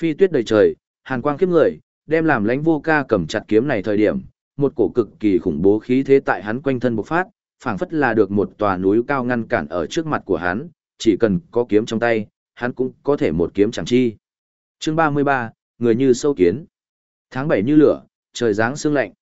Phi tuyết đầy trời, hàn quang kiếp người, đem làm lãnh vô ca cầm chặt kiếm này thời điểm, một cổ cực kỳ khủng bố khí thế tại hắn quanh thân bộc phát, phảng phất là được một tòa núi cao ngăn cản ở trước mặt của hắn, chỉ cần có kiếm trong tay, hắn cũng có thể một kiếm chẳng chi. Chương 33, người như sâu kiến. Tháng 7 như lửa, trời giáng sương lạnh.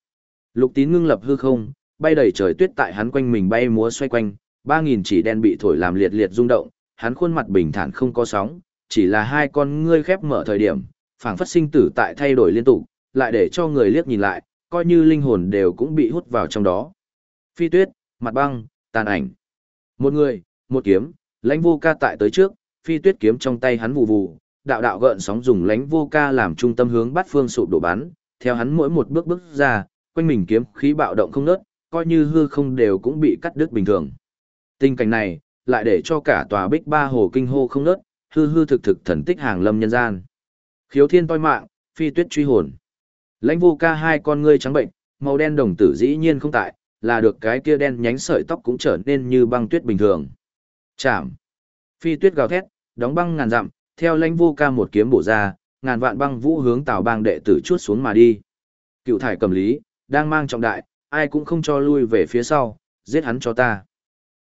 Lục Tín ngưng lập hư không, bay đầy trời tuyết tại hắn quanh mình bay múa xoay quanh, 3000 chỉ đen bị thổi làm liệt liệt rung động, hắn khuôn mặt bình thản không có sóng, chỉ là hai con ngươi khép mở thời điểm, phảng phất sinh tử tại thay đổi liên tục, lại để cho người liếc nhìn lại, coi như linh hồn đều cũng bị hút vào trong đó. Phi tuyết, mặt băng, tàn ảnh. Một người, một kiếm, lãnh vô ca tại tới trước, phi tuyết kiếm trong tay hắn vù vù, đạo đạo gợn sóng dùng lãnh vô ca làm trung tâm hướng bắt phương sụp đổ bắn, theo hắn mỗi một bước bước ra, quanh mình kiếm khí bạo động không nớt, coi như hư không đều cũng bị cắt đứt bình thường. Tình cảnh này, lại để cho cả tòa bích ba hồ kinh hô không nớt, hư hư thực thực thần tích hàng lâm nhân gian. Khiếu thiên toi mạng, phi tuyết truy hồn. Lãnh vô ca hai con ngươi trắng bệnh, màu đen đồng tử dĩ nhiên không tại, là được cái kia đen nhánh sợi tóc cũng trở nên như băng tuyết bình thường. Chạm. Phi tuyết gào thét, đóng băng ngàn dặm, theo lãnh vô ca một kiếm bổ ra, ngàn vạn băng vũ hướng tào bang đệ tử chuốt xuống mà đi. Cựu thải cầm lý, đang mang trọng đại, ai cũng không cho lui về phía sau, giết hắn cho ta.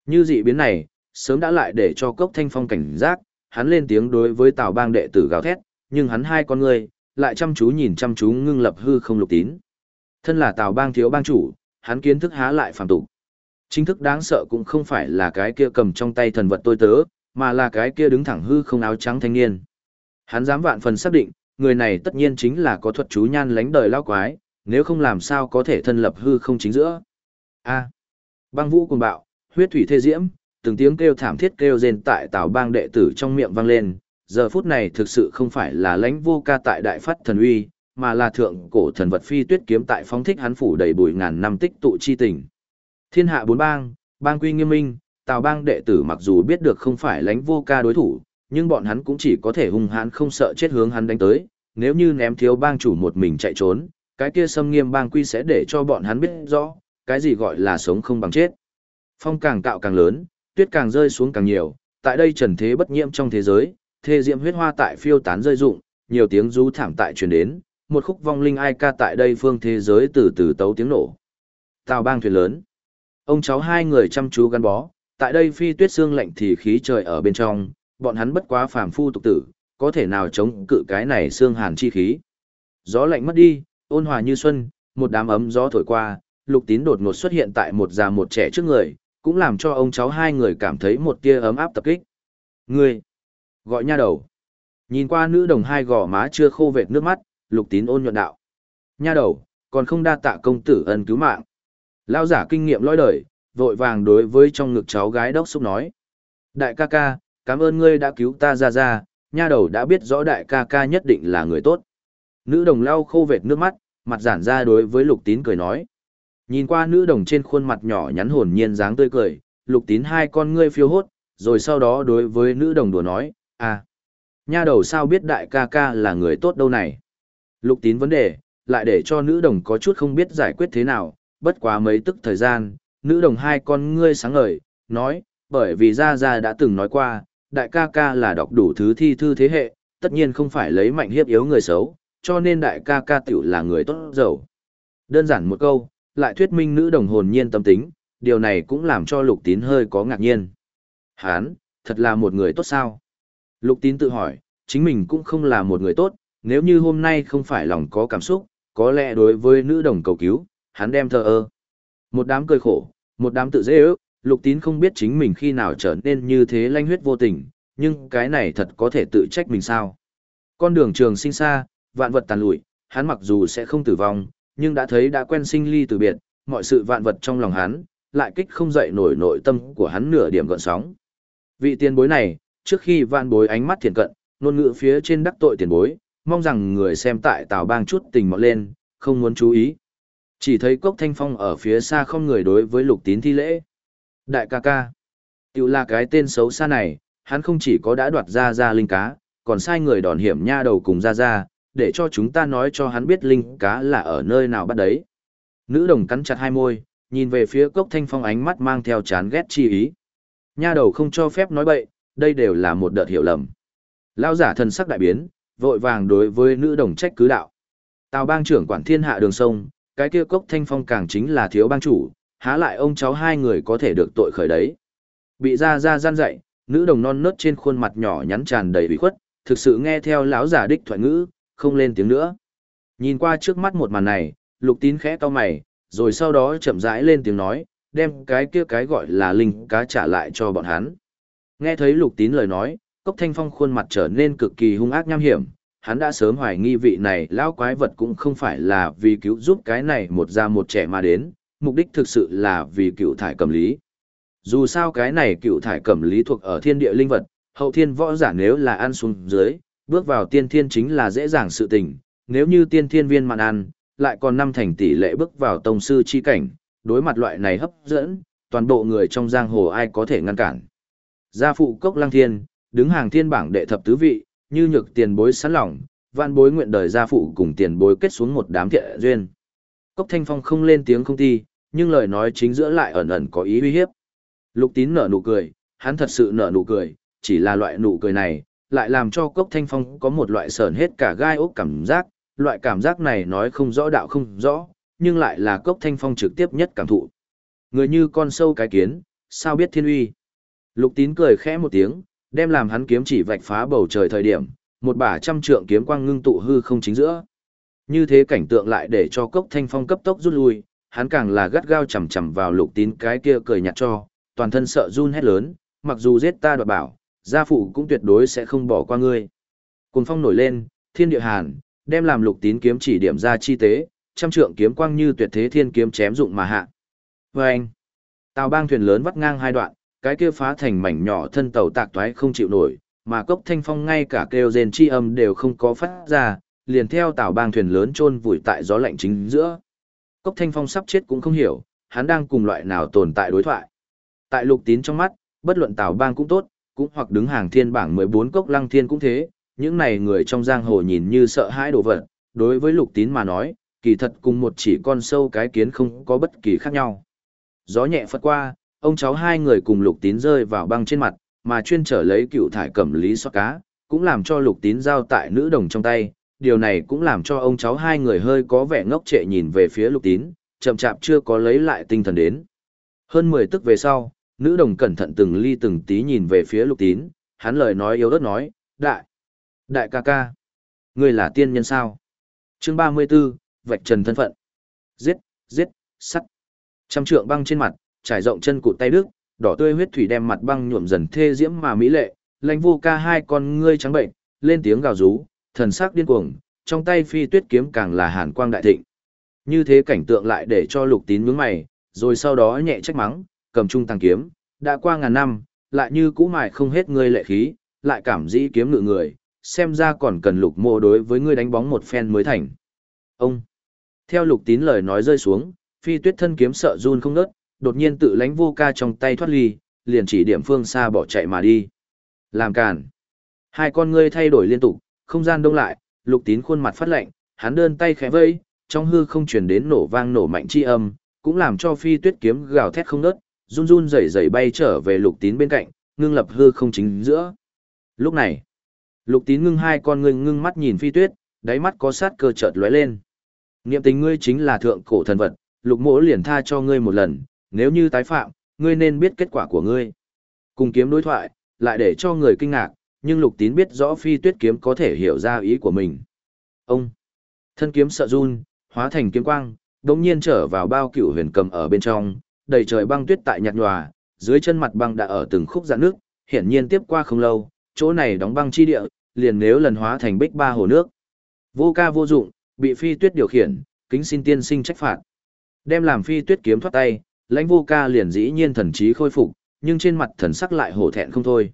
Như dị biến này, sớm đã lại để cho cốc thanh phong cảnh giác, hắn lên tiếng đối với tào bang đệ tử gào thét, nhưng hắn hai con người, lại chăm chú nhìn chăm chú ngưng lập hư không lục tín. Thân là tào bang thiếu bang chủ, hắn kiến thức há lại phàm tục. Chính thức đáng sợ cũng không phải là cái kia cầm trong tay thần vật tôi tớ, mà là cái kia đứng thẳng hư không áo trắng thanh niên. Hắn dám vạn phần xác định, người này tất nhiên chính là có thuật chú nhan lánh đời lao quái, nếu không làm sao có thể thân lập hư không chính giữa. A. băng vũ cùng bạo, huyết thủy thê diễm, từng tiếng kêu thảm thiết kêu rên tại tào bang đệ tử trong miệng vang lên, giờ phút này thực sự không phải là lãnh vô ca tại đại phát thần uy, mà là thượng cổ thần vật phi tuyết kiếm tại phóng thích hắn phủ đầy bụi ngàn năm tích tụ chi tình. Thiên hạ bốn bang, bang quy nghiêm minh, tào bang đệ tử mặc dù biết được không phải lãnh vô ca đối thủ, nhưng bọn hắn cũng chỉ có thể hung hãn không sợ chết hướng hắn đánh tới, nếu như ném thiếu bang chủ một mình chạy trốn, cái kia xâm nghiêm bang quy sẽ để cho bọn hắn biết rõ, cái gì gọi là sống không bằng chết. Phong càng cạo càng lớn, tuyết càng rơi xuống càng nhiều, tại đây trần thế bất nhiễm trong thế giới, thê diệm huyết hoa tại phiêu tán rơi rụng, nhiều tiếng rú thảm tại truyền đến, một khúc vong linh ai ca tại đây phương thế giới từ từ tấu tiếng nổ. Tào bang thuyền lớn. Ông cháu hai người chăm chú gắn bó, tại đây phi tuyết xương lạnh thì khí trời ở bên trong, bọn hắn bất quá phàm phu tục tử, có thể nào chống cự cái này xương hàn chi khí. Gió lạnh mất đi, ôn hòa như xuân, một đám ấm gió thổi qua, lục tín đột ngột xuất hiện tại một già một trẻ trước người, cũng làm cho ông cháu hai người cảm thấy một tia ấm áp tập kích. Ngươi, gọi nha đầu. Nhìn qua nữ đồng hai gò má chưa khô vệt nước mắt, lục tín ôn nhuận đạo. Nha đầu, còn không đa tạ công tử ân cứu mạng. Lao giả kinh nghiệm lõi đời, vội vàng đối với trong ngực cháu gái đốc xúc nói. Đại ca ca, cảm ơn ngươi đã cứu ta ra ra, nha đầu đã biết rõ đại ca ca nhất định là người tốt. Nữ đồng lau khô vệt nước mắt, mặt giản ra đối với lục tín cười nói. Nhìn qua nữ đồng trên khuôn mặt nhỏ nhắn hồn nhiên dáng tươi cười, lục tín hai con ngươi phiêu hốt, rồi sau đó đối với nữ đồng đùa nói, à, nha đầu sao biết đại ca ca là người tốt đâu này. Lục tín vấn đề, lại để cho nữ đồng có chút không biết giải quyết thế nào, bất quá mấy tức thời gian, nữ đồng hai con ngươi sáng ngời, nói, bởi vì Gia Gia đã từng nói qua, đại ca ca là đọc đủ thứ thi thư thế hệ, tất nhiên không phải lấy mạnh hiếp yếu người xấu, cho nên đại ca ca tiểu là người tốt giàu. Đơn giản một câu, lại thuyết minh nữ đồng hồn nhiên tâm tính, điều này cũng làm cho lục tín hơi có ngạc nhiên. Hán, thật là một người tốt sao? Lục tín tự hỏi, chính mình cũng không là một người tốt, nếu như hôm nay không phải lòng có cảm xúc, có lẽ đối với nữ đồng cầu cứu, hắn đem thờ ơ. Một đám cười khổ, một đám tự dễ ước, lục tín không biết chính mình khi nào trở nên như thế lanh huyết vô tình, nhưng cái này thật có thể tự trách mình sao. Con đường trường sinh xa, vạn vật tàn lụi, hắn mặc dù sẽ không tử vong, nhưng đã thấy đã quen sinh ly từ biệt, mọi sự vạn vật trong lòng hắn, lại kích không dậy nổi nội tâm của hắn nửa điểm gợn sóng. Vị tiền bối này, trước khi vạn bối ánh mắt thiền cận, ngôn ngữ phía trên đắc tội tiền bối, mong rằng người xem tại tào bang chút tình mọt lên, không muốn chú ý. Chỉ thấy cốc thanh phong ở phía xa không người đối với lục tín thi lễ. Đại ca ca. Tiểu là cái tên xấu xa này, hắn không chỉ có đã đoạt ra ra linh cá, còn sai người đòn hiểm nha đầu cùng ra ra, để cho chúng ta nói cho hắn biết linh cá là ở nơi nào bắt đấy. Nữ đồng cắn chặt hai môi, nhìn về phía cốc thanh phong ánh mắt mang theo chán ghét chi ý. Nha đầu không cho phép nói bậy, đây đều là một đợt hiểu lầm. Lao giả thần sắc đại biến, vội vàng đối với nữ đồng trách cứ đạo. Tào bang trưởng quản thiên hạ đường sông, cái kia cốc thanh phong càng chính là thiếu bang chủ, há lại ông cháu hai người có thể được tội khởi đấy. Bị ra ra gian dạy, nữ đồng non nớt trên khuôn mặt nhỏ nhắn tràn đầy ủy khuất, thực sự nghe theo lão giả đích thoại ngữ, không lên tiếng nữa. Nhìn qua trước mắt một màn này, lục tín khẽ to mày, rồi sau đó chậm rãi lên tiếng nói, đem cái kia cái gọi là linh cá trả lại cho bọn hắn. Nghe thấy lục tín lời nói, cốc thanh phong khuôn mặt trở nên cực kỳ hung ác nham hiểm, hắn đã sớm hoài nghi vị này lão quái vật cũng không phải là vì cứu giúp cái này một già một trẻ mà đến, mục đích thực sự là vì cựu thải cầm lý. Dù sao cái này cựu thải cầm lý thuộc ở thiên địa linh vật, hậu thiên võ giả nếu là ăn xuống dưới, bước vào tiên thiên chính là dễ dàng sự tình, nếu như tiên thiên viên mạn ăn, lại còn năm thành tỷ lệ bước vào tông sư chi cảnh, đối mặt loại này hấp dẫn, toàn bộ người trong giang hồ ai có thể ngăn cản. Gia phụ cốc lăng thiên, đứng hàng thiên bảng đệ thập tứ vị, như nhược tiền bối sẵn lòng, vạn bối nguyện đời gia phụ cùng tiền bối kết xuống một đám thiện duyên. Cốc thanh phong không lên tiếng không ti, nhưng lời nói chính giữa lại ẩn ẩn có ý uy hiếp. Lục tín nở nụ cười, hắn thật sự nở nụ cười, chỉ là loại nụ cười này, lại làm cho cốc thanh phong có một loại sờn hết cả gai ốc cảm giác, loại cảm giác này nói không rõ đạo không rõ, nhưng lại là cốc thanh phong trực tiếp nhất cảm thụ. Người như con sâu cái kiến, sao biết thiên uy. Lục tín cười khẽ một tiếng, đem làm hắn kiếm chỉ vạch phá bầu trời thời điểm, một bả trăm trượng kiếm quang ngưng tụ hư không chính giữa. Như thế cảnh tượng lại để cho cốc thanh phong cấp tốc rút lui, hắn càng là gắt gao chầm chầm vào lục tín cái kia cười nhạt cho, toàn thân sợ run hét lớn, mặc dù giết ta đoạt bảo, gia phụ cũng tuyệt đối sẽ không bỏ qua ngươi. Cùng phong nổi lên, thiên địa hàn, đem làm lục tín kiếm chỉ điểm ra chi tế, trăm trượng kiếm quang như tuyệt thế thiên kiếm chém dụng mà hạ. Và anh, tàu bang thuyền lớn vắt ngang hai đoạn, cái kia phá thành mảnh nhỏ thân tàu tạc toái không chịu nổi, mà cốc thanh phong ngay cả kêu rền chi âm đều không có phát ra, liền theo tàu bang thuyền lớn chôn vùi tại gió lạnh chính giữa. Cốc thanh phong sắp chết cũng không hiểu, hắn đang cùng loại nào tồn tại đối thoại. Tại lục tín trong mắt, bất luận tàu bang cũng tốt, cũng hoặc đứng hàng thiên bảng 14 cốc lăng thiên cũng thế, những này người trong giang hồ nhìn như sợ hãi đồ vật, đối với lục tín mà nói, kỳ thật cùng một chỉ con sâu cái kiến không có bất kỳ khác nhau. Gió nhẹ phất qua, ông cháu hai người cùng lục tín rơi vào băng trên mặt, mà chuyên trở lấy cựu thải cẩm lý xót cá, cũng làm cho lục tín giao tại nữ đồng trong tay. Điều này cũng làm cho ông cháu hai người hơi có vẻ ngốc trệ nhìn về phía lục tín, chậm chạp chưa có lấy lại tinh thần đến. Hơn 10 tức về sau, nữ đồng cẩn thận từng ly từng tí nhìn về phía lục tín, hắn lời nói yếu ớt nói, đại, đại ca ca, ngươi là tiên nhân sao? chương 34, vạch trần thân phận. Giết, giết, sắt. Trăm trượng băng trên mặt, trải rộng chân cụt tay đức, đỏ tươi huyết thủy đem mặt băng nhuộm dần thê diễm mà mỹ lệ, lãnh vô ca hai con ngươi trắng bệnh, lên tiếng gào rú, thần sắc điên cuồng, trong tay phi tuyết kiếm càng là hàn quang đại thịnh. Như thế cảnh tượng lại để cho lục tín nhướng mày, rồi sau đó nhẹ trách mắng, cầm trung tăng kiếm, đã qua ngàn năm, lại như cũ mài không hết ngươi lệ khí, lại cảm dĩ kiếm ngự người, xem ra còn cần lục mô đối với ngươi đánh bóng một phen mới thành. Ông! Theo lục tín lời nói rơi xuống, phi tuyết thân kiếm sợ run không ngớt, đột nhiên tự lánh vô ca trong tay thoát ly, liền chỉ điểm phương xa bỏ chạy mà đi. Làm cản. Hai con ngươi thay đổi liên tục, không gian đông lại, lục tín khuôn mặt phát lạnh, hắn đơn tay khẽ vây, trong hư không truyền đến nổ vang nổ mạnh chi âm, cũng làm cho phi tuyết kiếm gào thét không ngớt, run run rẩy rẩy bay trở về lục tín bên cạnh, ngưng lập hư không chính giữa. Lúc này, lục tín ngưng hai con ngươi ngưng mắt nhìn phi tuyết, đáy mắt có sát cơ chợt lóe lên. Niệm tình ngươi chính là thượng cổ thần vật, lục mỗ liền tha cho ngươi một lần, nếu như tái phạm, ngươi nên biết kết quả của ngươi. Cùng kiếm đối thoại, lại để cho người kinh ngạc, nhưng lục tín biết rõ phi tuyết kiếm có thể hiểu ra ý của mình. Ông, thân kiếm sợ run, hóa thành kiếm quang, đống nhiên trở vào bao cựu huyền cầm ở bên trong, đầy trời băng tuyết tại nhạt nhòa, dưới chân mặt băng đã ở từng khúc dạn nước, hiển nhiên tiếp qua không lâu, chỗ này đóng băng chi địa, liền nếu lần hóa thành bích ba hồ nước. Vô ca vô dụng, bị phi tuyết điều khiển, kính xin tiên sinh trách phạt. Đem làm phi tuyết kiếm thoát tay, lãnh vô ca liền dĩ nhiên thần trí khôi phục, nhưng trên mặt thần sắc lại hổ thẹn không thôi.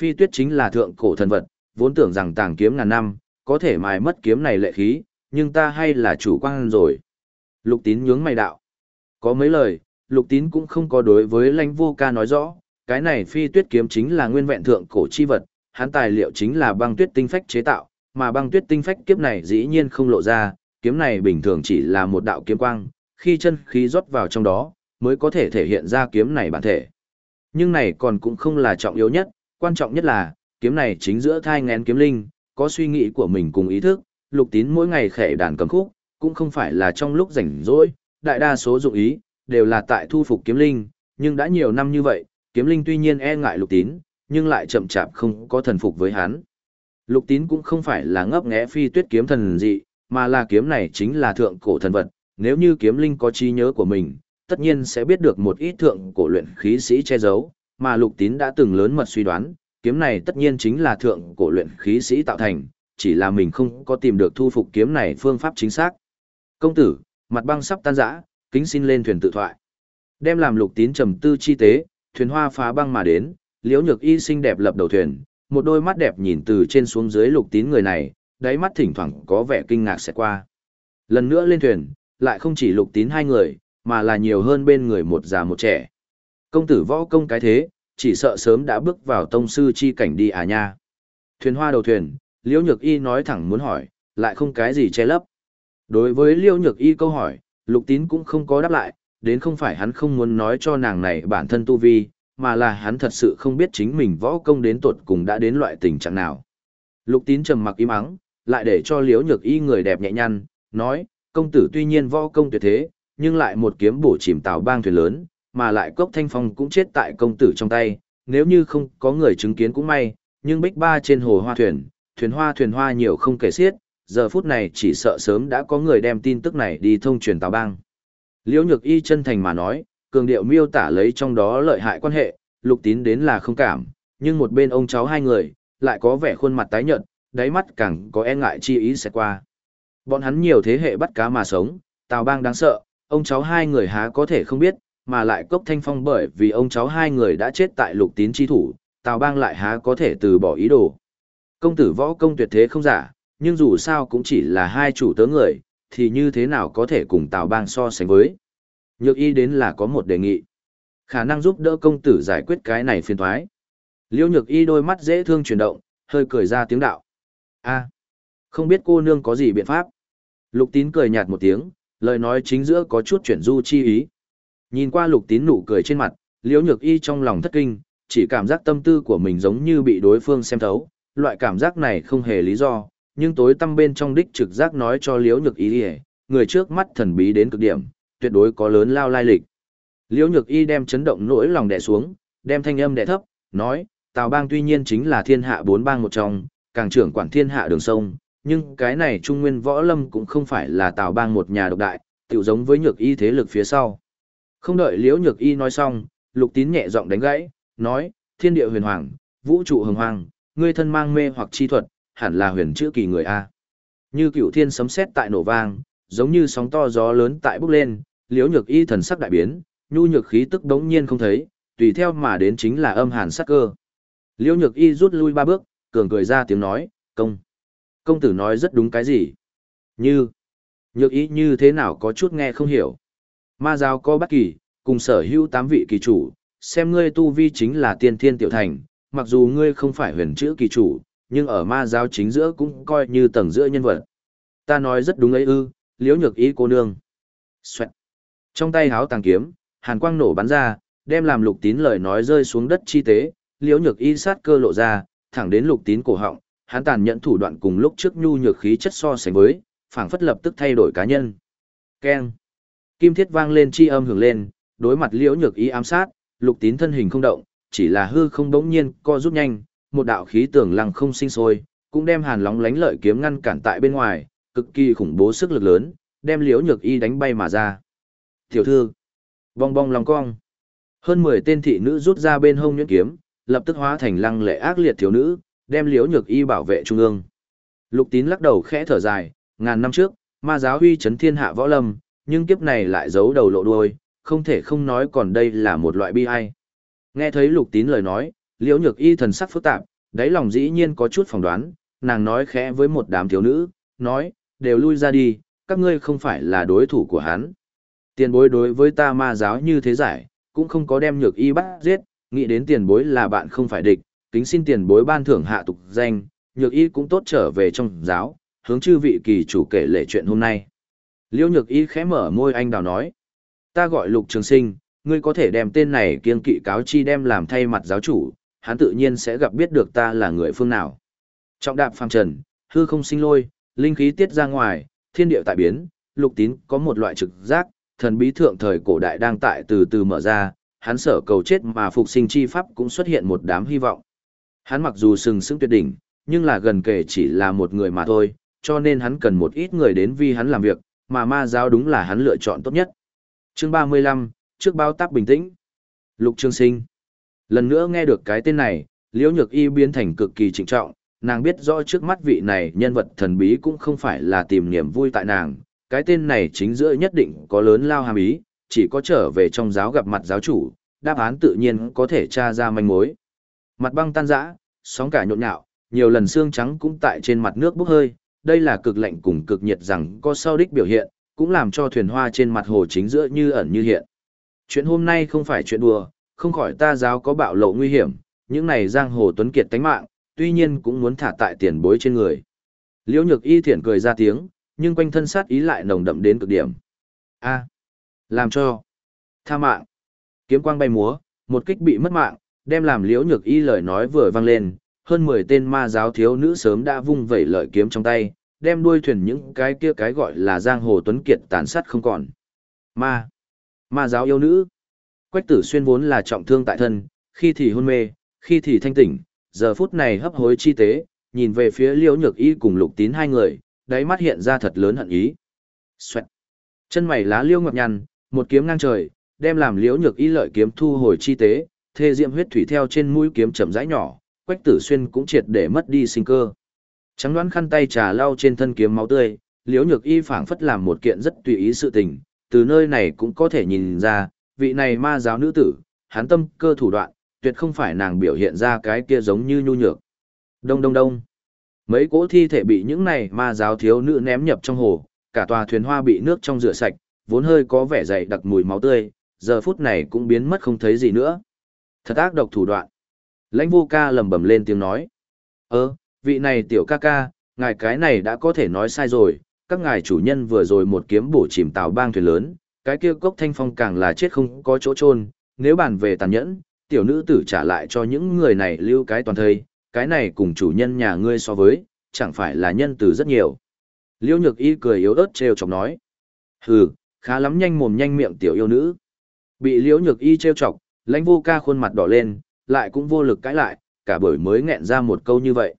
Phi tuyết chính là thượng cổ thần vật, vốn tưởng rằng tàng kiếm ngàn năm, có thể mài mất kiếm này lệ khí, nhưng ta hay là chủ quan rồi. Lục tín nhướng mày đạo. Có mấy lời, lục tín cũng không có đối với lãnh vô ca nói rõ, cái này phi tuyết kiếm chính là nguyên vẹn thượng cổ chi vật, hắn tài liệu chính là băng tuyết tinh phách chế tạo, mà băng tuyết tinh phách kiếp này dĩ nhiên không lộ ra, kiếm này bình thường chỉ là một đạo kiếm quang, khi chân khí rót vào trong đó, mới có thể thể hiện ra kiếm này bản thể. Nhưng này còn cũng không là trọng yếu nhất, quan trọng nhất là, kiếm này chính giữa thai ngén kiếm linh, có suy nghĩ của mình cùng ý thức, lục tín mỗi ngày khẽ đàn cầm khúc, cũng không phải là trong lúc rảnh rỗi, đại đa số dụng ý, đều là tại thu phục kiếm linh, nhưng đã nhiều năm như vậy, kiếm linh tuy nhiên e ngại lục tín, nhưng lại chậm chạp không có thần phục với hắn. Lục tín cũng không phải là ngấp nghé phi tuyết kiếm thần dị, mà là kiếm này chính là thượng cổ thần vật, nếu như kiếm linh có trí nhớ của mình, tất nhiên sẽ biết được một ít thượng cổ luyện khí sĩ che giấu, mà lục tín đã từng lớn mật suy đoán, kiếm này tất nhiên chính là thượng cổ luyện khí sĩ tạo thành, chỉ là mình không có tìm được thu phục kiếm này phương pháp chính xác. Công tử, mặt băng sắp tan rã, kính xin lên thuyền tự thoại. Đem làm lục tín trầm tư chi tế, thuyền hoa phá băng mà đến, liễu nhược y xinh đẹp lập đầu thuyền, một đôi mắt đẹp nhìn từ trên xuống dưới lục tín người này, đáy mắt thỉnh thoảng có vẻ kinh ngạc sẽ qua. Lần nữa lên thuyền, lại không chỉ lục tín hai người, mà là nhiều hơn bên người một già một trẻ. Công tử võ công cái thế, chỉ sợ sớm đã bước vào tông sư chi cảnh đi à nha. Thuyền hoa đầu thuyền, liễu nhược y nói thẳng muốn hỏi, lại không cái gì che lấp. Đối với liễu nhược y câu hỏi, lục tín cũng không có đáp lại, đến không phải hắn không muốn nói cho nàng này bản thân tu vi, mà là hắn thật sự không biết chính mình võ công đến tuột cùng đã đến loại tình trạng nào. Lục tín trầm mặc im ắng, lại để cho liễu nhược y người đẹp nhẹ nhăn, nói, công tử tuy nhiên võ công tuyệt thế, nhưng lại một kiếm bổ chìm tàu bang thuyền lớn, mà lại cốc thanh phong cũng chết tại công tử trong tay, nếu như không có người chứng kiến cũng may, nhưng bích ba trên hồ hoa thuyền, thuyền hoa thuyền hoa nhiều không kể xiết, giờ phút này chỉ sợ sớm đã có người đem tin tức này đi thông truyền tàu bang. Liễu nhược y chân thành mà nói, cường điệu miêu tả lấy trong đó lợi hại quan hệ, lục tín đến là không cảm, nhưng một bên ông cháu hai người, lại có vẻ khuôn mặt tái nhợt, đáy mắt càng có e ngại chi ý sẽ qua. Bọn hắn nhiều thế hệ bắt cá mà sống, Tào Bang đáng sợ, ông cháu hai người há có thể không biết, mà lại cốc thanh phong bởi vì ông cháu hai người đã chết tại lục tín chi thủ, Tào Bang lại há có thể từ bỏ ý đồ. Công tử võ công tuyệt thế không giả, nhưng dù sao cũng chỉ là hai chủ tớ người, thì như thế nào có thể cùng Tào Bang so sánh với. Nhược y đến là có một đề nghị. Khả năng giúp đỡ công tử giải quyết cái này phiền thoái. Liêu nhược y đôi mắt dễ thương chuyển động, hơi cười ra tiếng đạo. a không biết cô nương có gì biện pháp. Lục tín cười nhạt một tiếng, lời nói chính giữa có chút chuyển du chi ý. Nhìn qua lục tín nụ cười trên mặt, liễu nhược y trong lòng thất kinh, chỉ cảm giác tâm tư của mình giống như bị đối phương xem thấu, loại cảm giác này không hề lý do, nhưng tối tâm bên trong đích trực giác nói cho liễu nhược y người trước mắt thần bí đến cực điểm, tuyệt đối có lớn lao lai lịch. Liễu nhược y đem chấn động nỗi lòng đè xuống, đem thanh âm đè thấp, nói, Tào bang tuy nhiên chính là thiên hạ bốn bang một trong, càng trưởng quản thiên hạ đường sông, nhưng cái này trung nguyên võ lâm cũng không phải là Tào bang một nhà độc đại, tiểu giống với nhược y thế lực phía sau. Không đợi liễu nhược y nói xong, lục tín nhẹ giọng đánh gãy, nói, thiên địa huyền hoàng, vũ trụ hồng hoàng, ngươi thân mang mê hoặc chi thuật, hẳn là huyền chữ kỳ người A. Như cựu thiên sấm sét tại nổ vang, giống như sóng to gió lớn tại bốc lên, liễu nhược y thần sắc đại biến, nhu nhược khí tức đống nhiên không thấy, tùy theo mà đến chính là âm hàn sắc cơ. Liễu nhược y rút lui ba bước, cường cười ra tiếng nói, công. Công tử nói rất đúng cái gì? Như, nhược y như thế nào có chút nghe không hiểu. Ma giáo có bất kỳ, cùng sở hữu tám vị kỳ chủ, xem ngươi tu vi chính là tiên thiên tiểu thành, mặc dù ngươi không phải huyền chữ kỳ chủ, nhưng ở ma giáo chính giữa cũng coi như tầng giữa nhân vật. Ta nói rất đúng ấy ư, liễu nhược ý cô nương. Xoẹt. Trong tay háo tàng kiếm, hàn quang nổ bắn ra, đem làm lục tín lời nói rơi xuống đất chi tế, liễu nhược y sát cơ lộ ra, thẳng đến lục tín cổ họng, hắn tàn nhẫn thủ đoạn cùng lúc trước nhu nhược khí chất so sánh với, phảng phất lập tức thay đổi cá nhân. Keng. Kim thiết vang lên chi âm hưởng lên, đối mặt liễu nhược ý ám sát, lục tín thân hình không động, chỉ là hư không bỗng nhiên co rút nhanh, một đạo khí tường lăng không sinh sôi, cũng đem hàn lóng lánh lợi kiếm ngăn cản tại bên ngoài, cực kỳ khủng bố sức lực lớn, đem liễu nhược y đánh bay mà ra. Tiểu thư, bong bong lòng cong. Hơn 10 tên thị nữ rút ra bên hông nhuyễn kiếm, lập tức hóa thành lăng lệ ác liệt thiếu nữ, đem liễu nhược y bảo vệ trung ương. Lục tín lắc đầu khẽ thở dài, ngàn năm trước, ma giáo huy chấn thiên hạ võ lâm, nhưng kiếp này lại giấu đầu lộ đuôi, không thể không nói còn đây là một loại bi ai. Nghe thấy lục tín lời nói, liễu nhược y thần sắc phức tạp, đáy lòng dĩ nhiên có chút phỏng đoán, nàng nói khẽ với một đám thiếu nữ, nói, đều lui ra đi, các ngươi không phải là đối thủ của hắn. Tiền bối đối với ta ma giáo như thế giải, cũng không có đem nhược y bắt giết, nghĩ đến tiền bối là bạn không phải địch, kính xin tiền bối ban thưởng hạ tục danh, nhược y cũng tốt trở về trong giáo, hướng chư vị kỳ chủ kể lệ chuyện hôm nay. Liễu nhược y khẽ mở môi anh đào nói. Ta gọi lục trường sinh, ngươi có thể đem tên này kiên kỵ cáo chi đem làm thay mặt giáo chủ, hắn tự nhiên sẽ gặp biết được ta là người phương nào. Trọng đạp phàm trần, hư không sinh lôi, linh khí tiết ra ngoài, thiên địa tại biến, lục tín có một loại trực giác, thần bí thượng thời cổ đại đang tại từ từ mở ra, hắn sở cầu chết mà phục sinh chi pháp cũng xuất hiện một đám hy vọng. Hắn mặc dù sừng sững tuyệt đỉnh, nhưng là gần kể chỉ là một người mà thôi, cho nên hắn cần một ít người đến vì hắn làm việc, mà ma giáo đúng là hắn lựa chọn tốt nhất. Chương 35, trước bao tác bình tĩnh. Lục Trường Sinh. Lần nữa nghe được cái tên này, Liễu Nhược Y biến thành cực kỳ trịnh trọng, nàng biết rõ trước mắt vị này nhân vật thần bí cũng không phải là tìm niềm vui tại nàng, cái tên này chính giữa nhất định có lớn lao hàm ý, chỉ có trở về trong giáo gặp mặt giáo chủ, đáp án tự nhiên có thể tra ra manh mối. Mặt băng tan rã, sóng cả nhộn nhạo, nhiều lần xương trắng cũng tại trên mặt nước bốc hơi, đây là cực lạnh cùng cực nhiệt rằng có sau đích biểu hiện, cũng làm cho thuyền hoa trên mặt hồ chính giữa như ẩn như hiện. Chuyện hôm nay không phải chuyện đùa, không khỏi ta giáo có bạo lộ nguy hiểm, những này giang hồ tuấn kiệt tánh mạng, tuy nhiên cũng muốn thả tại tiền bối trên người. Liễu nhược y thiển cười ra tiếng, nhưng quanh thân sát ý lại nồng đậm đến cực điểm. A. làm cho. Tha mạng. Kiếm quang bay múa, một kích bị mất mạng, đem làm liễu nhược y lời nói vừa vang lên, hơn 10 tên ma giáo thiếu nữ sớm đã vung vẩy lợi kiếm trong tay, đem đuôi thuyền những cái kia cái gọi là giang hồ tuấn kiệt tàn sát không còn. Ma. Ma giáo yêu nữ. Quách tử xuyên vốn là trọng thương tại thân, khi thì hôn mê, khi thì thanh tỉnh, giờ phút này hấp hối chi tế, nhìn về phía liễu nhược y cùng lục tín hai người, đáy mắt hiện ra thật lớn hận ý. Xoẹt. Chân mày lá liêu ngập nhằn, một kiếm ngang trời, đem làm liễu nhược y lợi kiếm thu hồi chi tế, thê diệm huyết thủy theo trên mũi kiếm chậm rãi nhỏ, quách tử xuyên cũng triệt để mất đi sinh cơ. Trắng đoán khăn tay trà lau trên thân kiếm máu tươi, liễu nhược y phảng phất làm một kiện rất tùy ý sự tình, từ nơi này cũng có thể nhìn ra, vị này ma giáo nữ tử, hắn tâm cơ thủ đoạn, tuyệt không phải nàng biểu hiện ra cái kia giống như nhu nhược. Đông đông đông. Mấy cỗ thi thể bị những này ma giáo thiếu nữ ném nhập trong hồ, cả tòa thuyền hoa bị nước trong rửa sạch, vốn hơi có vẻ dày đặc mùi máu tươi, giờ phút này cũng biến mất không thấy gì nữa. Thật ác độc thủ đoạn. Lãnh vô ca lầm bầm lên tiếng nói. Ơ, vị này tiểu ca ca, ngài cái này đã có thể nói sai rồi, các ngài chủ nhân vừa rồi một kiếm bổ chìm tàu bang thuyền lớn, cái kia cốc thanh phong càng là chết không có chỗ trôn, nếu bàn về tàn nhẫn, tiểu nữ tử trả lại cho những người này lưu cái toàn thây, cái này cùng chủ nhân nhà ngươi so với, chẳng phải là nhân từ rất nhiều. Liễu nhược y cười yếu ớt trêu chọc nói. Hừ, khá lắm nhanh mồm nhanh miệng tiểu yêu nữ. Bị liễu nhược y trêu chọc, lãnh vô ca khuôn mặt đỏ lên, lại cũng vô lực cãi lại, cả buổi mới nghẹn ra một câu như vậy.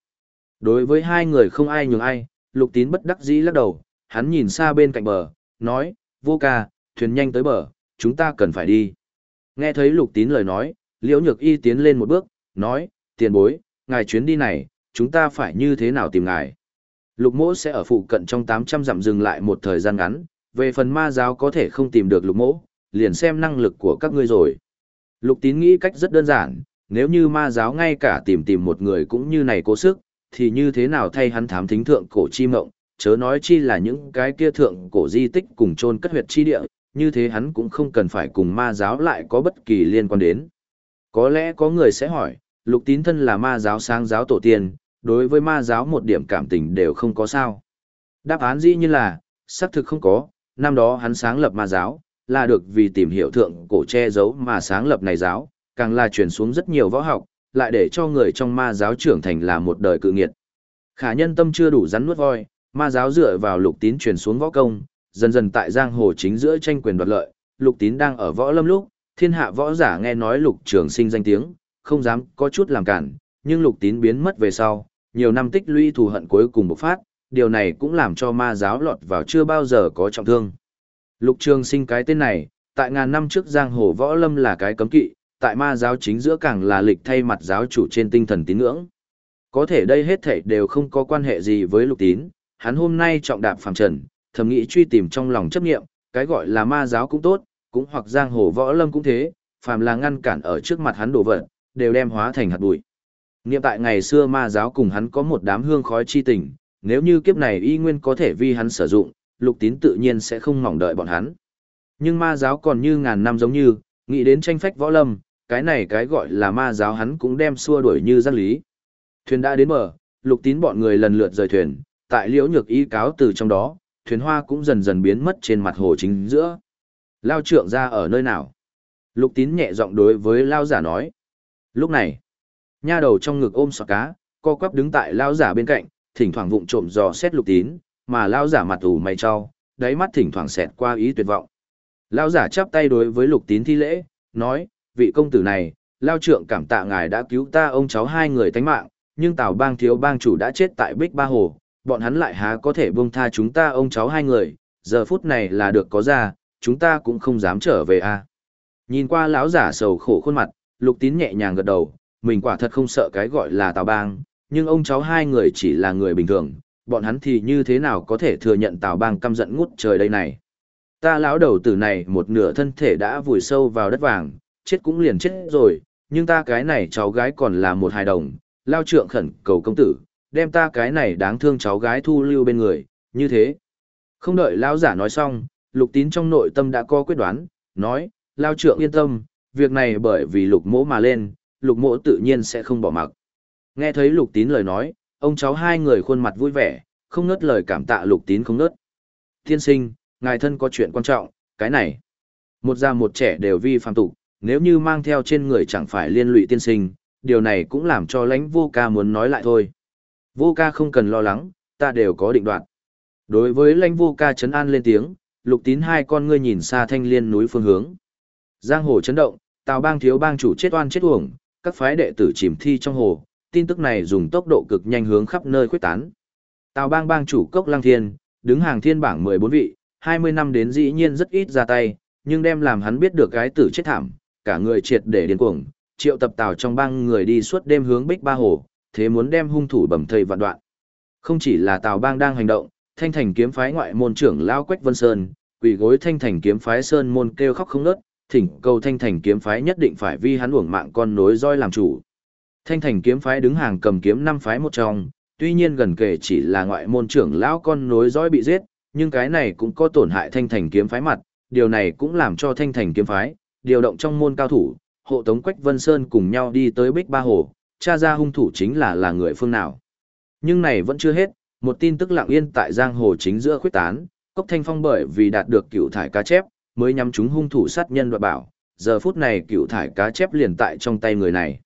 Đối với hai người không ai nhường ai, lục tín bất đắc dĩ lắc đầu, hắn nhìn xa bên cạnh bờ, nói, vô ca, thuyền nhanh tới bờ, chúng ta cần phải đi. Nghe thấy lục tín lời nói, liễu nhược y tiến lên một bước, nói, tiền bối, ngài chuyến đi này, chúng ta phải như thế nào tìm ngài? Lục mỗ sẽ ở phụ cận trong 800 dặm dừng lại một thời gian ngắn, về phần ma giáo có thể không tìm được lục mỗ, liền xem năng lực của các ngươi rồi. Lục tín nghĩ cách rất đơn giản, nếu như ma giáo ngay cả tìm tìm một người cũng như này cố sức, thì như thế nào thay hắn thám thính thượng cổ chi mộng, chớ nói chi là những cái kia thượng cổ di tích cùng chôn cất huyệt chi địa, như thế hắn cũng không cần phải cùng ma giáo lại có bất kỳ liên quan đến. Có lẽ có người sẽ hỏi, lục tín thân là ma giáo sáng giáo tổ tiên, đối với ma giáo một điểm cảm tình đều không có sao. Đáp án dĩ như là, xác thực không có, năm đó hắn sáng lập ma giáo, là được vì tìm hiểu thượng cổ che giấu mà sáng lập này giáo, càng là truyền xuống rất nhiều võ học, lại để cho người trong ma giáo trưởng thành là một đời cự nghiệt. Khả nhân tâm chưa đủ rắn nuốt voi, ma giáo dựa vào lục tín truyền xuống võ công, dần dần tại giang hồ chính giữa tranh quyền đoạt lợi, lục tín đang ở võ lâm lúc, thiên hạ võ giả nghe nói lục trường sinh danh tiếng, không dám có chút làm cản, nhưng lục tín biến mất về sau, nhiều năm tích lũy thù hận cuối cùng bộc phát, điều này cũng làm cho ma giáo lọt vào chưa bao giờ có trọng thương. Lục trường sinh cái tên này, tại ngàn năm trước giang hồ võ lâm là cái cấm kỵ, tại ma giáo chính giữa càng là lịch thay mặt giáo chủ trên tinh thần tín ngưỡng. Có thể đây hết thảy đều không có quan hệ gì với lục tín, hắn hôm nay trọng đạp phàm trần, thầm nghĩ truy tìm trong lòng chấp nghiệm, cái gọi là ma giáo cũng tốt, cũng hoặc giang hồ võ lâm cũng thế, phàm là ngăn cản ở trước mặt hắn đổ vật, đều đem hóa thành hạt bụi. Niệm tại ngày xưa ma giáo cùng hắn có một đám hương khói chi tình, nếu như kiếp này y nguyên có thể vi hắn sử dụng, lục tín tự nhiên sẽ không mỏng đợi bọn hắn. Nhưng ma giáo còn như ngàn năm giống như, nghĩ đến tranh phách võ lâm, cái này cái gọi là ma giáo hắn cũng đem xua đuổi như giác lý. Thuyền đã đến bờ, lục tín bọn người lần lượt rời thuyền, tại liễu nhược y cáo từ trong đó, thuyền hoa cũng dần dần biến mất trên mặt hồ chính giữa. Lao trượng ra ở nơi nào? Lục tín nhẹ giọng đối với Lao giả nói. Lúc này, nha đầu trong ngực ôm sọ cá, co quắp đứng tại lão giả bên cạnh, thỉnh thoảng vụng trộm dò xét lục tín, mà lão giả mặt ủ mày cho, đáy mắt thỉnh thoảng xẹt qua ý tuyệt vọng. Lão giả chắp tay đối với lục tín thi lễ, nói, vị công tử này, lao trượng cảm tạ ngài đã cứu ta ông cháu hai người tánh mạng, nhưng tào bang thiếu bang chủ đã chết tại Bích Ba Hồ, bọn hắn lại há có thể buông tha chúng ta ông cháu hai người, giờ phút này là được có ra, chúng ta cũng không dám trở về a. À. Nhìn qua lão giả sầu khổ khuôn mặt, lục tín nhẹ nhàng gật đầu, mình quả thật không sợ cái gọi là tào bang, nhưng ông cháu hai người chỉ là người bình thường, bọn hắn thì như thế nào có thể thừa nhận tào bang căm giận ngút trời đây này. Ta lão đầu tử này một nửa thân thể đã vùi sâu vào đất vàng, chết cũng liền chết rồi, nhưng ta cái này cháu gái còn là một hài đồng, lao trượng khẩn cầu công tử, đem ta cái này đáng thương cháu gái thu lưu bên người, như thế. Không đợi lao giả nói xong, lục tín trong nội tâm đã có quyết đoán, nói, lao trượng yên tâm, việc này bởi vì lục mỗ mà lên, lục mỗ tự nhiên sẽ không bỏ mặc. Nghe thấy lục tín lời nói, ông cháu hai người khuôn mặt vui vẻ, không ngớt lời cảm tạ lục tín không ngớt. Thiên sinh, ngài thân có chuyện quan trọng, cái này. Một già một trẻ đều vi phạm tục, nếu như mang theo trên người chẳng phải liên lụy tiên sinh, điều này cũng làm cho lãnh vô ca muốn nói lại thôi. Vô ca không cần lo lắng, ta đều có định đoạt. Đối với lãnh vô ca chấn an lên tiếng, lục tín hai con ngươi nhìn xa thanh liên núi phương hướng. Giang hồ chấn động, tào bang thiếu bang chủ chết oan chết uổng, các phái đệ tử chìm thi trong hồ, tin tức này dùng tốc độ cực nhanh hướng khắp nơi khuếch tán. Tào bang bang chủ cốc lăng thiên, đứng hàng thiên bảng 14 vị, 20 năm đến dĩ nhiên rất ít ra tay, nhưng đem làm hắn biết được gái tử chết thảm, cả người triệt để điên cuồng, triệu tập tào trong bang người đi suốt đêm hướng Bích Ba Hồ, thế muốn đem hung thủ bầm thây vạn đoạn. Không chỉ là tào bang đang hành động, thanh thành kiếm phái ngoại môn trưởng Lao Quách Vân Sơn, quỷ gối thanh thành kiếm phái Sơn môn kêu khóc không nớt, thỉnh cầu thanh thành kiếm phái nhất định phải vi hắn uổng mạng con nối roi làm chủ. Thanh thành kiếm phái đứng hàng cầm kiếm năm phái một trong, tuy nhiên gần kể chỉ là ngoại môn trưởng lão con nối dõi bị giết, nhưng cái này cũng có tổn hại thanh thành kiếm phái mặt, điều này cũng làm cho thanh thành kiếm phái, điều động trong môn cao thủ, hộ tống Quách Vân Sơn cùng nhau đi tới Bích Ba Hồ, Cha ra hung thủ chính là là người phương nào. Nhưng này vẫn chưa hết, một tin tức lặng yên tại giang hồ chính giữa khuyết tán, Cốc Thanh Phong bởi vì đạt được cựu thải cá chép, mới nhắm chúng hung thủ sát nhân đoạt bảo, giờ phút này cựu thải cá chép liền tại trong tay người này.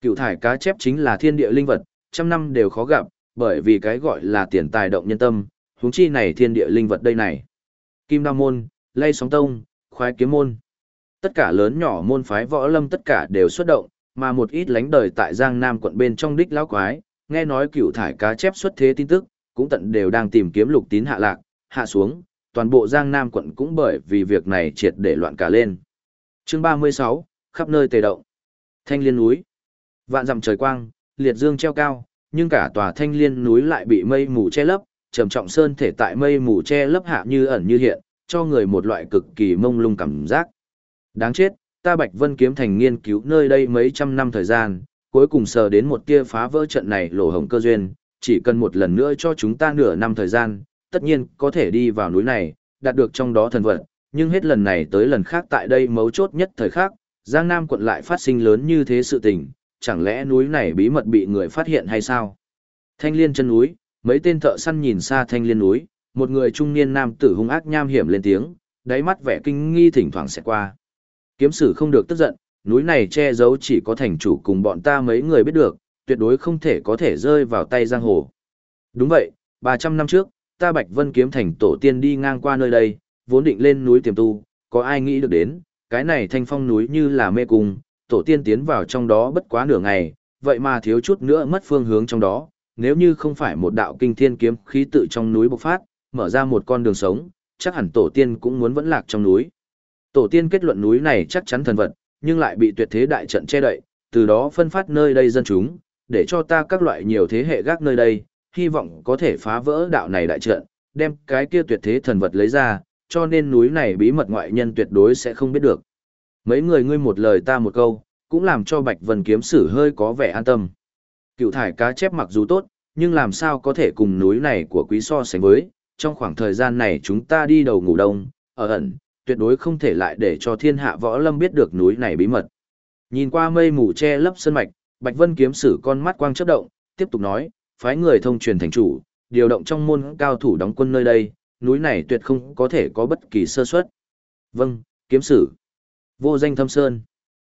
Cựu thải cá chép chính là thiên địa linh vật, trăm năm đều khó gặp, bởi vì cái gọi là tiền tài động nhân tâm, huống chi này thiên địa linh vật đây này. Kim Nam Môn, Lây Sóng Tông, Khoái Kiếm Môn. Tất cả lớn nhỏ môn phái võ lâm tất cả đều xuất động, mà một ít lánh đời tại Giang Nam quận bên trong đích lão quái, nghe nói cựu thải cá chép xuất thế tin tức, cũng tận đều đang tìm kiếm lục tín hạ lạc, hạ xuống, toàn bộ Giang Nam quận cũng bởi vì việc này triệt để loạn cả lên. Chương 36, khắp nơi tề động. Thanh liên núi. Vạn dặm trời quang, liệt dương treo cao, nhưng cả tòa thanh liên núi lại bị mây mù che lấp, trầm trọng sơn thể tại mây mù che lấp hạ như ẩn như hiện, cho người một loại cực kỳ mông lung cảm giác. Đáng chết, ta Bạch Vân kiếm thành nghiên cứu nơi đây mấy trăm năm thời gian, cuối cùng sờ đến một tia phá vỡ trận này lỗ hổng cơ duyên, chỉ cần một lần nữa cho chúng ta nửa năm thời gian, tất nhiên có thể đi vào núi này, đạt được trong đó thần vật, nhưng hết lần này tới lần khác tại đây mấu chốt nhất thời khác, Giang Nam quận lại phát sinh lớn như thế sự tình, chẳng lẽ núi này bí mật bị người phát hiện hay sao? Thanh liên chân núi, mấy tên thợ săn nhìn xa thanh liên núi, một người trung niên nam tử hung ác nham hiểm lên tiếng, đáy mắt vẻ kinh nghi thỉnh thoảng sẽ qua. Kiếm sử không được tức giận, núi này che giấu chỉ có thành chủ cùng bọn ta mấy người biết được, tuyệt đối không thể có thể rơi vào tay giang hồ. Đúng vậy, 300 năm trước, ta Bạch Vân kiếm thành tổ tiên đi ngang qua nơi đây, vốn định lên núi tiềm tu, có ai nghĩ được đến, cái này thanh phong núi như là mê cung, tổ tiên tiến vào trong đó bất quá nửa ngày, vậy mà thiếu chút nữa mất phương hướng trong đó, nếu như không phải một đạo kinh thiên kiếm khí tự trong núi bộc phát, mở ra một con đường sống, chắc hẳn tổ tiên cũng muốn vẫn lạc trong núi. Tổ tiên kết luận núi này chắc chắn thần vật, nhưng lại bị tuyệt thế đại trận che đậy, từ đó phân phát nơi đây dân chúng, để cho ta các loại nhiều thế hệ gác nơi đây, hy vọng có thể phá vỡ đạo này đại trận, đem cái kia tuyệt thế thần vật lấy ra, cho nên núi này bí mật ngoại nhân tuyệt đối sẽ không biết được. Mấy người ngươi một lời ta một câu, cũng làm cho Bạch Vân kiếm sử hơi có vẻ an tâm. Cựu thải cá chép mặc dù tốt, nhưng làm sao có thể cùng núi này của quý so sánh với, trong khoảng thời gian này chúng ta đi đầu ngủ đông, ở ẩn, tuyệt đối không thể lại để cho thiên hạ võ lâm biết được núi này bí mật. Nhìn qua mây mù che lấp sơn mạch, Bạch Vân kiếm sử con mắt quang chớp động, tiếp tục nói, phái người thông truyền thành chủ, điều động trong môn cao thủ đóng quân nơi đây, núi này tuyệt không có thể có bất kỳ sơ suất. Vâng, kiếm sử. Vô danh thâm sơn.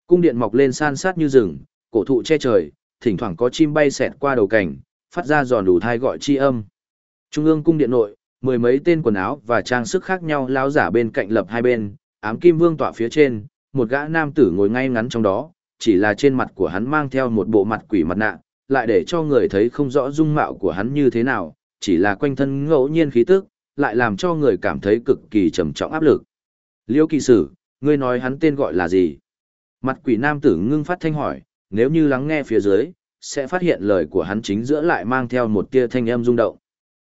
Cung điện mọc lên san sát như rừng, cổ thụ che trời, thỉnh thoảng có chim bay xẹt qua đầu cảnh, phát ra giòn đủ thai gọi chi âm. Trung ương cung điện nội, mười mấy tên quần áo và trang sức khác nhau lao giả bên cạnh lập hai bên, ám kim vương tọa phía trên, một gã nam tử ngồi ngay ngắn trong đó, chỉ là trên mặt của hắn mang theo một bộ mặt quỷ mặt nạ, lại để cho người thấy không rõ dung mạo của hắn như thế nào, chỉ là quanh thân ngẫu nhiên khí tức, lại làm cho người cảm thấy cực kỳ trầm trọng áp lực. Liêu kỳ sử, ngươi nói hắn tên gọi là gì? Mặt quỷ nam tử ngưng phát thanh hỏi, nếu như lắng nghe phía dưới, sẽ phát hiện lời của hắn chính giữa lại mang theo một tia thanh âm rung động.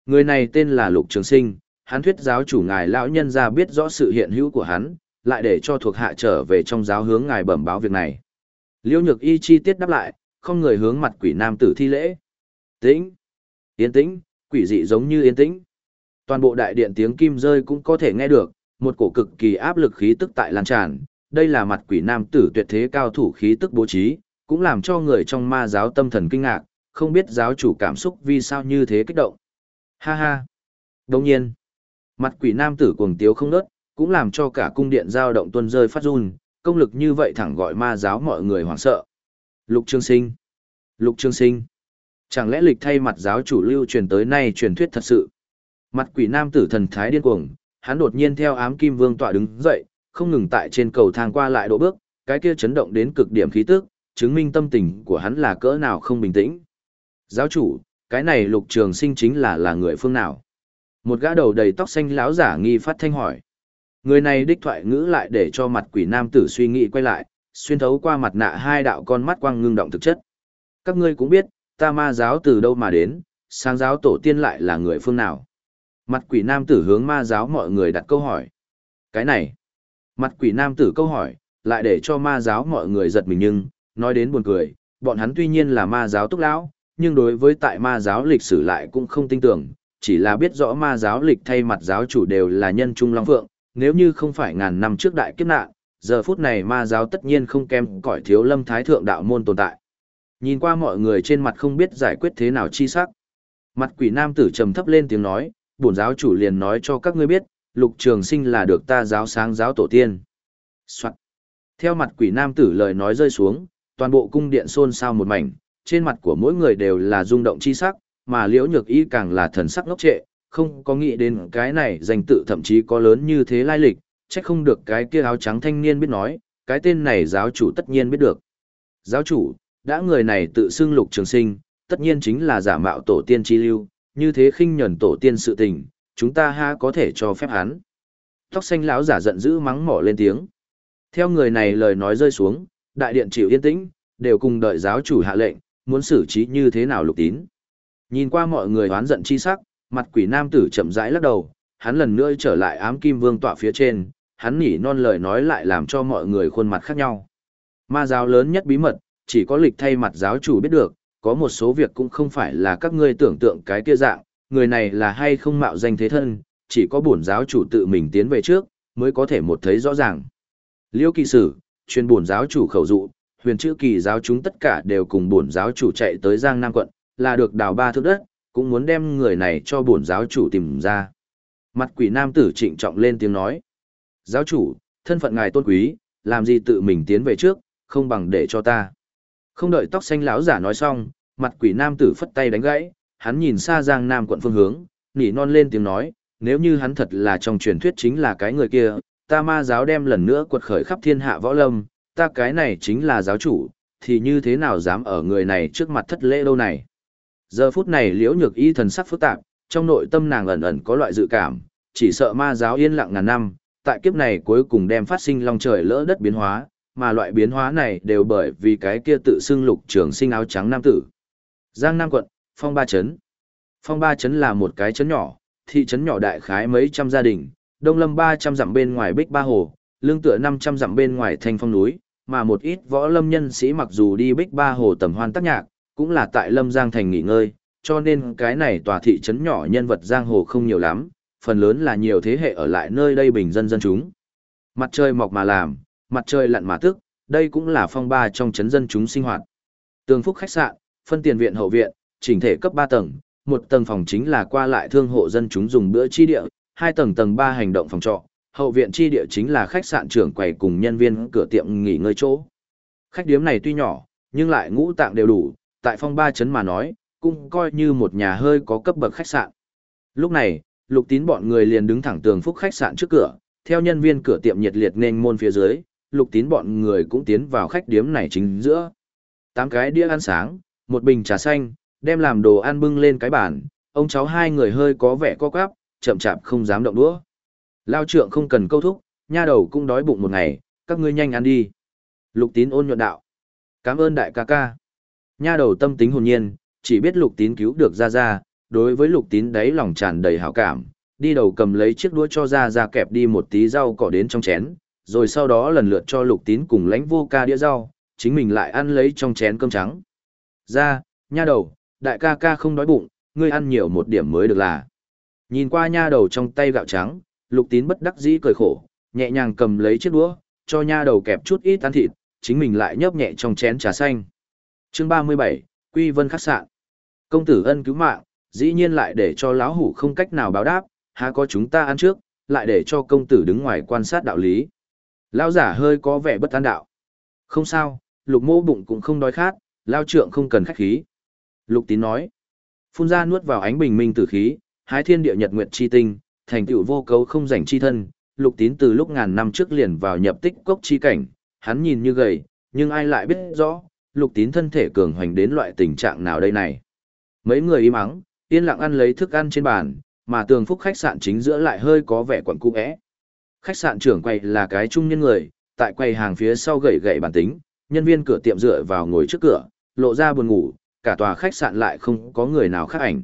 Người này tên là Lục Trường Sinh, hắn thuyết giáo chủ ngài lão nhân ra biết rõ sự hiện hữu của hắn, lại để cho thuộc hạ trở về trong giáo hướng ngài bẩm báo việc này. Liễu Nhược Y chi tiết đáp lại, không người hướng mặt quỷ nam tử thi lễ. Tĩnh, yên tĩnh, quỷ dị giống như yên tĩnh. Toàn bộ đại điện tiếng kim rơi cũng có thể nghe được, một cổ cực kỳ áp lực khí tức tại lan tràn. Đây là mặt quỷ nam tử tuyệt thế cao thủ khí tức bố trí, cũng làm cho người trong ma giáo tâm thần kinh ngạc, không biết giáo chủ cảm xúc vì sao như thế kích động. Ha ha. Đồng nhiên, mặt quỷ nam tử cuồng tiếu không nớt, cũng làm cho cả cung điện giao động tuân rơi phát run, công lực như vậy thẳng gọi ma giáo mọi người hoảng sợ. Lục Trương Sinh. Lục Trương Sinh. Chẳng lẽ lịch thay mặt giáo chủ lưu truyền tới nay truyền thuyết thật sự? Mặt quỷ nam tử thần thái điên cuồng, hắn đột nhiên theo ám kim vương tọa đứng dậy, không ngừng tại trên cầu thang qua lại độ bước, cái kia chấn động đến cực điểm khí tức, chứng minh tâm tình của hắn là cỡ nào không bình tĩnh. Giáo chủ, cái này lục trường sinh chính là là người phương nào? Một gã đầu đầy tóc xanh láo giả nghi phát thanh hỏi. Người này đích thoại ngữ lại để cho mặt quỷ nam tử suy nghĩ quay lại, xuyên thấu qua mặt nạ hai đạo con mắt quang ngưng động thực chất. Các ngươi cũng biết, ta ma giáo từ đâu mà đến, sáng giáo tổ tiên lại là người phương nào. Mặt quỷ nam tử hướng ma giáo mọi người đặt câu hỏi. Cái này, mặt quỷ nam tử câu hỏi, lại để cho ma giáo mọi người giật mình nhưng, nói đến buồn cười, bọn hắn tuy nhiên là ma giáo túc lão, nhưng đối với tại ma giáo lịch sử lại cũng không tin tưởng, chỉ là biết rõ ma giáo lịch thay mặt giáo chủ đều là nhân trung long phượng, nếu như không phải ngàn năm trước đại kiếp nạn, giờ phút này ma giáo tất nhiên không kém cỏi thiếu lâm thái thượng đạo môn tồn tại. Nhìn qua mọi người trên mặt không biết giải quyết thế nào chi sắc. Mặt quỷ nam tử trầm thấp lên tiếng nói, bổn giáo chủ liền nói cho các ngươi biết, lục trường sinh là được ta giáo sáng giáo tổ tiên. Soạn. Theo mặt quỷ nam tử lời nói rơi xuống, toàn bộ cung điện xôn xao một mảnh, trên mặt của mỗi người đều là rung động chi sắc, mà liễu nhược y càng là thần sắc ngốc trệ, không có nghĩ đến cái này danh tự thậm chí có lớn như thế lai lịch, chắc không được cái kia áo trắng thanh niên biết nói, cái tên này giáo chủ tất nhiên biết được. Giáo chủ, đã người này tự xưng lục trường sinh, tất nhiên chính là giả mạo tổ tiên chi lưu, như thế khinh nhẫn tổ tiên sự tình, chúng ta ha có thể cho phép hắn. Tóc xanh lão giả giận dữ mắng mỏ lên tiếng. Theo người này lời nói rơi xuống, đại điện chịu yên tĩnh, đều cùng đợi giáo chủ hạ lệnh, muốn xử trí như thế nào lục tín. Nhìn qua mọi người oán giận chi sắc, mặt quỷ nam tử chậm rãi lắc đầu, hắn lần nữa trở lại ám kim vương tọa phía trên, hắn nỉ non lời nói lại làm cho mọi người khuôn mặt khác nhau. Ma giáo lớn nhất bí mật, chỉ có lịch thay mặt giáo chủ biết được, có một số việc cũng không phải là các ngươi tưởng tượng cái kia dạng, người này là hay không mạo danh thế thân, chỉ có bổn giáo chủ tự mình tiến về trước, mới có thể một thấy rõ ràng. Liêu kỳ sử, chuyên bổn giáo chủ khẩu dụ, huyền chữ kỳ giáo chúng tất cả đều cùng bổn giáo chủ chạy tới Giang Nam quận, là được đào ba thước đất, cũng muốn đem người này cho bổn giáo chủ tìm ra. Mặt quỷ nam tử trịnh trọng lên tiếng nói. Giáo chủ, thân phận ngài tôn quý, làm gì tự mình tiến về trước, không bằng để cho ta. Không đợi tóc xanh lão giả nói xong, mặt quỷ nam tử phất tay đánh gãy, hắn nhìn xa Giang Nam quận phương hướng, nỉ non lên tiếng nói, nếu như hắn thật là trong truyền thuyết chính là cái người kia, ta ma giáo đem lần nữa quật khởi khắp thiên hạ võ lâm, ta cái này chính là giáo chủ, thì như thế nào dám ở người này trước mặt thất lễ đâu này. Giờ phút này liễu nhược y thần sắc phức tạp, trong nội tâm nàng ẩn ẩn có loại dự cảm, chỉ sợ ma giáo yên lặng ngàn năm, tại kiếp này cuối cùng đem phát sinh long trời lỡ đất biến hóa, mà loại biến hóa này đều bởi vì cái kia tự xưng lục trường sinh áo trắng nam tử. Giang Nam quận, Phong Ba Trấn. Phong Ba Trấn là một cái trấn nhỏ, thị trấn nhỏ đại khái mấy trăm gia đình, đông lâm 300 dặm bên ngoài Bích Ba Hồ, lương tựa 500 dặm bên ngoài Thanh Phong núi, mà một ít võ lâm nhân sĩ mặc dù đi Bích Ba Hồ tầm hoan tác nhạc, cũng là tại Lâm Giang Thành nghỉ ngơi, cho nên cái này tòa thị trấn nhỏ nhân vật giang hồ không nhiều lắm, phần lớn là nhiều thế hệ ở lại nơi đây bình dân dân chúng. Mặt trời mọc mà làm, mặt trời lặn mà tức, đây cũng là phong ba trong trấn dân chúng sinh hoạt. Tường phúc khách sạn, phân tiền viện hậu viện, chỉnh thể cấp 3 tầng, một tầng phòng chính là qua lại thương hộ dân chúng dùng bữa chi địa, hai tầng tầng 3 hành động phòng trọ, hậu viện chi địa chính là khách sạn trưởng quầy cùng nhân viên cửa tiệm nghỉ ngơi chỗ. Khách điếm này tuy nhỏ, nhưng lại ngũ tạng đều đủ, tại phong ba chấn mà nói, cũng coi như một nhà hơi có cấp bậc khách sạn. Lúc này, lục tín bọn người liền đứng thẳng tường phúc khách sạn trước cửa, theo nhân viên cửa tiệm nhiệt liệt nên môn phía dưới, lục tín bọn người cũng tiến vào khách điếm này chính giữa. Tám cái đĩa ăn sáng, một bình trà xanh, đem làm đồ ăn bưng lên cái bàn, ông cháu hai người hơi có vẻ co quắp, chậm chạp không dám động đũa. Lao trượng không cần câu thúc, nha đầu cũng đói bụng một ngày, các ngươi nhanh ăn đi. Lục tín ôn nhuận đạo. Cảm ơn đại ca ca. Nha đầu tâm tính hồn nhiên, chỉ biết lục tín cứu được ra ra, đối với lục tín đấy lòng tràn đầy hảo cảm, đi đầu cầm lấy chiếc đũa cho ra ra kẹp đi một tí rau cỏ đến trong chén, rồi sau đó lần lượt cho lục tín cùng lãnh vô ca đĩa rau, chính mình lại ăn lấy trong chén cơm trắng. Ra, nha đầu, đại ca ca không đói bụng, ngươi ăn nhiều một điểm mới được là. Nhìn qua nha đầu trong tay gạo trắng, lục tín bất đắc dĩ cười khổ, nhẹ nhàng cầm lấy chiếc đũa, cho nha đầu kẹp chút ít ăn thịt, chính mình lại nhấp nhẹ trong chén trà xanh. Chương 37, Quy Vân khách sạn. Công tử ân cứu mạng, dĩ nhiên lại để cho lão hủ không cách nào báo đáp, há có chúng ta ăn trước, lại để cho công tử đứng ngoài quan sát đạo lý. Lão giả hơi có vẻ bất an đạo. Không sao, lục mô bụng cũng không đói khát, lao trượng không cần khách khí. Lục tín nói. Phun ra nuốt vào ánh bình minh tử khí, hái thiên địa nhật nguyệt chi tinh, thành tựu vô cấu không rảnh chi thân. Lục tín từ lúc ngàn năm trước liền vào nhập tích cốc chi cảnh, hắn nhìn như gầy, nhưng ai lại biết rõ, lục tín thân thể cường hoành đến loại tình trạng nào đây này. Mấy người im ắng, yên lặng ăn lấy thức ăn trên bàn, mà tường phúc khách sạn chính giữa lại hơi có vẻ quẩn cung ẽ. Khách sạn trưởng quầy là cái trung nhân người, tại quầy hàng phía sau gậy gậy bản tính, nhân viên cửa tiệm dựa vào ngồi trước cửa, lộ ra buồn ngủ, cả tòa khách sạn lại không có người nào khác ảnh.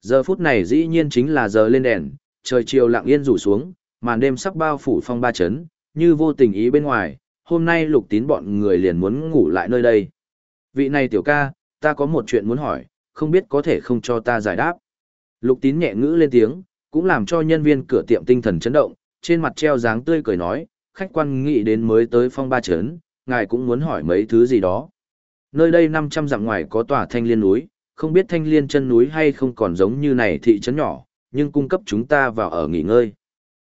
Giờ phút này dĩ nhiên chính là giờ lên đèn, trời chiều lặng yên rủ xuống, màn đêm sắp bao phủ phong ba chấn, như vô tình ý bên ngoài, hôm nay lục tín bọn người liền muốn ngủ lại nơi đây. Vị này tiểu ca, ta có một chuyện muốn hỏi, không biết có thể không cho ta giải đáp. Lục tín nhẹ ngữ lên tiếng, cũng làm cho nhân viên cửa tiệm tinh thần chấn động, trên mặt treo dáng tươi cười nói, khách quan nghĩ đến mới tới phong ba chấn, ngài cũng muốn hỏi mấy thứ gì đó. Nơi đây 500 dặm ngoài có tòa thanh liên núi, không biết thanh liên chân núi hay không còn giống như này thị trấn nhỏ, nhưng cung cấp chúng ta vào ở nghỉ ngơi.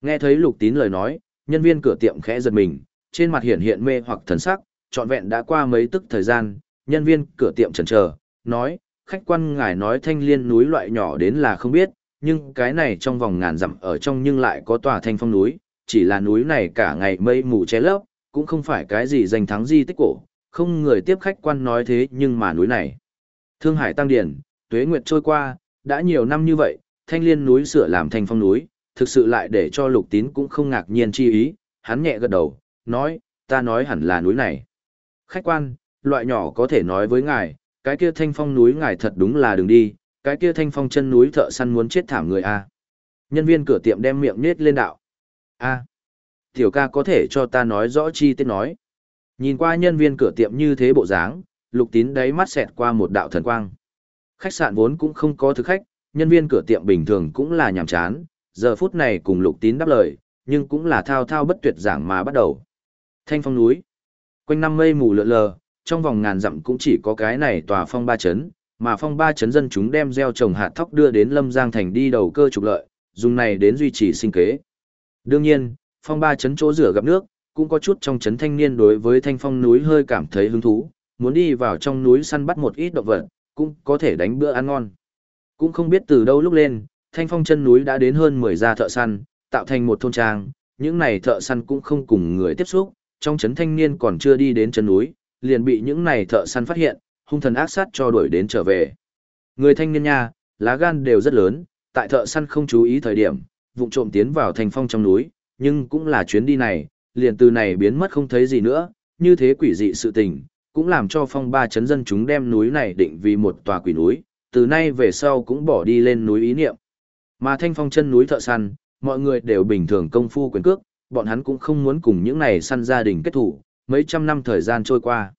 Nghe thấy lục tín lời nói, nhân viên cửa tiệm khẽ giật mình, trên mặt hiện hiện mê hoặc thần sắc, trọn vẹn đã qua mấy tức thời gian, nhân viên cửa tiệm chần chờ, nói, khách quan ngài nói thanh liên núi loại nhỏ đến là không biết, nhưng cái này trong vòng ngàn dặm ở trong nhưng lại có tòa thanh phong núi, chỉ là núi này cả ngày mây mù che lấp, cũng không phải cái gì danh thắng di tích cổ, không người tiếp khách quan nói thế nhưng mà núi này. Thương Hải Tăng Điển, tuế nguyệt trôi qua, đã nhiều năm như vậy, thanh liên núi sửa làm thanh phong núi, thực sự lại để cho lục tín cũng không ngạc nhiên chi ý, hắn nhẹ gật đầu, nói, ta nói hẳn là núi này. Khách quan, loại nhỏ có thể nói với ngài, cái kia thanh phong núi ngài thật đúng là đừng đi, cái kia thanh phong chân núi thợ săn muốn chết thảm người a. Nhân viên cửa tiệm đem miệng nết lên đạo. A, tiểu ca có thể cho ta nói rõ chi tiết nói. Nhìn qua nhân viên cửa tiệm như thế bộ dáng, lục tín đáy mắt xẹt qua một đạo thần quang. Khách sạn vốn cũng không có thực khách, nhân viên cửa tiệm bình thường cũng là nhàm chán, giờ phút này cùng lục tín đáp lời, nhưng cũng là thao thao bất tuyệt giảng mà bắt đầu. Thanh phong núi. Quanh năm mây mù lượn lờ, trong vòng ngàn dặm cũng chỉ có cái này tòa phong ba chấn, mà phong ba chấn dân chúng đem gieo trồng hạt thóc đưa đến Lâm Giang thành đi đầu cơ trục lợi, dùng này đến duy trì sinh kế. Đương nhiên, phong ba chấn chỗ rửa gặp nước, cũng có chút trong chấn thanh niên đối với thanh phong núi hơi cảm thấy hứng thú, muốn đi vào trong núi săn bắt một ít động vật, cũng có thể đánh bữa ăn ngon. Cũng không biết từ đâu lúc lên, thanh phong chân núi đã đến hơn 10 gia thợ săn, tạo thành một thôn trang, những này thợ săn cũng không cùng người tiếp xúc, trong chấn thanh niên còn chưa đi đến chân núi, liền bị những này thợ săn phát hiện, hung thần ác sát cho đuổi đến trở về. Người thanh niên nha, lá gan đều rất lớn, tại thợ săn không chú ý thời điểm, vụng trộm tiến vào thành phong trong núi, nhưng cũng là chuyến đi này, liền từ này biến mất không thấy gì nữa, như thế quỷ dị sự tình, cũng làm cho phong ba chấn dân chúng đem núi này định vì một tòa quỷ núi, từ nay về sau cũng bỏ đi lên núi ý niệm. Mà thanh phong chân núi thợ săn, mọi người đều bình thường công phu quyền cước, bọn hắn cũng không muốn cùng những này săn gia đình kết thủ, mấy trăm năm thời gian trôi qua.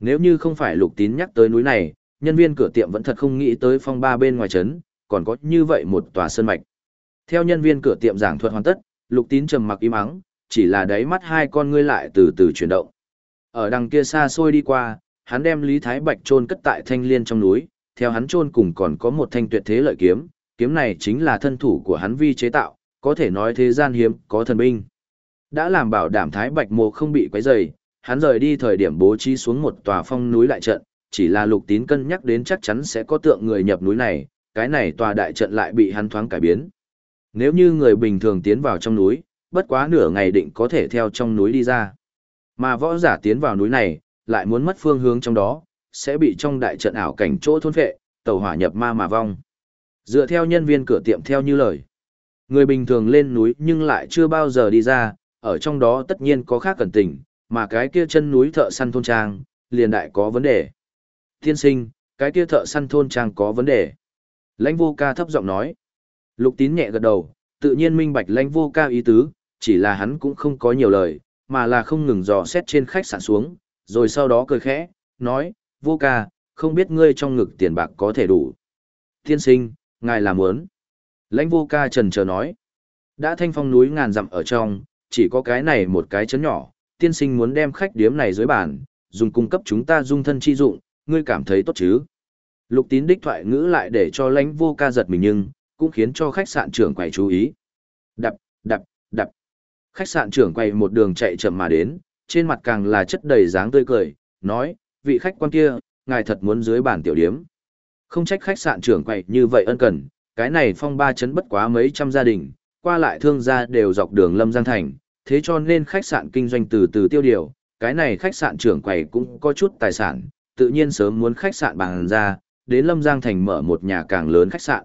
Nếu như không phải lục tín nhắc tới núi này, nhân viên cửa tiệm vẫn thật không nghĩ tới phong ba bên ngoài trấn, còn có như vậy một tòa sơn mạch. Theo nhân viên cửa tiệm giảng thuật hoàn tất, lục tín trầm mặc im ắng, chỉ là đáy mắt hai con ngươi lại từ từ chuyển động. Ở đằng kia xa xôi đi qua, hắn đem Lý Thái Bạch chôn cất tại thanh liên trong núi, theo hắn chôn cùng còn có một thanh tuyệt thế lợi kiếm, kiếm này chính là thân thủ của hắn vi chế tạo, có thể nói thế gian hiếm, có thần binh. Đã làm bảo đảm Thái Bạch Mộ không bị quấy rầy, hắn rời đi thời điểm bố trí xuống một tòa phong núi lại trận, chỉ là lục tín cân nhắc đến chắc chắn sẽ có tượng người nhập núi này, cái này tòa đại trận lại bị hắn thoáng cải biến. Nếu như người bình thường tiến vào trong núi, bất quá nửa ngày định có thể theo trong núi đi ra. Mà võ giả tiến vào núi này, lại muốn mất phương hướng trong đó, sẽ bị trong đại trận ảo cảnh chỗ thôn phệ, tàu hỏa nhập ma mà vong. Dựa theo nhân viên cửa tiệm theo như lời. Người bình thường lên núi nhưng lại chưa bao giờ đi ra, ở trong đó tất nhiên có khác cẩn tình, mà cái kia chân núi thợ săn thôn trang, liền đại có vấn đề. Tiên sinh, cái kia thợ săn thôn trang có vấn đề. Lãnh vô ca thấp giọng nói. Lục tín nhẹ gật đầu, tự nhiên minh bạch lãnh vô ca ý tứ, chỉ là hắn cũng không có nhiều lời, mà là không ngừng dò xét trên khách sạn xuống, rồi sau đó cười khẽ, nói, vô ca, không biết ngươi trong ngực tiền bạc có thể đủ. Tiên sinh, ngài làm muốn. Lãnh vô ca trần chờ nói, đã thanh phong núi ngàn dặm ở trong, chỉ có cái này một cái chấn nhỏ, tiên sinh muốn đem khách điếm này dưới bàn, dùng cung cấp chúng ta dung thân chi dụng, ngươi cảm thấy tốt chứ? Lục tín đích thoại ngữ lại để cho lãnh vô ca giật mình nhưng, cũng khiến cho khách sạn trưởng quầy chú ý. Đập, đập, đập. Khách sạn trưởng quầy một đường chạy chậm mà đến, trên mặt càng là chất đầy dáng tươi cười, nói, vị khách quan kia, ngài thật muốn dưới bàn tiểu điếm. Không trách khách sạn trưởng quầy như vậy ân cần, cái này phong ba chấn bất quá mấy trăm gia đình, qua lại thương gia đều dọc đường Lâm Giang Thành, thế cho nên khách sạn kinh doanh từ từ tiêu điều, cái này khách sạn trưởng quầy cũng có chút tài sản, tự nhiên sớm muốn khách sạn bằng ra, đến Lâm Giang Thành mở một nhà càng lớn khách sạn.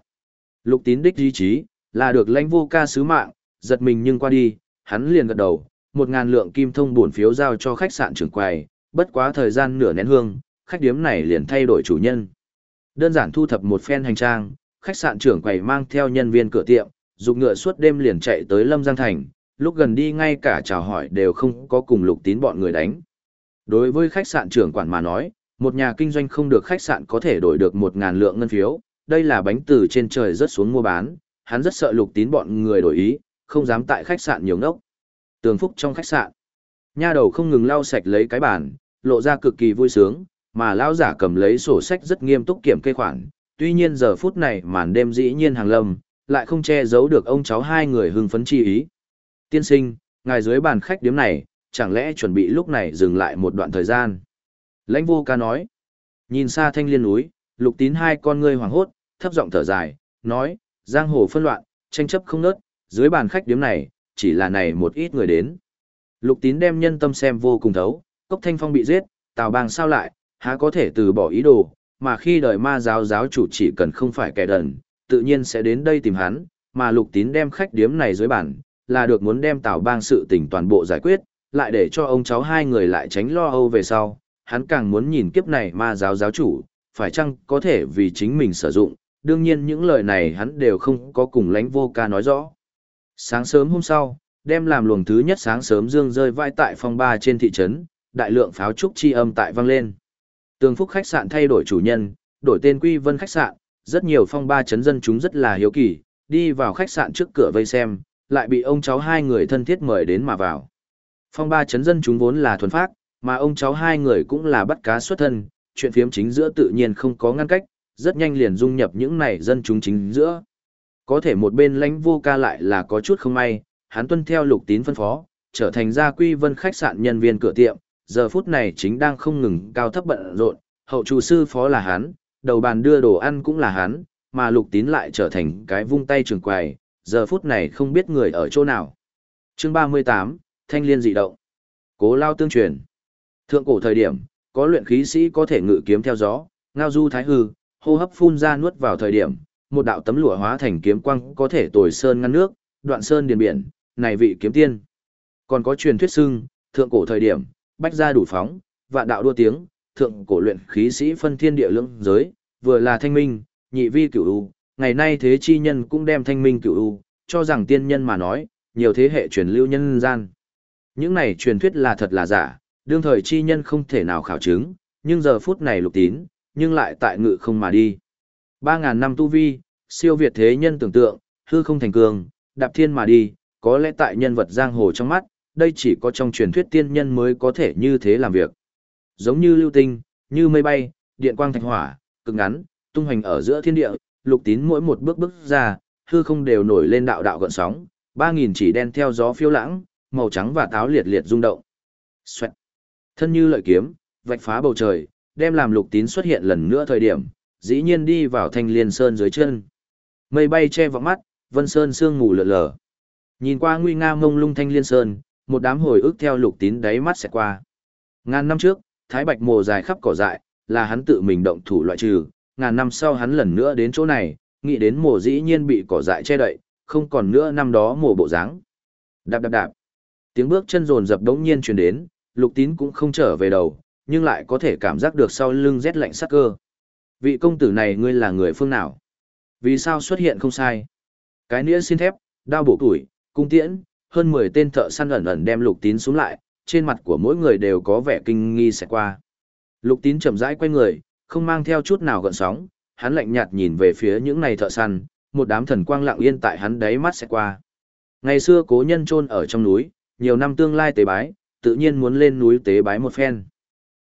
Lục tín đích di trí, là được lãnh vô ca sứ mạng, giật mình nhưng qua đi, hắn liền gật đầu, một ngàn lượng kim thông bổn phiếu giao cho khách sạn trưởng quầy, bất quá thời gian nửa nén hương, khách điếm này liền thay đổi chủ nhân. Đơn giản thu thập một phen hành trang, khách sạn trưởng quầy mang theo nhân viên cửa tiệm, dục ngựa suốt đêm liền chạy tới Lâm Giang Thành, lúc gần đi ngay cả chào hỏi đều không có cùng lục tín bọn người đánh. Đối với khách sạn trưởng quản mà nói, một nhà kinh doanh không được khách sạn có thể đổi được một ngàn lượng ngân phiếu, đây là bánh từ trên trời rớt xuống mua bán, hắn rất sợ lục tín bọn người đổi ý, không dám tại khách sạn nhiều ngốc. Tường phúc trong khách sạn, nha đầu không ngừng lau sạch lấy cái bàn, lộ ra cực kỳ vui sướng, mà lão giả cầm lấy sổ sách rất nghiêm túc kiểm kê khoản, tuy nhiên giờ phút này màn đêm dĩ nhiên hàng lâm, lại không che giấu được ông cháu hai người hưng phấn chi ý. Tiên sinh, ngài dưới bàn khách điếm này, chẳng lẽ chuẩn bị lúc này dừng lại một đoạn thời gian? Lãnh vô ca nói, nhìn xa thanh liên núi, lục tín hai con ngươi hoàng hốt, thấp giọng thở dài, nói, giang hồ phân loạn, tranh chấp không nớt, dưới bàn khách điếm này, chỉ là này một ít người đến. Lục tín đem nhân tâm xem vô cùng thấu, cốc thanh phong bị giết, tào bang sao lại, há có thể từ bỏ ý đồ, mà khi đời ma giáo giáo chủ chỉ cần không phải kẻ đần, tự nhiên sẽ đến đây tìm hắn, mà lục tín đem khách điếm này dưới bàn, là được muốn đem tào bang sự tình toàn bộ giải quyết, lại để cho ông cháu hai người lại tránh lo âu về sau, hắn càng muốn nhìn kiếp này ma giáo giáo chủ, phải chăng có thể vì chính mình sử dụng, đương nhiên những lời này hắn đều không có cùng lãnh vô ca nói rõ. Sáng sớm hôm sau, đem làm luồng thứ nhất sáng sớm dương rơi vai tại phòng ba trên thị trấn, đại lượng pháo trúc chi âm tại vang lên. Tường phúc khách sạn thay đổi chủ nhân, đổi tên quy vân khách sạn, rất nhiều phong ba chấn dân chúng rất là hiếu kỳ, đi vào khách sạn trước cửa vây xem, lại bị ông cháu hai người thân thiết mời đến mà vào. Phong ba chấn dân chúng vốn là thuần phát, mà ông cháu hai người cũng là bắt cá xuất thân, chuyện phiếm chính giữa tự nhiên không có ngăn cách, rất nhanh liền dung nhập những này dân chúng chính giữa. Có thể một bên lãnh vô ca lại là có chút không may, hắn tuân theo lục tín phân phó, trở thành gia quy vân khách sạn nhân viên cửa tiệm, giờ phút này chính đang không ngừng cao thấp bận rộn, hậu chủ sư phó là hắn, đầu bàn đưa đồ ăn cũng là hắn, mà lục tín lại trở thành cái vung tay trường quầy, giờ phút này không biết người ở chỗ nào. chương 38, Thanh Liên dị động. Cố lao tương truyền. Thượng cổ thời điểm, có luyện khí sĩ có thể ngự kiếm theo gió, ngao du thái hư, hô hấp phun ra nuốt vào thời điểm, một đạo tấm lụa hóa thành kiếm quang có thể tồi sơn ngăn nước, đoạn sơn điền biển, này vị kiếm tiên. Còn có truyền thuyết xưng, thượng cổ thời điểm, bách gia đủ phóng, vạn đạo đua tiếng, thượng cổ luyện khí sĩ phân thiên địa lưỡng giới, vừa là thanh minh, nhị vi cửu u, ngày nay thế chi nhân cũng đem thanh minh cửu u, cho rằng tiên nhân mà nói, nhiều thế hệ truyền lưu nhân gian. Những này truyền thuyết là thật là giả, đương thời chi nhân không thể nào khảo chứng, nhưng giờ phút này lục tín, nhưng lại tại ngự không mà đi. Ba ngàn năm tu vi, siêu việt thế nhân tưởng tượng, hư không thành cường, đạp thiên mà đi, có lẽ tại nhân vật giang hồ trong mắt, đây chỉ có trong truyền thuyết tiên nhân mới có thể như thế làm việc. Giống như lưu tinh, như mây bay, điện quang thạch hỏa, cực ngắn, tung hoành ở giữa thiên địa, lục tín mỗi một bước bước ra, hư không đều nổi lên đạo đạo gợn sóng, ba nghìn chỉ đen theo gió phiêu lãng, màu trắng và táo liệt liệt rung động. Xoẹt. Thân như lợi kiếm, vạch phá bầu trời, đem làm lục tín xuất hiện lần nữa thời điểm, dĩ nhiên đi vào thanh liên sơn dưới chân. Mây bay che vọng mắt, vân sơn sương mù lượn lờ. Nhìn qua nguy nga mông lung thanh liên sơn, một đám hồi ức theo lục tín đáy mắt sẽ qua. Ngàn năm trước, Thái Bạch mồ dài khắp cỏ dại, là hắn tự mình động thủ loại trừ, ngàn năm sau hắn lần nữa đến chỗ này, nghĩ đến mồ dĩ nhiên bị cỏ dại che đậy, không còn nữa năm đó mồ bộ dáng. Đạp đạp đạp. Tiếng bước chân rồn rập đống nhiên truyền đến, Lục Tín cũng không trở về đầu, nhưng lại có thể cảm giác được sau lưng rét lạnh sắc cơ. Vị công tử này ngươi là người phương nào? Vì sao xuất hiện không sai? Cái nĩa xin thép, đao bổ tuổi, cung tiễn, hơn 10 tên thợ săn ẩn ẩn đem Lục Tín xuống lại, trên mặt của mỗi người đều có vẻ kinh nghi sẽ qua. Lục Tín chậm rãi quay người, không mang theo chút nào gợn sóng, hắn lạnh nhạt nhìn về phía những này thợ săn, một đám thần quang lặng yên tại hắn đáy mắt sẽ qua. Ngày xưa cố nhân chôn ở trong núi, nhiều năm tương lai tế bái, tự nhiên muốn lên núi tế bái một phen.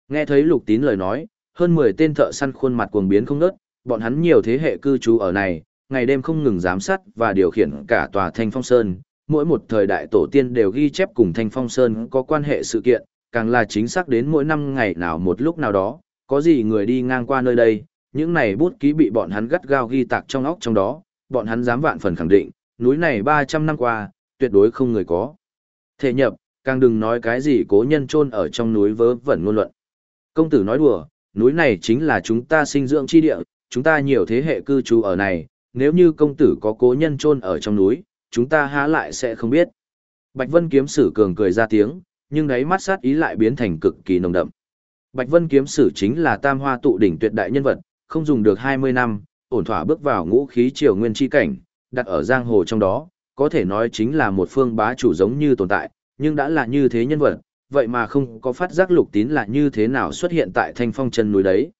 Nghe thấy Lục Tín lời nói, hơn 10 tên thợ săn khuôn mặt cuồng biến không ngớt, bọn hắn nhiều thế hệ cư trú ở này, ngày đêm không ngừng giám sát và điều khiển cả tòa Thanh Phong Sơn, mỗi một thời đại tổ tiên đều ghi chép cùng Thanh Phong Sơn có quan hệ sự kiện, càng là chính xác đến mỗi năm ngày nào một lúc nào đó, có gì người đi ngang qua nơi đây, những này bút ký bị bọn hắn gắt gao ghi tạc trong óc trong đó, bọn hắn dám vạn phần khẳng định, núi này 300 năm qua, tuyệt đối không người có. Thể nhập, càng đừng nói cái gì cố nhân chôn ở trong núi vớ vẩn ngôn luận. Công tử nói đùa, núi này chính là chúng ta sinh dưỡng chi địa, chúng ta nhiều thế hệ cư trú ở này, nếu như công tử có cố nhân chôn ở trong núi, chúng ta há lại sẽ không biết. Bạch Vân kiếm sử cường cười ra tiếng, nhưng đáy mắt sát ý lại biến thành cực kỳ nồng đậm. Bạch Vân kiếm sử chính là tam hoa tụ đỉnh tuyệt đại nhân vật, không dùng được 20 năm, ổn thỏa bước vào ngũ khí triều nguyên chi cảnh, đặt ở giang hồ trong đó, có thể nói chính là một phương bá chủ giống như tồn tại, nhưng đã là như thế nhân vật, vậy mà không có phát giác lục tín là như thế nào xuất hiện tại thanh phong chân núi đấy.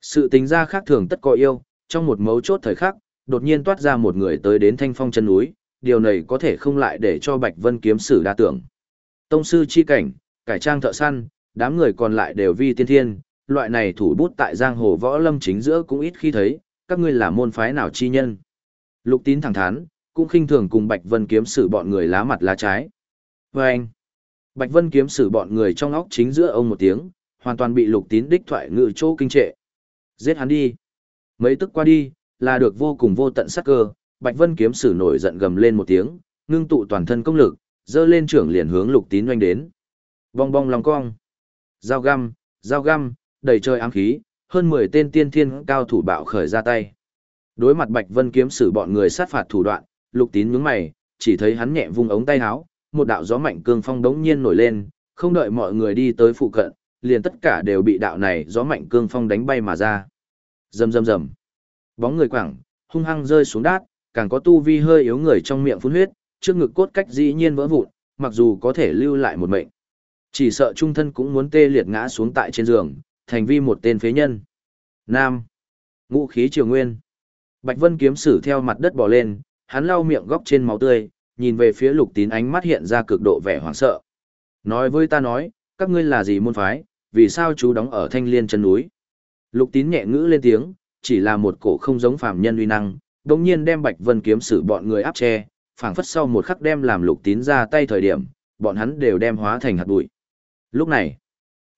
Sự tính ra khác thường tất có yêu, trong một mấu chốt thời khắc, đột nhiên toát ra một người tới đến thanh phong chân núi, điều này có thể không lại để cho Bạch Vân kiếm sử đa tưởng. Tông sư chi cảnh, cải trang thợ săn, đám người còn lại đều vi tiên thiên, loại này thủ bút tại giang hồ võ lâm chính giữa cũng ít khi thấy, các ngươi là môn phái nào chi nhân. Lục tín thẳng thắn, cũng khinh thường cùng Bạch Vân kiếm sử bọn người lá mặt lá trái. Và anh, Bạch Vân kiếm sử bọn người trong óc chính giữa ông một tiếng, hoàn toàn bị lục tín đích thoại ngự chỗ kinh trệ. Giết hắn đi. Mấy tức qua đi, là được vô cùng vô tận sắc cơ, Bạch Vân kiếm sử nổi giận gầm lên một tiếng, ngưng tụ toàn thân công lực, dơ lên trưởng liền hướng lục tín oanh đến. Bong bong lòng cong. Dao găm, dao găm, đầy trời ám khí, hơn 10 tên tiên thiên cao thủ bạo khởi ra tay. Đối mặt Bạch Vân kiếm sử bọn người sát phạt thủ đoạn, lục tín nhướng mày, chỉ thấy hắn nhẹ vung ống tay áo, một đạo gió mạnh cương phong đống nhiên nổi lên, không đợi mọi người đi tới phụ cận, liền tất cả đều bị đạo này gió mạnh cương phong đánh bay mà ra. Rầm rầm rầm. Bóng người quẳng, hung hăng rơi xuống đát, càng có tu vi hơi yếu người trong miệng phun huyết, trước ngực cốt cách dĩ nhiên vỡ vụn, mặc dù có thể lưu lại một mệnh. Chỉ sợ trung thân cũng muốn tê liệt ngã xuống tại trên giường, thành vi một tên phế nhân. Nam. Ngũ khí triều nguyên. Bạch Vân kiếm sử theo mặt đất bò lên, hắn lau miệng góc trên máu tươi, nhìn về phía lục tín ánh mắt hiện ra cực độ vẻ hoảng sợ. Nói với ta nói, các ngươi là gì môn phái, vì sao chú đóng ở thanh liên chân núi. Lục tín nhẹ ngữ lên tiếng, chỉ là một cổ không giống phàm nhân uy năng, đồng nhiên đem Bạch Vân kiếm sử bọn người áp che, phảng phất sau một khắc đem làm lục tín ra tay thời điểm, bọn hắn đều đem hóa thành hạt bụi. Lúc này,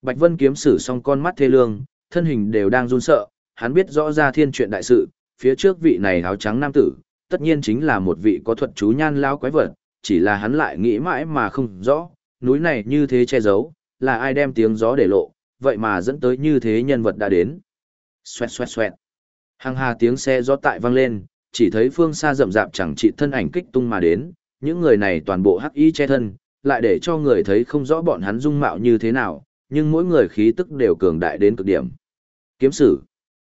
Bạch Vân kiếm sử xong con mắt thê lương, thân hình đều đang run sợ, hắn biết rõ ra thiên chuyện đại sự, phía trước vị này áo trắng nam tử, tất nhiên chính là một vị có thuật chú nhan lao quái vật, chỉ là hắn lại nghĩ mãi mà không rõ, núi này như thế che giấu, là ai đem tiếng gió để lộ, vậy mà dẫn tới như thế nhân vật đã đến. Xoẹt xoẹt xoẹt. Hàng hà tiếng xe gió tại vang lên, chỉ thấy phương xa rậm rạp chẳng trị thân ảnh kích tung mà đến, những người này toàn bộ hắc y che thân, lại để cho người thấy không rõ bọn hắn dung mạo như thế nào, nhưng mỗi người khí tức đều cường đại đến cực điểm. Kiếm sử.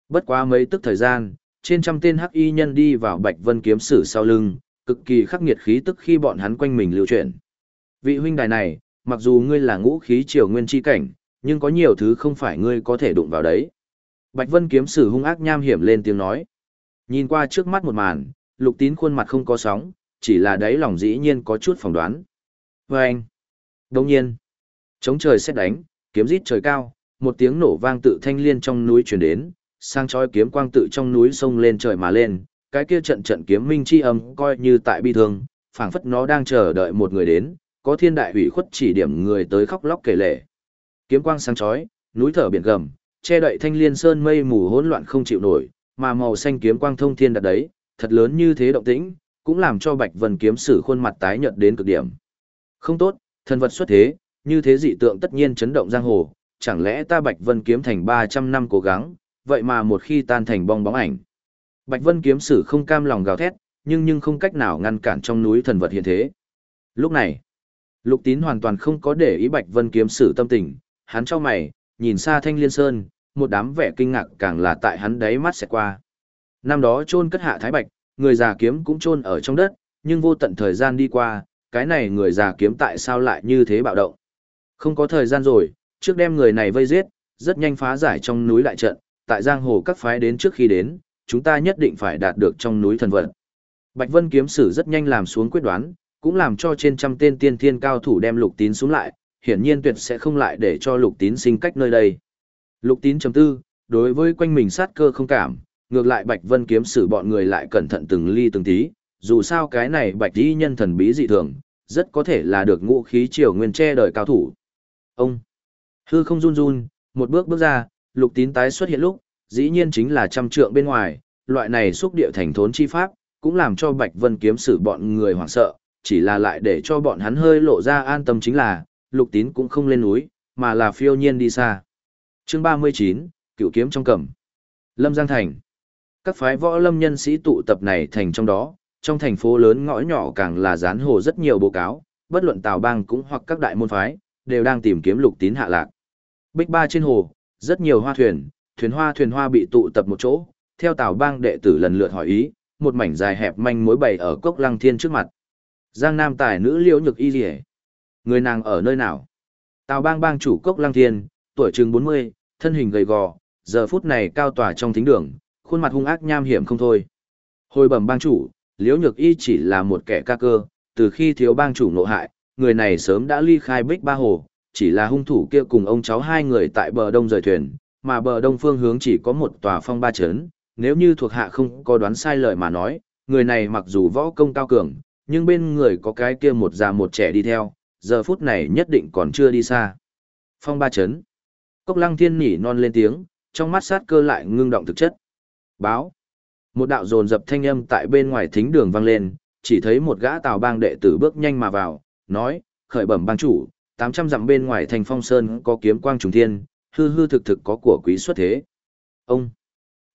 Bất quá mấy tức thời gian, trên trăm tên hắc y nhân đi vào Bạch Vân kiếm sử sau lưng, cực kỳ khắc nghiệt khí tức khi bọn hắn quanh mình lưu chuyển. Vị huynh đài này, mặc dù ngươi là ngũ khí triều nguyên chi cảnh, nhưng có nhiều thứ không phải ngươi có thể đụng vào đấy. Bạch Vân kiếm sử hung ác nham hiểm lên tiếng nói. Nhìn qua trước mắt một màn, lục tín khuôn mặt không có sóng, chỉ là đáy lòng dĩ nhiên có chút phỏng đoán. Và anh, đồng nhiên, chống trời xét đánh, kiếm rít trời cao, một tiếng nổ vang tự thanh liên trong núi truyền đến, sang chói kiếm quang tự trong núi sông lên trời mà lên, cái kia trận trận kiếm minh chi âm coi như tại bi thương, phảng phất nó đang chờ đợi một người đến, có thiên đại hủy khuất chỉ điểm người tới khóc lóc kể lệ. Kiếm quang sáng chói, núi thở biển gầm, che đậy thanh liên sơn mây mù hỗn loạn không chịu nổi, mà màu xanh kiếm quang thông thiên đặt đấy, thật lớn như thế động tĩnh, cũng làm cho Bạch Vân kiếm sử khuôn mặt tái nhợt đến cực điểm. Không tốt, thần vật xuất thế, như thế dị tượng tất nhiên chấn động giang hồ, chẳng lẽ ta Bạch Vân kiếm thành 300 năm cố gắng, vậy mà một khi tan thành bong bóng ảnh. Bạch Vân kiếm sử không cam lòng gào thét, nhưng nhưng không cách nào ngăn cản trong núi thần vật hiện thế. Lúc này, Lục Tín hoàn toàn không có để ý Bạch Vân kiếm sử tâm tình, hắn cho mày, nhìn xa Thanh Liên Sơn, một đám vẻ kinh ngạc càng là tại hắn đáy mắt sẽ qua. Năm đó chôn cất hạ Thái Bạch, người già kiếm cũng chôn ở trong đất, nhưng vô tận thời gian đi qua, cái này người già kiếm tại sao lại như thế bạo động. Không có thời gian rồi, trước đem người này vây giết, rất nhanh phá giải trong núi đại trận, tại giang hồ các phái đến trước khi đến, chúng ta nhất định phải đạt được trong núi thần vật. Bạch Vân kiếm sử rất nhanh làm xuống quyết đoán, cũng làm cho trên trăm tên tiên thiên cao thủ đem lục tín xuống lại, hiển nhiên tuyệt sẽ không lại để cho lục tín sinh cách nơi đây. Lục tín chấm tư, đối với quanh mình sát cơ không cảm, ngược lại Bạch Vân kiếm sử bọn người lại cẩn thận từng ly từng tí, dù sao cái này Bạch Y nhân thần bí dị thường, rất có thể là được ngũ khí triều nguyên che đời cao thủ. Ông hư không run run, một bước bước ra, lục tín tái xuất hiện lúc, dĩ nhiên chính là trăm trượng bên ngoài, loại này xúc địa thành thốn chi pháp, cũng làm cho Bạch Vân kiếm sử bọn người hoảng sợ, chỉ là lại để cho bọn hắn hơi lộ ra an tâm chính là, lục tín cũng không lên núi, mà là phiêu nhiên đi xa. Chương 39, Cựu kiếm trong cầm. Lâm Giang Thành. Các phái võ lâm nhân sĩ tụ tập này thành trong đó, trong thành phố lớn ngõ nhỏ càng là dán hồ rất nhiều bộ cáo, bất luận Tào Bang cũng hoặc các đại môn phái, đều đang tìm kiếm lục tín hạ lạc. Bích ba trên hồ, rất nhiều hoa thuyền, thuyền hoa thuyền hoa bị tụ tập một chỗ, theo Tào Bang đệ tử lần lượt hỏi ý, một mảnh dài hẹp manh mối bày ở cốc lăng thiên trước mặt. Giang Nam tài nữ liễu nhược y rỉa. Người nàng ở nơi nào? Tào Bang bang chủ cốc lăng thiên, tuổi chừng 40, thân hình gầy gò, giờ phút này cao tỏa trong thính đường, khuôn mặt hung ác nham hiểm không thôi. Hồi bẩm bang chủ, liễu nhược y chỉ là một kẻ ca cơ, từ khi thiếu bang chủ nộ hại, người này sớm đã ly khai bích ba hồ, chỉ là hung thủ kia cùng ông cháu hai người tại bờ đông rời thuyền, mà bờ đông phương hướng chỉ có một tòa phong ba chấn, nếu như thuộc hạ không có đoán sai lời mà nói, người này mặc dù võ công cao cường, nhưng bên người có cái kia một già một trẻ đi theo, giờ phút này nhất định còn chưa đi xa. Phong ba chấn. Cốc lăng thiên nỉ non lên tiếng, trong mắt sát cơ lại ngưng động thực chất. Báo. Một đạo dồn dập thanh âm tại bên ngoài thính đường vang lên, chỉ thấy một gã tào bang đệ tử bước nhanh mà vào, nói, khởi bẩm bang chủ, 800 dặm bên ngoài thành phong sơn có kiếm quang trùng thiên, hư hư thực thực có của quý xuất thế. Ông.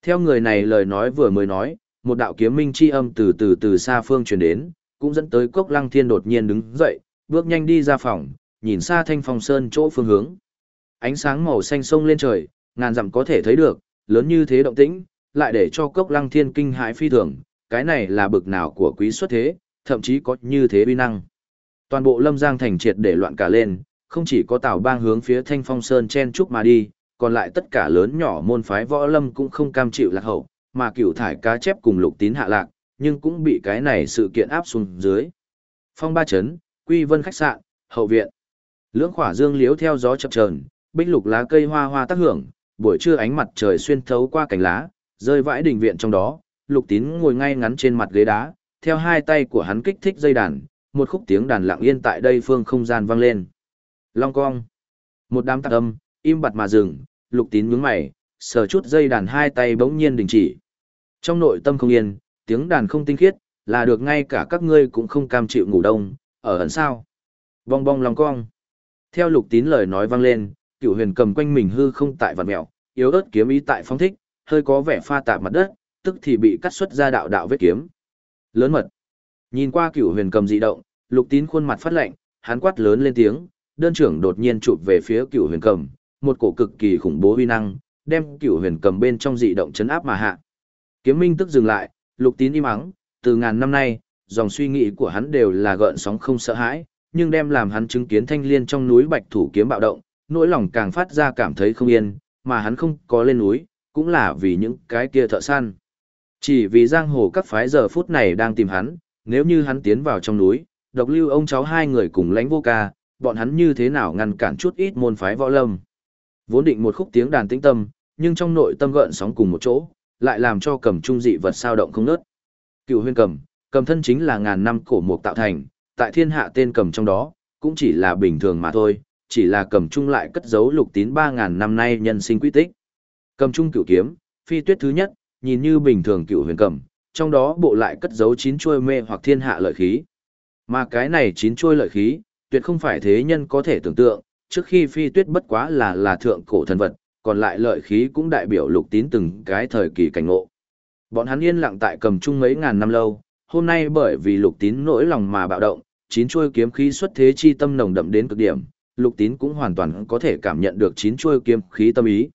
Theo người này lời nói vừa mới nói, một đạo kiếm minh chi âm từ từ từ xa phương truyền đến, cũng dẫn tới cốc lăng thiên đột nhiên đứng dậy, bước nhanh đi ra phòng, nhìn xa thanh phong sơn chỗ phương hướng. Ánh sáng màu xanh sông lên trời, ngàn dặm có thể thấy được, lớn như thế động tĩnh, lại để cho cốc lăng thiên kinh hãi phi thường, cái này là bực nào của quý xuất thế, thậm chí có như thế uy năng. Toàn bộ lâm giang thành triệt để loạn cả lên, không chỉ có tào bang hướng phía thanh phong sơn chen trúc mà đi, còn lại tất cả lớn nhỏ môn phái võ lâm cũng không cam chịu lạc hậu, mà cửu thải cá chép cùng lục tín hạ lạc, nhưng cũng bị cái này sự kiện áp xuống dưới. Phong ba chấn, quy vân khách sạn, hậu viện. Lưỡng khỏa dương liếu theo gió chập chờn, bích lục lá cây hoa hoa tác hưởng, buổi trưa ánh mặt trời xuyên thấu qua cành lá, rơi vãi đình viện trong đó, lục tín ngồi ngay ngắn trên mặt ghế đá, theo hai tay của hắn kích thích dây đàn, một khúc tiếng đàn lặng yên tại đây phương không gian vang lên. Long cong. Một đám tạc âm, im bặt mà dừng, lục tín nhướng mày, sờ chút dây đàn hai tay bỗng nhiên đình chỉ. Trong nội tâm không yên, tiếng đàn không tinh khiết, là được ngay cả các ngươi cũng không cam chịu ngủ đông, ở ẩn sao. Bong bong long cong. Theo lục tín lời nói vang lên, cựu huyền cầm quanh mình hư không tại vạt mèo, yếu ớt kiếm ý tại phong thích, hơi có vẻ pha tạp mặt đất, tức thì bị cắt xuất ra đạo đạo vết kiếm. Lớn mật. Nhìn qua cựu huyền cầm dị động, lục tín khuôn mặt phát lạnh, hắn quát lớn lên tiếng, đơn trưởng đột nhiên chụp về phía cựu huyền cầm, một cổ cực kỳ khủng bố uy năng, đem cựu huyền cầm bên trong dị động chấn áp mà hạ. Kiếm minh tức dừng lại, lục tín im ắng, từ ngàn năm nay, dòng suy nghĩ của hắn đều là gợn sóng không sợ hãi, nhưng đem làm hắn chứng kiến thanh liên trong núi bạch thủ kiếm bạo động, nỗi lòng càng phát ra cảm thấy không yên, mà hắn không có lên núi, cũng là vì những cái kia thợ săn. Chỉ vì giang hồ các phái giờ phút này đang tìm hắn, nếu như hắn tiến vào trong núi, độc lưu ông cháu hai người cùng lãnh vô ca, bọn hắn như thế nào ngăn cản chút ít môn phái võ lâm. Vốn định một khúc tiếng đàn tĩnh tâm, nhưng trong nội tâm gợn sóng cùng một chỗ, lại làm cho cầm trung dị vật sao động không nớt. Cựu huyên cầm, cầm thân chính là ngàn năm cổ mục tạo thành, tại thiên hạ tên cầm trong đó, cũng chỉ là bình thường mà thôi, chỉ là cầm trung lại cất giấu lục tín ba ngàn năm nay nhân sinh quy tích. Cầm trung cửu kiếm, phi tuyết thứ nhất, nhìn như bình thường cửu huyền cầm, trong đó bộ lại cất giấu chín chuôi mê hoặc thiên hạ lợi khí. Mà cái này chín chuôi lợi khí, tuyệt không phải thế nhân có thể tưởng tượng, trước khi phi tuyết bất quá là là thượng cổ thần vật, còn lại lợi khí cũng đại biểu lục tín từng cái thời kỳ cảnh ngộ. Bọn hắn yên lặng tại cầm chung mấy ngàn năm lâu, hôm nay bởi vì lục tín nỗi lòng mà bạo động, chín chuôi kiếm khí xuất thế chi tâm nồng đậm đến cực điểm, lục tín cũng hoàn toàn có thể cảm nhận được chín chuôi kiếm khí tâm ý.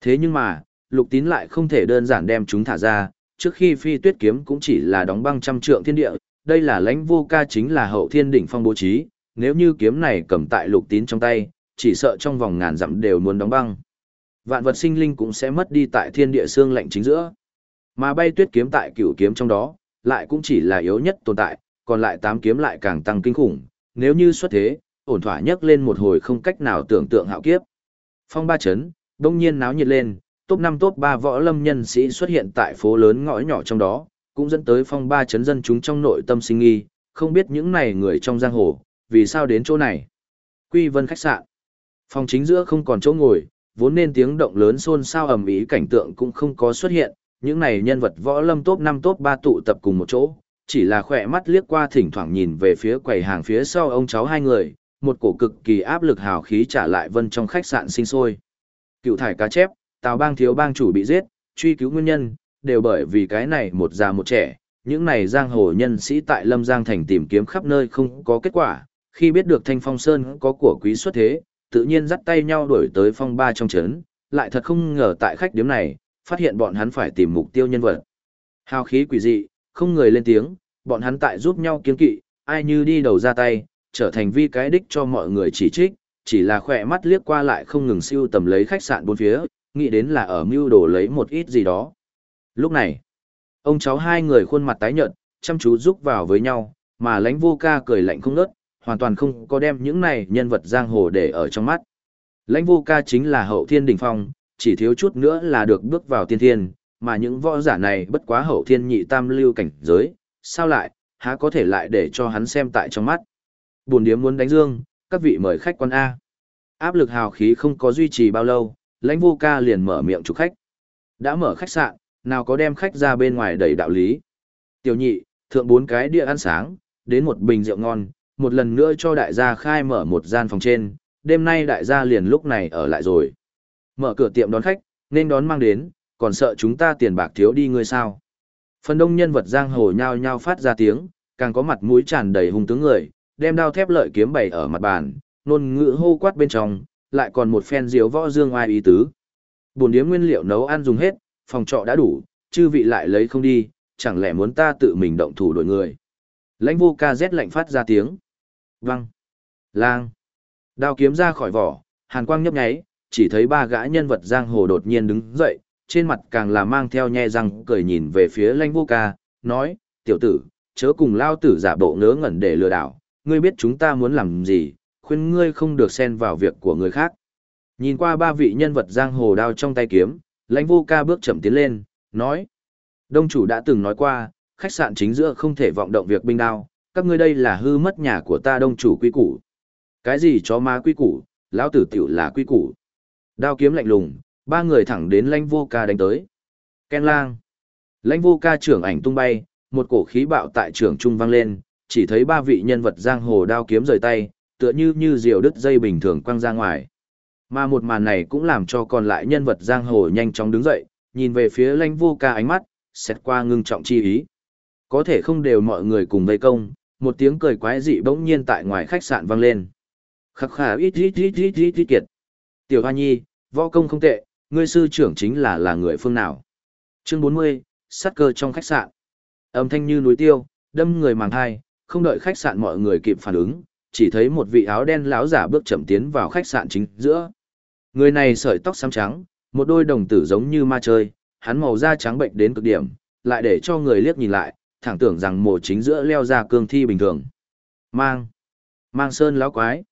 Thế nhưng mà, lục tín lại không thể đơn giản đem chúng thả ra, trước khi phi tuyết kiếm cũng chỉ là đóng băng trăm trượng thiên địa, đây là lãnh vô ca chính là hậu thiên đỉnh phong bố trí, nếu như kiếm này cầm tại lục tín trong tay, chỉ sợ trong vòng ngàn dặm đều muốn đóng băng. Vạn vật sinh linh cũng sẽ mất đi tại thiên địa xương lạnh chính giữa. Mà bay tuyết kiếm tại cửu kiếm trong đó, lại cũng chỉ là yếu nhất tồn tại, còn lại tám kiếm lại càng tăng kinh khủng, nếu như xuất thế, ổn thỏa nhấc lên một hồi không cách nào tưởng tượng hạo kiếp. Phong ba chấn, đông nhiên náo nhiệt lên, top 5 top 3 võ lâm nhân sĩ xuất hiện tại phố lớn ngõ nhỏ trong đó, cũng dẫn tới phong ba chấn dân chúng trong nội tâm sinh nghi, không biết những này người trong giang hồ, vì sao đến chỗ này. Quy vân khách sạn. Phòng chính giữa không còn chỗ ngồi, vốn nên tiếng động lớn xôn xao ầm ĩ cảnh tượng cũng không có xuất hiện, những này nhân vật võ lâm top 5 top 3 tụ tập cùng một chỗ, chỉ là khỏe mắt liếc qua thỉnh thoảng nhìn về phía quầy hàng phía sau ông cháu hai người, một cổ cực kỳ áp lực hào khí trả lại vân trong khách sạn sinh sôi. Cựu thải cá chép, tào bang thiếu bang chủ bị giết, truy cứu nguyên nhân, đều bởi vì cái này một già một trẻ, những này giang hồ nhân sĩ tại Lâm Giang Thành tìm kiếm khắp nơi không có kết quả, khi biết được Thanh Phong Sơn có của quý xuất thế, tự nhiên dắt tay nhau đuổi tới phong ba trong chấn, lại thật không ngờ tại khách điếm này, phát hiện bọn hắn phải tìm mục tiêu nhân vật. Hào khí quỷ dị, không người lên tiếng, bọn hắn tại giúp nhau kiên kỵ, ai như đi đầu ra tay, trở thành vi cái đích cho mọi người chỉ trích, chỉ là khỏe mắt liếc qua lại không ngừng siêu tầm lấy khách sạn bốn phía, nghĩ đến là ở mưu đồ lấy một ít gì đó. Lúc này, ông cháu hai người khuôn mặt tái nhợt, chăm chú rúc vào với nhau, mà lãnh vô ca cười lạnh không nớt, hoàn toàn không có đem những này nhân vật giang hồ để ở trong mắt. Lãnh vô ca chính là hậu thiên đỉnh phong, chỉ thiếu chút nữa là được bước vào tiên thiên, mà những võ giả này bất quá hậu thiên nhị tam lưu cảnh giới, sao lại, há có thể lại để cho hắn xem tại trong mắt. Buồn điếm muốn đánh dương, các vị mời khách quan A. Áp lực hào khí không có duy trì bao lâu, lãnh vô ca liền mở miệng chụp khách. Đã mở khách sạn, nào có đem khách ra bên ngoài đầy đạo lý. Tiểu nhị, thượng bốn cái địa ăn sáng, đến một bình rượu ngon, một lần nữa cho đại gia khai mở một gian phòng trên, đêm nay đại gia liền lúc này ở lại rồi. Mở cửa tiệm đón khách, nên đón mang đến, còn sợ chúng ta tiền bạc thiếu đi ngươi sao. Phần đông nhân vật giang hồ nhao nhao phát ra tiếng, càng có mặt mũi tràn đầy hung tướng người, đem đao thép lợi kiếm bày ở mặt bàn, nôn ngữ hô quát bên trong, lại còn một phen diếu võ dương ai ý tứ. Buồn điếm nguyên liệu nấu ăn dùng hết, phòng trọ đã đủ, chư vị lại lấy không đi, chẳng lẽ muốn ta tự mình động thủ đổi người. Lãnh vô ca rét lạnh phát ra tiếng. Văng. Lang. Đao kiếm ra khỏi vỏ, hàn quang nhấp nháy, chỉ thấy ba gã nhân vật giang hồ đột nhiên đứng dậy, trên mặt càng là mang theo nhe răng cười nhìn về phía lãnh vô ca, nói, tiểu tử, chớ cùng lao tử giả bộ ngớ ngẩn để lừa đảo, ngươi biết chúng ta muốn làm gì, khuyên ngươi không được xen vào việc của người khác. Nhìn qua ba vị nhân vật giang hồ đao trong tay kiếm, lãnh vô ca bước chậm tiến lên, nói, đông chủ đã từng nói qua, khách sạn chính giữa không thể vọng động việc binh đao, các ngươi đây là hư mất nhà của ta đông chủ quy củ. Cái gì cho má quy củ, lão tử tiểu là quy củ. Đao kiếm lạnh lùng, ba người thẳng đến lãnh vô ca đánh tới. Ken lang. Lãnh vô ca trưởng ảnh tung bay, một cổ khí bạo tại trường trung vang lên, chỉ thấy ba vị nhân vật giang hồ đao kiếm rời tay, tựa như như diều đứt dây bình thường quăng ra ngoài. Mà một màn này cũng làm cho còn lại nhân vật giang hồ nhanh chóng đứng dậy, nhìn về phía lãnh vô ca ánh mắt, xét qua ngưng trọng chi ý. Có thể không đều mọi người cùng vây công, một tiếng cười quái dị bỗng nhiên tại ngoài khách sạn vang lên. Khắc khả ít ít ít ít ít ít kiệt. Tiểu Hoa Nhi, võ công không tệ, ngươi sư trưởng chính là là người phương nào. Chương 40, sát cơ trong khách sạn. Âm thanh như núi tiêu, đâm người màng hai, không đợi khách sạn mọi người kịp phản ứng, chỉ thấy một vị áo đen lão giả bước chậm tiến vào khách sạn chính giữa. Người này sợi tóc xám trắng, một đôi đồng tử giống như ma chơi, hắn màu da trắng bệnh đến cực điểm, lại để cho người liếc nhìn lại, thẳng tưởng rằng mồ chính giữa leo ra cương thi bình thường. Mang. Mang sơn lão quái.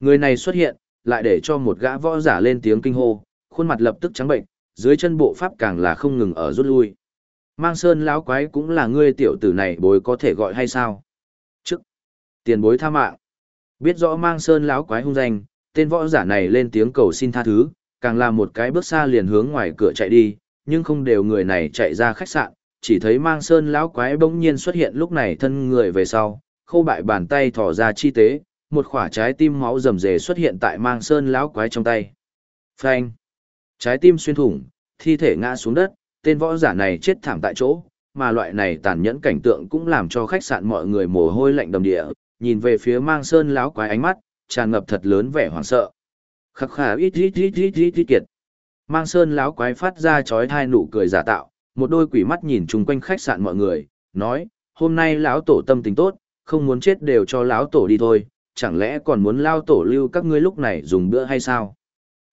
Người này xuất hiện, lại để cho một gã võ giả lên tiếng kinh hô, khuôn mặt lập tức trắng bệnh, dưới chân bộ pháp càng là không ngừng ở rút lui. Mang sơn lão quái cũng là ngươi tiểu tử này bối có thể gọi hay sao? Tiền bối tha mạng. Biết rõ mang sơn lão quái hung danh, tên võ giả này lên tiếng cầu xin tha thứ, càng là một cái bước xa liền hướng ngoài cửa chạy đi, nhưng không đều người này chạy ra khách sạn, chỉ thấy mang sơn lão quái bỗng nhiên xuất hiện lúc này thân người về sau, khô bại bàn tay thỏ ra chi tế, một quả trái tim máu rầm rề xuất hiện tại mang sơn lão quái trong tay. Phanh! Trái tim xuyên thủng, thi thể ngã xuống đất, tên võ giả này chết thảm tại chỗ, mà loại này tàn nhẫn cảnh tượng cũng làm cho khách sạn mọi người mồ hôi lạnh đầm địa, nhìn về phía mang sơn lão quái ánh mắt, tràn ngập thật lớn vẻ hoảng sợ. Khắc khả ít ít ít ít ít ít kiệt. Mang sơn lão quái phát ra chói thai nụ cười giả tạo, một đôi quỷ mắt nhìn chung quanh khách sạn mọi người, nói, hôm nay lão tổ tâm tình tốt, không muốn chết đều cho lão tổ đi thôi, chẳng lẽ còn muốn lao tổ lưu các ngươi lúc này dùng bữa hay sao?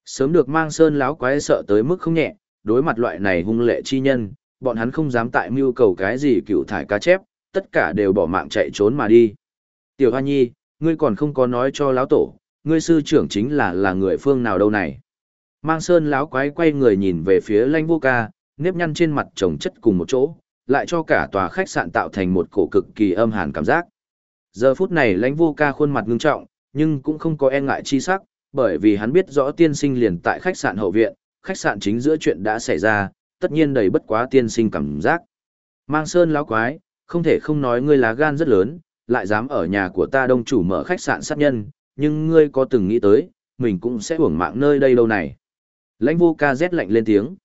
Sớm được mang sơn lão quái sợ tới mức không nhẹ, đối mặt loại này hung lệ chi nhân, bọn hắn không dám tại mưu cầu cái gì cựu thải cá chép, tất cả đều bỏ mạng chạy trốn mà đi. Tiểu Hoa Nhi, ngươi còn không có nói cho lão tổ, ngươi sư trưởng chính là là người phương nào đâu này. Mang sơn lão quái quay người nhìn về phía lanh vô ca, nếp nhăn trên mặt chồng chất cùng một chỗ, lại cho cả tòa khách sạn tạo thành một cổ cực kỳ âm hàn cảm giác. Giờ phút này lãnh vô ca khuôn mặt ngưng trọng, nhưng cũng không có e ngại chi sắc, bởi vì hắn biết rõ tiên sinh liền tại khách sạn hậu viện, khách sạn chính giữa chuyện đã xảy ra, tất nhiên đầy bất quá tiên sinh cảm giác. Mang sơn lão quái, không thể không nói ngươi lá gan rất lớn, lại dám ở nhà của ta đông chủ mở khách sạn sát nhân, nhưng ngươi có từng nghĩ tới, mình cũng sẽ hưởng mạng nơi đây đâu này. Lãnh vô ca rét lạnh lên tiếng.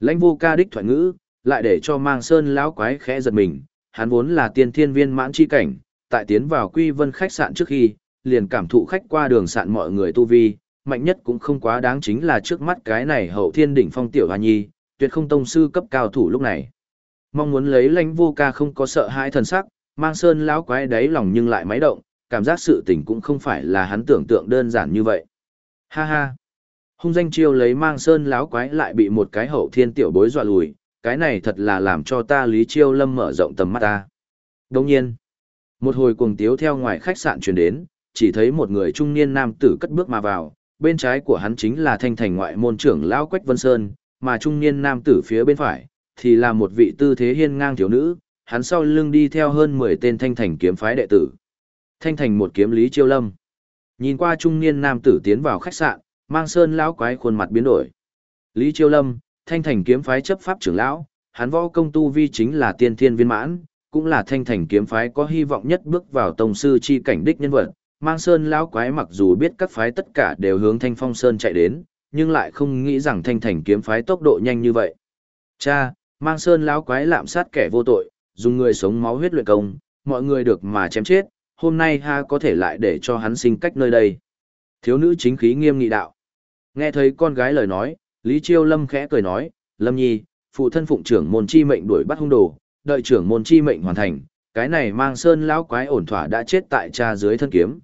Lãnh vô ca đích thoại ngữ, lại để cho mang sơn lão quái khẽ giật mình, hắn vốn là tiên thiên viên mãn chi cảnh, tại tiến vào quy vân khách sạn trước khi, liền cảm thụ khách qua đường sạn mọi người tu vi, mạnh nhất cũng không quá đáng chính là trước mắt cái này hậu thiên đỉnh phong tiểu hoa nhi, tuyệt không tông sư cấp cao thủ lúc này. Mong muốn lấy lãnh vô ca không có sợ hãi thần sắc, mang sơn lão quái đáy lòng nhưng lại máy động, cảm giác sự tình cũng không phải là hắn tưởng tượng đơn giản như vậy. Ha ha! Hung danh chiêu lấy mang sơn lão quái lại bị một cái hậu thiên tiểu bối dọa lùi, cái này thật là làm cho ta lý chiêu lâm mở rộng tầm mắt ta. Đồng nhiên, một hồi cuồng tiếu theo ngoài khách sạn truyền đến, chỉ thấy một người trung niên nam tử cất bước mà vào, bên trái của hắn chính là thanh thành ngoại môn trưởng lão Quách Vân Sơn, mà trung niên nam tử phía bên phải, thì là một vị tư thế hiên ngang thiếu nữ, hắn sau lưng đi theo hơn 10 tên thanh thành kiếm phái đệ tử. Thanh thành một kiếm lý chiêu lâm. Nhìn qua trung niên nam tử tiến vào khách sạn, mang sơn lão quái khuôn mặt biến đổi. Lý chiêu lâm, thanh thành kiếm phái chấp pháp trưởng lão, hắn võ công tu vi chính là tiên thiên viên mãn, cũng là thanh thành kiếm phái có hy vọng nhất bước vào tông sư chi cảnh đích nhân vật. Mang sơn lão quái mặc dù biết các phái tất cả đều hướng thanh phong sơn chạy đến, nhưng lại không nghĩ rằng thanh thành kiếm phái tốc độ nhanh như vậy. Cha, mang sơn lão quái lạm sát kẻ vô tội, dùng người sống máu huyết luyện công, mọi người được mà chém chết, hôm nay ha có thể lại để cho hắn sinh cách nơi đây. Thiếu nữ chính khí nghiêm nghị đạo. Nghe thấy con gái lời nói, Lý Chiêu Lâm khẽ cười nói, Lâm Nhi, phụ thân phụng trưởng môn chi mệnh đuổi bắt hung đồ, đợi trưởng môn chi mệnh hoàn thành, cái này mang sơn lão quái ổn thỏa đã chết tại cha dưới thân kiếm.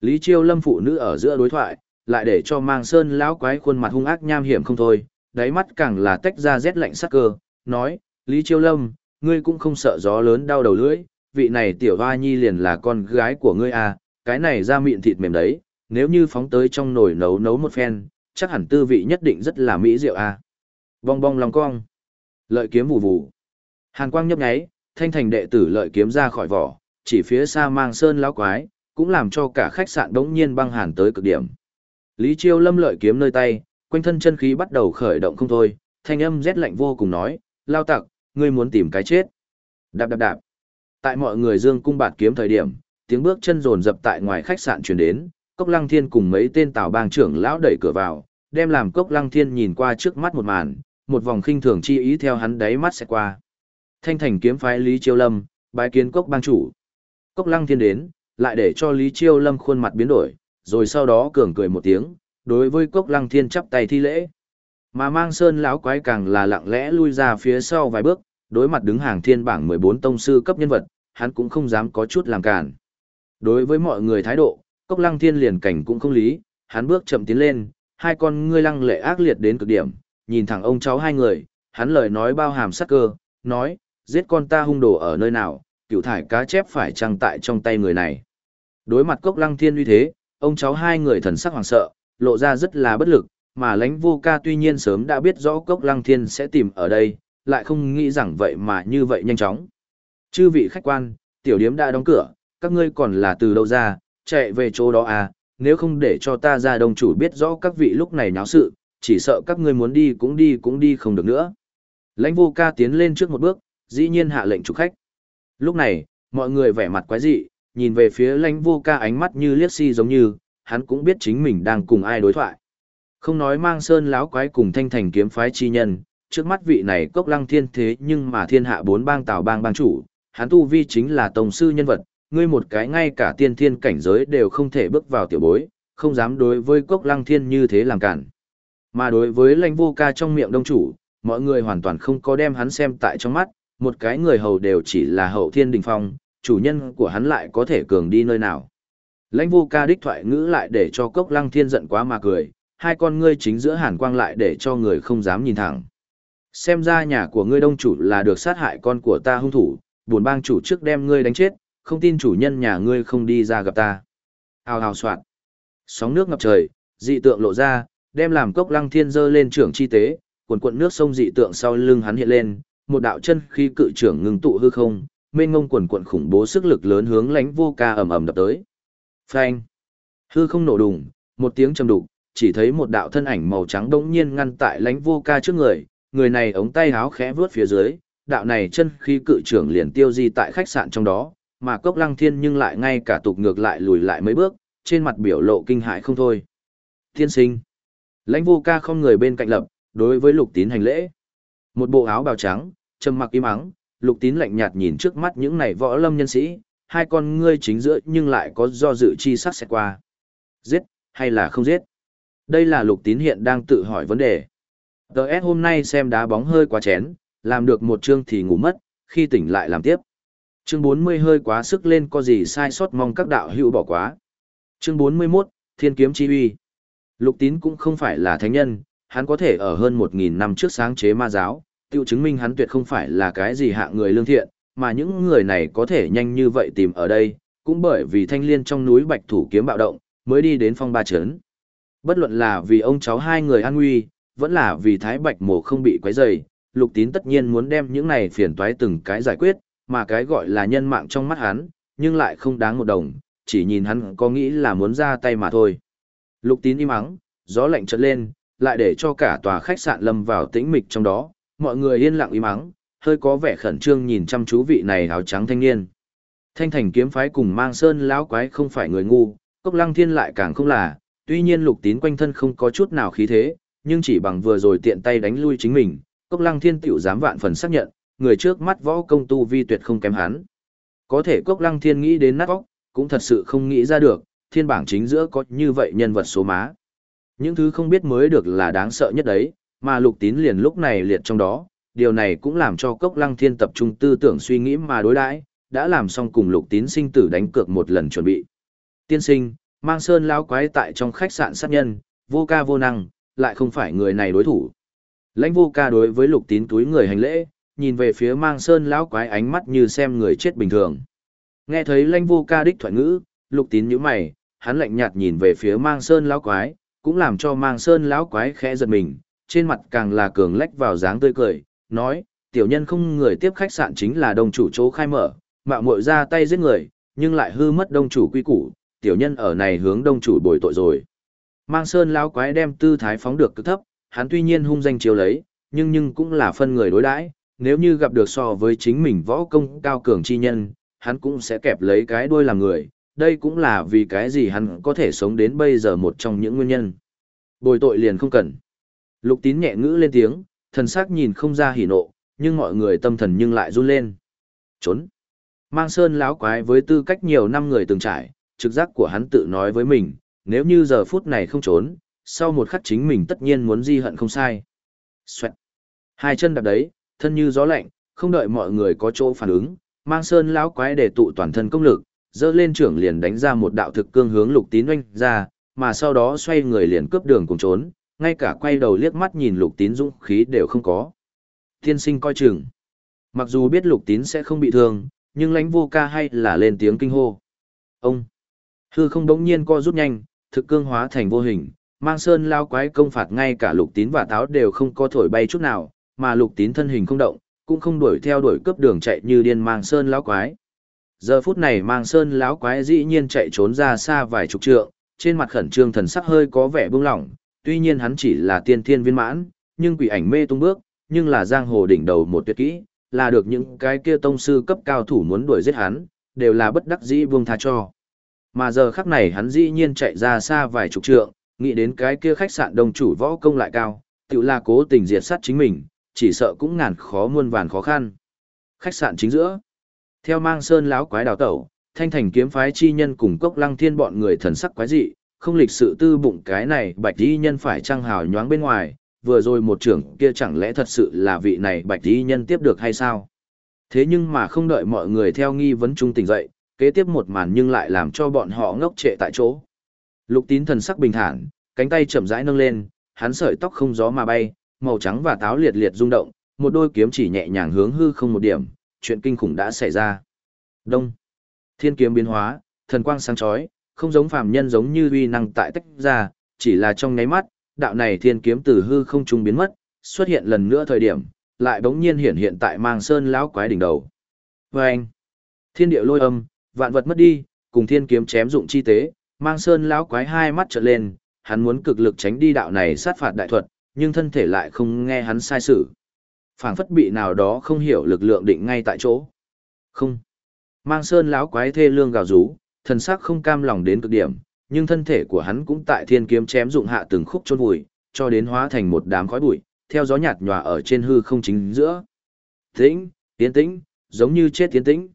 Lý Chiêu Lâm phụ nữ ở giữa đối thoại, lại để cho mang sơn lão quái khuôn mặt hung ác nham hiểm không thôi, đáy mắt càng là tách ra rét lạnh sắc cơ, nói, Lý Chiêu Lâm, ngươi cũng không sợ gió lớn đau đầu lưỡi, vị này tiểu hoa nhi liền là con gái của ngươi à, cái này ra miệng thịt mềm đấy, nếu như phóng tới trong nồi nấu nấu một phen, chắc hẳn tư vị nhất định rất là mỹ diệu à. Bong bong lòng cong, lợi kiếm vù vù. Hàn quang nhấp nháy, thanh thành đệ tử lợi kiếm ra khỏi vỏ, chỉ phía xa mang sơn lão quái, cũng làm cho cả khách sạn đống nhiên băng hàn tới cực điểm. Lý Chiêu Lâm lợi kiếm nơi tay, quanh thân chân khí bắt đầu khởi động không thôi, thanh âm rét lạnh vô cùng nói, lao tặc, ngươi muốn tìm cái chết. Đạp đạp đạp. Tại mọi người dương cung bạt kiếm thời điểm, tiếng bước chân rồn rập tại ngoài khách sạn truyền đến, Cốc Lăng Thiên cùng mấy tên tào bang trưởng lão đẩy cửa vào, đem làm Cốc Lăng Thiên nhìn qua trước mắt một màn, một vòng khinh thường chi ý theo hắn đáy mắt sẽ qua. Thanh thành kiếm phái Lý Chiêu Lâm, bái kiến Cốc bang chủ. Cốc Lăng Thiên đến, lại để cho Lý Chiêu Lâm khuôn mặt biến đổi, rồi sau đó cường cười một tiếng, đối với Cốc Lăng Thiên chắp tay thi lễ. Mà mang sơn lão quái càng là lặng lẽ lui ra phía sau vài bước, đối mặt đứng hàng thiên bảng 14 tông sư cấp nhân vật, hắn cũng không dám có chút làm cản. Đối với mọi người thái độ, Cốc Lăng Thiên liền cảnh cũng không lý, hắn bước chậm tiến lên, hai con ngươi lăng lệ ác liệt đến cực điểm, nhìn thẳng ông cháu hai người, hắn lời nói bao hàm sắc cơ, nói, giết con ta hung đồ ở nơi nào, cựu thải cá chép phải trăng tại trong tay người này. Đối mặt Cốc Lăng Thiên uy thế, ông cháu hai người thần sắc hoàng sợ, lộ ra rất là bất lực, mà lãnh vô ca tuy nhiên sớm đã biết rõ Cốc Lăng Thiên sẽ tìm ở đây, lại không nghĩ rằng vậy mà như vậy nhanh chóng. Chư vị khách quan, tiểu điếm đã đóng cửa, các ngươi còn là từ đâu ra, chạy về chỗ đó à, nếu không để cho ta ra đồng chủ biết rõ các vị lúc này náo sự, chỉ sợ các ngươi muốn đi cũng đi cũng đi không được nữa. Lãnh vô ca tiến lên trước một bước, dĩ nhiên hạ lệnh chủ khách. Lúc này, mọi người vẻ mặt quái dị, nhìn về phía lãnh vô ca ánh mắt như liếc si giống như, hắn cũng biết chính mình đang cùng ai đối thoại. Không nói mang sơn láo quái cùng thanh thành kiếm phái chi nhân, trước mắt vị này cốc lăng thiên thế nhưng mà thiên hạ bốn bang tào bang bang chủ, hắn tu vi chính là tổng sư nhân vật, ngươi một cái ngay cả tiên thiên cảnh giới đều không thể bước vào tiểu bối, không dám đối với cốc lăng thiên như thế làm cản. Mà đối với lãnh vô ca trong miệng đông chủ, mọi người hoàn toàn không có đem hắn xem tại trong mắt, một cái người hầu đều chỉ là hậu thiên đình phong, chủ nhân của hắn lại có thể cường đi nơi nào. Lãnh vô ca đích thoại ngữ lại để cho cốc lăng thiên giận quá mà cười, hai con ngươi chính giữa hàn quang lại để cho người không dám nhìn thẳng. Xem ra nhà của ngươi đông chủ là được sát hại con của ta hung thủ, buồn bang chủ trước đem ngươi đánh chết, không tin chủ nhân nhà ngươi không đi ra gặp ta. Hào hào soạn. Sóng nước ngập trời, dị tượng lộ ra, đem làm cốc lăng thiên dơ lên trưởng chi tế, cuộn cuộn nước sông dị tượng sau lưng hắn hiện lên, một đạo chân khi cự trưởng ngừng tụ hư không, mênh ngông cuộn cuộn khủng bố sức lực lớn hướng lánh vô ca ầm ầm đập tới. Phanh! Hư không nổ đùng, một tiếng trầm đục, chỉ thấy một đạo thân ảnh màu trắng đống nhiên ngăn tại lánh vô ca trước người, người này ống tay háo khẽ vướt phía dưới, đạo này chân khi cự trưởng liền tiêu di tại khách sạn trong đó, mà cốc lăng thiên nhưng lại ngay cả tục ngược lại lùi lại mấy bước, trên mặt biểu lộ kinh hãi không thôi. Thiên sinh! Lãnh vô ca không người bên cạnh lập, đối với lục tín hành lễ. Một bộ áo bào trắng, trầm mặc im ắng, lục tín lạnh nhạt nhìn trước mắt những này võ lâm nhân sĩ, hai con ngươi chính giữa nhưng lại có do dự chi sắc sẽ qua. Giết, hay là không giết? Đây là lục tín hiện đang tự hỏi vấn đề. Đợt hôm nay xem đá bóng hơi quá chén, làm được một chương thì ngủ mất, khi tỉnh lại làm tiếp. Chương 40 hơi quá sức lên có gì sai sót mong các đạo hữu bỏ quá. Chương 41, Thiên kiếm chi uy. Lục tín cũng không phải là thánh nhân, hắn có thể ở hơn 1.000 năm trước sáng chế ma giáo, tiêu chứng minh hắn tuyệt không phải là cái gì hạ người lương thiện, mà những người này có thể nhanh như vậy tìm ở đây, cũng bởi vì thanh liên trong núi bạch thủ kiếm bạo động, mới đi đến phong ba chấn. Bất luận là vì ông cháu hai người an nguy, vẫn là vì thái bạch mổ không bị quấy rầy, lục tín tất nhiên muốn đem những này phiền toái từng cái giải quyết, mà cái gọi là nhân mạng trong mắt hắn, nhưng lại không đáng một đồng, chỉ nhìn hắn có nghĩ là muốn ra tay mà thôi. Lục tín im ắng, gió lạnh chợt lên, lại để cho cả tòa khách sạn lâm vào tĩnh mịch trong đó, mọi người yên lặng im ắng, hơi có vẻ khẩn trương nhìn chăm chú vị này áo trắng thanh niên. Thanh thành kiếm phái cùng mang sơn lão quái không phải người ngu, cốc lăng thiên lại càng không là, tuy nhiên lục tín quanh thân không có chút nào khí thế, nhưng chỉ bằng vừa rồi tiện tay đánh lui chính mình, cốc lăng thiên tiểu dám vạn phần xác nhận, người trước mắt võ công tu vi tuyệt không kém hắn. Có thể cốc lăng thiên nghĩ đến nát óc, cũng thật sự không nghĩ ra được, thiên bảng chính giữa có như vậy nhân vật số má. Những thứ không biết mới được là đáng sợ nhất đấy, mà lục tín liền lúc này liệt trong đó, điều này cũng làm cho cốc lăng thiên tập trung tư tưởng suy nghĩ mà đối đãi đã làm xong cùng lục tín sinh tử đánh cược một lần chuẩn bị. Tiên sinh, mang sơn lão quái tại trong khách sạn sát nhân, vô ca vô năng, lại không phải người này đối thủ. Lãnh vô ca đối với lục tín túi người hành lễ, nhìn về phía mang sơn lão quái ánh mắt như xem người chết bình thường. Nghe thấy lãnh vô ca đích thoại ngữ, lục tín nhíu mày, hắn lạnh nhạt nhìn về phía mang sơn lão quái, cũng làm cho mang sơn lão quái khẽ giật mình, trên mặt càng là cường lách vào dáng tươi cười, nói, tiểu nhân không người tiếp khách sạn chính là đông chủ chỗ khai mở, mạo muội ra tay giết người, nhưng lại hư mất đông chủ quy củ, tiểu nhân ở này hướng đông chủ bồi tội rồi. Mang sơn lão quái đem tư thái phóng được cực thấp, hắn tuy nhiên hung danh chiếu lấy, nhưng nhưng cũng là phân người đối đãi, nếu như gặp được so với chính mình võ công cao cường chi nhân, hắn cũng sẽ kẹp lấy cái đuôi làm người, đây cũng là vì cái gì hắn có thể sống đến bây giờ một trong những nguyên nhân. Bồi tội liền không cần. Lục tín nhẹ ngữ lên tiếng, thần sắc nhìn không ra hỉ nộ, nhưng mọi người tâm thần nhưng lại run lên. Trốn. Mang sơn lão quái với tư cách nhiều năm người từng trải, trực giác của hắn tự nói với mình, nếu như giờ phút này không trốn, sau một khắc chính mình tất nhiên muốn di hận không sai. Xoẹt. Hai chân đạp đấy, thân như gió lạnh, không đợi mọi người có chỗ phản ứng, mang sơn lão quái để tụ toàn thân công lực, dơ lên trưởng liền đánh ra một đạo thực cương hướng lục tín oanh ra, mà sau đó xoay người liền cướp đường cùng trốn, ngay cả quay đầu liếc mắt nhìn lục tín dũng khí đều không có. Tiên sinh coi chừng. Mặc dù biết lục tín sẽ không bị thương, nhưng lãnh vô ca hay là lên tiếng kinh hô. Ông! Hư không đống nhiên co rút nhanh, thực cương hóa thành vô hình, mang sơn lao quái công phạt ngay cả lục tín và táo đều không có thổi bay chút nào, mà lục tín thân hình không động, cũng không đuổi theo đuổi cướp đường chạy như điên mang sơn lao quái. Giờ phút này mang sơn lão quái dĩ nhiên chạy trốn ra xa vài chục trượng, trên mặt khẩn trương thần sắc hơi có vẻ buông lỏng, tuy nhiên hắn chỉ là tiên thiên viên mãn, nhưng quỷ ảnh mê tung bước, nhưng là giang hồ đỉnh đầu một tuyệt kỹ, là được những cái kia tông sư cấp cao thủ muốn đuổi giết hắn, đều là bất đắc dĩ buông tha cho. Mà giờ khắc này hắn dĩ nhiên chạy ra xa vài chục trượng, nghĩ đến cái kia khách sạn đồng chủ võ công lại cao, tự là cố tình diệt sát chính mình, chỉ sợ cũng ngàn khó muôn vàn khó khăn. Khách sạn chính giữa. Theo mang sơn láo quái đào tẩu, thanh thành kiếm phái chi nhân cùng cốc lăng thiên bọn người thần sắc quái dị, không lịch sự tư bụng cái này bạch y nhân phải trăng hào nhoáng bên ngoài, vừa rồi một trưởng kia chẳng lẽ thật sự là vị này bạch y nhân tiếp được hay sao? Thế nhưng mà không đợi mọi người theo nghi vấn trung tỉnh dậy, kế tiếp một màn nhưng lại làm cho bọn họ ngốc trệ tại chỗ. Lục tín thần sắc bình thản, cánh tay chậm rãi nâng lên, hắn sợi tóc không gió mà bay, màu trắng và táo liệt liệt rung động, một đôi kiếm chỉ nhẹ nhàng hướng hư không một điểm, chuyện kinh khủng đã xảy ra. Đông. Thiên kiếm biến hóa, thần quang sáng chói, không giống phàm nhân giống như uy năng tại tách ra, chỉ là trong nháy mắt, đạo này thiên kiếm từ hư không trung biến mất, xuất hiện lần nữa thời điểm, lại bỗng nhiên hiện hiện tại mang sơn lão quái đỉnh đầu. Vâng! Thiên địa lôi âm, vạn vật mất đi, cùng thiên kiếm chém dụng chi tế, mang sơn lão quái hai mắt trợn lên, hắn muốn cực lực tránh đi đạo này sát phạt đại thuật, nhưng thân thể lại không nghe hắn sai sử, phảng phất bị nào đó không hiểu lực lượng định ngay tại chỗ. Không. Mang sơn lão quái thê lương gào rú, thần sắc không cam lòng đến cực điểm, nhưng thân thể của hắn cũng tại thiên kiếm chém dụng hạ từng khúc chôn vùi, cho đến hóa thành một đám khói bụi, theo gió nhạt nhòa ở trên hư không chính giữa. Tĩnh, tiến tĩnh, giống như chết tiến tĩnh.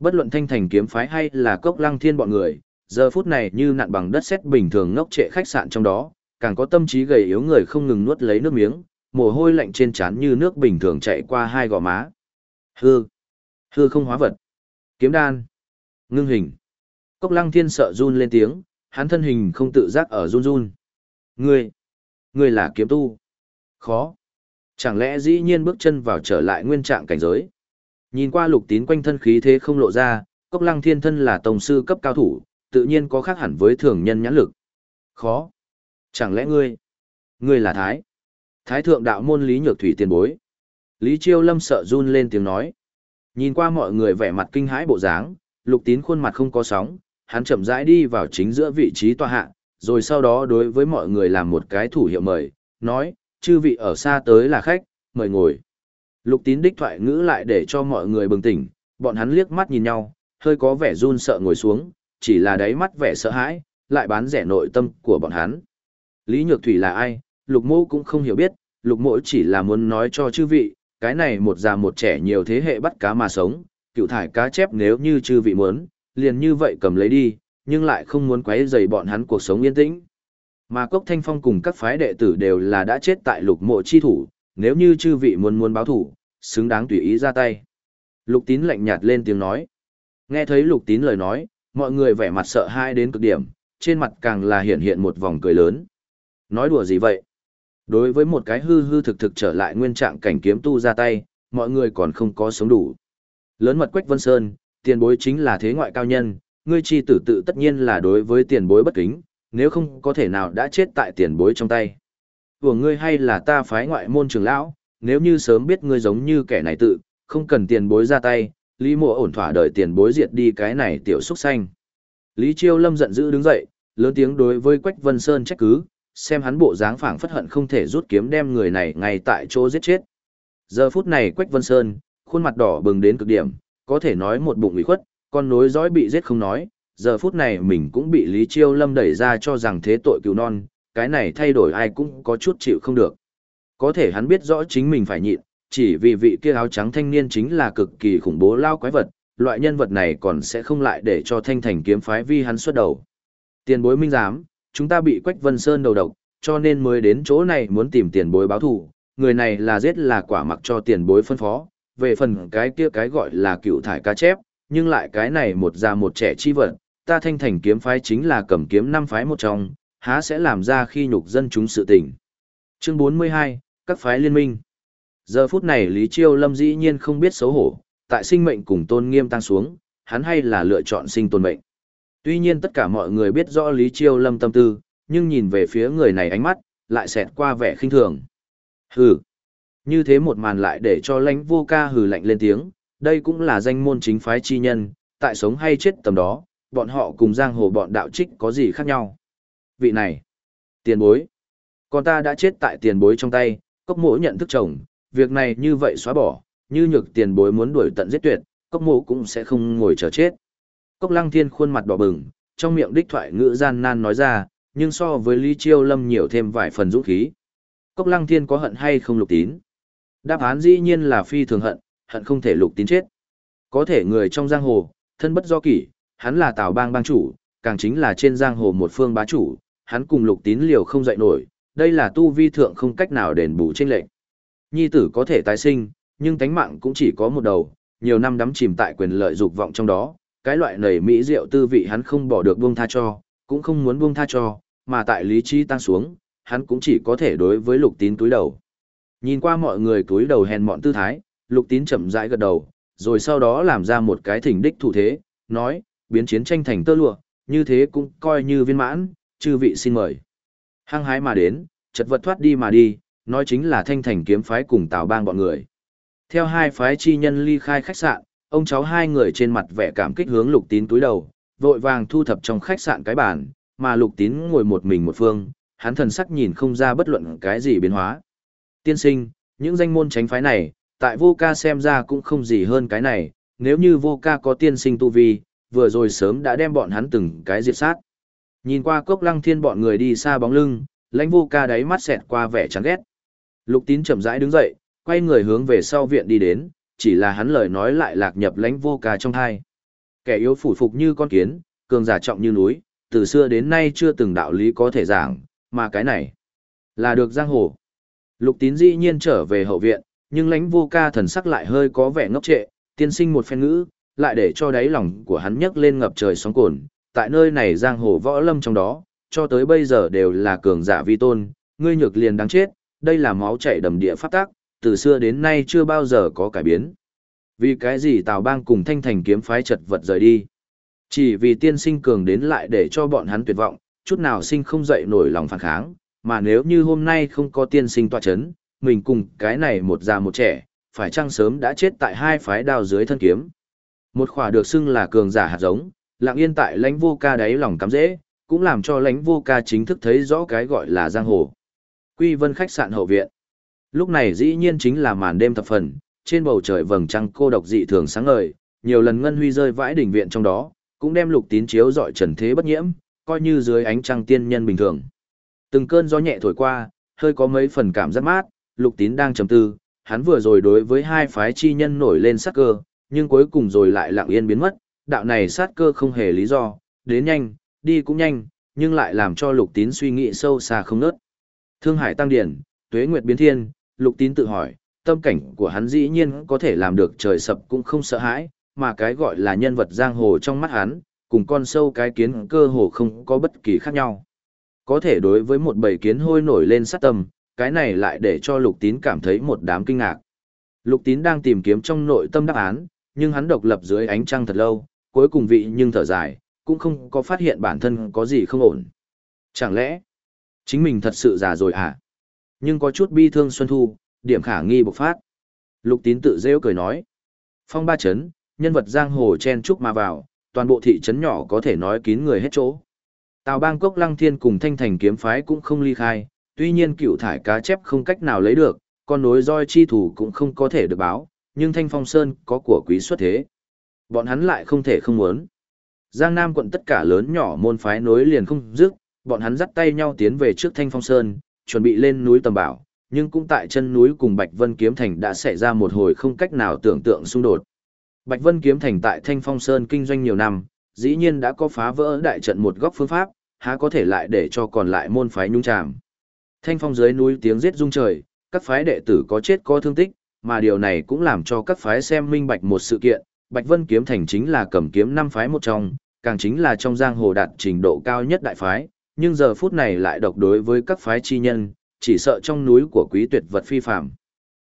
Bất luận thanh thành kiếm phái hay là cốc lăng thiên bọn người, giờ phút này như nặn bằng đất sét bình thường ngốc trệ khách sạn trong đó, càng có tâm trí gầy yếu người không ngừng nuốt lấy nước miếng, mồ hôi lạnh trên trán như nước bình thường chạy qua hai gò má. Hư, hư không hóa vật, kiếm đan, ngưng hình. Cốc lăng thiên sợ run lên tiếng, hắn thân hình không tự giác ở run run. Ngươi, ngươi là kiếm tu. Khó. Chẳng lẽ dĩ nhiên bước chân vào trở lại nguyên trạng cảnh giới. Nhìn qua lục tín quanh thân khí thế không lộ ra, cốc lăng thiên thân là tổng sư cấp cao thủ, tự nhiên có khác hẳn với thường nhân nhãn lực. Khó. Chẳng lẽ ngươi, ngươi là Thái? Thái thượng đạo môn Lý Nhược Thủy tiền bối. Lý Chiêu Lâm sợ run lên tiếng nói. Nhìn qua mọi người vẻ mặt kinh hãi bộ dáng, lục tín khuôn mặt không có sóng, hắn chậm rãi đi vào chính giữa vị trí tòa hạ, rồi sau đó đối với mọi người làm một cái thủ hiệu mời, nói, chư vị ở xa tới là khách, mời ngồi. Lục tín đích thoại ngữ lại để cho mọi người bừng tỉnh, bọn hắn liếc mắt nhìn nhau, hơi có vẻ run sợ ngồi xuống, chỉ là đáy mắt vẻ sợ hãi, lại bán rẻ nội tâm của bọn hắn. Lý Nhược Thủy là ai, lục mô cũng không hiểu biết, lục Mỗ chỉ là muốn nói cho chư vị, cái này một già một trẻ nhiều thế hệ bắt cá mà sống, cựu thải cá chép nếu như chư vị muốn, liền như vậy cầm lấy đi, nhưng lại không muốn quấy rầy bọn hắn cuộc sống yên tĩnh. Mà Cốc Thanh Phong cùng các phái đệ tử đều là đã chết tại lục mộ chi thủ, nếu như chư vị muốn muốn báo thủ, xứng đáng tùy ý ra tay. Lục tín lạnh nhạt lên tiếng nói. Nghe thấy lục tín lời nói, mọi người vẻ mặt sợ hãi đến cực điểm, trên mặt càng là hiện hiện một vòng cười lớn. Nói đùa gì vậy? Đối với một cái hư hư thực thực trở lại nguyên trạng cảnh kiếm tu ra tay, mọi người còn không có sống đủ. Lớn mật Quách Vân Sơn, tiền bối chính là thế ngoại cao nhân, ngươi chi tử tự tất nhiên là đối với tiền bối bất kính, nếu không có thể nào đã chết tại tiền bối trong tay. Của ngươi hay là ta phái ngoại môn trưởng lão, nếu như sớm biết ngươi giống như kẻ này tự, không cần tiền bối ra tay, Lý Mộ ổn thỏa đợi tiền bối diệt đi cái này tiểu xúc xanh. Lý Chiêu Lâm giận dữ đứng dậy, lớn tiếng đối với Quách Vân Sơn trách cứ, xem hắn bộ dáng phảng phất hận không thể rút kiếm đem người này ngay tại chỗ giết chết. Giờ phút này Quách Vân Sơn, khuôn mặt đỏ bừng đến cực điểm, có thể nói một bụng ủy khuất, con nối dõi bị giết không nói, giờ phút này mình cũng bị Lý Chiêu Lâm đẩy ra cho rằng thế tội cứu non, cái này thay đổi ai cũng có chút chịu không được. Có thể hắn biết rõ chính mình phải nhịn, chỉ vì vị kia áo trắng thanh niên chính là cực kỳ khủng bố lao quái vật, loại nhân vật này còn sẽ không lại để cho thanh thành kiếm phái vi hắn xuất đầu. Tiền bối minh giám, chúng ta bị Quách Vân Sơn đầu độc, cho nên mới đến chỗ này muốn tìm tiền bối báo thù, người này là giết là quả mặc cho tiền bối phân phó, về phần cái kia cái gọi là cựu thải cá chép, nhưng lại cái này một già một trẻ chi vật, ta thanh thành kiếm phái chính là cầm kiếm năm phái một trong, há sẽ làm ra khi nhục dân chúng sự tình. Chương 42, các phái liên minh. Giờ phút này Lý Chiêu Lâm dĩ nhiên không biết xấu hổ, tại sinh mệnh cùng tôn nghiêm tăng xuống, hắn hay là lựa chọn sinh tồn mệnh. Tuy nhiên tất cả mọi người biết rõ Lý Chiêu Lâm tâm tư, nhưng nhìn về phía người này ánh mắt, lại xẹt qua vẻ khinh thường. Hừ. Như thế một màn lại để cho lãnh vô ca hừ lạnh lên tiếng, đây cũng là danh môn chính phái chi nhân, tại sống hay chết tầm đó, bọn họ cùng giang hồ bọn đạo trích có gì khác nhau. Vị này, tiền bối, con ta đã chết tại tiền bối trong tay, cốc mộ nhận thức chồng, việc này như vậy xóa bỏ, như nhược tiền bối muốn đuổi tận giết tuyệt, cốc mộ cũng sẽ không ngồi chờ chết. Cốc lăng thiên khuôn mặt đỏ bừng, trong miệng đích thoại ngữ gian nan nói ra, nhưng so với Lý Chiêu Lâm nhiều thêm vài phần dũng khí. Cốc lăng thiên có hận hay không lục tín? Đáp án dĩ nhiên là phi thường hận, hận không thể lục tín chết. Có thể người trong giang hồ, thân bất do kỷ, hắn là tào bang bang chủ, càng chính là trên giang hồ một phương bá chủ, hắn cùng lục tín liều không dậy nổi, đây là tu vi thượng không cách nào đền bù tranh lệch. Nhi tử có thể tái sinh, nhưng tánh mạng cũng chỉ có một đầu, nhiều năm đắm chìm tại quyền lợi dục vọng trong đó, cái loại nầy mỹ rượu tư vị hắn không bỏ được buông tha cho, cũng không muốn buông tha cho, mà tại lý trí tăng xuống, hắn cũng chỉ có thể đối với lục tín túi đầu. Nhìn qua mọi người túi đầu hèn mọn tư thái, lục tín chậm rãi gật đầu, rồi sau đó làm ra một cái thỉnh đích thủ thế, nói, biến chiến tranh thành tơ lụa, như thế cũng coi như viên mãn, chư vị xin mời. Hăng hái mà đến, chật vật thoát đi mà đi, nói chính là thanh thành kiếm phái cùng tào bang bọn người. Theo hai phái chi nhân ly khai khách sạn, ông cháu hai người trên mặt vẻ cảm kích hướng lục tín túi đầu, vội vàng thu thập trong khách sạn cái bàn, mà lục tín ngồi một mình một phương, hắn thần sắc nhìn không ra bất luận cái gì biến hóa. Tiên sinh, những danh môn tránh phái này, tại vô ca xem ra cũng không gì hơn cái này, nếu như vô ca có tiên sinh tu vi, vừa rồi sớm đã đem bọn hắn từng cái diệt sát. Nhìn qua cốc lăng thiên bọn người đi xa bóng lưng, lãnh vô ca đáy mắt xẹt qua vẻ chán ghét. Lục tín chậm rãi đứng dậy, quay người hướng về sau viện đi đến, chỉ là hắn lời nói lại lạc nhập lãnh vô ca trong thai. Kẻ yếu phủ phục như con kiến, cường giả trọng như núi, từ xưa đến nay chưa từng đạo lý có thể giảng, mà cái này là được giang hồ. Lục tín dĩ nhiên trở về hậu viện, nhưng lãnh vô ca thần sắc lại hơi có vẻ ngốc trệ, tiên sinh một phen ngữ, lại để cho đáy lòng của hắn nhấc lên ngập trời sóng cồn, tại nơi này giang hồ võ lâm trong đó, cho tới bây giờ đều là cường giả vi tôn, ngươi nhược liền đáng chết, đây là máu chảy đầm địa pháp tác, từ xưa đến nay chưa bao giờ có cải biến. Vì cái gì Tào Bang cùng Thanh Thành kiếm phái chật vật rời đi? Chỉ vì tiên sinh cường đến lại để cho bọn hắn tuyệt vọng, chút nào sinh không dậy nổi lòng phản kháng, mà nếu như hôm nay không có tiên sinh tọa chấn, mình cùng cái này một già một trẻ, phải chăng sớm đã chết tại hai phái đao dưới thân kiếm. Một khỏa được xưng là cường giả hạt giống, lặng yên tại lãnh vô ca đáy lòng cắm dễ, cũng làm cho lãnh vô ca chính thức thấy rõ cái gọi là giang hồ. Quy vân khách sạn hậu viện. Lúc này dĩ nhiên chính là màn đêm thập phần, trên bầu trời vầng trăng cô độc dị thường sáng ngời, nhiều lần ngân huy rơi vãi đỉnh viện trong đó, cũng đem lục tín chiếu dọi trần thế bất nhiễm, coi như dưới ánh trăng tiên nhân bình thường. Từng cơn gió nhẹ thổi qua, hơi có mấy phần cảm giác mát, lục tín đang trầm tư, hắn vừa rồi đối với hai phái chi nhân nổi lên sắc cơ, nhưng cuối cùng rồi lại lặng yên biến mất, đạo này sát cơ không hề lý do, đến nhanh, đi cũng nhanh, nhưng lại làm cho lục tín suy nghĩ sâu xa không nớt. Thương hải tăng điển, tuế nguyệt biến thiên, lục tín tự hỏi, tâm cảnh của hắn dĩ nhiên có thể làm được trời sập cũng không sợ hãi, mà cái gọi là nhân vật giang hồ trong mắt hắn, cùng con sâu cái kiến cơ hồ không có bất kỳ khác nhau. Có thể đối với một bầy kiến hôi nổi lên sát tâm, cái này lại để cho lục tín cảm thấy một đám kinh ngạc. Lục tín đang tìm kiếm trong nội tâm đáp án, nhưng hắn độc lập dưới ánh trăng thật lâu, cuối cùng vị nhưng thở dài, cũng không có phát hiện bản thân có gì không ổn. Chẳng lẽ, chính mình thật sự già rồi à? Nhưng có chút bi thương Xuân Thu, điểm khả nghi bộc phát. Lục tín tự rêu cười nói. Phong ba chấn, nhân vật giang hồ chen chúc mà vào, toàn bộ thị trấn nhỏ có thể nói kín người hết chỗ. Tào bang cốc lăng thiên cùng thanh thành kiếm phái cũng không ly khai, tuy nhiên cựu thải cá chép không cách nào lấy được, con nối roi chi thủ cũng không có thể được báo, nhưng thanh phong sơn có của quý xuất thế. Bọn hắn lại không thể không muốn. Giang Nam quận tất cả lớn nhỏ môn phái nối liền không dứt, bọn hắn dắt tay nhau tiến về trước thanh phong sơn, chuẩn bị lên núi tầm bảo, nhưng cũng tại chân núi cùng Bạch Vân Kiếm Thành đã xảy ra một hồi không cách nào tưởng tượng xung đột. Bạch Vân Kiếm Thành tại Thanh Phong Sơn kinh doanh nhiều năm, dĩ nhiên đã có phá vỡ đại trận một góc phương pháp, há có thể lại để cho còn lại môn phái nhung chàm. Thanh Phong dưới núi tiếng giết rung trời, các phái đệ tử có chết có thương tích, mà điều này cũng làm cho các phái xem minh bạch một sự kiện, Bạch Vân Kiếm Thành chính là cầm kiếm năm phái một trong, càng chính là trong giang hồ đạt trình độ cao nhất đại phái, nhưng giờ phút này lại độc đối với các phái chi nhân, chỉ sợ trong núi của quý tuyệt vật phi phạm.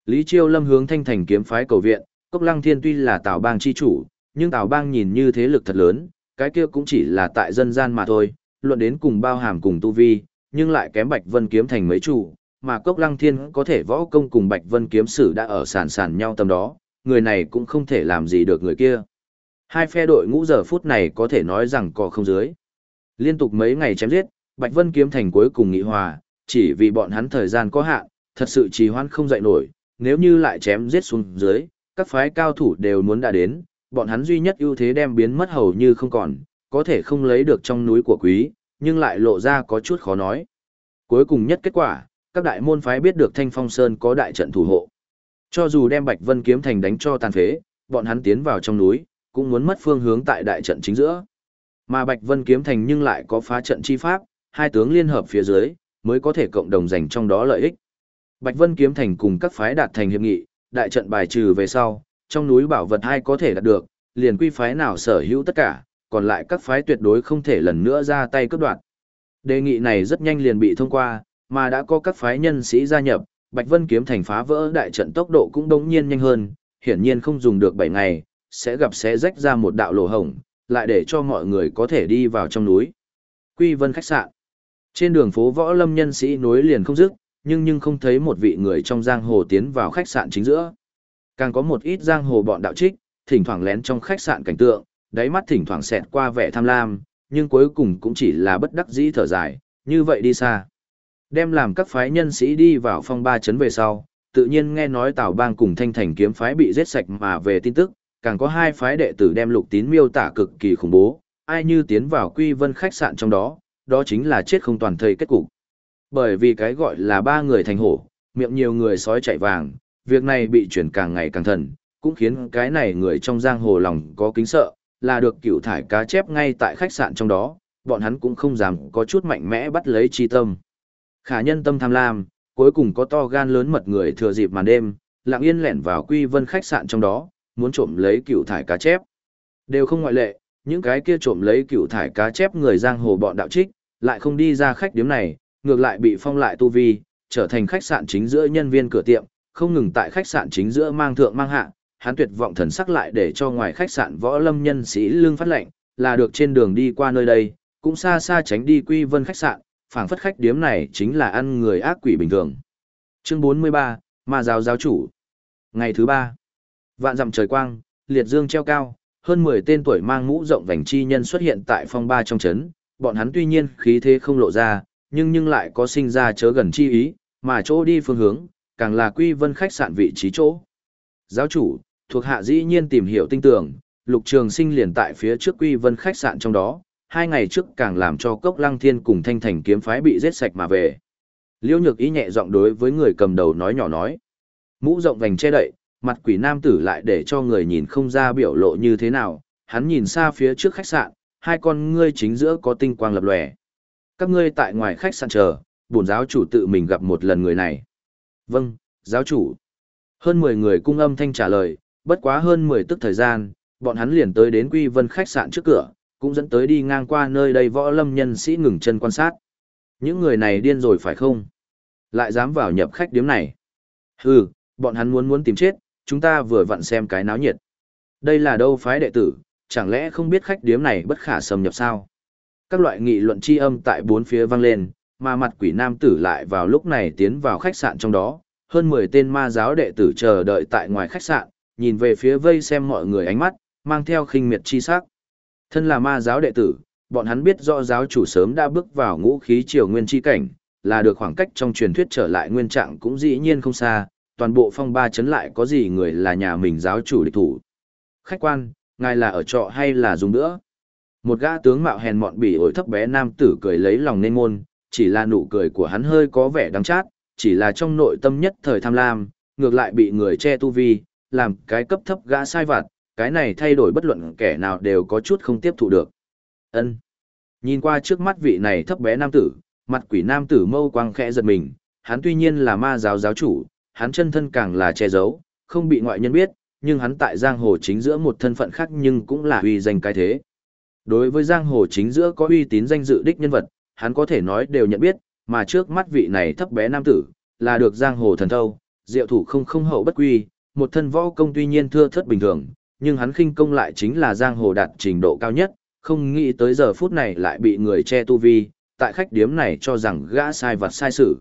Lý Chiêu Lâm hướng Thanh Thành kiếm phái cầu viện, Cốc Lăng Thiên tuy là Tào Bang chi chủ, nhưng Tào Bang nhìn như thế lực thật lớn, cái kia cũng chỉ là tại dân gian mà thôi, luận đến cùng bao hàm cùng tu vi, nhưng lại kém Bạch Vân kiếm thành mấy chủ, mà Cốc Lăng Thiên có thể võ công cùng Bạch Vân kiếm sử đã ở sàn sàn nhau tầm đó, người này cũng không thể làm gì được người kia. Hai phe đội ngũ giờ phút này có thể nói rằng cò không dưới. Liên tục mấy ngày chém giết, Bạch Vân kiếm thành cuối cùng nghị hòa, chỉ vì bọn hắn thời gian có hạn, thật sự trì hoãn không dậy nổi, nếu như lại chém giết xuống dưới, các phái cao thủ đều muốn đã đến, bọn hắn duy nhất ưu thế đem biến mất hầu như không còn, có thể không lấy được trong núi của quý, nhưng lại lộ ra có chút khó nói. Cuối cùng nhất kết quả, các đại môn phái biết được Thanh Phong Sơn có đại trận thủ hộ. Cho dù đem Bạch Vân kiếm thành đánh cho tàn phế, bọn hắn tiến vào trong núi, cũng muốn mất phương hướng tại đại trận chính giữa. Mà Bạch Vân kiếm thành nhưng lại có phá trận chi pháp, hai tướng liên hợp phía dưới, mới có thể cộng đồng giành trong đó lợi ích. Bạch Vân kiếm thành cùng các phái đạt thành hiệp nghị, đại trận bài trừ về sau, trong núi bảo vật hai có thể đạt được, liền quy phái nào sở hữu tất cả, còn lại các phái tuyệt đối không thể lần nữa ra tay cướp đoạt. Đề nghị này rất nhanh liền bị thông qua, mà đã có các phái nhân sĩ gia nhập, Bạch Vân kiếm thành phá vỡ đại trận tốc độ cũng đống nhiên nhanh hơn, hiển nhiên không dùng được 7 ngày, sẽ gặp sẽ rách ra một đạo lỗ hổng, lại để cho mọi người có thể đi vào trong núi. Quy Vân khách sạn. Trên đường phố võ lâm nhân sĩ nối liền không dứt, nhưng nhưng không thấy một vị người trong giang hồ tiến vào khách sạn chính giữa. Càng có một ít giang hồ bọn đạo trích, thỉnh thoảng lén trong khách sạn cảnh tượng, đáy mắt thỉnh thoảng xẹt qua vẻ tham lam, nhưng cuối cùng cũng chỉ là bất đắc dĩ thở dài, như vậy đi xa. Đem làm các phái nhân sĩ đi vào phong ba chấn về sau, tự nhiên nghe nói Tào Bang cùng Thanh Thành kiếm phái bị giết sạch mà về tin tức, càng có hai phái đệ tử đem lục tín miêu tả cực kỳ khủng bố, ai như tiến vào quy vân khách sạn trong đó, đó chính là chết không toàn thây kết cục. Bởi vì cái gọi là ba người thành hổ, miệng nhiều người sói chạy vàng, việc này bị chuyển càng ngày càng thần, cũng khiến cái này người trong giang hồ lòng có kính sợ, là được cựu thải cá chép ngay tại khách sạn trong đó, bọn hắn cũng không dám có chút mạnh mẽ bắt lấy chi tâm. Khả nhân tâm tham lam, cuối cùng có to gan lớn mật người thừa dịp màn đêm, lặng yên lẻn vào quy vân khách sạn trong đó, muốn trộm lấy cựu thải cá chép. Đều không ngoại lệ, những cái kia trộm lấy cựu thải cá chép người giang hồ bọn đạo trích, lại không đi ra khách điếm này, ngược lại bị phong lại tu vi, trở thành khách sạn chính giữa nhân viên cửa tiệm, không ngừng tại khách sạn chính giữa mang thượng mang hạ, hắn tuyệt vọng thần sắc lại để cho ngoài khách sạn võ lâm nhân sĩ lương phát lệnh, là được trên đường đi qua nơi đây, cũng xa xa tránh đi quy vân khách sạn, phảng phất khách điếm này chính là ăn người ác quỷ bình thường. Chương 43, Ma giáo giáo chủ. Ngày thứ ba, vạn dặm trời quang, liệt dương treo cao, hơn 10 tên tuổi mang mũ rộng vành chi nhân xuất hiện tại phong ba trong trấn bọn hắn tuy nhiên khí thế không lộ ra, nhưng nhưng lại có sinh ra chớ gần chi ý, mà chỗ đi phương hướng, càng là quy vân khách sạn vị trí chỗ. Giáo chủ, thuộc hạ dĩ nhiên tìm hiểu tinh tưởng, lục trường sinh liền tại phía trước quy vân khách sạn trong đó, hai ngày trước càng làm cho cốc lăng thiên cùng thanh thành kiếm phái bị giết sạch mà về. Liễu nhược ý nhẹ giọng đối với người cầm đầu nói nhỏ nói. Mũ rộng vành che đậy, mặt quỷ nam tử lại để cho người nhìn không ra biểu lộ như thế nào, hắn nhìn xa phía trước khách sạn, hai con ngươi chính giữa có tinh quang lập lòe. Các ngươi tại ngoài khách sạn chờ, bổn giáo chủ tự mình gặp một lần người này. Vâng, giáo chủ. Hơn 10 người cung âm thanh trả lời, bất quá hơn 10 tức thời gian, bọn hắn liền tới đến Quy Vân khách sạn trước cửa, cũng dẫn tới đi ngang qua nơi đây võ lâm nhân sĩ ngừng chân quan sát. Những người này điên rồi phải không? Lại dám vào nhập khách điếm này. Hừ, bọn hắn muốn muốn tìm chết, chúng ta vừa vặn xem cái náo nhiệt. Đây là đâu phái đệ tử, chẳng lẽ không biết khách điếm này bất khả xâm nhập sao? Các loại nghị luận chi âm tại bốn phía vang lên, mà mặt quỷ nam tử lại vào lúc này tiến vào khách sạn trong đó, hơn 10 tên ma giáo đệ tử chờ đợi tại ngoài khách sạn, nhìn về phía vây xem mọi người ánh mắt, mang theo khinh miệt chi sắc. Thân là ma giáo đệ tử, bọn hắn biết rõ giáo chủ sớm đã bước vào ngũ khí triều nguyên chi cảnh, là được khoảng cách trong truyền thuyết trở lại nguyên trạng cũng dĩ nhiên không xa, toàn bộ phong ba chấn lại có gì người là nhà mình giáo chủ địch thủ. Khách quan, ngài là ở trọ hay là dùng nữa? Một gã tướng mạo hèn mọn bỉ ổi thấp bé nam tử cười lấy lòng nên ngôn, chỉ là nụ cười của hắn hơi có vẻ đắng chát, chỉ là trong nội tâm nhất thời tham lam, ngược lại bị người che tu vi, làm cái cấp thấp gã sai vặt, cái này thay đổi bất luận kẻ nào đều có chút không tiếp thụ được. Ân. Nhìn qua trước mắt vị này thấp bé nam tử, mặt quỷ nam tử mâu quang khẽ giật mình, hắn tuy nhiên là ma giáo giáo chủ, hắn chân thân càng là che giấu, không bị ngoại nhân biết, nhưng hắn tại giang hồ chính giữa một thân phận khác nhưng cũng là uy danh cái thế. Đối với giang hồ chính giữa có uy tín danh dự đích nhân vật, hắn có thể nói đều nhận biết, mà trước mắt vị này thấp bé nam tử, là được giang hồ thần thâu, diệu thủ không không hậu bất quy, một thân võ công tuy nhiên thưa thất bình thường, nhưng hắn khinh công lại chính là giang hồ đạt trình độ cao nhất, không nghĩ tới giờ phút này lại bị người che tu vi, tại khách điếm này cho rằng gã sai vật sai sự.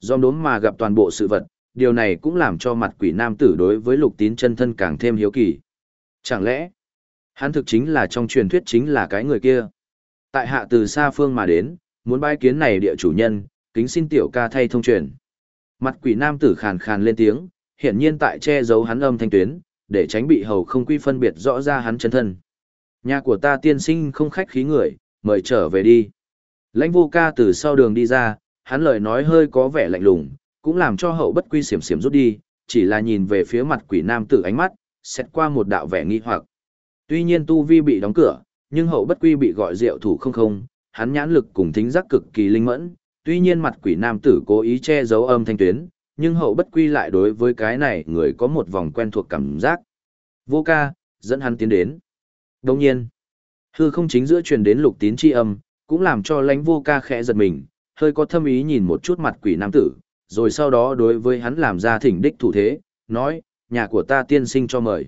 Do đốm mà gặp toàn bộ sự vật, điều này cũng làm cho mặt quỷ nam tử đối với lục tín chân thân càng thêm hiếu kỳ. Chẳng lẽ, hắn thực chính là trong truyền thuyết chính là cái người kia. Tại hạ từ xa phương mà đến, muốn bái kiến này địa chủ nhân, kính xin tiểu ca thay thông truyền. Mặt quỷ nam tử khàn khàn lên tiếng, hiển nhiên tại che giấu hắn âm thanh tuyến, để tránh bị hầu không quy phân biệt rõ ra hắn chân thân. Nhà của ta tiên sinh không khách khí người, mời trở về đi. Lãnh vô ca từ sau đường đi ra, hắn lời nói hơi có vẻ lạnh lùng, cũng làm cho hậu bất quy xiểm xiểm rút đi, chỉ là nhìn về phía mặt quỷ nam tử ánh mắt, xét qua một đạo vẻ nghi hoặc. Tuy nhiên tu vi bị đóng cửa, nhưng hậu bất quy bị gọi rượu thủ không không, hắn nhãn lực cùng thính giác cực kỳ linh mẫn, tuy nhiên mặt quỷ nam tử cố ý che giấu âm thanh tuyến, nhưng hậu bất quy lại đối với cái này người có một vòng quen thuộc cảm giác. Vô ca, dẫn hắn tiến đến. Đồng nhiên, hư không chính giữa truyền đến lục tín chi âm, cũng làm cho lãnh vô ca khẽ giật mình, hơi có thâm ý nhìn một chút mặt quỷ nam tử, rồi sau đó đối với hắn làm ra thỉnh đích thủ thế, nói, nhà của ta tiên sinh cho mời.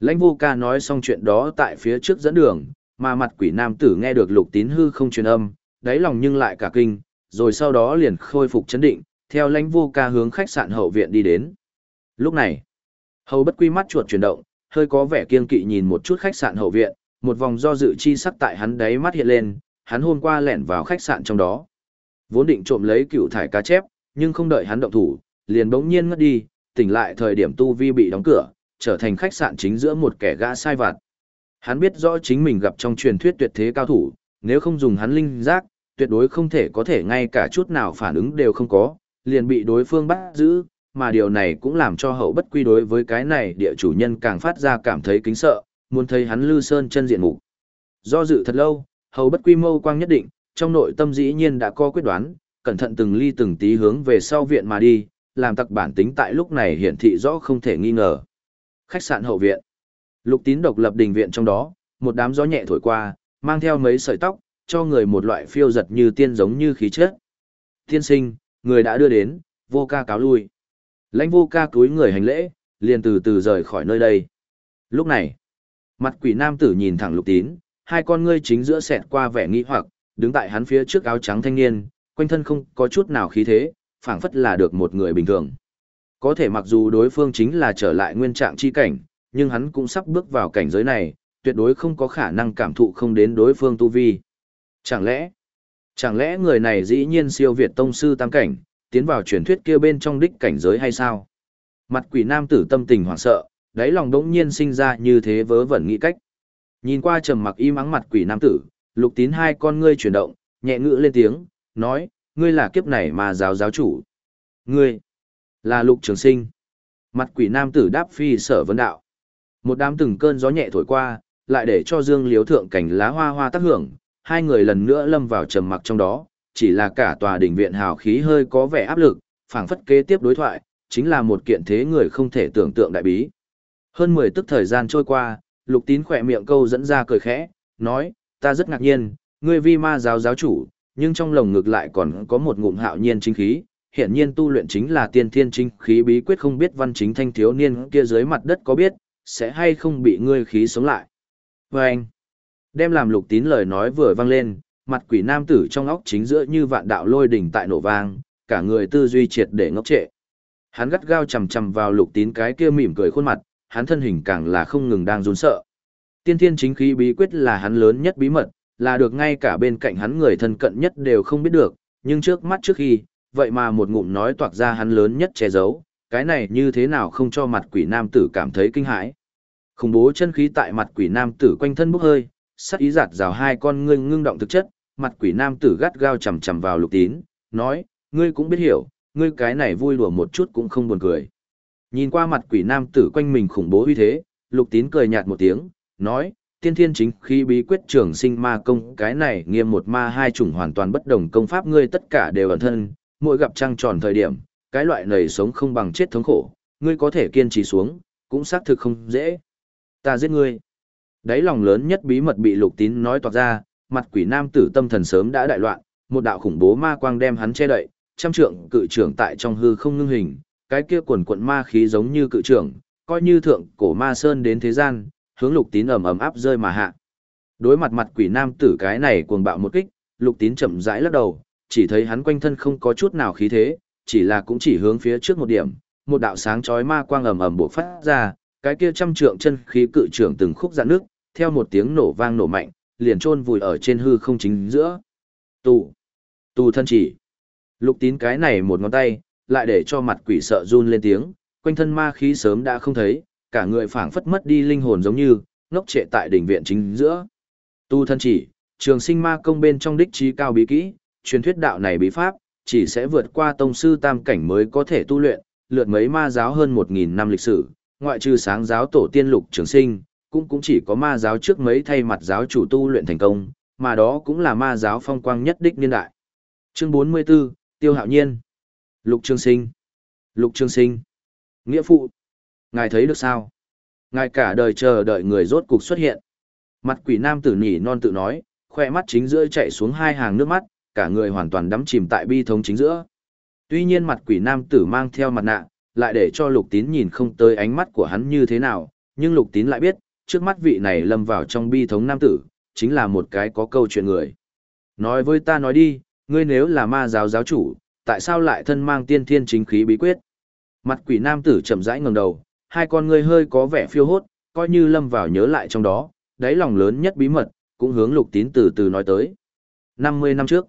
Lãnh vô ca nói xong chuyện đó tại phía trước dẫn đường, mà mặt quỷ nam tử nghe được lục tín hư không truyền âm, đáy lòng nhưng lại cả kinh, rồi sau đó liền khôi phục chấn định, theo lãnh vô ca hướng khách sạn hậu viện đi đến. Lúc này, hầu bất quy mắt chuột chuyển động, hơi có vẻ kiên kỵ nhìn một chút khách sạn hậu viện, một vòng do dự chi sắc tại hắn đáy mắt hiện lên, hắn hôm qua lẻn vào khách sạn trong đó. Vốn định trộm lấy cựu thải cá chép, nhưng không đợi hắn động thủ, liền bỗng nhiên ngất đi, tỉnh lại thời điểm tu vi bị đóng cửa, trở thành khách sạn chính giữa một kẻ gã sai vặt. Hắn biết rõ chính mình gặp trong truyền thuyết tuyệt thế cao thủ, nếu không dùng hắn linh giác, tuyệt đối không thể có thể ngay cả chút nào phản ứng đều không có, liền bị đối phương bắt giữ, mà điều này cũng làm cho hậu bất quy đối với cái này địa chủ nhân càng phát ra cảm thấy kính sợ, muốn thấy hắn lư sơn chân diện mục. Do dự thật lâu, hậu bất quy mâu quang nhất định, trong nội tâm dĩ nhiên đã có quyết đoán, cẩn thận từng ly từng tí hướng về sau viện mà đi, làm tặc bản tính tại lúc này hiển thị rõ không thể nghi ngờ. Khách sạn hậu viện. Lục tín độc lập đình viện trong đó, một đám gió nhẹ thổi qua, mang theo mấy sợi tóc, cho người một loại phiêu giật như tiên giống như khí chất. Tiên sinh, người đã đưa đến, vô ca cáo lui. Lãnh vô ca túi người hành lễ, liền từ từ rời khỏi nơi đây. Lúc này, mặt quỷ nam tử nhìn thẳng lục tín, hai con ngươi chính giữa xẹt qua vẻ nghi hoặc, đứng tại hắn phía trước áo trắng thanh niên, quanh thân không có chút nào khí thế, phảng phất là được một người bình thường. Có thể mặc dù đối phương chính là trở lại nguyên trạng chi cảnh, nhưng hắn cũng sắp bước vào cảnh giới này, tuyệt đối không có khả năng cảm thụ không đến đối phương tu vi. Chẳng lẽ, chẳng lẽ người này dĩ nhiên siêu việt tông sư tam cảnh, tiến vào truyền thuyết kia bên trong đích cảnh giới hay sao? Mặt quỷ nam tử tâm tình hoảng sợ, đáy lòng đống nhiên sinh ra như thế vớ vẩn nghĩ cách. Nhìn qua trầm mặc im ắng mặt quỷ nam tử, lục tín hai con ngươi chuyển động, nhẹ ngữ lên tiếng, nói, ngươi là kiếp này mà giáo giáo chủ. Ngươi, là lục trường sinh. Mặt quỷ nam tử đáp phi sở vấn đạo. Một đám từng cơn gió nhẹ thổi qua, lại để cho dương liếu thượng cảnh lá hoa hoa tác hưởng, hai người lần nữa lâm vào trầm mặc trong đó, chỉ là cả tòa đỉnh viện hào khí hơi có vẻ áp lực, phảng phất kế tiếp đối thoại, chính là một kiện thế người không thể tưởng tượng đại bí. Hơn 10 tức thời gian trôi qua, lục tín khỏe miệng câu dẫn ra cười khẽ, nói, ta rất ngạc nhiên, ngươi vi ma giáo giáo chủ, nhưng trong lồng ngực lại còn có một ngụm hạo nhiên chính khí, hiện nhiên tu luyện chính là tiên thiên chính khí bí quyết không biết văn chính thanh thiếu niên kia dưới mặt đất có biết, sẽ hay không bị ngươi khí sống lại. Vâng! anh, đem làm lục tín lời nói vừa vang lên, mặt quỷ nam tử trong óc chính giữa như vạn đạo lôi đỉnh tại nổ vang, cả người tư duy triệt để ngốc trệ. Hắn gắt gao chầm chầm vào lục tín cái kia mỉm cười khuôn mặt, hắn thân hình càng là không ngừng đang run sợ. Tiên thiên chính khí bí quyết là hắn lớn nhất bí mật, là được ngay cả bên cạnh hắn người thân cận nhất đều không biết được, nhưng trước mắt trước khi, vậy mà một ngụm nói toạc ra hắn lớn nhất che giấu, cái này như thế nào không cho mặt quỷ nam tử cảm thấy kinh hãi. Khủng bố chân khí tại mặt quỷ nam tử quanh thân bốc hơi, sắc ý giạt rào hai con ngươi ngưng động thực chất, mặt quỷ nam tử gắt gao chầm chầm vào lục tín, nói, ngươi cũng biết hiểu, ngươi cái này vui đùa một chút cũng không buồn cười. Nhìn qua mặt quỷ nam tử quanh mình khủng bố uy thế, lục tín cười nhạt một tiếng, nói, tiên thiên chính khí bí quyết trường sinh ma công cái này nghiêm một ma hai chủng hoàn toàn bất đồng công pháp ngươi tất cả đều ẩn thân, mỗi gặp trăng tròn thời điểm, cái loại này sống không bằng chết thống khổ, ngươi có thể kiên trì xuống, cũng xác thực không dễ. Ta giết ngươi. Đấy lòng lớn nhất bí mật bị lục tín nói toạc ra, mặt quỷ nam tử tâm thần sớm đã đại loạn, một đạo khủng bố ma quang đem hắn che đậy, trăm trượng cự trưởng tại trong hư không ngưng hình, cái kia quần quận ma khí giống như cự trưởng, coi như thượng cổ ma sơn đến thế gian, hướng lục tín ầm ầm áp rơi mà hạ. Đối mặt mặt quỷ nam tử cái này cuồng bạo một kích, lục tín chậm rãi lắc đầu, chỉ thấy hắn quanh thân không có chút nào khí thế, chỉ là cũng chỉ hướng phía trước một điểm, một đạo sáng chói ma quang ầm ầm bộc phát ra, cái kia trăm trượng chân khí cự trưởng từng khúc dạn nước, theo một tiếng nổ vang nổ mạnh, liền chôn vùi ở trên hư không chính giữa. Tù, tù thân chỉ. Lục tín cái này một ngón tay, lại để cho mặt quỷ sợ run lên tiếng, quanh thân ma khí sớm đã không thấy, cả người phảng phất mất đi linh hồn giống như, ngốc trệ tại đỉnh viện chính giữa. Tu thân chỉ, trường sinh ma công bên trong đích trí cao bí kỹ, truyền thuyết đạo này bí pháp, chỉ sẽ vượt qua tông sư tam cảnh mới có thể tu luyện, lượt mấy ma giáo hơn 1.000 năm lịch sử, ngoại trừ sáng giáo tổ tiên lục trường sinh, cũng cũng chỉ có ma giáo trước mấy thay mặt giáo chủ tu luyện thành công, mà đó cũng là ma giáo phong quang nhất đích niên đại. Chương 44, Tiêu Hạo Nhiên Lục Trường Sinh Lục Trường Sinh Nghĩa phụ Ngài thấy được sao? Ngài cả đời chờ đợi người rốt cục xuất hiện. Mặt quỷ nam tử nhỉ non tự nói, khoe mắt chính giữa chạy xuống hai hàng nước mắt, cả người hoàn toàn đắm chìm tại bi thống chính giữa. Tuy nhiên mặt quỷ nam tử mang theo mặt nạ, lại để cho lục tín nhìn không tới ánh mắt của hắn như thế nào, nhưng lục tín lại biết, trước mắt vị này lâm vào trong bi thống nam tử, chính là một cái có câu chuyện người. Nói với ta nói đi, ngươi nếu là ma giáo giáo chủ, tại sao lại thân mang tiên thiên chính khí bí quyết? Mặt quỷ nam tử chậm rãi ngẩng đầu, hai con ngươi hơi có vẻ phiêu hốt, coi như lâm vào nhớ lại trong đó, đáy lòng lớn nhất bí mật, cũng hướng lục tín từ từ nói tới. 50 năm trước,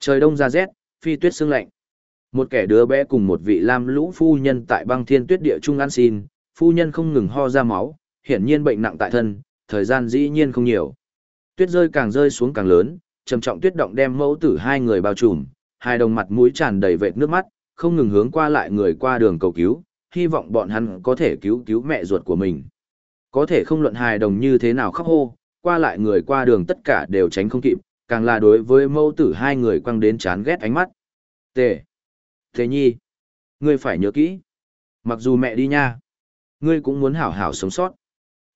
trời đông ra rét, phi tuyết sương lạnh. Một kẻ đứa bé cùng một vị lam lũ phu nhân tại băng thiên tuyết địa trung ăn xin, phu nhân không ngừng ho ra máu, hiển nhiên bệnh nặng tại thân, thời gian dĩ nhiên không nhiều. Tuyết rơi càng rơi xuống càng lớn, trầm trọng tuyết động đem mẫu tử hai người bao trùm, hai đồng mặt mũi tràn đầy vệt nước mắt, không ngừng hướng qua lại người qua đường cầu cứu, hy vọng bọn hắn có thể cứu cứu mẹ ruột của mình. Có thể không luận hài đồng như thế nào khóc hô, qua lại người qua đường tất cả đều tránh không kịp, càng là đối với mẫu tử hai người quăng đến chán ghét ánh mắt. Tề. Thế nhi. Ngươi phải nhớ kỹ. Mặc dù mẹ đi nha. Ngươi cũng muốn hảo hảo sống sót.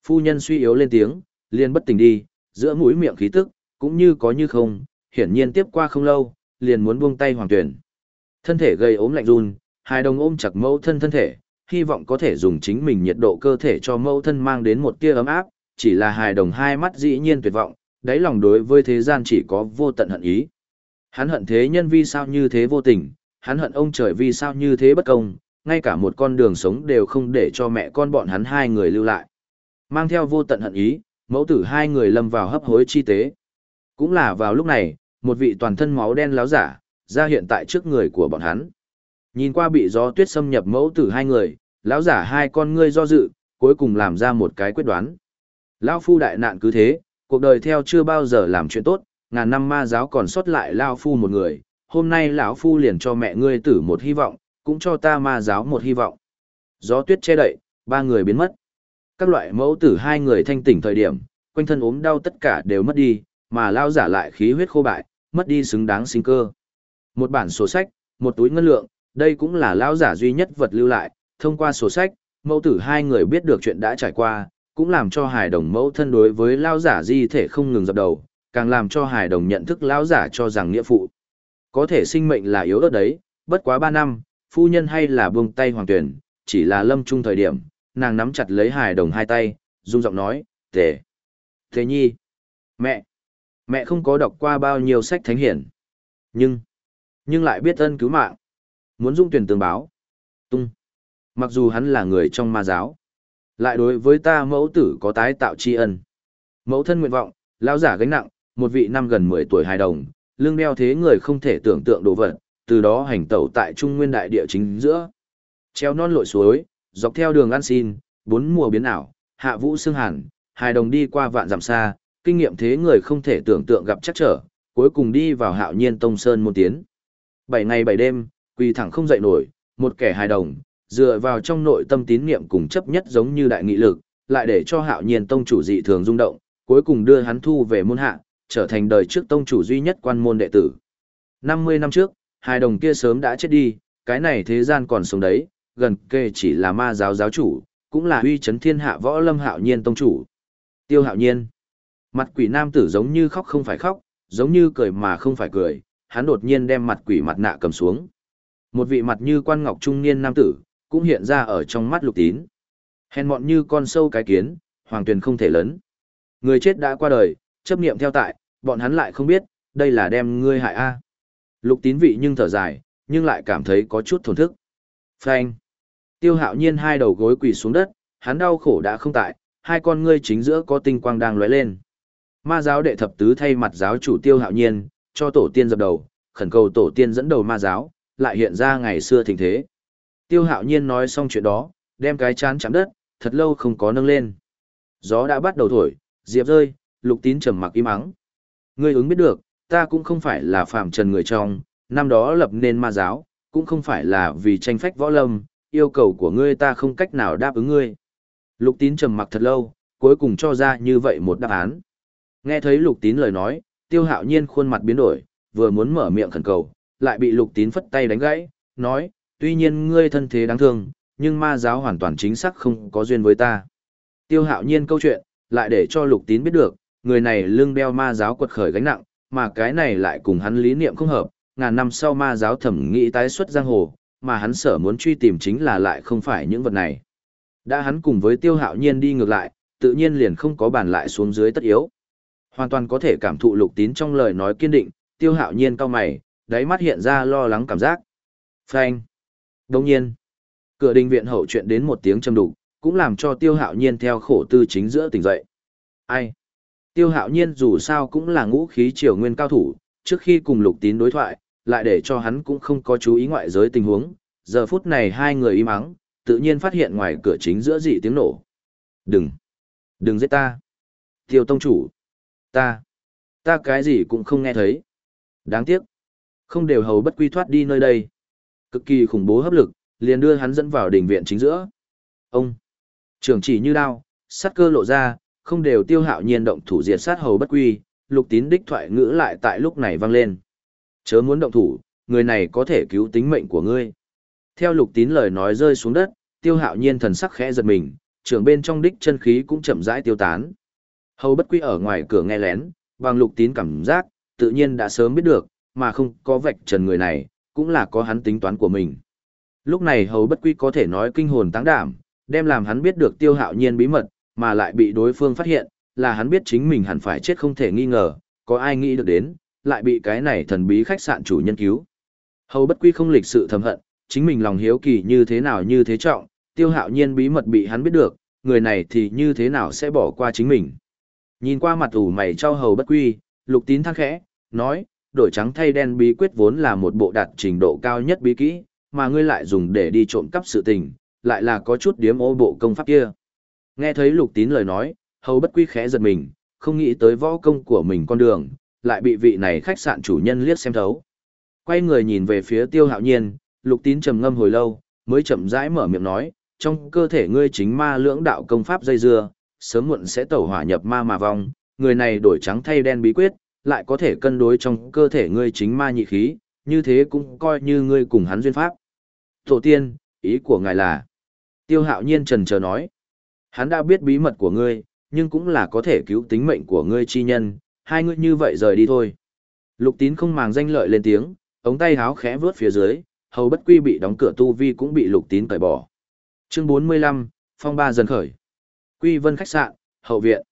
Phu nhân suy yếu lên tiếng, liền bất tỉnh đi, giữa mũi miệng khí tức, cũng như có như không, hiển nhiên tiếp qua không lâu, liền muốn buông tay hoàng tuyển. Thân thể gây ốm lạnh run, hai đồng ôm chặt mẫu thân thân thể, hy vọng có thể dùng chính mình nhiệt độ cơ thể cho mẫu thân mang đến một tia ấm áp, chỉ là hài đồng hai mắt dĩ nhiên tuyệt vọng, đáy lòng đối với thế gian chỉ có vô tận hận ý. Hắn hận thế nhân vi sao như thế vô tình, hắn hận ông trời vì sao như thế bất công, ngay cả một con đường sống đều không để cho mẹ con bọn hắn hai người lưu lại. Mang theo vô tận hận ý, mẫu tử hai người lâm vào hấp hối chi tế. Cũng là vào lúc này, một vị toàn thân máu đen láo giả, ra hiện tại trước người của bọn hắn. Nhìn qua bị gió tuyết xâm nhập mẫu tử hai người, lão giả hai con ngươi do dự, cuối cùng làm ra một cái quyết đoán. Lão phu đại nạn cứ thế, cuộc đời theo chưa bao giờ làm chuyện tốt, ngàn năm ma giáo còn sót lại lão phu một người, hôm nay lão phu liền cho mẹ ngươi tử một hy vọng, cũng cho ta ma giáo một hy vọng. Gió tuyết che đậy, ba người biến mất. Các loại mẫu tử hai người thanh tỉnh thời điểm, quanh thân ốm đau tất cả đều mất đi, mà lao giả lại khí huyết khô bại, mất đi xứng đáng sinh cơ. Một bản sổ sách, một túi ngân lượng, đây cũng là lao giả duy nhất vật lưu lại, thông qua sổ sách, mẫu tử hai người biết được chuyện đã trải qua, cũng làm cho hài đồng mẫu thân đối với lao giả di thể không ngừng dập đầu, càng làm cho hài đồng nhận thức lao giả cho rằng nghĩa phụ. Có thể sinh mệnh là yếu ớt đấy, bất quá ba năm, phu nhân hay là buông tay hoàng tuyển, chỉ là lâm trung thời điểm, nàng nắm chặt lấy hài đồng hai tay, rung giọng nói, tề, tề nhi, mẹ, mẹ không có đọc qua bao nhiêu sách thánh hiển, nhưng, nhưng lại biết ân cứu mạng, muốn dung tuyển tường báo, tung, mặc dù hắn là người trong ma giáo, lại đối với ta mẫu tử có tái tạo tri ân, mẫu thân nguyện vọng, lão giả gánh nặng, một vị năm gần 10 tuổi hài đồng, lương đeo thế người không thể tưởng tượng đồ vật, từ đó hành tẩu tại trung nguyên đại địa chính giữa. Treo non lội suối, dọc theo đường ăn xin, bốn mùa biến ảo, hạ vũ xương hàn, hài đồng đi qua vạn dặm xa, kinh nghiệm thế người không thể tưởng tượng gặp chắc trở, cuối cùng đi vào hạo nhiên tông sơn môn tiến. Bảy ngày bảy đêm, quỳ thẳng không dậy nổi, một kẻ hài đồng, dựa vào trong nội tâm tín niệm cùng chấp nhất giống như đại nghị lực, lại để cho hạo nhiên tông chủ dị thường rung động, cuối cùng đưa hắn thu về môn hạ, trở thành đời trước tông chủ duy nhất quan môn đệ tử. 50 năm trước, hai đồng kia sớm đã chết đi, cái này thế gian còn sống đấy, gần kề chỉ là ma giáo giáo chủ, cũng là uy chấn thiên hạ võ lâm hạo nhiên tông chủ. Tiêu hạo nhiên. Mặt quỷ nam tử giống như khóc không phải khóc, giống như cười mà không phải cười, hắn đột nhiên đem mặt quỷ mặt nạ cầm xuống. Một vị mặt như quan ngọc trung niên nam tử, cũng hiện ra ở trong mắt lục tín. Hèn mọn như con sâu cái kiến, hoàng tuyền không thể lớn. Người chết đã qua đời, chấp niệm theo tại, bọn hắn lại không biết, đây là đem ngươi hại a. Lục tín vị nhưng thở dài, nhưng lại cảm thấy có chút thổn thức. Phanh. Tiêu hạo nhiên hai đầu gối quỳ xuống đất, hắn đau khổ đã không tại, hai con ngươi chính giữa có tinh quang đang lóe lên. Ma giáo đệ thập tứ thay mặt giáo chủ tiêu hạo nhiên, cho tổ tiên dập đầu, khẩn cầu tổ tiên dẫn đầu ma giáo, lại hiện ra ngày xưa thịnh thế. Tiêu hạo nhiên nói xong chuyện đó, đem cái chán chạm đất, thật lâu không có nâng lên. Gió đã bắt đầu thổi, diệp rơi, lục tín trầm mặc im ắng. Ngươi ứng biết được, ta cũng không phải là phạm trần người trong, năm đó lập nên ma giáo, cũng không phải là vì tranh phách võ lâm, yêu cầu của ngươi ta không cách nào đáp ứng ngươi. Lục tín trầm mặc thật lâu, cuối cùng cho ra như vậy một đáp án. Nghe thấy lục tín lời nói, tiêu hạo nhiên khuôn mặt biến đổi, vừa muốn mở miệng khẩn cầu, lại bị lục tín phất tay đánh gãy, nói, tuy nhiên ngươi thân thế đáng thương, nhưng ma giáo hoàn toàn chính xác không có duyên với ta. Tiêu hạo nhiên câu chuyện, lại để cho lục tín biết được, người này lưng đeo ma giáo quật khởi gánh nặng, mà cái này lại cùng hắn lý niệm không hợp, ngàn năm sau ma giáo thẩm nghĩ tái xuất giang hồ, mà hắn sở muốn truy tìm chính là lại không phải những vật này. Đã hắn cùng với tiêu hạo nhiên đi ngược lại, tự nhiên liền không có bàn lại xuống dưới tất yếu. Hoàn toàn có thể cảm thụ lục tín trong lời nói kiên định, tiêu hạo nhiên cao mày, đáy mắt hiện ra lo lắng cảm giác. Phanh. Đồng nhiên, cửa đình viện hậu chuyện đến một tiếng châm đục, cũng làm cho tiêu hạo nhiên theo khổ tư chính giữa tỉnh dậy. Ai? Tiêu hạo nhiên dù sao cũng là ngũ khí triều nguyên cao thủ, trước khi cùng lục tín đối thoại, lại để cho hắn cũng không có chú ý ngoại giới tình huống. Giờ phút này hai người im ắng, tự nhiên phát hiện ngoài cửa chính giữa dị tiếng nổ. Đừng! Đừng giết ta! Tiêu tông chủ! Ta! Ta cái gì cũng không nghe thấy. Đáng tiếc! Không đều hầu bất quy thoát đi nơi đây. Cực kỳ khủng bố hấp lực, liền đưa hắn dẫn vào đỉnh viện chính giữa. Ông! Trường chỉ như đao, sát cơ lộ ra, không đều tiêu hạo nhiên động thủ diệt sát hầu bất quy, lục tín đích thoại ngữ lại tại lúc này vang lên. Chớ muốn động thủ, người này có thể cứu tính mệnh của ngươi. Theo lục tín lời nói rơi xuống đất, tiêu hạo nhiên thần sắc khẽ giật mình, trường bên trong đích chân khí cũng chậm rãi tiêu tán. Hầu bất quy ở ngoài cửa nghe lén, bằng lục tín cảm giác, tự nhiên đã sớm biết được, mà không có vạch trần người này, cũng là có hắn tính toán của mình. Lúc này hầu bất quy có thể nói kinh hồn táng đảm, đem làm hắn biết được tiêu hạo nhiên bí mật, mà lại bị đối phương phát hiện, là hắn biết chính mình hẳn phải chết không thể nghi ngờ, có ai nghĩ được đến, lại bị cái này thần bí khách sạn chủ nhân cứu. Hầu bất quy không lịch sự thầm hận, chính mình lòng hiếu kỳ như thế nào như thế trọng, tiêu hạo nhiên bí mật bị hắn biết được, người này thì như thế nào sẽ bỏ qua chính mình. Nhìn qua mặt ủ mày cho hầu bất quy, lục tín thăng khẽ, nói, đổi trắng thay đen bí quyết vốn là một bộ đạt trình độ cao nhất bí kỹ, mà ngươi lại dùng để đi trộm cắp sự tình, lại là có chút điếm ô bộ công pháp kia. Nghe thấy lục tín lời nói, hầu bất quy khẽ giật mình, không nghĩ tới võ công của mình con đường, lại bị vị này khách sạn chủ nhân liếc xem thấu. Quay người nhìn về phía tiêu hạo nhiên, lục tín trầm ngâm hồi lâu, mới chậm rãi mở miệng nói, trong cơ thể ngươi chính ma lưỡng đạo công pháp dây dưa, sớm muộn sẽ tẩu hỏa nhập ma mà vong, người này đổi trắng thay đen bí quyết, lại có thể cân đối trong cơ thể ngươi chính ma nhị khí, như thế cũng coi như ngươi cùng hắn duyên pháp. Tổ tiên, ý của ngài là, tiêu hạo nhiên trần chờ nói, hắn đã biết bí mật của ngươi, nhưng cũng là có thể cứu tính mệnh của ngươi chi nhân, hai ngươi như vậy rời đi thôi. Lục tín không màng danh lợi lên tiếng, ống tay háo khẽ vướt phía dưới, hầu bất quy bị đóng cửa tu vi cũng bị lục tín cởi bỏ. Chương 45, phong ba dần khởi. Quy vân khách sạn, hậu viện.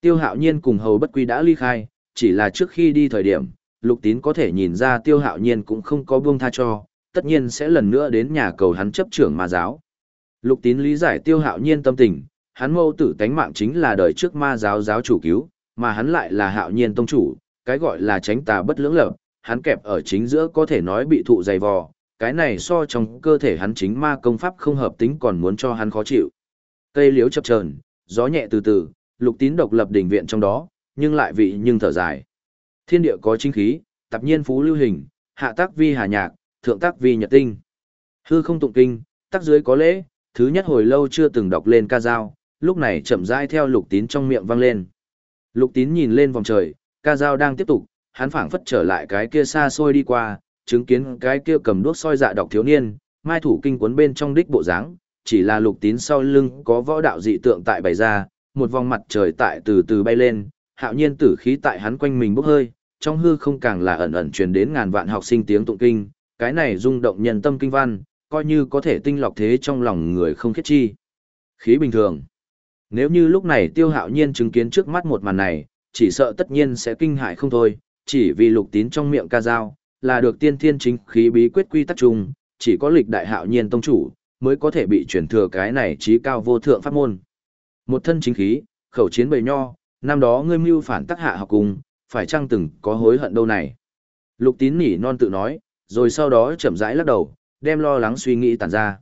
Tiêu hạo nhiên cùng hầu bất quy đã ly khai, chỉ là trước khi đi thời điểm, lục tín có thể nhìn ra tiêu hạo nhiên cũng không có buông tha cho, tất nhiên sẽ lần nữa đến nhà cầu hắn chấp trưởng ma giáo. Lục tín lý giải tiêu hạo nhiên tâm tình, hắn mâu tử tánh mạng chính là đời trước ma giáo giáo chủ cứu, mà hắn lại là hạo nhiên tông chủ, cái gọi là tránh tà bất lưỡng lập, hắn kẹp ở chính giữa có thể nói bị thụ dày vò, cái này so trong cơ thể hắn chính ma công pháp không hợp tính còn muốn cho hắn khó chịu. Cây liếu chập chờn, gió nhẹ từ từ, lục tín độc lập đỉnh viện trong đó, nhưng lại vị nhưng thở dài. Thiên địa có chính khí, tập nhiên phú lưu hình, hạ tác vi hà nhạc, thượng tác vi nhật tinh. Hư không tụng kinh, tác dưới có lễ, thứ nhất hồi lâu chưa từng đọc lên ca dao, lúc này chậm rãi theo lục tín trong miệng vang lên. Lục tín nhìn lên vòng trời, ca dao đang tiếp tục, hắn phảng phất trở lại cái kia xa xôi đi qua, chứng kiến cái kia cầm đuốc soi dạ đọc thiếu niên, mai thủ kinh cuốn bên trong đích bộ dáng, chỉ là lục tín sau lưng có võ đạo dị tượng tại bày ra, một vòng mặt trời tại từ từ bay lên, hạo nhiên tử khí tại hắn quanh mình bốc hơi, trong hư không càng là ẩn ẩn truyền đến ngàn vạn học sinh tiếng tụng kinh, cái này rung động nhân tâm kinh văn, coi như có thể tinh lọc thế trong lòng người không khiết chi. Khí bình thường. Nếu như lúc này tiêu hạo nhiên chứng kiến trước mắt một màn này, chỉ sợ tất nhiên sẽ kinh hại không thôi, chỉ vì lục tín trong miệng ca dao, là được tiên thiên chính khí bí quyết quy tắc chung, chỉ có lịch đại hạo nhiên tông chủ, mới có thể bị chuyển thừa cái này trí cao vô thượng pháp môn. Một thân chính khí, khẩu chiến bầy nho, năm đó ngươi mưu phản tắc hạ học cùng, phải chăng từng có hối hận đâu này. Lục tín nỉ non tự nói, rồi sau đó chậm rãi lắc đầu, đem lo lắng suy nghĩ tàn ra.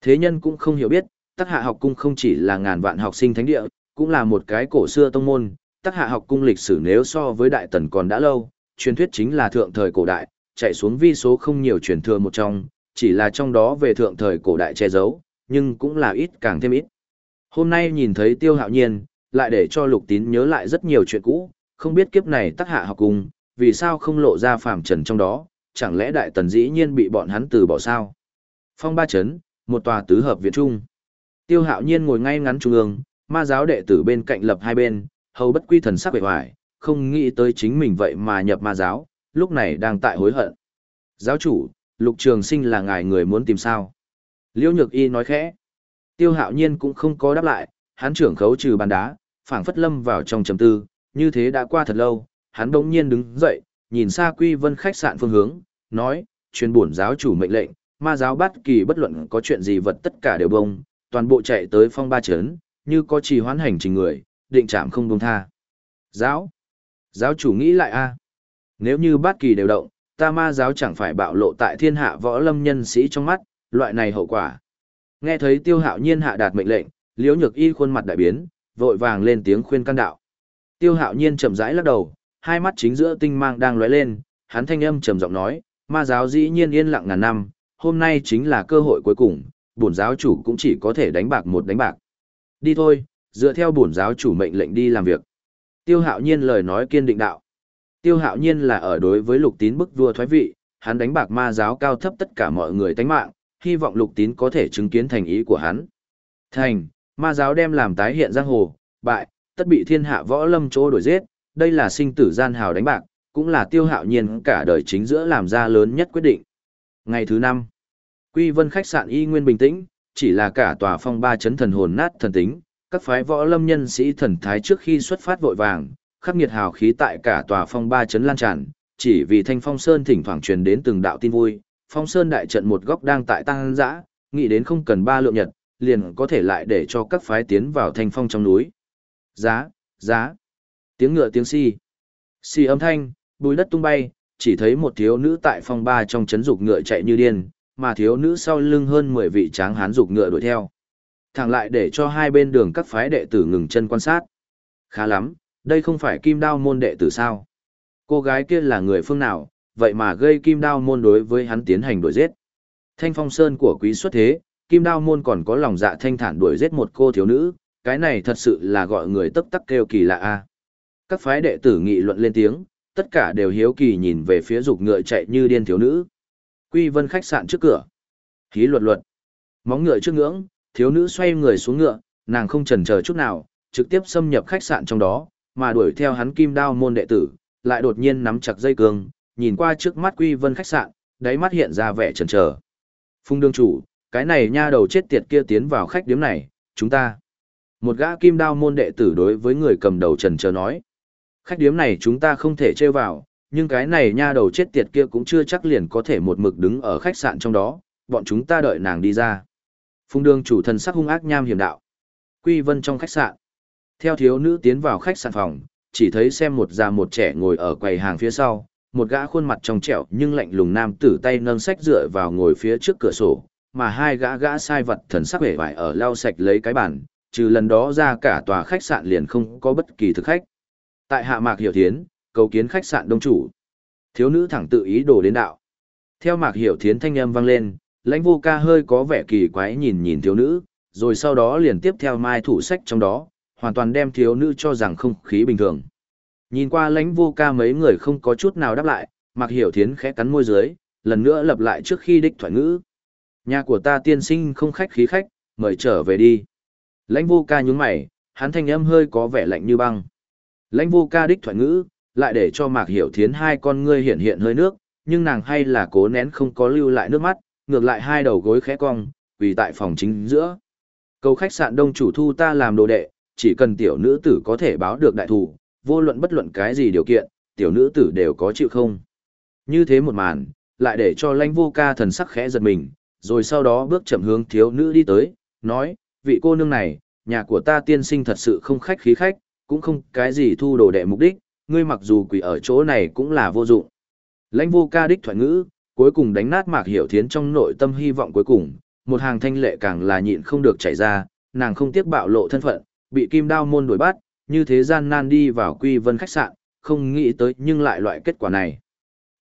Thế nhân cũng không hiểu biết, Tắc Hạ học cung không chỉ là ngàn vạn học sinh thánh địa, cũng là một cái cổ xưa tông môn. Tắc Hạ học cung lịch sử nếu so với Đại Tần còn đã lâu, truyền thuyết chính là thượng thời cổ đại, chạy xuống vi số không nhiều truyền thừa một trong, chỉ là trong đó về thượng thời cổ đại che giấu, nhưng cũng là ít càng thêm ít. Hôm nay nhìn thấy Tiêu Hạo Nhiên, lại để cho Lục Tín nhớ lại rất nhiều chuyện cũ, không biết kiếp này Tắc Hạ học cung, vì sao không lộ ra phàm trần trong đó, chẳng lẽ Đại Tần dĩ nhiên bị bọn hắn từ bỏ sao? Phong ba chấn, một tòa tứ hợp viện trung. Tiêu hạo nhiên ngồi ngay ngắn trung ương, ma giáo đệ tử bên cạnh lập hai bên, hầu bất quy thần sắc vẻ hoài, không nghĩ tới chính mình vậy mà nhập ma giáo, lúc này đang tại hối hận. Giáo chủ, lục trường sinh là ngài người muốn tìm sao? Liễu nhược y nói khẽ. Tiêu hạo nhiên cũng không có đáp lại, hắn trưởng khấu trừ bàn đá, phảng phất lâm vào trong trầm tư, như thế đã qua thật lâu, hắn đống nhiên đứng dậy, nhìn xa quy vân khách sạn phương hướng, nói, truyền bổn giáo chủ mệnh lệnh, ma giáo bắt kỳ bất luận có chuyện gì vật tất cả đều bông, toàn bộ chạy tới phong ba chấn, như có trì hoãn hành trình người, định chạm không buông tha. Giáo? Giáo chủ nghĩ lại a Nếu như bát kỳ đều động, ta ma giáo chẳng phải bạo lộ tại thiên hạ võ lâm nhân sĩ trong mắt, loại này hậu quả. Nghe thấy tiêu hạo nhiên hạ đạt mệnh lệnh, liễu nhược y khuôn mặt đại biến, vội vàng lên tiếng khuyên can đạo. Tiêu hạo nhiên chậm rãi lắc đầu, hai mắt chính giữa tinh mang đang lóe lên, hắn thanh âm trầm giọng nói, ma giáo dĩ nhiên yên lặng ngàn năm, hôm nay chính là cơ hội cuối cùng, bổn giáo chủ cũng chỉ có thể đánh bạc một đánh bạc. Đi thôi, dựa theo bổn giáo chủ mệnh lệnh đi làm việc. Tiêu hạo nhiên lời nói kiên định đạo. Tiêu hạo nhiên là ở đối với lục tín bức vua thoái vị, hắn đánh bạc ma giáo cao thấp tất cả mọi người tánh mạng, hy vọng lục tín có thể chứng kiến thành ý của hắn. Thành, ma giáo đem làm tái hiện giang hồ, bại, tất bị thiên hạ võ lâm chỗ đổi giết, đây là sinh tử gian hào đánh bạc, cũng là tiêu hạo nhiên cả đời chính giữa làm ra lớn nhất quyết định. Ngày thứ năm, Quy Vân khách sạn y nguyên bình tĩnh, chỉ là cả tòa phong ba chấn thần hồn nát thần tính, các phái võ lâm nhân sĩ thần thái trước khi xuất phát vội vàng, khắc nghiệt hào khí tại cả tòa phong ba chấn lan tràn, chỉ vì Thanh Phong Sơn thỉnh thoảng truyền đến từng đạo tin vui, Phong Sơn đại trận một góc đang tại tăng dã, nghĩ đến không cần ba lượng nhật, liền có thể lại để cho các phái tiến vào Thanh Phong trong núi. Giá, giá. Tiếng ngựa tiếng si. Si âm thanh, bùi đất tung bay, chỉ thấy một thiếu nữ tại phong ba trong chấn dục ngựa chạy như điên, mà thiếu nữ sau lưng hơn 10 vị tráng hán dục ngựa đuổi theo. Thẳng lại để cho hai bên đường các phái đệ tử ngừng chân quan sát. Khá lắm, đây không phải kim đao môn đệ tử sao? Cô gái kia là người phương nào, vậy mà gây kim đao môn đối với hắn tiến hành đuổi giết. Thanh phong sơn của quý xuất thế, kim đao môn còn có lòng dạ thanh thản đuổi giết một cô thiếu nữ, cái này thật sự là gọi người tức tắc kêu kỳ lạ a. Các phái đệ tử nghị luận lên tiếng, tất cả đều hiếu kỳ nhìn về phía dục ngựa chạy như điên thiếu nữ. Quy Vân khách sạn trước cửa. Khí luật luật. Móng ngựa trước ngưỡng, thiếu nữ xoay người xuống ngựa, nàng không chần chờ chút nào, trực tiếp xâm nhập khách sạn trong đó, mà đuổi theo hắn kim đao môn đệ tử, lại đột nhiên nắm chặt dây cương, nhìn qua trước mắt Quy Vân khách sạn, đáy mắt hiện ra vẻ chần chờ. Phung đương chủ, cái này nha đầu chết tiệt kia tiến vào khách điếm này, chúng ta. Một gã kim đao môn đệ tử đối với người cầm đầu trần chờ nói. Khách điếm này chúng ta không thể chơi vào, nhưng cái này nha đầu chết tiệt kia cũng chưa chắc liền có thể một mực đứng ở khách sạn trong đó, bọn chúng ta đợi nàng đi ra. Phùng đường chủ thần sắc hung ác nham hiểm đạo. Quy vân trong khách sạn. Theo thiếu nữ tiến vào khách sạn phòng, chỉ thấy xem một già một trẻ ngồi ở quầy hàng phía sau, một gã khuôn mặt trong trẻo nhưng lạnh lùng nam tử tay nâng sách dựa vào ngồi phía trước cửa sổ, mà hai gã gã sai vật thần sắc vẻ vải ở lau sạch lấy cái bàn, trừ lần đó ra cả tòa khách sạn liền không có bất kỳ thực khách. Tại hạ mạc hiểu thiến, cầu kiến khách sạn đông chủ. Thiếu nữ thẳng tự ý đồ đến đạo. Theo mạc hiểu thiến thanh âm vang lên, lãnh vô ca hơi có vẻ kỳ quái nhìn nhìn thiếu nữ, rồi sau đó liền tiếp theo mai thủ sách trong đó, hoàn toàn đem thiếu nữ cho rằng không khí bình thường. Nhìn qua lãnh vô ca mấy người không có chút nào đáp lại, mạc hiểu thiến khẽ cắn môi dưới, lần nữa lặp lại trước khi đích thoại ngữ. Nhà của ta tiên sinh không khách khí khách, mời trở về đi. Lãnh vô ca nhúng mày, hắn thanh âm hơi có vẻ lạnh như băng. Lãnh vô ca đích thoại ngữ, lại để cho Mạc Hiểu Thiến hai con ngươi hiện hiện hơi nước, nhưng nàng hay là cố nén không có lưu lại nước mắt, ngược lại hai đầu gối khẽ cong, vì tại phòng chính giữa. Cầu khách sạn đông chủ thu ta làm đồ đệ, chỉ cần tiểu nữ tử có thể báo được đại thủ, vô luận bất luận cái gì điều kiện, tiểu nữ tử đều có chịu không. Như thế một màn, lại để cho lãnh vô ca thần sắc khẽ giật mình, rồi sau đó bước chậm hướng thiếu nữ đi tới, nói, vị cô nương này, nhà của ta tiên sinh thật sự không khách khí khách, cũng không cái gì thu đồ đệ mục đích, ngươi mặc dù quỷ ở chỗ này cũng là vô dụng. Lãnh vô ca đích thoại ngữ, cuối cùng đánh nát mạc hiểu thiến trong nội tâm hy vọng cuối cùng, một hàng thanh lệ càng là nhịn không được chảy ra, nàng không tiếc bạo lộ thân phận, bị kim đao môn đuổi bắt, như thế gian nan đi vào quy vân khách sạn, không nghĩ tới nhưng lại loại kết quả này.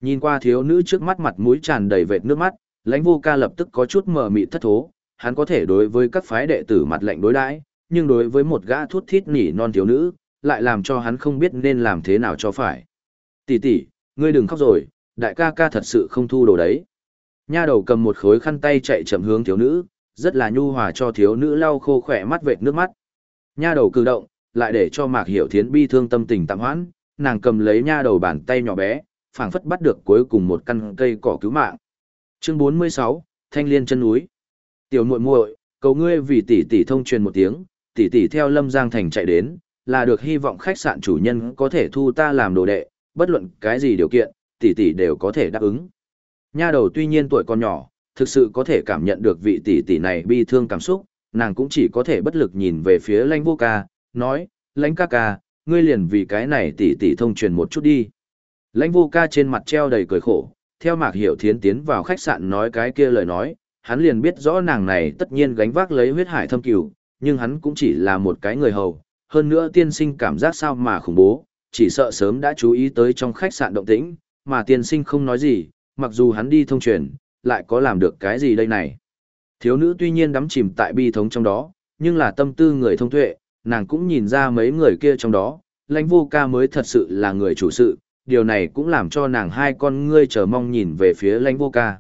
Nhìn qua thiếu nữ trước mắt mặt mũi tràn đầy vệt nước mắt, lãnh vô ca lập tức có chút mờ mịt thất thố, hắn có thể đối với các phái đệ tử mặt lệnh đối đãi, nhưng đối với một gã thuốc thít nỉ non thiếu nữ, lại làm cho hắn không biết nên làm thế nào cho phải. Tỷ tỷ, ngươi đừng khóc rồi, đại ca ca thật sự không thu đồ đấy. Nha đầu cầm một khối khăn tay chạy chậm hướng thiếu nữ, rất là nhu hòa cho thiếu nữ lau khô khỏe mắt vệt nước mắt. Nha đầu cử động, lại để cho Mạc Hiểu Thiến bi thương tâm tình tạm hoãn, nàng cầm lấy nha đầu bàn tay nhỏ bé, phảng phất bắt được cuối cùng một căn cây cỏ cứu mạng. Chương 46, Thanh Liên chân núi. Tiểu muội muội, cầu ngươi vì tỷ tỷ thông truyền một tiếng, tỷ tỷ theo Lâm Giang thành chạy đến, là được hy vọng khách sạn chủ nhân có thể thu ta làm đồ đệ, bất luận cái gì điều kiện, tỷ tỷ đều có thể đáp ứng. Nha đầu tuy nhiên tuổi còn nhỏ, thực sự có thể cảm nhận được vị tỷ tỷ này bi thương cảm xúc, nàng cũng chỉ có thể bất lực nhìn về phía lãnh vô ca, nói, lãnh ca ca, ngươi liền vì cái này tỷ tỷ thông truyền một chút đi. Lãnh vô ca trên mặt treo đầy cười khổ, theo mạc hiểu thiến tiến vào khách sạn nói cái kia lời nói, hắn liền biết rõ nàng này tất nhiên gánh vác lấy huyết hải thâm cửu, nhưng hắn cũng chỉ là một cái người hầu, hơn nữa tiên sinh cảm giác sao mà khủng bố, chỉ sợ sớm đã chú ý tới trong khách sạn động tĩnh, mà tiên sinh không nói gì, mặc dù hắn đi thông truyền, lại có làm được cái gì đây này. Thiếu nữ tuy nhiên đắm chìm tại bi thống trong đó, nhưng là tâm tư người thông tuệ, nàng cũng nhìn ra mấy người kia trong đó, lãnh vô ca mới thật sự là người chủ sự, điều này cũng làm cho nàng hai con ngươi chờ mong nhìn về phía lãnh vô ca.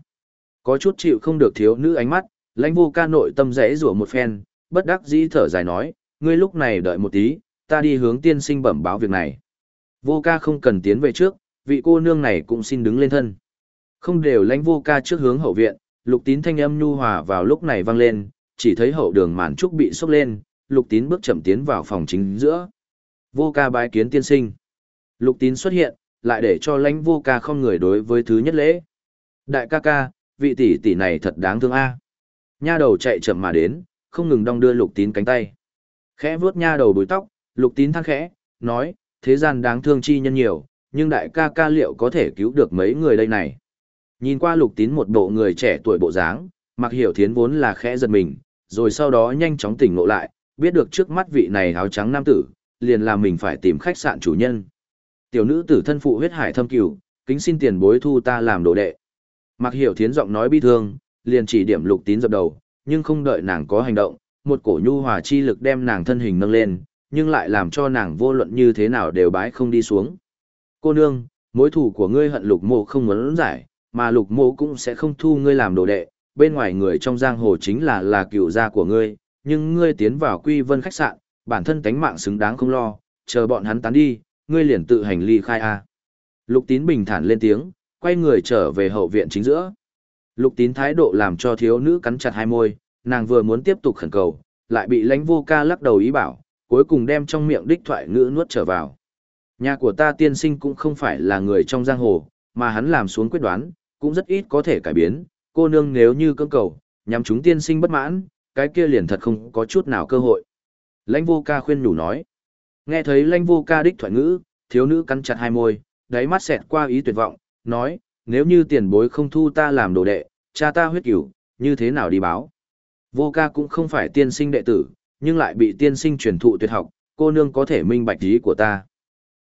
Có chút chịu không được thiếu nữ ánh mắt, lãnh vô ca nội tâm rẽ rủa một phen, bất đắc dĩ thở dài nói, ngươi lúc này đợi một tí, ta đi hướng tiên sinh bẩm báo việc này. Vô ca không cần tiến về trước, vị cô nương này cũng xin đứng lên thân. Không đều lãnh vô ca trước hướng hậu viện, lục tín thanh âm nhu hòa vào lúc này vang lên, chỉ thấy hậu đường màn trúc bị sốc lên, lục tín bước chậm tiến vào phòng chính giữa. Vô ca bái kiến tiên sinh. Lục tín xuất hiện, lại để cho lãnh vô ca không người đối với thứ nhất lễ. Đại ca ca, vị tỷ tỷ này thật đáng thương a. Nha đầu chạy chậm mà đến, không ngừng đong đưa lục tín cánh tay. Khẽ vuốt nha đầu bùi tóc, lục tín than khẽ, nói, thế gian đáng thương chi nhân nhiều, nhưng đại ca ca liệu có thể cứu được mấy người đây này. Nhìn qua lục tín một bộ người trẻ tuổi bộ dáng, mặc hiểu thiến vốn là khẽ giật mình, rồi sau đó nhanh chóng tỉnh ngộ lại, biết được trước mắt vị này áo trắng nam tử, liền là mình phải tìm khách sạn chủ nhân. Tiểu nữ tử thân phụ huyết hải thâm cửu, kính xin tiền bối thu ta làm đồ đệ. Mặc hiểu thiến giọng nói bi thương, liền chỉ điểm lục tín dập đầu, nhưng không đợi nàng có hành động, một cổ nhu hòa chi lực đem nàng thân hình nâng lên, nhưng lại làm cho nàng vô luận như thế nào đều bái không đi xuống. Cô nương, mối thủ của ngươi hận lục mộ không muốn giải, mà lục mộ cũng sẽ không thu ngươi làm đồ đệ, bên ngoài người trong giang hồ chính là là cựu gia của ngươi, nhưng ngươi tiến vào quy vân khách sạn, bản thân tánh mạng xứng đáng không lo, chờ bọn hắn tán đi, ngươi liền tự hành ly khai a. Lục tín bình thản lên tiếng, quay người trở về hậu viện chính giữa. Lục tín thái độ làm cho thiếu nữ cắn chặt hai môi, nàng vừa muốn tiếp tục khẩn cầu, lại bị lãnh vô ca lắc đầu ý bảo, cuối cùng đem trong miệng đích thoại ngữ nuốt trở vào. Nhà của ta tiên sinh cũng không phải là người trong giang hồ, mà hắn làm xuống quyết đoán, cũng rất ít có thể cải biến, cô nương nếu như cơ cầu, nhằm chúng tiên sinh bất mãn, cái kia liền thật không có chút nào cơ hội. Lãnh vô ca khuyên nhủ nói. Nghe thấy lãnh vô ca đích thoại ngữ, thiếu nữ cắn chặt hai môi, đáy mắt xẹt qua ý tuyệt vọng, nói, nếu như tiền bối không thu ta làm đồ đệ, cha ta huyết cửu, như thế nào đi báo. Vô ca cũng không phải tiên sinh đệ tử, nhưng lại bị tiên sinh truyền thụ tuyệt học, cô nương có thể minh bạch ý của ta.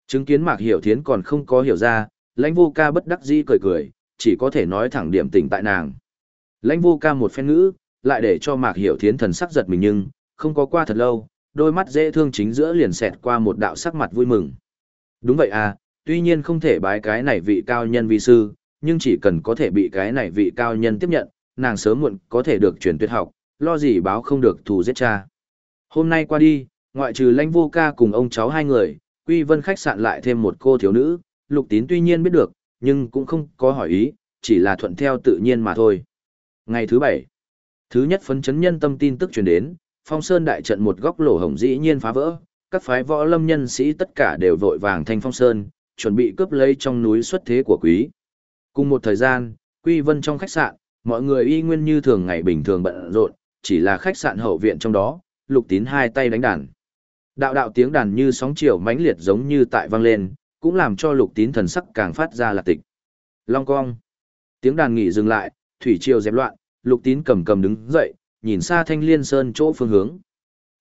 Chứng kiến mạc hiểu thiến còn không có hiểu ra, lãnh vô ca bất đắc dĩ cười cười, chỉ có thể nói thẳng điểm tình tại nàng. Lãnh vô ca một phen ngữ, lại để cho mạc hiểu thiến thần sắc giật mình nhưng, không có qua thật lâu, đôi mắt dễ thương chính giữa liền xẹt qua một đạo sắc mặt vui mừng. Đúng vậy à, tuy nhiên không thể bái cái này vị cao nhân vi sư, nhưng chỉ cần có thể bị cái này vị cao nhân tiếp nhận, nàng sớm muộn có thể được truyền tuyệt học, lo gì báo không được thù giết cha. Hôm nay qua đi, ngoại trừ lãnh vô ca cùng ông cháu hai người, Quy Vân khách sạn lại thêm một cô thiếu nữ, Lục Tín tuy nhiên biết được, nhưng cũng không có hỏi ý, chỉ là thuận theo tự nhiên mà thôi. Ngày thứ bảy, thứ nhất phấn chấn nhân tâm tin tức truyền đến, Phong Sơn đại trận một góc lỗ hổng dĩ nhiên phá vỡ, các phái võ lâm nhân sĩ tất cả đều vội vàng thanh Phong Sơn, chuẩn bị cướp lấy trong núi xuất thế của quý. Cùng một thời gian, Quy Vân trong khách sạn, mọi người y nguyên như thường ngày bình thường bận rộn, chỉ là khách sạn hậu viện trong đó, Lục Tín hai tay đánh đàn. Đạo đạo tiếng đàn như sóng chiều mãnh liệt giống như tại vang lên, cũng làm cho Lục Tín thần sắc càng phát ra là tịch. Long cong. Tiếng đàn nghỉ dừng lại, thủy triều dẹp loạn, lục tín cầm cầm đứng dậy, nhìn xa thanh liên sơn chỗ phương hướng.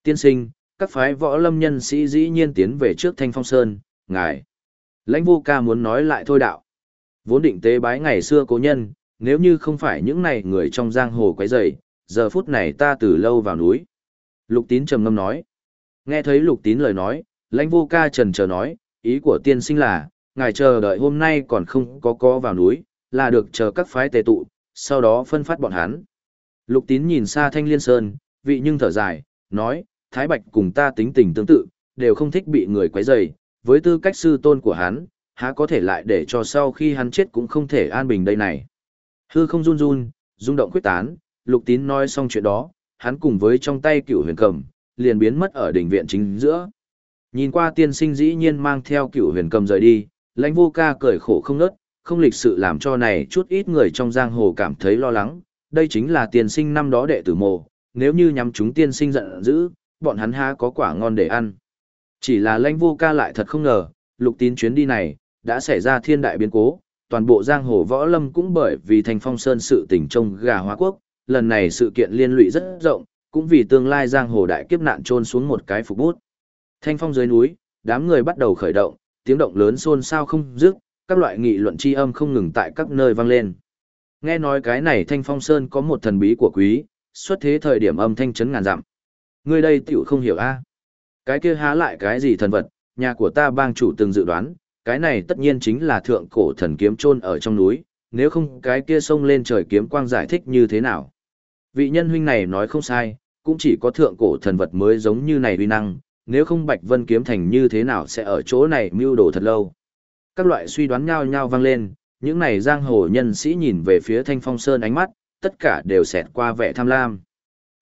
Tiên sinh, các phái võ lâm nhân sĩ dĩ nhiên tiến về trước thanh phong sơn, ngài. Lãnh vô ca muốn nói lại thôi đạo. Vốn định tế bái ngày xưa cố nhân, nếu như không phải những này người trong giang hồ quấy rầy, giờ phút này ta từ lâu vào núi. Lục tín trầm ngâm nói. Nghe thấy lục tín lời nói, lãnh vô ca trần chờ nói, ý của tiên sinh là, ngài chờ đợi hôm nay còn không có có vào núi, là được chờ các phái tề tụ, sau đó phân phát bọn hắn. Lục tín nhìn xa thanh liên sơn, vị nhưng thở dài, nói, Thái Bạch cùng ta tính tình tương tự, đều không thích bị người quấy rầy, với tư cách sư tôn của hắn, há có thể lại để cho sau khi hắn chết cũng không thể an bình đây này. Hư không run run, rung động quyết tán, lục tín nói xong chuyện đó, hắn cùng với trong tay cựu huyền cầm, liền biến mất ở đỉnh viện chính giữa. Nhìn qua tiên sinh dĩ nhiên mang theo cựu huyền cầm rời đi, lãnh vô ca cười khổ không nớt, không lịch sự làm cho này chút ít người trong giang hồ cảm thấy lo lắng, đây chính là tiên sinh năm đó đệ tử mồ, nếu như nhắm chúng tiên sinh giận dữ, bọn hắn ha có quả ngon để ăn. Chỉ là lãnh vô ca lại thật không ngờ, lục tín chuyến đi này, đã xảy ra thiên đại biến cố, toàn bộ giang hồ võ lâm cũng bởi vì thành phong sơn sự tình trông gà hóa quốc, lần này sự kiện liên lụy rất rộng, cũng vì tương lai giang hồ đại kiếp nạn trôn xuống một cái phục bút. Thanh phong dưới núi, đám người bắt đầu khởi động, tiếng động lớn xôn xao không dứt, các loại nghị luận tri âm không ngừng tại các nơi vang lên. Nghe nói cái này Thanh Phong Sơn có một thần bí của quý, xuất thế thời điểm âm thanh chấn ngàn dặm. Người đây tiểu không hiểu a Cái kia há lại cái gì thần vật, nhà của ta bang chủ từng dự đoán, cái này tất nhiên chính là thượng cổ thần kiếm chôn ở trong núi, nếu không cái kia xông lên trời kiếm quang giải thích như thế nào. Vị nhân huynh này nói không sai, cũng chỉ có thượng cổ thần vật mới giống như này uy năng, nếu không Bạch Vân kiếm thành như thế nào sẽ ở chỗ này mưu đồ thật lâu. Các loại suy đoán nhau nhau vang lên, những này giang hồ nhân sĩ nhìn về phía Thanh Phong Sơn ánh mắt, tất cả đều xẹt qua vẻ tham lam.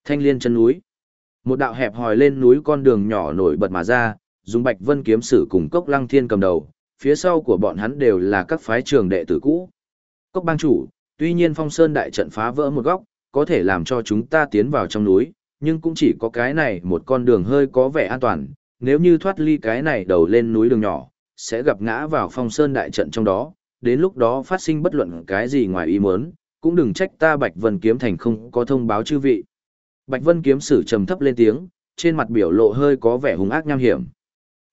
Thanh liên chân núi. Một đạo hẹp hòi lên núi con đường nhỏ nổi bật mà ra, dùng Bạch Vân kiếm sử cùng Cốc Lăng Thiên cầm đầu, phía sau của bọn hắn đều là các phái trường đệ tử cũ. Cốc bang chủ, tuy nhiên Phong Sơn đại trận phá vỡ một góc, có thể làm cho chúng ta tiến vào trong núi, nhưng cũng chỉ có cái này một con đường hơi có vẻ an toàn, nếu như thoát ly cái này đầu lên núi đường nhỏ, sẽ gặp ngã vào Phong Sơn đại trận trong đó, đến lúc đó phát sinh bất luận cái gì ngoài ý muốn, cũng đừng trách ta Bạch Vân kiếm thành không có thông báo chư vị. Bạch Vân kiếm sử trầm thấp lên tiếng, trên mặt biểu lộ hơi có vẻ hung ác nham hiểm.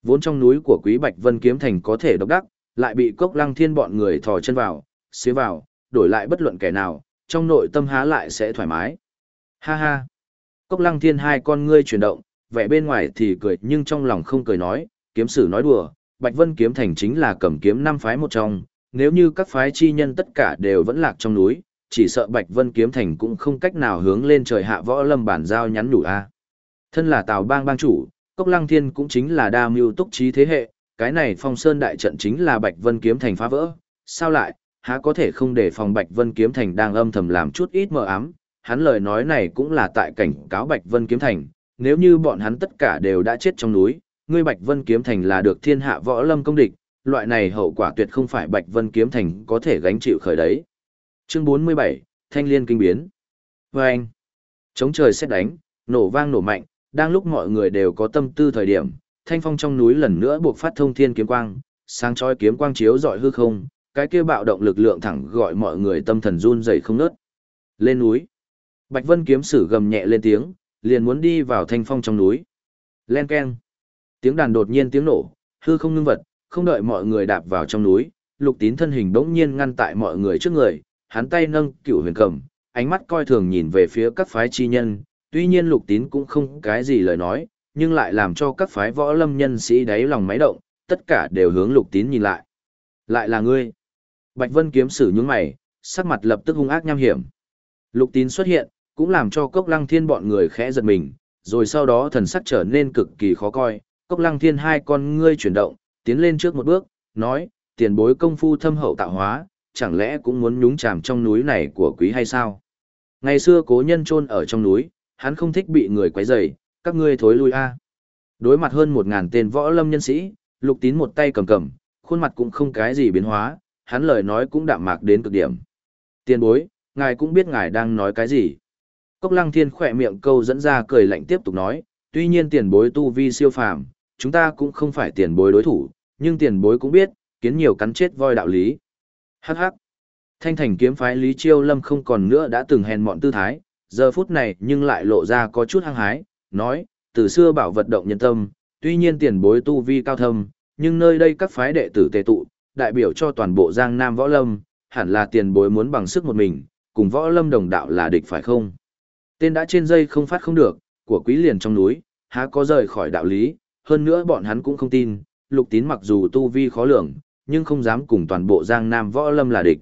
Vốn trong núi của Quý Bạch Vân kiếm thành có thể độc đắc, lại bị Cốc Lăng Thiên bọn người thò chân vào, xế vào, đổi lại bất luận kẻ nào, trong nội tâm há lại sẽ thoải mái. Ha ha. Cốc Lăng Thiên hai con ngươi chuyển động, vẻ bên ngoài thì cười nhưng trong lòng không cười nói, kiếm sử nói đùa, Bạch Vân kiếm thành chính là cầm kiếm năm phái một trong, nếu như các phái chi nhân tất cả đều vẫn lạc trong núi, chỉ sợ Bạch Vân kiếm thành cũng không cách nào hướng lên trời hạ võ lâm bản giao nhắn đủ a. Thân là Tào Bang bang chủ, Cốc Lăng Thiên cũng chính là đa mưu túc trí thế hệ, cái này Phong Sơn đại trận chính là Bạch Vân kiếm thành phá vỡ, sao lại, há có thể không để phòng Bạch Vân kiếm thành đang âm thầm làm chút ít mờ ám, hắn lời nói này cũng là tại cảnh cáo Bạch Vân kiếm thành, nếu như bọn hắn tất cả đều đã chết trong núi, ngươi Bạch Vân kiếm thành là được thiên hạ võ lâm công địch, loại này hậu quả tuyệt không phải Bạch Vân kiếm thành có thể gánh chịu khởi đấy. Chương 47, Thanh Liên kinh biến. Và anh, chống trời xét đánh, nổ vang nổ mạnh, đang lúc mọi người đều có tâm tư thời điểm, thanh phong trong núi lần nữa buộc phát thông thiên kiếm quang, sáng chói kiếm quang chiếu rọi hư không, cái kia bạo động lực lượng thẳng gọi mọi người tâm thần run rẩy không nớt. Lên núi. Bạch Vân kiếm sử gầm nhẹ lên tiếng, liền muốn đi vào thanh phong trong núi. Len keng. Tiếng đàn đột nhiên tiếng nổ, hư không ngưng vật, không đợi mọi người đạp vào trong núi, lục tín thân hình bỗng nhiên ngăn tại mọi người trước người, hắn tay nâng cựu huyền cầm, ánh mắt coi thường nhìn về phía các phái chi nhân, tuy nhiên lục tín cũng không cái gì lời nói, nhưng lại làm cho các phái võ lâm nhân sĩ đáy lòng máy động, tất cả đều hướng lục tín nhìn lại. Lại là ngươi. Bạch Vân kiếm sử nhướng mày, sắc mặt lập tức hung ác nham hiểm. Lục tín xuất hiện, cũng làm cho cốc lăng thiên bọn người khẽ giật mình, rồi sau đó thần sắc trở nên cực kỳ khó coi, cốc lăng thiên hai con ngươi chuyển động, tiến lên trước một bước, nói, tiền bối công phu thâm hậu tạo hóa, chẳng lẽ cũng muốn nhúng chàm trong núi này của quý hay sao? Ngày xưa cố nhân chôn ở trong núi, hắn không thích bị người quấy rầy, các ngươi thối lui a. Đối mặt hơn một ngàn tên võ lâm nhân sĩ, Lục Tín một tay cầm cầm, khuôn mặt cũng không cái gì biến hóa, hắn lời nói cũng đạm mạc đến cực điểm. Tiền bối, ngài cũng biết ngài đang nói cái gì. Cốc Lăng Thiên khỏe miệng câu dẫn ra cười lạnh tiếp tục nói, tuy nhiên tiền bối tu vi siêu phàm, chúng ta cũng không phải tiền bối đối thủ, nhưng tiền bối cũng biết, kiến nhiều cắn chết voi đạo lý. Hắc hắc. Thanh thành kiếm phái Lý Chiêu Lâm không còn nữa đã từng hèn mọn tư thái, giờ phút này nhưng lại lộ ra có chút hăng hái, nói, từ xưa bảo vật động nhân tâm, tuy nhiên tiền bối tu vi cao thâm, nhưng nơi đây các phái đệ tử tề tụ, đại biểu cho toàn bộ Giang Nam Võ Lâm, hẳn là tiền bối muốn bằng sức một mình, cùng Võ Lâm đồng đạo là địch phải không? Tên đã trên dây không phát không được, của quý liền trong núi, há có rời khỏi đạo lý, hơn nữa bọn hắn cũng không tin, lục tín mặc dù tu vi khó lường, nhưng không dám cùng toàn bộ Giang Nam Võ Lâm là địch.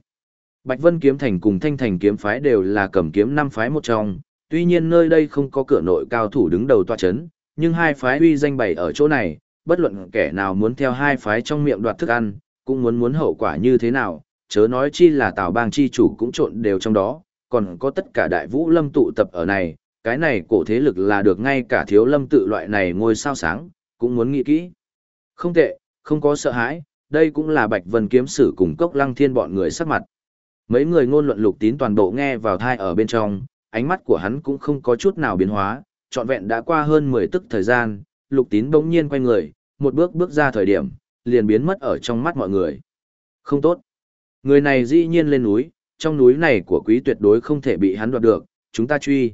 Bạch Vân kiếm thành cùng Thanh thành kiếm phái đều là cầm kiếm năm phái một trong, tuy nhiên nơi đây không có cửa nội cao thủ đứng đầu tòa chấn, nhưng hai phái uy danh bày ở chỗ này, bất luận kẻ nào muốn theo hai phái trong miệng đoạt thức ăn, cũng muốn muốn hậu quả như thế nào, chớ nói chi là Tào Bang chi chủ cũng trộn đều trong đó, còn có tất cả đại vũ lâm tụ tập ở này, cái này cổ thế lực là được ngay cả thiếu lâm tự loại này ngôi sao sáng, cũng muốn nghĩ kỹ. Không tệ, không có sợ hãi, đây cũng là Bạch Vân kiếm sử cùng cốc lăng thiên bọn người sắc mặt. Mấy người ngôn luận lục tín toàn bộ nghe vào thai ở bên trong, ánh mắt của hắn cũng không có chút nào biến hóa, trọn vẹn đã qua hơn 10 tức thời gian, lục tín bỗng nhiên quay người, một bước bước ra thời điểm, liền biến mất ở trong mắt mọi người. Không tốt. Người này dĩ nhiên lên núi, trong núi này của quý tuyệt đối không thể bị hắn đoạt được, chúng ta truy.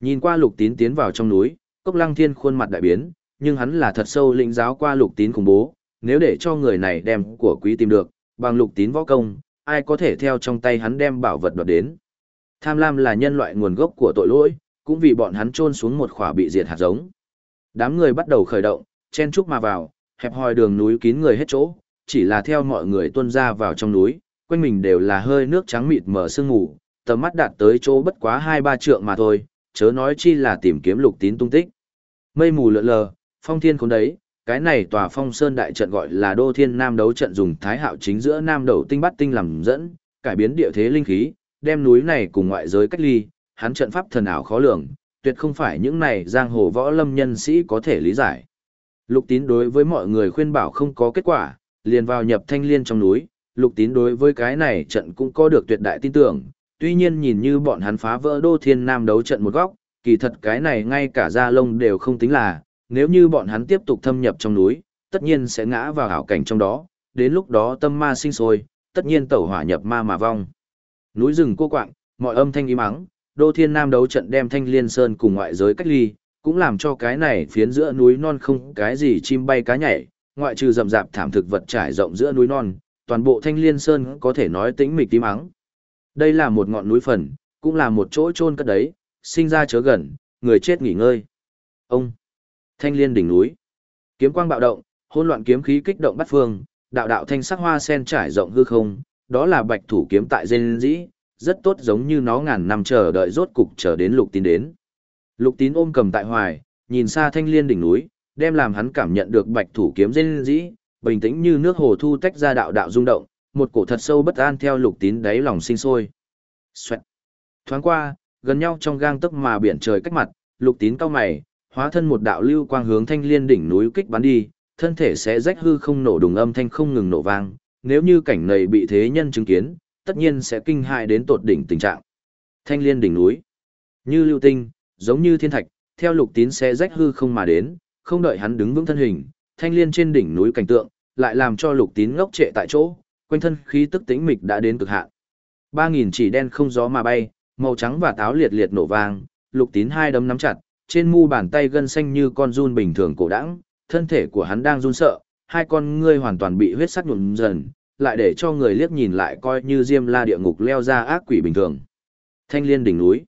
Nhìn qua lục tín tiến vào trong núi, cốc lăng thiên khuôn mặt đại biến, nhưng hắn là thật sâu lĩnh giáo qua lục tín khủng bố, nếu để cho người này đem của quý tìm được, bằng lục tín võ công, ai có thể theo trong tay hắn đem bảo vật đoạt đến. Tham lam là nhân loại nguồn gốc của tội lỗi, cũng vì bọn hắn trôn xuống một khỏa bị diệt hạt giống. Đám người bắt đầu khởi động, chen chúc mà vào, hẹp hòi đường núi kín người hết chỗ, chỉ là theo mọi người tuân ra vào trong núi, quanh mình đều là hơi nước trắng mịt mở sương mù, tầm mắt đạt tới chỗ bất quá hai ba trượng mà thôi, chớ nói chi là tìm kiếm lục tín tung tích. Mây mù lượn lờ, phong thiên khốn đấy, cái này tòa phong sơn đại trận gọi là đô thiên nam đấu trận dùng thái hạo chính giữa nam đầu tinh bắt tinh làm dẫn, cải biến địa thế linh khí, đem núi này cùng ngoại giới cách ly, hắn trận pháp thần ảo khó lường, tuyệt không phải những này giang hồ võ lâm nhân sĩ có thể lý giải. Lục tín đối với mọi người khuyên bảo không có kết quả, liền vào nhập thanh liên trong núi, lục tín đối với cái này trận cũng có được tuyệt đại tin tưởng, tuy nhiên nhìn như bọn hắn phá vỡ đô thiên nam đấu trận một góc, kỳ thật cái này ngay cả gia lông đều không tính là, nếu như bọn hắn tiếp tục thâm nhập trong núi, tất nhiên sẽ ngã vào hảo cảnh trong đó, đến lúc đó tâm ma sinh sôi, tất nhiên tẩu hỏa nhập ma mà vong. Núi rừng cô quạng, mọi âm thanh im ắng, đô thiên nam đấu trận đem thanh liên sơn cùng ngoại giới cách ly, cũng làm cho cái này phiến giữa núi non không cái gì chim bay cá nhảy, ngoại trừ rậm rạp thảm thực vật trải rộng giữa núi non, toàn bộ thanh liên sơn có thể nói tĩnh mịch tím ắng. Đây là một ngọn núi phần, cũng là một chỗ chôn cất đấy, sinh ra chớ gần, người chết nghỉ ngơi. Ông, thanh liên đỉnh núi, kiếm quang bạo động, hỗn loạn kiếm khí kích động bắt phương, đạo đạo thanh sắc hoa sen trải rộng hư không, đó là bạch thủ kiếm tại dên dĩ, rất tốt giống như nó ngàn năm chờ đợi rốt cục chờ đến lục tín đến. Lục tín ôm cầm tại hoài, nhìn xa thanh liên đỉnh núi, đem làm hắn cảm nhận được bạch thủ kiếm dên dĩ, bình tĩnh như nước hồ thu tách ra đạo đạo rung động, một cổ thật sâu bất an theo lục tín đáy lòng sinh sôi. Xoẹt. Thoáng qua, gần nhau trong gang tấc mà biển trời cách mặt, lục tín cao mày, hóa thân một đạo lưu quang hướng thanh liên đỉnh núi kích bắn đi, thân thể sẽ rách hư không nổ đùng âm thanh không ngừng nổ vang, nếu như cảnh này bị thế nhân chứng kiến, tất nhiên sẽ kinh hại đến tột đỉnh tình trạng. Thanh liên đỉnh núi, như lưu tinh, giống như thiên thạch, theo lục tín xe rách hư không mà đến, không đợi hắn đứng vững thân hình, thanh liên trên đỉnh núi cảnh tượng, lại làm cho lục tín ngốc trệ tại chỗ, quanh thân khí tức tĩnh mịch đã đến cực hạn. Ba nghìn chỉ đen không gió mà bay, màu trắng và táo liệt liệt nổ vang, lục tín hai đấm nắm chặt, trên mu bàn tay gân xanh như con run bình thường cổ đãng, thân thể của hắn đang run sợ, hai con ngươi hoàn toàn bị huyết sắc nhuộm dần, lại để cho người liếc nhìn lại coi như diêm la địa ngục leo ra ác quỷ bình thường. Thanh liên đỉnh núi.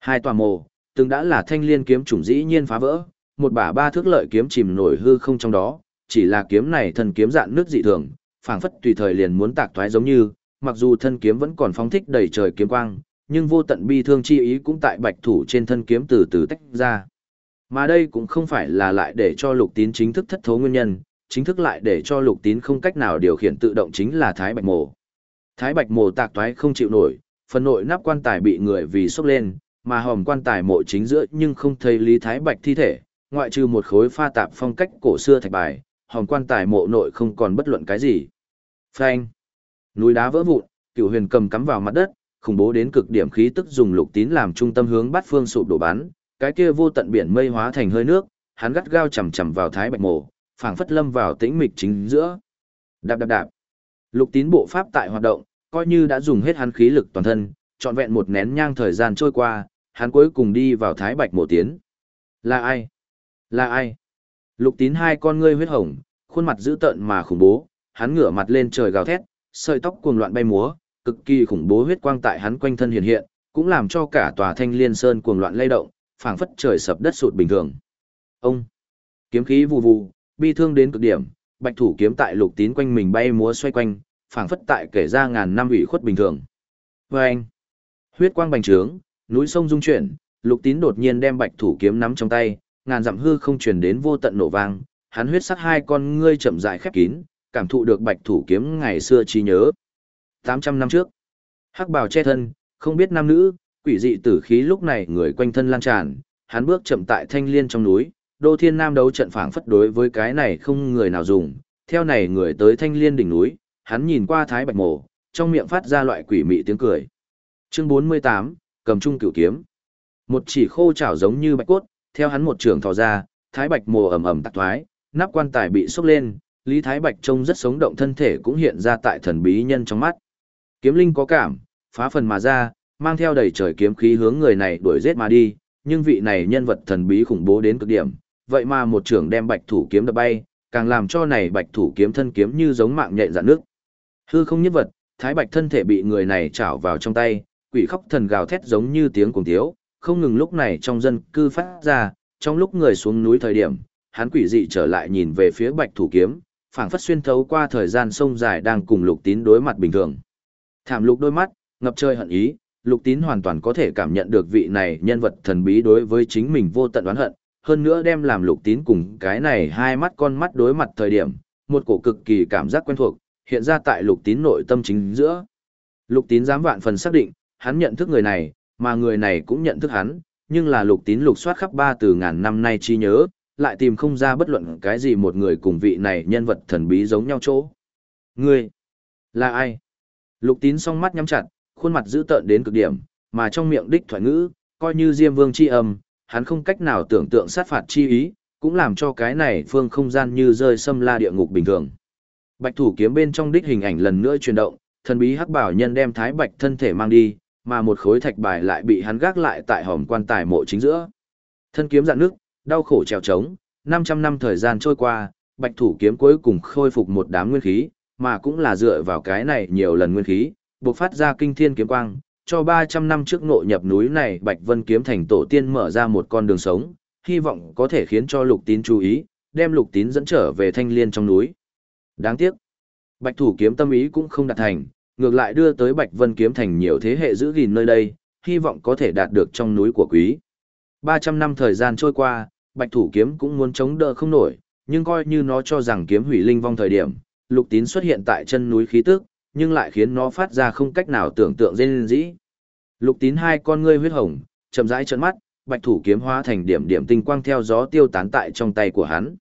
Hai tòa mồ, từng đã là thanh liên kiếm chủng dĩ nhiên phá vỡ, một bả ba thước lợi kiếm chìm nổi hư không trong đó, chỉ là kiếm này thần kiếm dạn nước dị thường, phảng phất tùy thời liền muốn tạc thoái giống như, mặc dù thân kiếm vẫn còn phóng thích đầy trời kiếm quang, nhưng vô tận bi thương chi ý cũng tại bạch thủ trên thân kiếm từ từ tách ra. Mà đây cũng không phải là lại để cho lục tín chính thức thất thố nguyên nhân, chính thức lại để cho lục tín không cách nào điều khiển tự động chính là thái bạch mồ. Thái bạch mồ tạc toái không chịu nổi, phần nội nắp quan tài bị người vì sốc lên, mà hòm quan tài mộ chính giữa nhưng không thấy lý thái bạch thi thể, ngoại trừ một khối pha tạp phong cách cổ xưa thạch bài, hòm quan tài mộ nội không còn bất luận cái gì. Phanh. Núi đá vỡ vụn, Cựu huyền cầm cắm vào mặt đất, khủng bố đến cực điểm khí tức dùng lục tín làm trung tâm hướng bát phương sụp đổ bắn, cái kia vô tận biển mây hóa thành hơi nước, hắn gắt gao chầm chầm vào thái bạch mộ, phảng phất lâm vào tĩnh mịch chính giữa. Đạp đạp đạp. Lục tín bộ pháp tại hoạt động, coi như đã dùng hết hắn khí lực toàn thân, trọn vẹn một nén nhang thời gian trôi qua, hắn cuối cùng đi vào thái bạch mộ tiến. Là ai? Là ai? Lục tín hai con ngươi huyết hồng, khuôn mặt dữ tợn mà khủng bố, hắn ngửa mặt lên trời gào thét, sợi tóc cuồng loạn bay múa, cực kỳ khủng bố huyết quang tại hắn quanh thân hiện hiện, cũng làm cho cả tòa thanh liên sơn cuồng loạn lay động, phảng phất trời sập đất sụt bình thường. Ông! Kiếm khí vù vù, bi thương đến cực điểm, bạch thủ kiếm tại lục tín quanh mình bay múa xoay quanh, phảng phất tại kể ra ngàn năm ủy khuất bình thường. Vâng! Huyết quang bành trướng, núi sông rung chuyển, lục tín đột nhiên đem bạch thủ kiếm nắm trong tay, ngàn dặm hư không truyền đến vô tận nổ vang, hắn huyết sắc hai con ngươi chậm rãi khép kín, cảm thụ được bạch thủ kiếm ngày xưa trí nhớ. 800 năm trước, hắc bào che thân, không biết nam nữ, quỷ dị tử khí lúc này người quanh thân lan tràn, hắn bước chậm tại thanh liên trong núi, đô thiên nam đấu trận phảng phất đối với cái này không người nào dùng, theo này người tới thanh liên đỉnh núi, hắn nhìn qua thái bạch Mộ, trong miệng phát ra loại quỷ mị tiếng cười. Chương 48, cầm trung cửu kiếm. Một chỉ khô chảo giống như bạch cốt, theo hắn một trường thò ra, thái bạch mồ ầm ầm tạc thoái, nắp quan tài bị sốc lên, Lý Thái Bạch trông rất sống động thân thể cũng hiện ra tại thần bí nhân trong mắt. Kiếm linh có cảm, phá phần mà ra, mang theo đầy trời kiếm khí hướng người này đuổi giết mà đi, nhưng vị này nhân vật thần bí khủng bố đến cực điểm, vậy mà một trưởng đem bạch thủ kiếm đập bay, càng làm cho này bạch thủ kiếm thân kiếm như giống mạng nhện dạn nước. Hư không nhất vật, thái bạch thân thể bị người này chảo vào trong tay, quỷ khóc thần gào thét giống như tiếng cuồng tiếu, không ngừng lúc này trong dân cư phát ra, trong lúc người xuống núi thời điểm, hắn quỷ dị trở lại nhìn về phía bạch thủ kiếm, phảng phất xuyên thấu qua thời gian sông dài đang cùng lục tín đối mặt bình thường. Thảm lục đôi mắt, ngập trời hận ý, lục tín hoàn toàn có thể cảm nhận được vị này nhân vật thần bí đối với chính mình vô tận oán hận, hơn nữa đem làm lục tín cùng cái này hai mắt con mắt đối mặt thời điểm, một cổ cực kỳ cảm giác quen thuộc, hiện ra tại lục tín nội tâm chính giữa. Lục tín dám vạn phần xác định, hắn nhận thức người này, mà người này cũng nhận thức hắn, nhưng là lục tín lục soát khắp ba từ ngàn năm nay chi nhớ, lại tìm không ra bất luận cái gì một người cùng vị này nhân vật thần bí giống nhau chỗ. Ngươi, là ai? Lục tín song mắt nhắm chặt, khuôn mặt dữ tợn đến cực điểm, mà trong miệng đích thoại ngữ, coi như Diêm Vương chi âm, hắn không cách nào tưởng tượng sát phạt chi ý, cũng làm cho cái này phương không gian như rơi xâm la địa ngục bình thường. Bạch thủ kiếm bên trong đích hình ảnh lần nữa chuyển động, thần bí hắc bảo nhân đem thái bạch thân thể mang đi, mà một khối thạch bài lại bị hắn gác lại tại hòm quan tài mộ chính giữa. Thân kiếm dạn nước, đau khổ trèo trống, 500 năm thời gian trôi qua, bạch thủ kiếm cuối cùng khôi phục một đám nguyên khí, mà cũng là dựa vào cái này nhiều lần nguyên khí, buộc phát ra kinh thiên kiếm quang, cho 300 năm trước ngộ nhập núi này Bạch Vân kiếm thành tổ tiên mở ra một con đường sống, hy vọng có thể khiến cho lục tín chú ý, đem lục tín dẫn trở về thanh liên trong núi. Đáng tiếc, Bạch thủ kiếm tâm ý cũng không đạt thành, ngược lại đưa tới Bạch Vân kiếm thành nhiều thế hệ giữ gìn nơi đây, hy vọng có thể đạt được trong núi của quý. 300 năm thời gian trôi qua, Bạch thủ kiếm cũng muốn chống đỡ không nổi, nhưng coi như nó cho rằng kiếm hủy linh vong thời điểm, lục tín xuất hiện tại chân núi khí tức, nhưng lại khiến nó phát ra không cách nào tưởng tượng dên dĩ. Lục tín hai con ngươi huyết hồng, chậm rãi trợn mắt, bạch thủ kiếm hóa thành điểm điểm tinh quang theo gió tiêu tán tại trong tay của hắn.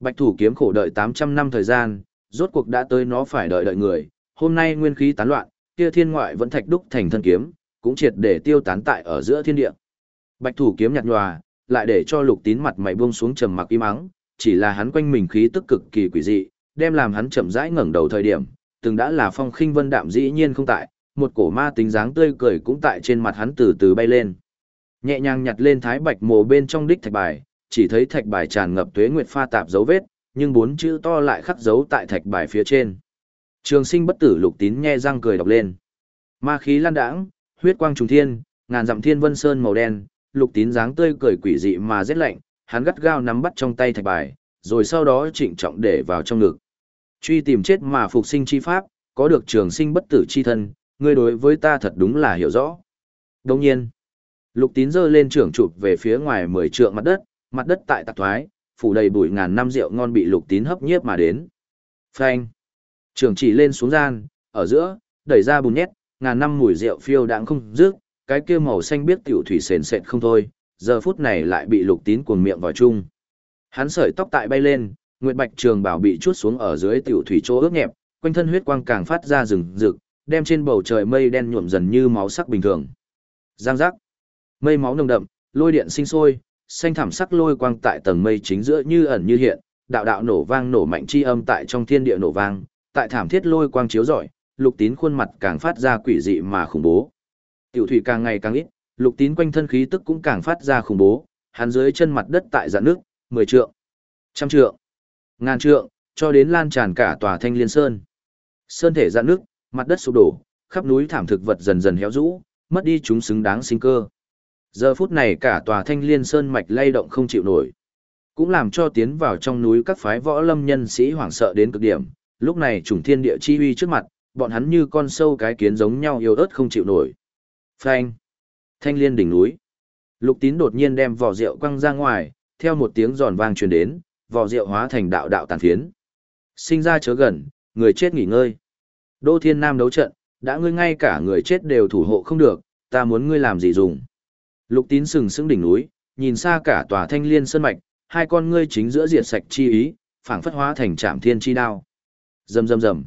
Bạch thủ kiếm khổ đợi 800 năm thời gian, rốt cuộc đã tới nó phải đợi đợi người, hôm nay nguyên khí tán loạn, kia thiên ngoại vẫn thạch đúc thành thân kiếm, cũng triệt để tiêu tán tại ở giữa thiên địa. Bạch thủ kiếm nhạt nhòa, lại để cho lục tín mặt mày buông xuống trầm mặc im ắng, chỉ là hắn quanh mình khí tức cực kỳ quỷ dị, đem làm hắn chậm rãi ngẩng đầu thời điểm, từng đã là phong khinh vân đạm dĩ nhiên không tại, một cổ ma tính dáng tươi cười cũng tại trên mặt hắn từ từ bay lên. Nhẹ nhàng nhặt lên thái bạch mồ bên trong đích thạch bài, chỉ thấy thạch bài tràn ngập tuế nguyệt pha tạp dấu vết, nhưng bốn chữ to lại khắc dấu tại thạch bài phía trên. Trường sinh bất tử lục tín nhe răng cười đọc lên. Ma khí lan đãng, huyết quang trùng thiên, ngàn dặm thiên vân sơn màu đen, lục tín dáng tươi cười quỷ dị mà rét lạnh, hắn gắt gao nắm bắt trong tay thạch bài, rồi sau đó trịnh trọng để vào trong ngực. Truy tìm chết mà phục sinh chi pháp, có được trường sinh bất tử chi thân, ngươi đối với ta thật đúng là hiểu rõ. Đồng nhiên, lục tín giơ lên trưởng chụp về phía ngoài mười trượng mặt đất, mặt đất tại tạc thoái, phủ đầy bụi ngàn năm rượu ngon bị lục tín hấp nhiếp mà đến. Phanh. Trường chỉ lên xuống gian, ở giữa, đẩy ra bùn nhét, ngàn năm mùi rượu phiêu đãng không dứt, cái kia màu xanh biết tiểu thủy sền sệt không thôi, giờ phút này lại bị lục tín cuồng miệng vào chung. Hắn sợi tóc tại bay lên, nguyệt bạch trường bảo bị chuốt xuống ở dưới tiểu thủy chỗ ướt nhẹp, quanh thân huyết quang càng phát ra rừng rực, đem trên bầu trời mây đen nhuộm dần như máu sắc bình thường. Giang giác. Mây máu nồng đậm, lôi điện sinh sôi, xanh thảm sắc lôi quang tại tầng mây chính giữa như ẩn như hiện, đạo đạo nổ vang nổ mạnh chi âm tại trong thiên địa nổ vang, tại thảm thiết lôi quang chiếu rọi, lục tín khuôn mặt càng phát ra quỷ dị mà khủng bố. Tiểu thủy càng ngày càng ít, lục tín quanh thân khí tức cũng càng phát ra khủng bố, hắn dưới chân mặt đất tại dạng nước, 10 trượng, trăm trượng, ngàn trượng, cho đến lan tràn cả tòa thanh liên sơn. Sơn thể dạng nước, mặt đất sụp đổ, khắp núi thảm thực vật dần dần héo rũ, mất đi chúng xứng đáng sinh cơ. Giờ phút này cả tòa thanh liên sơn mạch lay động không chịu nổi. Cũng làm cho tiến vào trong núi các phái võ lâm nhân sĩ hoảng sợ đến cực điểm, lúc này trùng thiên địa chi uy trước mặt, bọn hắn như con sâu cái kiến giống nhau yếu ớt không chịu nổi. Phanh! Thanh liên đỉnh núi. Lục tín đột nhiên đem vỏ rượu quăng ra ngoài, theo một tiếng giòn vang truyền đến, vỏ rượu hóa thành đạo đạo tàn phiến. Sinh ra chớ gần, người chết nghỉ ngơi. Đô Thiên Nam đấu trận, đã ngươi ngay cả người chết đều thủ hộ không được, ta muốn ngươi làm gì dùng. Lục tín sừng sững đỉnh núi, nhìn xa cả tòa thanh liên sơn mạch, hai con ngươi chính giữa diệt sạch chi ý, phảng phất hóa thành trạm thiên chi đao. Rầm rầm rầm.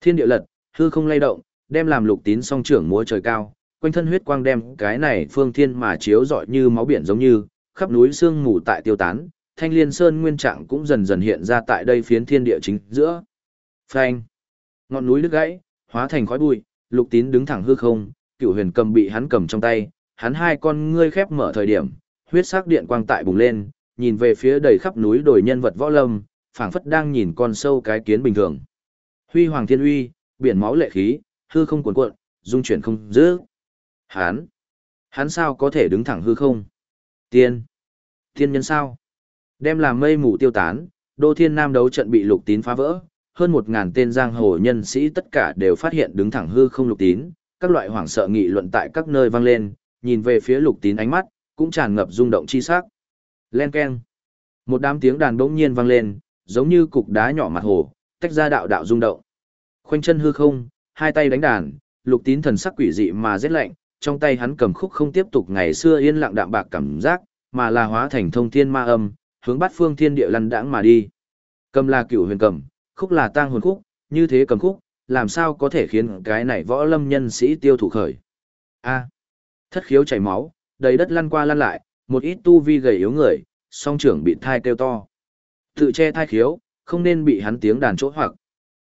Thiên địa lật, hư không lay động, đem làm lục tín song trưởng múa trời cao, quanh thân huyết quang đem cái này phương thiên mà chiếu rọi như máu biển giống như, khắp núi sương mù tại tiêu tán, thanh liên sơn nguyên trạng cũng dần dần hiện ra tại đây phiến thiên địa chính giữa. Phanh. Ngọn núi đứt gãy, hóa thành khói bụi, lục tín đứng thẳng hư không, cựu huyền cầm bị hắn cầm trong tay, hắn hai con ngươi khép mở thời điểm, huyết sắc điện quang tại bùng lên, nhìn về phía đầy khắp núi đồi nhân vật võ lâm, phảng phất đang nhìn con sâu cái kiến bình thường. Huy hoàng thiên uy, biển máu lệ khí, hư không cuồn cuộn, dung chuyển không dữ. Hán, hắn sao có thể đứng thẳng hư không? Tiên, tiên nhân sao? Đem làm mây mù tiêu tán, Đô Thiên Nam đấu trận bị Lục Tín phá vỡ, hơn một ngàn tên giang hồ nhân sĩ tất cả đều phát hiện đứng thẳng hư không Lục Tín, các loại hoảng sợ nghị luận tại các nơi vang lên, nhìn về phía Lục Tín ánh mắt cũng tràn ngập rung động chi sắc. Len keng. Một đám tiếng đàn bỗng nhiên vang lên, giống như cục đá nhỏ mặt hồ, tách ra đạo đạo rung động. Khoanh chân hư không, hai tay đánh đàn, lục tín thần sắc quỷ dị mà rét lạnh, trong tay hắn cầm khúc không tiếp tục ngày xưa yên lặng đạm bạc cảm giác, mà là hóa thành thông thiên ma âm, hướng bắt phương thiên địa lăn đãng mà đi. Cầm là cửu huyền cầm, khúc là tang hồn khúc, như thế cầm khúc, làm sao có thể khiến cái này võ lâm nhân sĩ tiêu thụ khởi. A. thất khiếu chảy máu, đầy đất lăn qua lăn lại, một ít tu vi gầy yếu người, song trưởng bị thai kêu to. Tự che thai khiếu, không nên bị hắn tiếng đàn chỗ hoặc.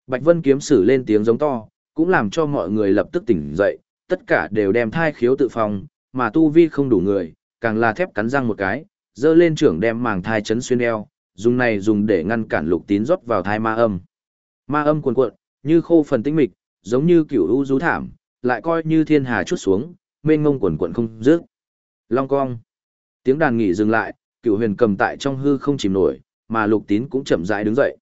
Bạch Vân kiếm sử lên tiếng giống to, cũng làm cho mọi người lập tức tỉnh dậy, tất cả đều đem thai khiếu tự phòng, mà tu vi không đủ người, càng là thép cắn răng một cái, dơ lên trưởng đem màng thai chấn xuyên eo, dùng này dùng để ngăn cản lục tín rót vào thai ma âm. Ma âm cuồn cuộn, như khô phần tinh mịch, giống như kiểu u rú thảm, lại coi như thiên hà chút xuống, mênh ngông cuồn cuộn không dứt. Long cong. Tiếng đàn nghỉ dừng lại, cửu huyền cầm tại trong hư không chìm nổi, mà lục tín cũng chậm rãi đứng dậy.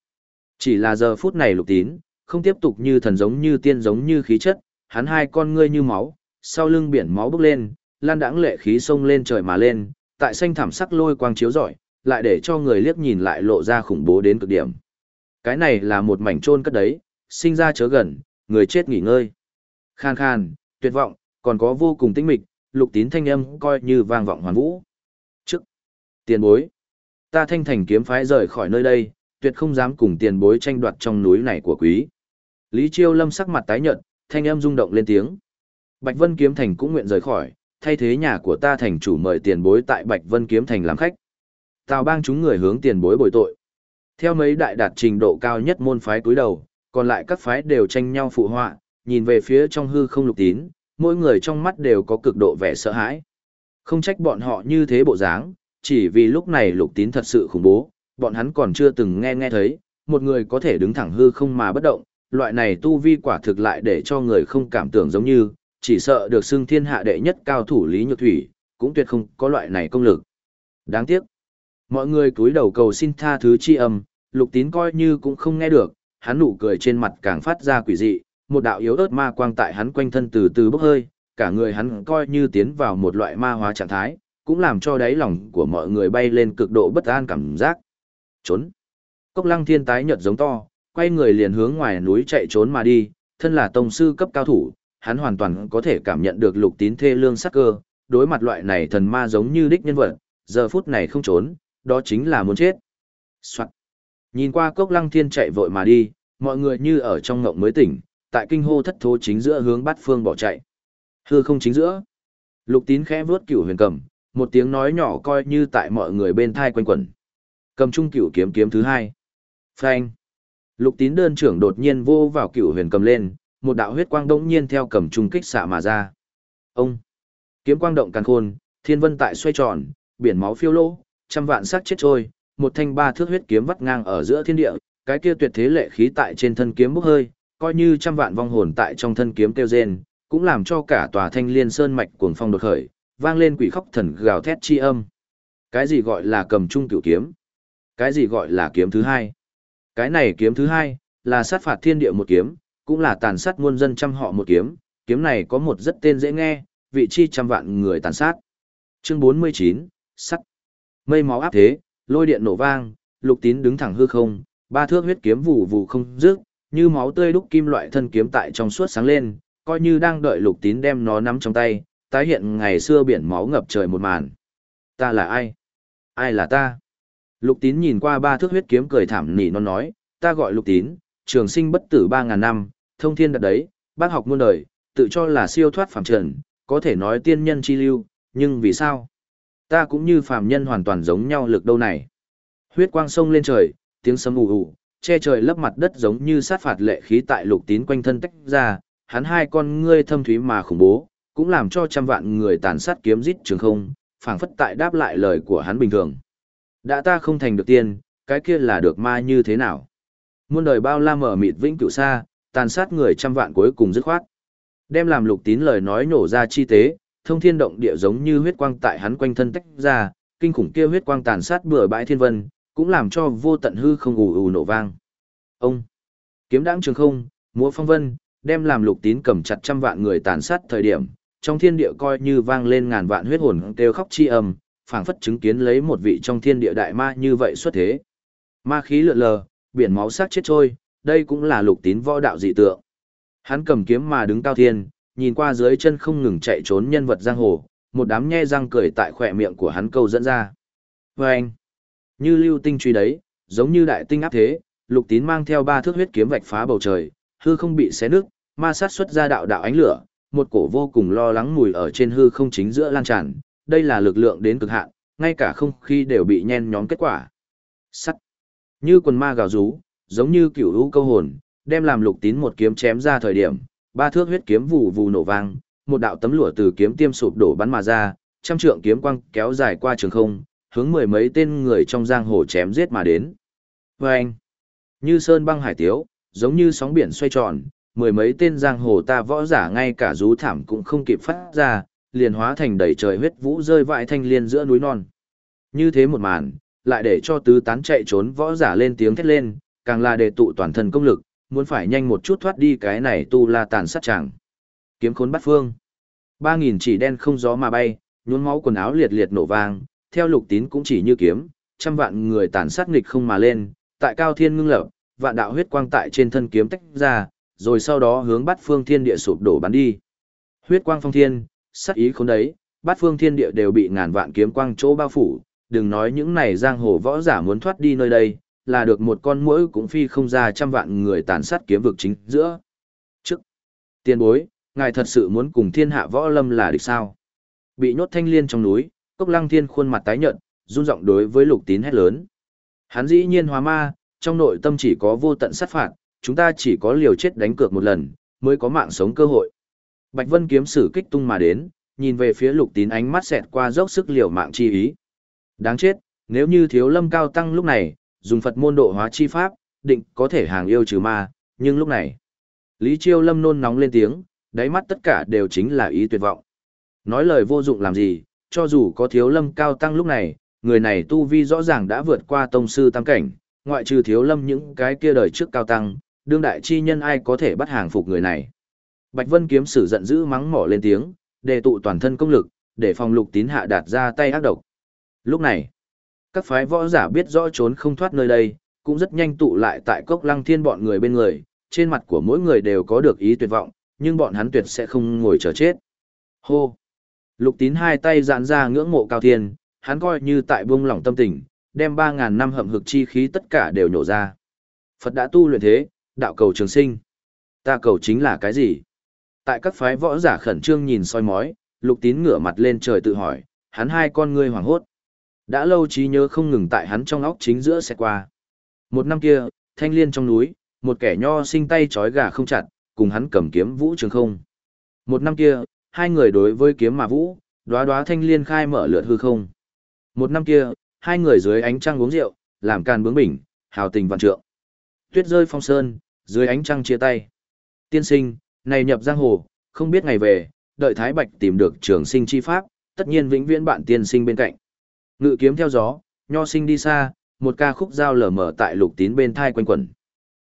Chỉ là giờ phút này lục tín, không tiếp tục như thần giống như tiên giống như khí chất, hắn hai con ngươi như máu, sau lưng biển máu bốc lên, lan đãng lệ khí sông lên trời mà lên, tại xanh thảm sắc lôi quang chiếu rọi, lại để cho người liếc nhìn lại lộ ra khủng bố đến cực điểm. Cái này là một mảnh trôn cất đấy, sinh ra chớ gần, người chết nghỉ ngơi. Khan khan, tuyệt vọng, còn có vô cùng tinh mịch, lục tín thanh âm coi như vang vọng hoàn vũ. Trước, tiền bối, ta thanh thành kiếm phái rời khỏi nơi đây, tuyệt không dám cùng tiền bối tranh đoạt trong núi này của quý. Lý Chiêu Lâm sắc mặt tái nhợt, thanh âm rung động lên tiếng. Bạch Vân Kiếm Thành cũng nguyện rời khỏi, thay thế nhà của ta thành chủ mời tiền bối tại Bạch Vân Kiếm Thành làm khách. Tào bang chúng người hướng tiền bối bồi tội. Theo mấy đại đạt trình độ cao nhất môn phái cúi đầu, còn lại các phái đều tranh nhau phụ họa, nhìn về phía trong hư không lục tín, mỗi người trong mắt đều có cực độ vẻ sợ hãi. Không trách bọn họ như thế bộ dáng, chỉ vì lúc này lục tín thật sự khủng bố, bọn hắn còn chưa từng nghe nghe thấy, một người có thể đứng thẳng hư không mà bất động, loại này tu vi quả thực lại để cho người không cảm tưởng giống như, chỉ sợ được xưng thiên hạ đệ nhất cao thủ Lý Nhược Thủy, cũng tuyệt không có loại này công lực. Đáng tiếc, mọi người cúi đầu cầu xin tha thứ chi âm, lục tín coi như cũng không nghe được, hắn nụ cười trên mặt càng phát ra quỷ dị, một đạo yếu ớt ma quang tại hắn quanh thân từ từ bốc hơi, cả người hắn coi như tiến vào một loại ma hóa trạng thái, cũng làm cho đáy lòng của mọi người bay lên cực độ bất an cảm giác. Trốn. Cốc lăng thiên tái nhợt giống to, quay người liền hướng ngoài núi chạy trốn mà đi, thân là tông sư cấp cao thủ, hắn hoàn toàn có thể cảm nhận được lục tín thê lương sắc cơ, đối mặt loại này thần ma giống như đích nhân vật, giờ phút này không trốn, đó chính là muốn chết. Soạn. Nhìn qua cốc lăng thiên chạy vội mà đi, mọi người như ở trong ngộng mới tỉnh, tại kinh hô thất thố chính giữa hướng bát phương bỏ chạy. Hư không chính giữa. Lục tín khẽ vuốt cửu huyền cầm, một tiếng nói nhỏ coi như tại mọi người bên thai quanh quẩn. Cầm trung cửu kiếm kiếm thứ hai. Phanh. Lục tín đơn trưởng đột nhiên vô vào cửu huyền cầm lên, một đạo huyết quang đống nhiên theo cầm trung kích xạ mà ra. Ông! Kiếm quang động càng khôn, thiên vân tại xoay tròn, biển máu phiêu lỗ trăm vạn sắc chết trôi, một thanh ba thước huyết kiếm vắt ngang ở giữa thiên địa, cái kia tuyệt thế lệ khí tại trên thân kiếm bốc hơi, coi như trăm vạn vong hồn tại trong thân kiếm kêu rên, cũng làm cho cả tòa thanh liên sơn mạch cuồng phong đột khởi, vang lên quỷ khóc thần gào thét chi âm. Cái gì gọi là cầm trung cửu kiếm? Cái gì gọi là kiếm thứ hai? Cái này kiếm thứ hai, là sát phạt thiên địa một kiếm, cũng là tàn sát muôn dân trăm họ một kiếm, kiếm này có một rất tên dễ nghe, vị chi trăm vạn người tàn sát. Chương 49, sắt. Mây máu áp thế, lôi điện nổ vang, lục tín đứng thẳng hư không, ba thước huyết kiếm vụ vụ không dứt, như máu tươi đúc kim loại thân kiếm tại trong suốt sáng lên, coi như đang đợi lục tín đem nó nắm trong tay, tái hiện ngày xưa biển máu ngập trời một màn. Ta là ai? Ai là ta? Lục tín nhìn qua ba thước huyết kiếm cười thảm nỉ non nói, ta gọi lục tín, trường sinh bất tử ba ngàn năm, thông thiên đặt đấy, bác học muôn đời, tự cho là siêu thoát phàm trần, có thể nói tiên nhân chi lưu, nhưng vì sao? Ta cũng như phàm nhân hoàn toàn giống nhau lực đâu này. Huyết quang sông lên trời, tiếng sấm ù ù, che trời lấp mặt đất giống như sát phạt lệ khí tại lục tín quanh thân tách ra, hắn hai con ngươi thâm thúy mà khủng bố, cũng làm cho trăm vạn người tàn sát kiếm rít trường không, phảng phất tại đáp lại lời của hắn bình thường. Đã ta không thành được tiên, cái kia là được ma như thế nào? Muôn đời bao la mở mịt vĩnh cửu xa, tàn sát người trăm vạn cuối cùng dứt khoát. Đem làm lục tín lời nói nổ ra chi tế, thông thiên động địa giống như huyết quang tại hắn quanh thân tách ra, kinh khủng kia huyết quang tàn sát bừa bãi thiên vân, cũng làm cho vô tận hư không ù ù nổ vang. Ông, kiếm đãng trường không, múa phong vân, đem làm lục tín cầm chặt trăm vạn người tàn sát thời điểm, trong thiên địa coi như vang lên ngàn vạn huyết hồn kêu khóc chi âm, phảng phất chứng kiến lấy một vị trong thiên địa đại ma như vậy xuất thế. Ma khí lượn lờ, biển máu sát chết trôi, đây cũng là lục tín võ đạo dị tượng. Hắn cầm kiếm mà đứng cao thiên, nhìn qua dưới chân không ngừng chạy trốn nhân vật giang hồ, một đám nhe răng cười tại khỏe miệng của hắn câu dẫn ra. Và anh, như lưu tinh truy đấy, giống như đại tinh áp thế, lục tín mang theo ba thước huyết kiếm vạch phá bầu trời, hư không bị xé nước, ma sát xuất ra đạo đạo ánh lửa, một cổ vô cùng lo lắng mùi ở trên hư không chính giữa lan tràn, đây là lực lượng đến cực hạn, ngay cả không khí đều bị nhen nhóm kết quả. Sắt. Như quần ma gào rú, giống như cửu u câu hồn, đem làm lục tín một kiếm chém ra thời điểm, ba thước huyết kiếm vù vù nổ vang, một đạo tấm lụa từ kiếm tiêm sụp đổ bắn mà ra, trăm trượng kiếm quang kéo dài qua trường không, hướng mười mấy tên người trong giang hồ chém giết mà đến. Vâng! anh, như sơn băng hải tiếu, giống như sóng biển xoay tròn, mười mấy tên giang hồ ta võ giả ngay cả rú thảm cũng không kịp phát ra, liền hóa thành đầy trời huyết vũ rơi vãi thanh liên giữa núi non. Như thế một màn, lại để cho tứ tán chạy trốn võ giả lên tiếng thét lên, càng là đề tụ toàn thân công lực, muốn phải nhanh một chút thoát đi cái này tu la tàn sát chẳng. Kiếm khốn bắt phương. Ba nghìn chỉ đen không gió mà bay, nhuốm máu quần áo liệt liệt nổ vang, theo lục tín cũng chỉ như kiếm, trăm vạn người tàn sát nghịch không mà lên, tại cao thiên ngưng lập, vạn đạo huyết quang tại trên thân kiếm tách ra, rồi sau đó hướng bắt phương thiên địa sụp đổ bắn đi. Huyết quang phong thiên, sắc ý khốn đấy, bát phương thiên địa đều bị ngàn vạn kiếm quang chỗ bao phủ, đừng nói những này giang hồ võ giả muốn thoát đi nơi đây, là được một con mũi cũng phi không ra trăm vạn người tàn sát kiếm vực chính giữa. Trước, tiên bối, ngài thật sự muốn cùng thiên hạ võ lâm là địch sao? Bị nhốt thanh liên trong núi, cốc lăng thiên khuôn mặt tái nhợt, run giọng đối với lục tín hét lớn. Hắn dĩ nhiên hóa ma, trong nội tâm chỉ có vô tận sát phạt, chúng ta chỉ có liều chết đánh cược một lần, mới có mạng sống cơ hội. Bạch Vân kiếm sử kích tung mà đến, nhìn về phía lục tín ánh mắt xẹt qua dốc sức liều mạng chi ý. Đáng chết, nếu như thiếu lâm cao tăng lúc này, dùng Phật môn độ hóa chi pháp, định có thể hàng yêu trừ ma, nhưng lúc này, Lý Chiêu Lâm nôn nóng lên tiếng, đáy mắt tất cả đều chính là ý tuyệt vọng. Nói lời vô dụng làm gì, cho dù có thiếu lâm cao tăng lúc này, người này tu vi rõ ràng đã vượt qua tông sư tam cảnh, ngoại trừ thiếu lâm những cái kia đời trước cao tăng, đương đại chi nhân ai có thể bắt hàng phục người này. Bạch Vân kiếm sử giận dữ mắng mỏ lên tiếng, đề tụ toàn thân công lực, để phòng lục tín hạ đạt ra tay ác độc. Lúc này, các phái võ giả biết rõ trốn không thoát nơi đây, cũng rất nhanh tụ lại tại cốc lăng thiên bọn người bên người, trên mặt của mỗi người đều có được ý tuyệt vọng, nhưng bọn hắn tuyệt sẽ không ngồi chờ chết. Hô! Lục tín hai tay giãn ra ngưỡng mộ cao thiên, hắn coi như tại buông lỏng tâm tình, đem 3.000 năm hậm hực chi khí tất cả đều nhổ ra. Phật đã tu luyện thế, đạo cầu trường sinh. Ta cầu chính là cái gì? Tại các phái võ giả khẩn trương nhìn soi mói, lục tín ngửa mặt lên trời tự hỏi, hắn hai con ngươi hoảng hốt. Đã lâu trí nhớ không ngừng tại hắn trong óc chính giữa xe qua. Một năm kia, thanh liên trong núi, một kẻ nho sinh tay trói gà không chặt, cùng hắn cầm kiếm vũ trường không. Một năm kia, hai người đối với kiếm mà vũ, đóa đóa thanh liên khai mở lượt hư không. Một năm kia, hai người dưới ánh trăng uống rượu, làm càn bướng bỉnh, hào tình vạn trượng. Tuyết rơi phong sơn, dưới ánh trăng chia tay. Tiên sinh, này nhập giang hồ, không biết ngày về, đợi Thái Bạch tìm được trường sinh chi pháp, tất nhiên vĩnh viễn bạn tiên sinh bên cạnh. Ngự kiếm theo gió, nho sinh đi xa, một ca khúc giao lở mở tại lục tín bên thai quanh quẩn.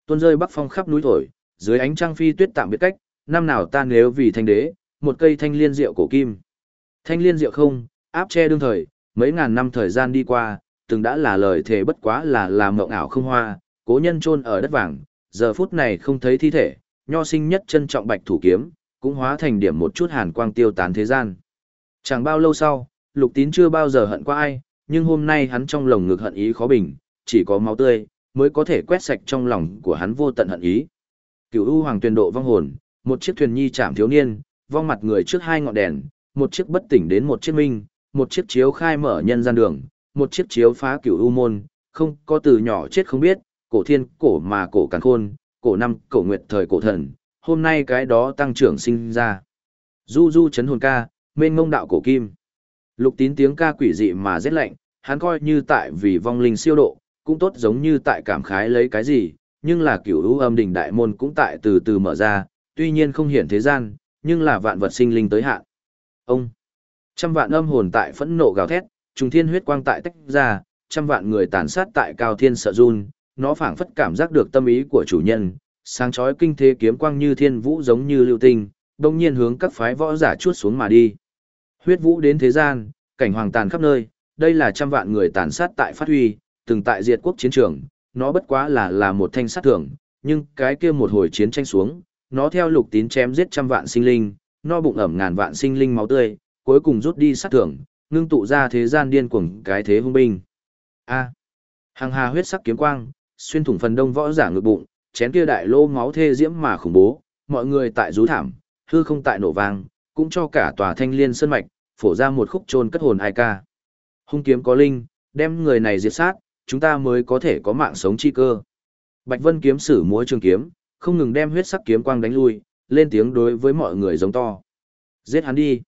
Tuôn rơi bắc phong khắp núi thổi, dưới ánh trăng phi tuyết tạm biệt cách, năm nào ta nếu vì thanh đế, một cây thanh liên diệu cổ kim. Thanh liên diệu không, áp che đương thời, mấy ngàn năm thời gian đi qua, từng đã là lời thề bất quá là làm mộng ảo không hoa, cố nhân chôn ở đất vàng, giờ phút này không thấy thi thể, nho sinh nhất trân trọng bạch thủ kiếm, cũng hóa thành điểm một chút hàn quang tiêu tán thế gian. Chẳng bao lâu sau, lục tín chưa bao giờ hận qua ai, nhưng hôm nay hắn trong lồng ngực hận ý khó bình, chỉ có máu tươi, mới có thể quét sạch trong lòng của hắn vô tận hận ý. Cửu U Hoàng Tuyền độ vong hồn, một chiếc thuyền nhi chạm thiếu niên, vong mặt người trước hai ngọn đèn, một chiếc bất tỉnh đến một chiếc minh, một chiếc chiếu khai mở nhân gian đường, một chiếc chiếu phá cửu u môn, không có từ nhỏ chết không biết, cổ thiên, cổ mà cổ càng khôn, cổ năm, cổ nguyệt thời cổ thần, hôm nay cái đó tăng trưởng sinh ra. Du du chấn hồn ca, mênh ngông đạo cổ kim. Lục tín tiếng ca quỷ dị mà rét lạnh, hắn coi như tại vì vong linh siêu độ, cũng tốt giống như tại cảm khái lấy cái gì, nhưng là cửu u âm đỉnh đại môn cũng tại từ từ mở ra, tuy nhiên không hiển thế gian, nhưng là vạn vật sinh linh tới hạn. Ông, trăm vạn âm hồn tại phẫn nộ gào thét, trùng thiên huyết quang tại tách ra, trăm vạn người tàn sát tại cao thiên sợ run, nó phảng phất cảm giác được tâm ý của chủ nhân, sáng chói kinh thế kiếm quang như thiên vũ giống như lưu tinh, đồng nhiên hướng các phái võ giả chuốt xuống mà đi. Huyết vũ đến thế gian, cảnh hoàng tàn khắp nơi, đây là trăm vạn người tàn sát tại phát huy, từng tại diệt quốc chiến trường, nó bất quá là là một thanh sát thưởng, nhưng cái kia một hồi chiến tranh xuống, nó theo lục tín chém giết trăm vạn sinh linh, no bụng ẩm ngàn vạn sinh linh máu tươi, cuối cùng rút đi sát thưởng, ngưng tụ ra thế gian điên cuồng cái thế hung binh. A. Hàng hà huyết sắc kiếm quang, xuyên thủng phần đông võ giả ngực bụng, chén kia đại lô máu thê diễm mà khủng bố, mọi người tại rú thảm, hư không tại nổ vang, cũng cho cả tòa thanh liên sơn mạch, phổ ra một khúc trôn cất hồn ai ca. Hung kiếm có linh, đem người này diệt sát, chúng ta mới có thể có mạng sống chi cơ. Bạch Vân kiếm sử múa trường kiếm, không ngừng đem huyết sắc kiếm quang đánh lui, lên tiếng đối với mọi người giống to. Giết hắn đi.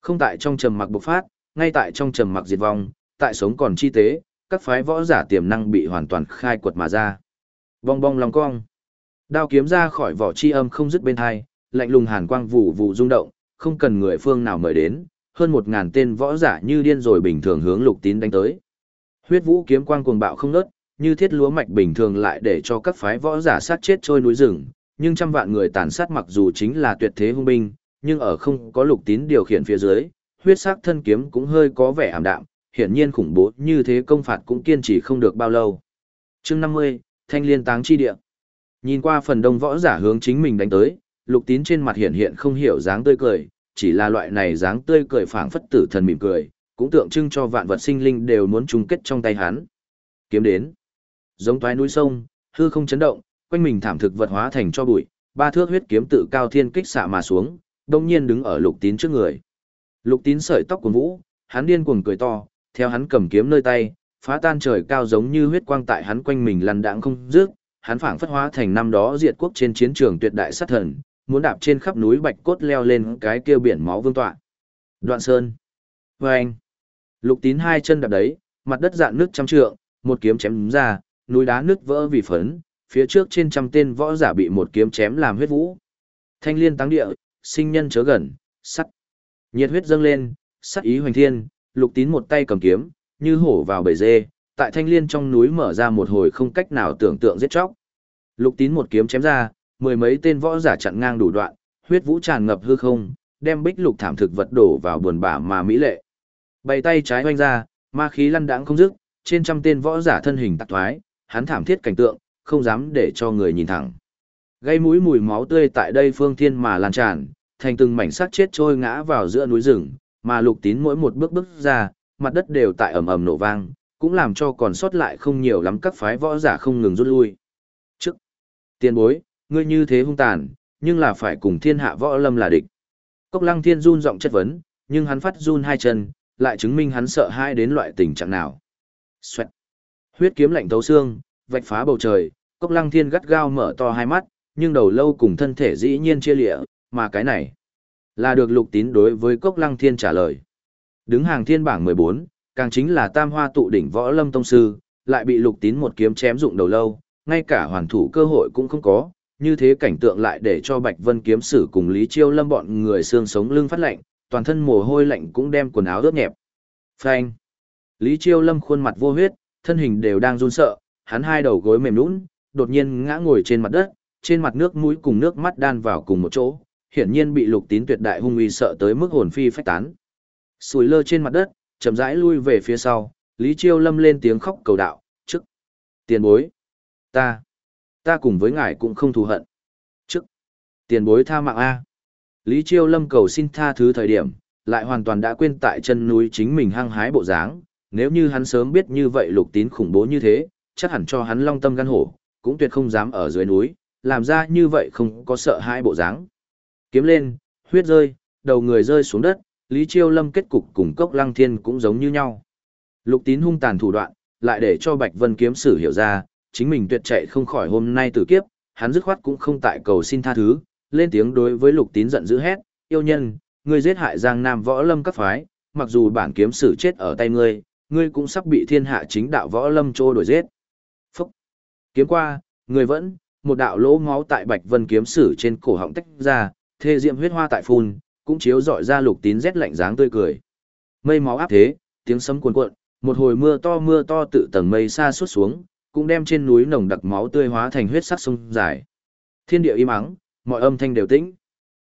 Không tại trong trầm mặc bộc phát, ngay tại trong trầm mặc diệt vong, tại sống còn chi tế, các phái võ giả tiềm năng bị hoàn toàn khai quật mà ra. Bong bong lòng cong. Đao kiếm ra khỏi vỏ chi âm không dứt bên hai, lạnh lùng hàn quang vụ vụ rung động, không cần người phương nào mời đến, hơn một ngàn tên võ giả như điên rồi bình thường hướng lục tín đánh tới. Huyết vũ kiếm quang cuồng bạo không ngớt, như thiết lúa mạch bình thường lại để cho các phái võ giả sát chết trôi núi rừng, nhưng trăm vạn người tàn sát mặc dù chính là tuyệt thế hung binh, nhưng ở không có lục tín điều khiển phía dưới, huyết sắc thân kiếm cũng hơi có vẻ ảm đạm, hiển nhiên khủng bố như thế công phạt cũng kiên trì không được bao lâu. Chương 50, Thanh Liên Táng chi địa. Nhìn qua phần đông võ giả hướng chính mình đánh tới, Lục Tín trên mặt hiện hiện không hiểu dáng tươi cười, chỉ là loại này dáng tươi cười phảng phất tử thần mỉm cười, cũng tượng trưng cho vạn vật sinh linh đều muốn chung kết trong tay hắn. Kiếm đến. Giống toái núi sông, hư không chấn động, quanh mình thảm thực vật hóa thành cho bụi, ba thước huyết kiếm tự cao thiên kích xạ mà xuống, đông nhiên đứng ở Lục Tín trước người. Lục Tín sợi tóc của vũ, hắn điên cuồng cười to, theo hắn cầm kiếm nơi tay, phá tan trời cao giống như huyết quang tại hắn quanh mình lăn đãng không dứt, hắn phảng phất hóa thành năm đó diệt quốc trên chiến trường tuyệt đại sát thần, muốn đạp trên khắp núi bạch cốt leo lên cái kia biển máu vương tọa. Đoạn Sơn. Và anh. Lục tín hai chân đạp đấy, mặt đất dạn nước trăm trượng, một kiếm chém ra, núi đá nứt vỡ vì phấn, phía trước trên trăm tên võ giả bị một kiếm chém làm huyết vũ. Thanh liên tăng địa, sinh nhân chớ gần, sắt. Nhiệt huyết dâng lên, sắt ý hoành thiên, lục tín một tay cầm kiếm, như hổ vào bầy dê, tại thanh liên trong núi mở ra một hồi không cách nào tưởng tượng giết chóc. Lục tín một kiếm chém ra, mười mấy tên võ giả chặn ngang đủ đoạn, huyết vũ tràn ngập hư không, đem bích lục thảm thực vật đổ vào buồn bã mà mỹ lệ. Bày tay trái oanh ra, ma khí lăn đãng không dứt, trên trăm tên võ giả thân hình tạc thoái, hắn thảm thiết cảnh tượng, không dám để cho người nhìn thẳng. Gây mũi mùi máu tươi tại đây phương thiên mà lan tràn, thành từng mảnh xác chết trôi ngã vào giữa núi rừng, mà lục tín mỗi một bước bước ra, mặt đất đều tại ầm ầm nổ vang, cũng làm cho còn sót lại không nhiều lắm các phái võ giả không ngừng rút lui. Trước, tiên bối, ngươi như thế hung tàn, nhưng là phải cùng thiên hạ võ lâm là địch. Cốc lăng thiên run giọng chất vấn, nhưng hắn phát run hai chân, lại chứng minh hắn sợ hãi đến loại tình trạng nào. Xoẹt. Huyết kiếm lạnh thấu xương, vạch phá bầu trời, cốc lăng thiên gắt gao mở to hai mắt, nhưng đầu lâu cùng thân thể dĩ nhiên chia lịa, mà cái này là được lục tín đối với cốc lăng thiên trả lời. Đứng hàng thiên bảng 14, càng chính là tam hoa tụ đỉnh võ lâm tông sư, lại bị lục tín một kiếm chém dụng đầu lâu, ngay cả hoàn thủ cơ hội cũng không có, như thế cảnh tượng lại để cho Bạch Vân kiếm sử cùng Lý Chiêu Lâm bọn người xương sống lưng phát lạnh, toàn thân mồ hôi lạnh cũng đem quần áo ướt nhẹp. Phanh. Lý Chiêu Lâm khuôn mặt vô huyết, thân hình đều đang run sợ, hắn hai đầu gối mềm nhũn, đột nhiên ngã ngồi trên mặt đất, trên mặt nước mũi cùng nước mắt đan vào cùng một chỗ, hiển nhiên bị Lục Tín tuyệt đại hung uy sợ tới mức hồn phi phách tán. Sùi lơ trên mặt đất, chậm rãi lui về phía sau, Lý Chiêu Lâm lên tiếng khóc cầu đạo, "Chức, tiền bối, ta, ta cùng với ngài cũng không thù hận. Chức, tiền bối tha mạng a." Lý Chiêu Lâm cầu xin tha thứ thời điểm, lại hoàn toàn đã quên tại chân núi chính mình hăng hái bộ dáng, nếu như hắn sớm biết như vậy Lục Tín khủng bố như thế, chắc hẳn cho hắn long tâm gan hổ, cũng tuyệt không dám ở dưới núi, làm ra như vậy không có sợ hai bộ dáng. Kiếm lên, huyết rơi, đầu người rơi xuống đất, Lý Chiêu Lâm kết cục cùng Cốc Lăng Thiên cũng giống như nhau. Lục Tín hung tàn thủ đoạn, lại để cho Bạch Vân kiếm sử hiểu ra, chính mình tuyệt chạy không khỏi hôm nay tử kiếp, hắn dứt khoát cũng không tại cầu xin tha thứ, lên tiếng đối với Lục Tín giận dữ hét, "Yêu nhân, ngươi giết hại Giang Nam võ lâm các phái, mặc dù bản kiếm sử chết ở tay ngươi, ngươi cũng sắp bị thiên hạ chính đạo võ lâm trô đuổi giết." Phúc! Kiếm qua, người vẫn, một đạo lỗ máu tại Bạch Vân kiếm sử trên cổ họng tách ra, thê diệm huyết hoa tại phun, cũng chiếu rọi ra lục tín rét lạnh dáng tươi cười. Mây máu áp thế, tiếng sấm cuồn cuộn, một hồi mưa to mưa to tự tầng mây xa suốt xuống, cũng đem trên núi nồng đặc máu tươi hóa thành huyết sắc sông dài. Thiên địa im ắng, mọi âm thanh đều tĩnh.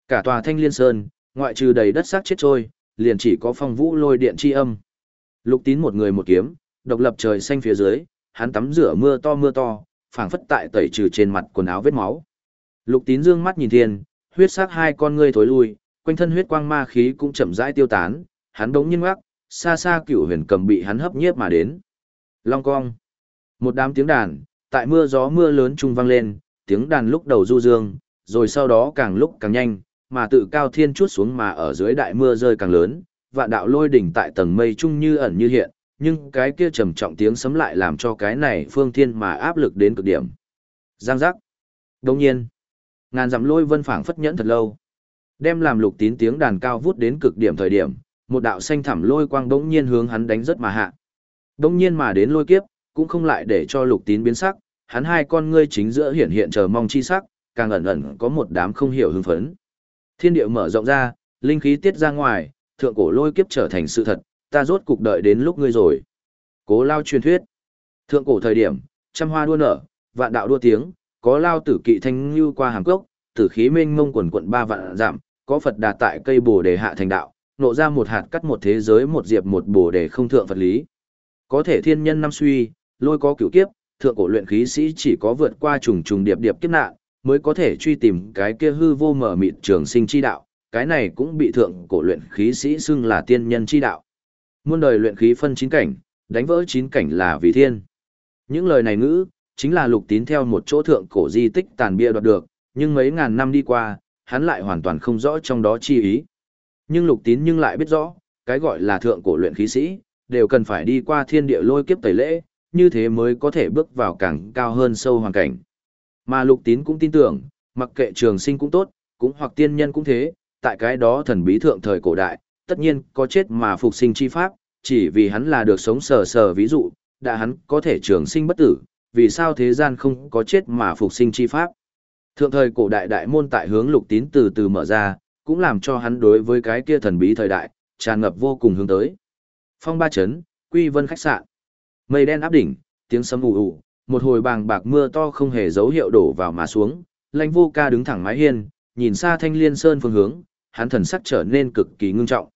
Cả tòa Thanh Liên Sơn, ngoại trừ đầy đất xác chết trôi, liền chỉ có phong vũ lôi điện chi âm. Lục Tín một người một kiếm, độc lập trời xanh phía dưới, hắn tắm rửa mưa to mưa to, phảng phất tại tẩy trừ trên mặt quần áo vết máu. Lục Tín dương mắt nhìn thiên, huyết sắc hai con ngươi thối lui, quanh thân huyết quang ma khí cũng chậm rãi tiêu tán, hắn đống nhiên ngoắc, xa xa cửu huyền cầm bị hắn hấp nhiếp mà đến. Long cong. Một đám tiếng đàn, tại mưa gió mưa lớn trung vang lên, tiếng đàn lúc đầu du dương, rồi sau đó càng lúc càng nhanh, mà tự cao thiên chút xuống mà ở dưới đại mưa rơi càng lớn, vạn đạo lôi đỉnh tại tầng mây trung như ẩn như hiện, nhưng cái kia trầm trọng tiếng sấm lại làm cho cái này phương thiên mà áp lực đến cực điểm. Giang giác. Đồng nhiên, ngàn dặm lôi vân phảng phất nhẫn thật lâu. Đem làm lục tín tiếng đàn cao vút đến cực điểm thời điểm, một đạo xanh thẳm lôi quang đống nhiên hướng hắn đánh rất mà hạ. Đống nhiên mà đến lôi kiếp, cũng không lại để cho lục tín biến sắc, hắn hai con ngươi chính giữa hiện hiện chờ mong chi sắc, càng ẩn ẩn có một đám không hiểu hưng phấn. Thiên địa mở rộng ra, linh khí tiết ra ngoài, thượng cổ lôi kiếp trở thành sự thật, ta rốt cục đợi đến lúc ngươi rồi. Cố lao truyền thuyết. Thượng cổ thời điểm, trăm hoa đua nở, vạn đạo đua tiếng, có lao tử kỵ thanh lưu qua hàng cốc, tử khí mênh mông quần quận ba vạn giảm, có Phật đà tại cây bồ đề hạ thành đạo, nộ ra một hạt cắt một thế giới một diệp một bồ đề không thượng vật lý. Có thể thiên nhân năm suy, lôi có cửu kiếp, thượng cổ luyện khí sĩ chỉ có vượt qua trùng trùng điệp điệp kiếp nạn, mới có thể truy tìm cái kia hư vô mở mịt trường sinh chi đạo, cái này cũng bị thượng cổ luyện khí sĩ xưng là tiên nhân chi đạo. Muôn đời luyện khí phân chín cảnh, đánh vỡ chín cảnh là vì thiên. Những lời này ngữ, chính là lục tín theo một chỗ thượng cổ di tích tàn bia đoạt được, nhưng mấy ngàn năm đi qua, hắn lại hoàn toàn không rõ trong đó chi ý. Nhưng lục tín nhưng lại biết rõ, cái gọi là thượng cổ luyện khí sĩ, đều cần phải đi qua thiên địa lôi kiếp tẩy lễ, như thế mới có thể bước vào càng cao hơn sâu hoàn cảnh. Mà lục tín cũng tin tưởng, mặc kệ trường sinh cũng tốt, cũng hoặc tiên nhân cũng thế, tại cái đó thần bí thượng thời cổ đại, tất nhiên có chết mà phục sinh chi pháp, chỉ vì hắn là được sống sờ sờ ví dụ, đã hắn có thể trường sinh bất tử, vì sao thế gian không có chết mà phục sinh chi pháp. Thượng thời cổ đại đại môn tại hướng lục tín từ từ mở ra, cũng làm cho hắn đối với cái kia thần bí thời đại, tràn ngập vô cùng hướng tới. Phong ba chấn, quy vân khách sạn. Mây đen áp đỉnh, tiếng sấm ù ù, một hồi bàng bạc mưa to không hề dấu hiệu đổ vào mà xuống, lãnh vô ca đứng thẳng mái hiên, nhìn xa thanh liên sơn phương hướng, hắn thần sắc trở nên cực kỳ ngưng trọng.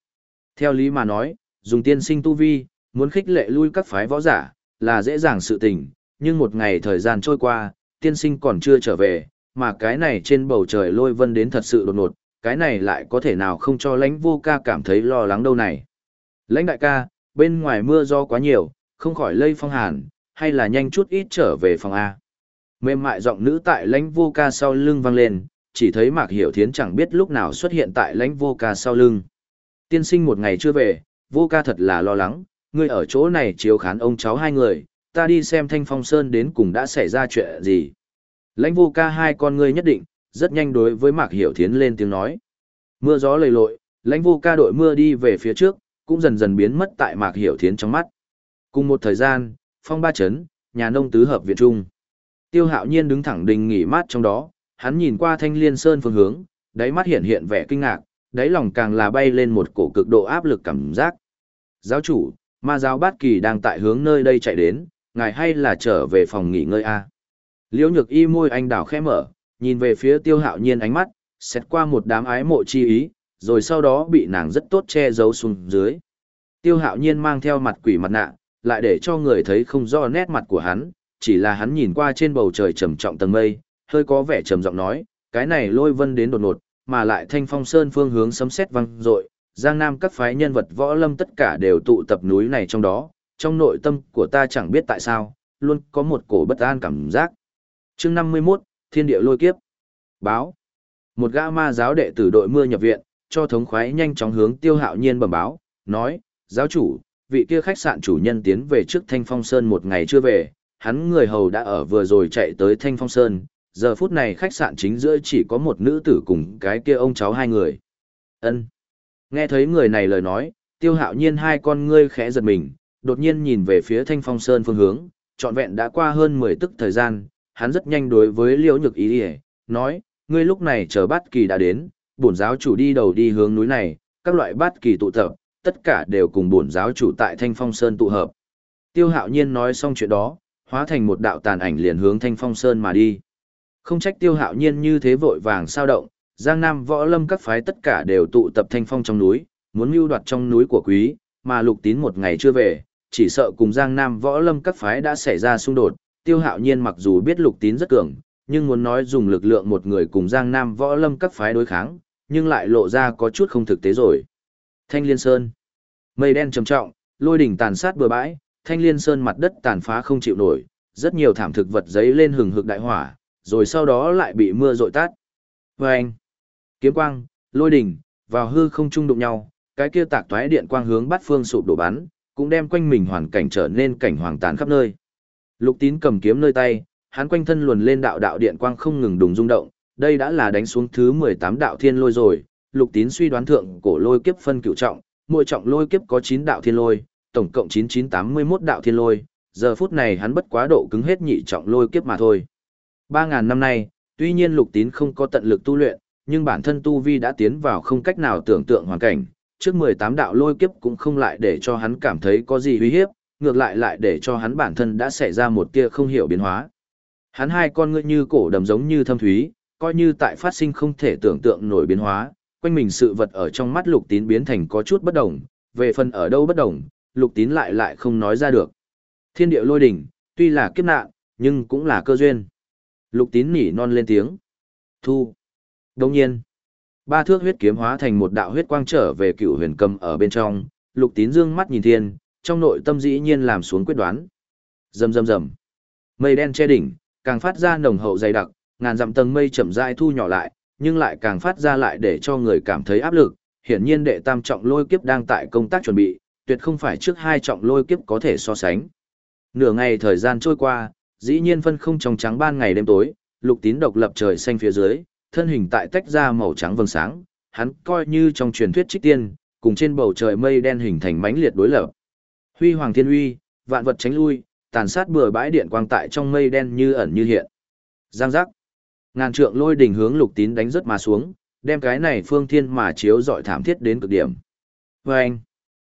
Theo lý mà nói, dùng tiên sinh tu vi, muốn khích lệ lui các phái võ giả, là dễ dàng sự tình, nhưng một ngày thời gian trôi qua, tiên sinh còn chưa trở về, mà cái này trên bầu trời lôi vân đến thật sự đột ngột, cái này lại có thể nào không cho lãnh vô ca cảm thấy lo lắng đâu này. Lãnh đại ca, bên ngoài mưa do quá nhiều, không khỏi lây phong hàn, hay là nhanh chút ít trở về phòng A. Mềm mại giọng nữ tại lãnh vô ca sau lưng vang lên, chỉ thấy Mạc Hiểu Thiến chẳng biết lúc nào xuất hiện tại lãnh vô ca sau lưng. Tiên sinh một ngày chưa về, vô ca thật là lo lắng, ngươi ở chỗ này chiếu khán ông cháu hai người, ta đi xem Thanh Phong Sơn đến cùng đã xảy ra chuyện gì. Lãnh vô ca hai con ngươi nhất định, rất nhanh đối với Mạc Hiểu Thiến lên tiếng nói. Mưa gió lầy lội, lãnh vô ca đội mưa đi về phía trước, cũng dần dần biến mất tại Mạc Hiểu Thiến trong mắt. Cùng một thời gian, phong ba chấn, nhà nông tứ hợp viện trung. Tiêu hạo nhiên đứng thẳng đình nghỉ mát trong đó, hắn nhìn qua thanh liên sơn phương hướng, đáy mắt hiện hiện vẻ kinh ngạc, đáy lòng càng là bay lên một cổ cực độ áp lực cảm giác. Giáo chủ, ma giáo bát kỳ đang tại hướng nơi đây chạy đến, ngài hay là trở về phòng nghỉ ngơi a Liễu nhược y môi anh đào khẽ mở, nhìn về phía tiêu hạo nhiên ánh mắt, xét qua một đám ái mộ chi ý, rồi sau đó bị nàng rất tốt che giấu xuống dưới. Tiêu hạo nhiên mang theo mặt quỷ mặt nạ, lại để cho người thấy không rõ nét mặt của hắn, chỉ là hắn nhìn qua trên bầu trời trầm trọng tầng mây, hơi có vẻ trầm giọng nói, cái này lôi vân đến đột ngột, mà lại thanh phong sơn phương hướng sấm sét vang dội, giang nam các phái nhân vật võ lâm tất cả đều tụ tập núi này trong đó, trong nội tâm của ta chẳng biết tại sao, luôn có một cổ bất an cảm giác. Chương 51, Thiên địa lôi kiếp. Báo. Một gã ma giáo đệ tử đội mưa nhập viện, cho thống khoái nhanh chóng hướng Tiêu Hạo Nhiên bẩm báo, nói: "Giáo chủ, vị kia khách sạn chủ nhân tiến về trước Thanh Phong Sơn một ngày chưa về, hắn người hầu đã ở vừa rồi chạy tới Thanh Phong Sơn, giờ phút này khách sạn chính giữa chỉ có một nữ tử cùng cái kia ông cháu hai người." Ân. Nghe thấy người này lời nói, Tiêu Hạo Nhiên hai con ngươi khẽ giật mình, đột nhiên nhìn về phía Thanh Phong Sơn phương hướng, trọn vẹn đã qua hơn 10 tức thời gian, hắn rất nhanh đối với Liễu Nhược Ý đi, nói, ngươi lúc này chờ bát kỳ đã đến, bổn giáo chủ đi đầu đi hướng núi này, các loại bát kỳ tụ tập, tất cả đều cùng bổn giáo chủ tại Thanh Phong Sơn tụ hợp. Tiêu Hạo Nhiên nói xong chuyện đó, hóa thành một đạo tàn ảnh liền hướng Thanh Phong Sơn mà đi. Không trách Tiêu Hạo Nhiên như thế vội vàng sao động, Giang Nam võ lâm các phái tất cả đều tụ tập Thanh Phong trong núi, muốn mưu đoạt trong núi của quý, mà Lục Tín một ngày chưa về, chỉ sợ cùng Giang Nam võ lâm các phái đã xảy ra xung đột, Tiêu Hạo Nhiên mặc dù biết Lục Tín rất cường, nhưng muốn nói dùng lực lượng một người cùng Giang Nam võ lâm các phái đối kháng, nhưng lại lộ ra có chút không thực tế rồi. Thanh Liên Sơn Mây đen trầm trọng, lôi đỉnh tàn sát bừa bãi, Thanh Liên Sơn mặt đất tàn phá không chịu nổi, rất nhiều thảm thực vật giấy lên hừng hực đại hỏa, rồi sau đó lại bị mưa dội tát. Vâng! Kiếm quang, lôi đỉnh, vào hư không trung đụng nhau, cái kia tạc toái điện quang hướng bắt phương sụp đổ bắn, cũng đem quanh mình hoàn cảnh trở nên cảnh hoàng tàn khắp nơi. Lục tín cầm kiếm nơi tay, hắn quanh thân luồn lên đạo đạo điện quang không ngừng đùng rung động, đây đã là đánh xuống thứ 18 đạo thiên lôi rồi. Lục tín suy đoán thượng cổ lôi kiếp phân cửu trọng, mỗi trọng lôi kiếp có 9 đạo thiên lôi, tổng cộng 9981 đạo thiên lôi, giờ phút này hắn bất quá độ cứng hết nhị trọng lôi kiếp mà thôi. 3000 năm nay, tuy nhiên lục tín không có tận lực tu luyện, nhưng bản thân tu vi đã tiến vào không cách nào tưởng tượng hoàn cảnh, trước 18 đạo lôi kiếp cũng không lại để cho hắn cảm thấy có gì uy hiếp, ngược lại lại để cho hắn bản thân đã xảy ra một tia không hiểu biến hóa. Hắn hai con ngươi như cổ đầm giống như thâm thúy, coi như tại phát sinh không thể tưởng tượng nổi biến hóa, quanh mình sự vật ở trong mắt lục tín biến thành có chút bất đồng, về phần ở đâu bất đồng, lục tín lại lại không nói ra được. Thiên địa lôi đỉnh, tuy là kiếp nạn, nhưng cũng là cơ duyên. Lục tín nỉ non lên tiếng. Thu. Đồng nhiên, ba thước huyết kiếm hóa thành một đạo huyết quang trở về cựu huyền cầm ở bên trong, lục tín dương mắt nhìn thiên, trong nội tâm dĩ nhiên làm xuống quyết đoán. Rầm rầm rầm. Mây đen che đỉnh, càng phát ra nồng hậu dày đặc, ngàn dặm tầng mây chậm rãi thu nhỏ lại, nhưng lại càng phát ra lại để cho người cảm thấy áp lực. Hiển nhiên đệ tam trọng lôi kiếp đang tại công tác chuẩn bị, tuyệt không phải trước hai trọng lôi kiếp có thể so sánh. Nửa ngày thời gian trôi qua, dĩ nhiên phân không trong trắng ban ngày đêm tối, lục tín độc lập trời xanh phía dưới, thân hình tại tách ra màu trắng vầng sáng, hắn coi như trong truyền thuyết trích tiên, cùng trên bầu trời mây đen hình thành mãnh liệt đối lập. Huy hoàng thiên uy, vạn vật tránh lui, tàn sát bừa bãi điện quang tại trong mây đen như ẩn như hiện. Giang giác. Ngàn trượng lôi đỉnh hướng lục tín đánh rất mà xuống, đem cái này phương thiên mà chiếu dọi thảm thiết đến cực điểm. Vâng.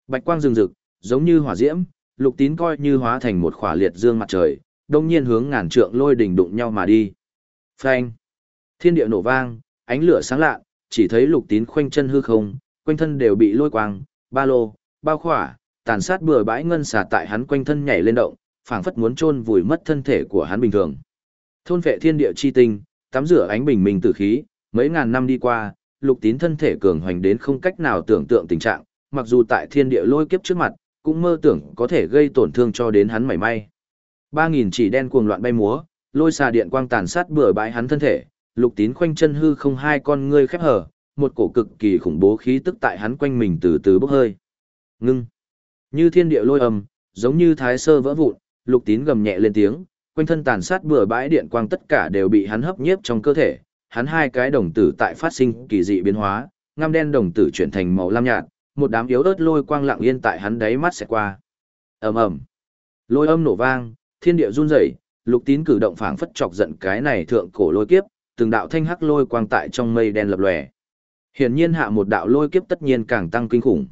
Bạch quang rừng rực, giống như hỏa diễm, lục tín coi như hóa thành một khỏa liệt dương mặt trời, đông nhiên hướng ngàn trượng lôi đỉnh đụng nhau mà đi. Phanh. Thiên địa nổ vang, ánh lửa sáng lạ, chỉ thấy lục tín khoanh chân hư không, quanh thân đều bị lôi quang, ba lô, bao khỏa, tàn sát bừa bãi ngân xà tại hắn quanh thân nhảy lên động, phảng phất muốn chôn vùi mất thân thể của hắn bình thường. Thôn vệ thiên địa chi tinh, tắm rửa ánh bình minh tử khí, mấy ngàn năm đi qua, lục tín thân thể cường hoành đến không cách nào tưởng tượng tình trạng, mặc dù tại thiên địa lôi kiếp trước mặt, cũng mơ tưởng có thể gây tổn thương cho đến hắn mảy may. Ba nghìn chỉ đen cuồng loạn bay múa, lôi xà điện quang tàn sát bừa bãi hắn thân thể, lục tín khoanh chân hư không hai con ngươi khép hở, một cổ cực kỳ khủng bố khí tức tại hắn quanh mình từ từ bốc hơi. Ngưng. Như thiên địa lôi âm, giống như thái sơ vỡ vụn, lục tín gầm nhẹ lên tiếng, quanh thân tàn sát bừa bãi điện quang tất cả đều bị hắn hấp nhiếp trong cơ thể, hắn hai cái đồng tử tại phát sinh kỳ dị biến hóa, ngăm đen đồng tử chuyển thành màu lam nhạt, một đám yếu ớt lôi quang lặng yên tại hắn đáy mắt sẽ qua. Ầm ầm. Lôi âm nổ vang, thiên địa run rẩy, Lục Tín cử động phảng phất chọc giận cái này thượng cổ lôi kiếp, từng đạo thanh hắc lôi quang tại trong mây đen lập lòe. Hiển nhiên hạ một đạo lôi kiếp tất nhiên càng tăng kinh khủng.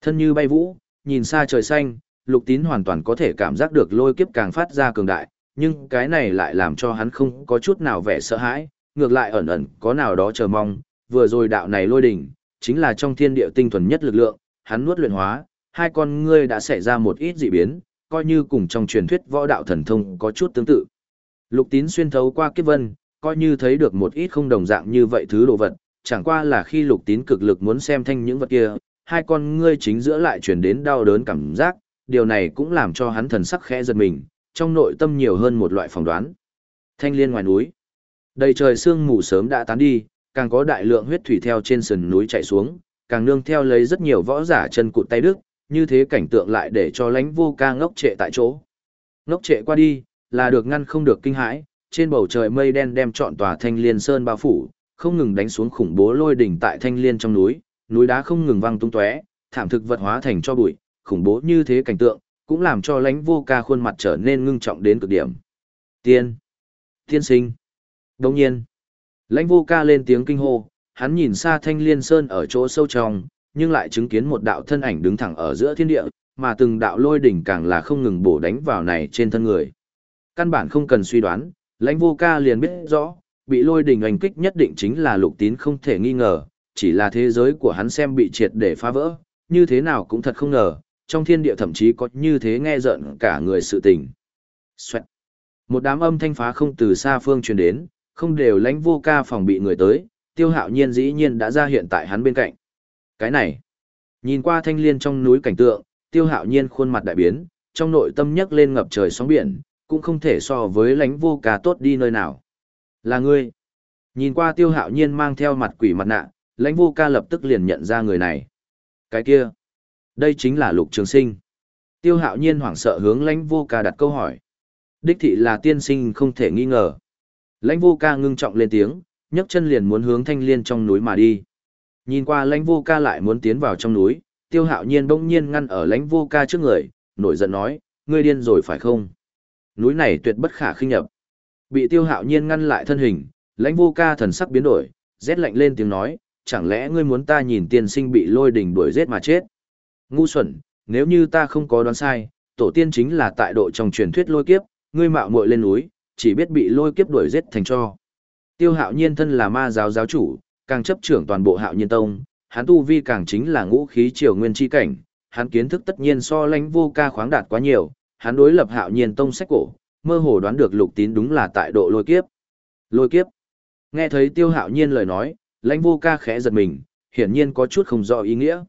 Thân như bay vũ, nhìn xa trời xanh, Lục Tín hoàn toàn có thể cảm giác được lôi kiếp càng phát ra cường đại, nhưng cái này lại làm cho hắn không có chút nào vẻ sợ hãi, ngược lại ẩn ẩn có nào đó chờ mong, vừa rồi đạo này lôi đỉnh, chính là trong thiên địa tinh thuần nhất lực lượng, hắn nuốt luyện hóa, hai con ngươi đã xảy ra một ít dị biến, coi như cùng trong truyền thuyết võ đạo thần thông có chút tương tự. Lục tín xuyên thấu qua kiếp vân, coi như thấy được một ít không đồng dạng như vậy thứ đồ vật, chẳng qua là khi lục tín cực lực muốn xem thanh những vật kia, hai con ngươi chính giữa lại truyền đến đau đớn cảm giác, điều này cũng làm cho hắn thần sắc khẽ giật mình, trong nội tâm nhiều hơn một loại phỏng đoán. Thanh liên ngoài núi. Đầy trời sương mù sớm đã tán đi, càng có đại lượng huyết thủy theo trên sườn núi chạy xuống, càng nương theo lấy rất nhiều võ giả chân cụt tay đức, như thế cảnh tượng lại để cho lãnh vô ca ngốc trệ tại chỗ. Ngốc trệ qua đi, là được ngăn không được kinh hãi, trên bầu trời mây đen đem trọn tòa thanh liên sơn bao phủ, không ngừng đánh xuống khủng bố lôi đỉnh tại thanh liên trong núi, núi đá không ngừng văng tung tóe, thảm thực vật hóa thành cho bụi, khủng bố như thế cảnh tượng, cũng làm cho lãnh vô ca khuôn mặt trở nên ngưng trọng đến cực điểm. Tiên! Tiên sinh! Đồng nhiên! Lãnh vô ca lên tiếng kinh hô, hắn nhìn xa thanh liên sơn ở chỗ sâu trong, nhưng lại chứng kiến một đạo thân ảnh đứng thẳng ở giữa thiên địa, mà từng đạo lôi đỉnh càng là không ngừng bổ đánh vào này trên thân người. Căn bản không cần suy đoán, lãnh vô ca liền biết rõ, bị lôi đỉnh oanh kích nhất định chính là lục tín không thể nghi ngờ, chỉ là thế giới của hắn xem bị triệt để phá vỡ, như thế nào cũng thật không ngờ, trong thiên địa thậm chí có như thế nghe giận cả người sự tình. Xoẹt. Một đám âm thanh phá không từ xa phương truyền đến, không đều lãnh vô ca phòng bị người tới, tiêu hạo nhiên dĩ nhiên đã ra hiện tại hắn bên cạnh. Cái này, nhìn qua thanh liên trong núi cảnh tượng, tiêu hạo nhiên khuôn mặt đại biến, trong nội tâm nhấc lên ngập trời sóng biển, cũng không thể so với lãnh vô ca tốt đi nơi nào. Là ngươi. Nhìn qua tiêu hạo nhiên mang theo mặt quỷ mặt nạ, lãnh vô ca lập tức liền nhận ra người này. Cái kia, đây chính là lục trường sinh. Tiêu hạo nhiên hoảng sợ hướng lãnh vô ca đặt câu hỏi. Đích thị là tiên sinh không thể nghi ngờ. Lãnh vô ca ngưng trọng lên tiếng, nhấc chân liền muốn hướng thanh liên trong núi mà đi. Nhìn qua lãnh vô ca lại muốn tiến vào trong núi, tiêu hạo nhiên bỗng nhiên ngăn ở lãnh vô ca trước người, nổi giận nói, ngươi điên rồi phải không? Núi này tuyệt bất khả khinh nhập. Bị tiêu hạo nhiên ngăn lại thân hình, lãnh vô ca thần sắc biến đổi, rét lạnh lên tiếng nói, chẳng lẽ ngươi muốn ta nhìn tiên sinh bị lôi đỉnh đuổi giết mà chết? Ngu xuẩn, nếu như ta không có đoán sai, tổ tiên chính là tại độ trong truyền thuyết lôi kiếp, ngươi mạo muội lên núi, chỉ biết bị lôi kiếp đuổi giết thành cho. Tiêu hạo nhiên thân là ma giáo giáo chủ, càng chấp trưởng toàn bộ hạo nhiên tông, hắn tu vi càng chính là ngũ khí triều nguyên chi cảnh, hắn kiến thức tất nhiên so lãnh vô ca khoáng đạt quá nhiều, hắn đối lập hạo nhiên tông sách cổ, mơ hồ đoán được lục tín đúng là tại độ lôi kiếp. Lôi kiếp. Nghe thấy tiêu hạo nhiên lời nói, lãnh vô ca khẽ giật mình, hiển nhiên có chút không rõ ý nghĩa.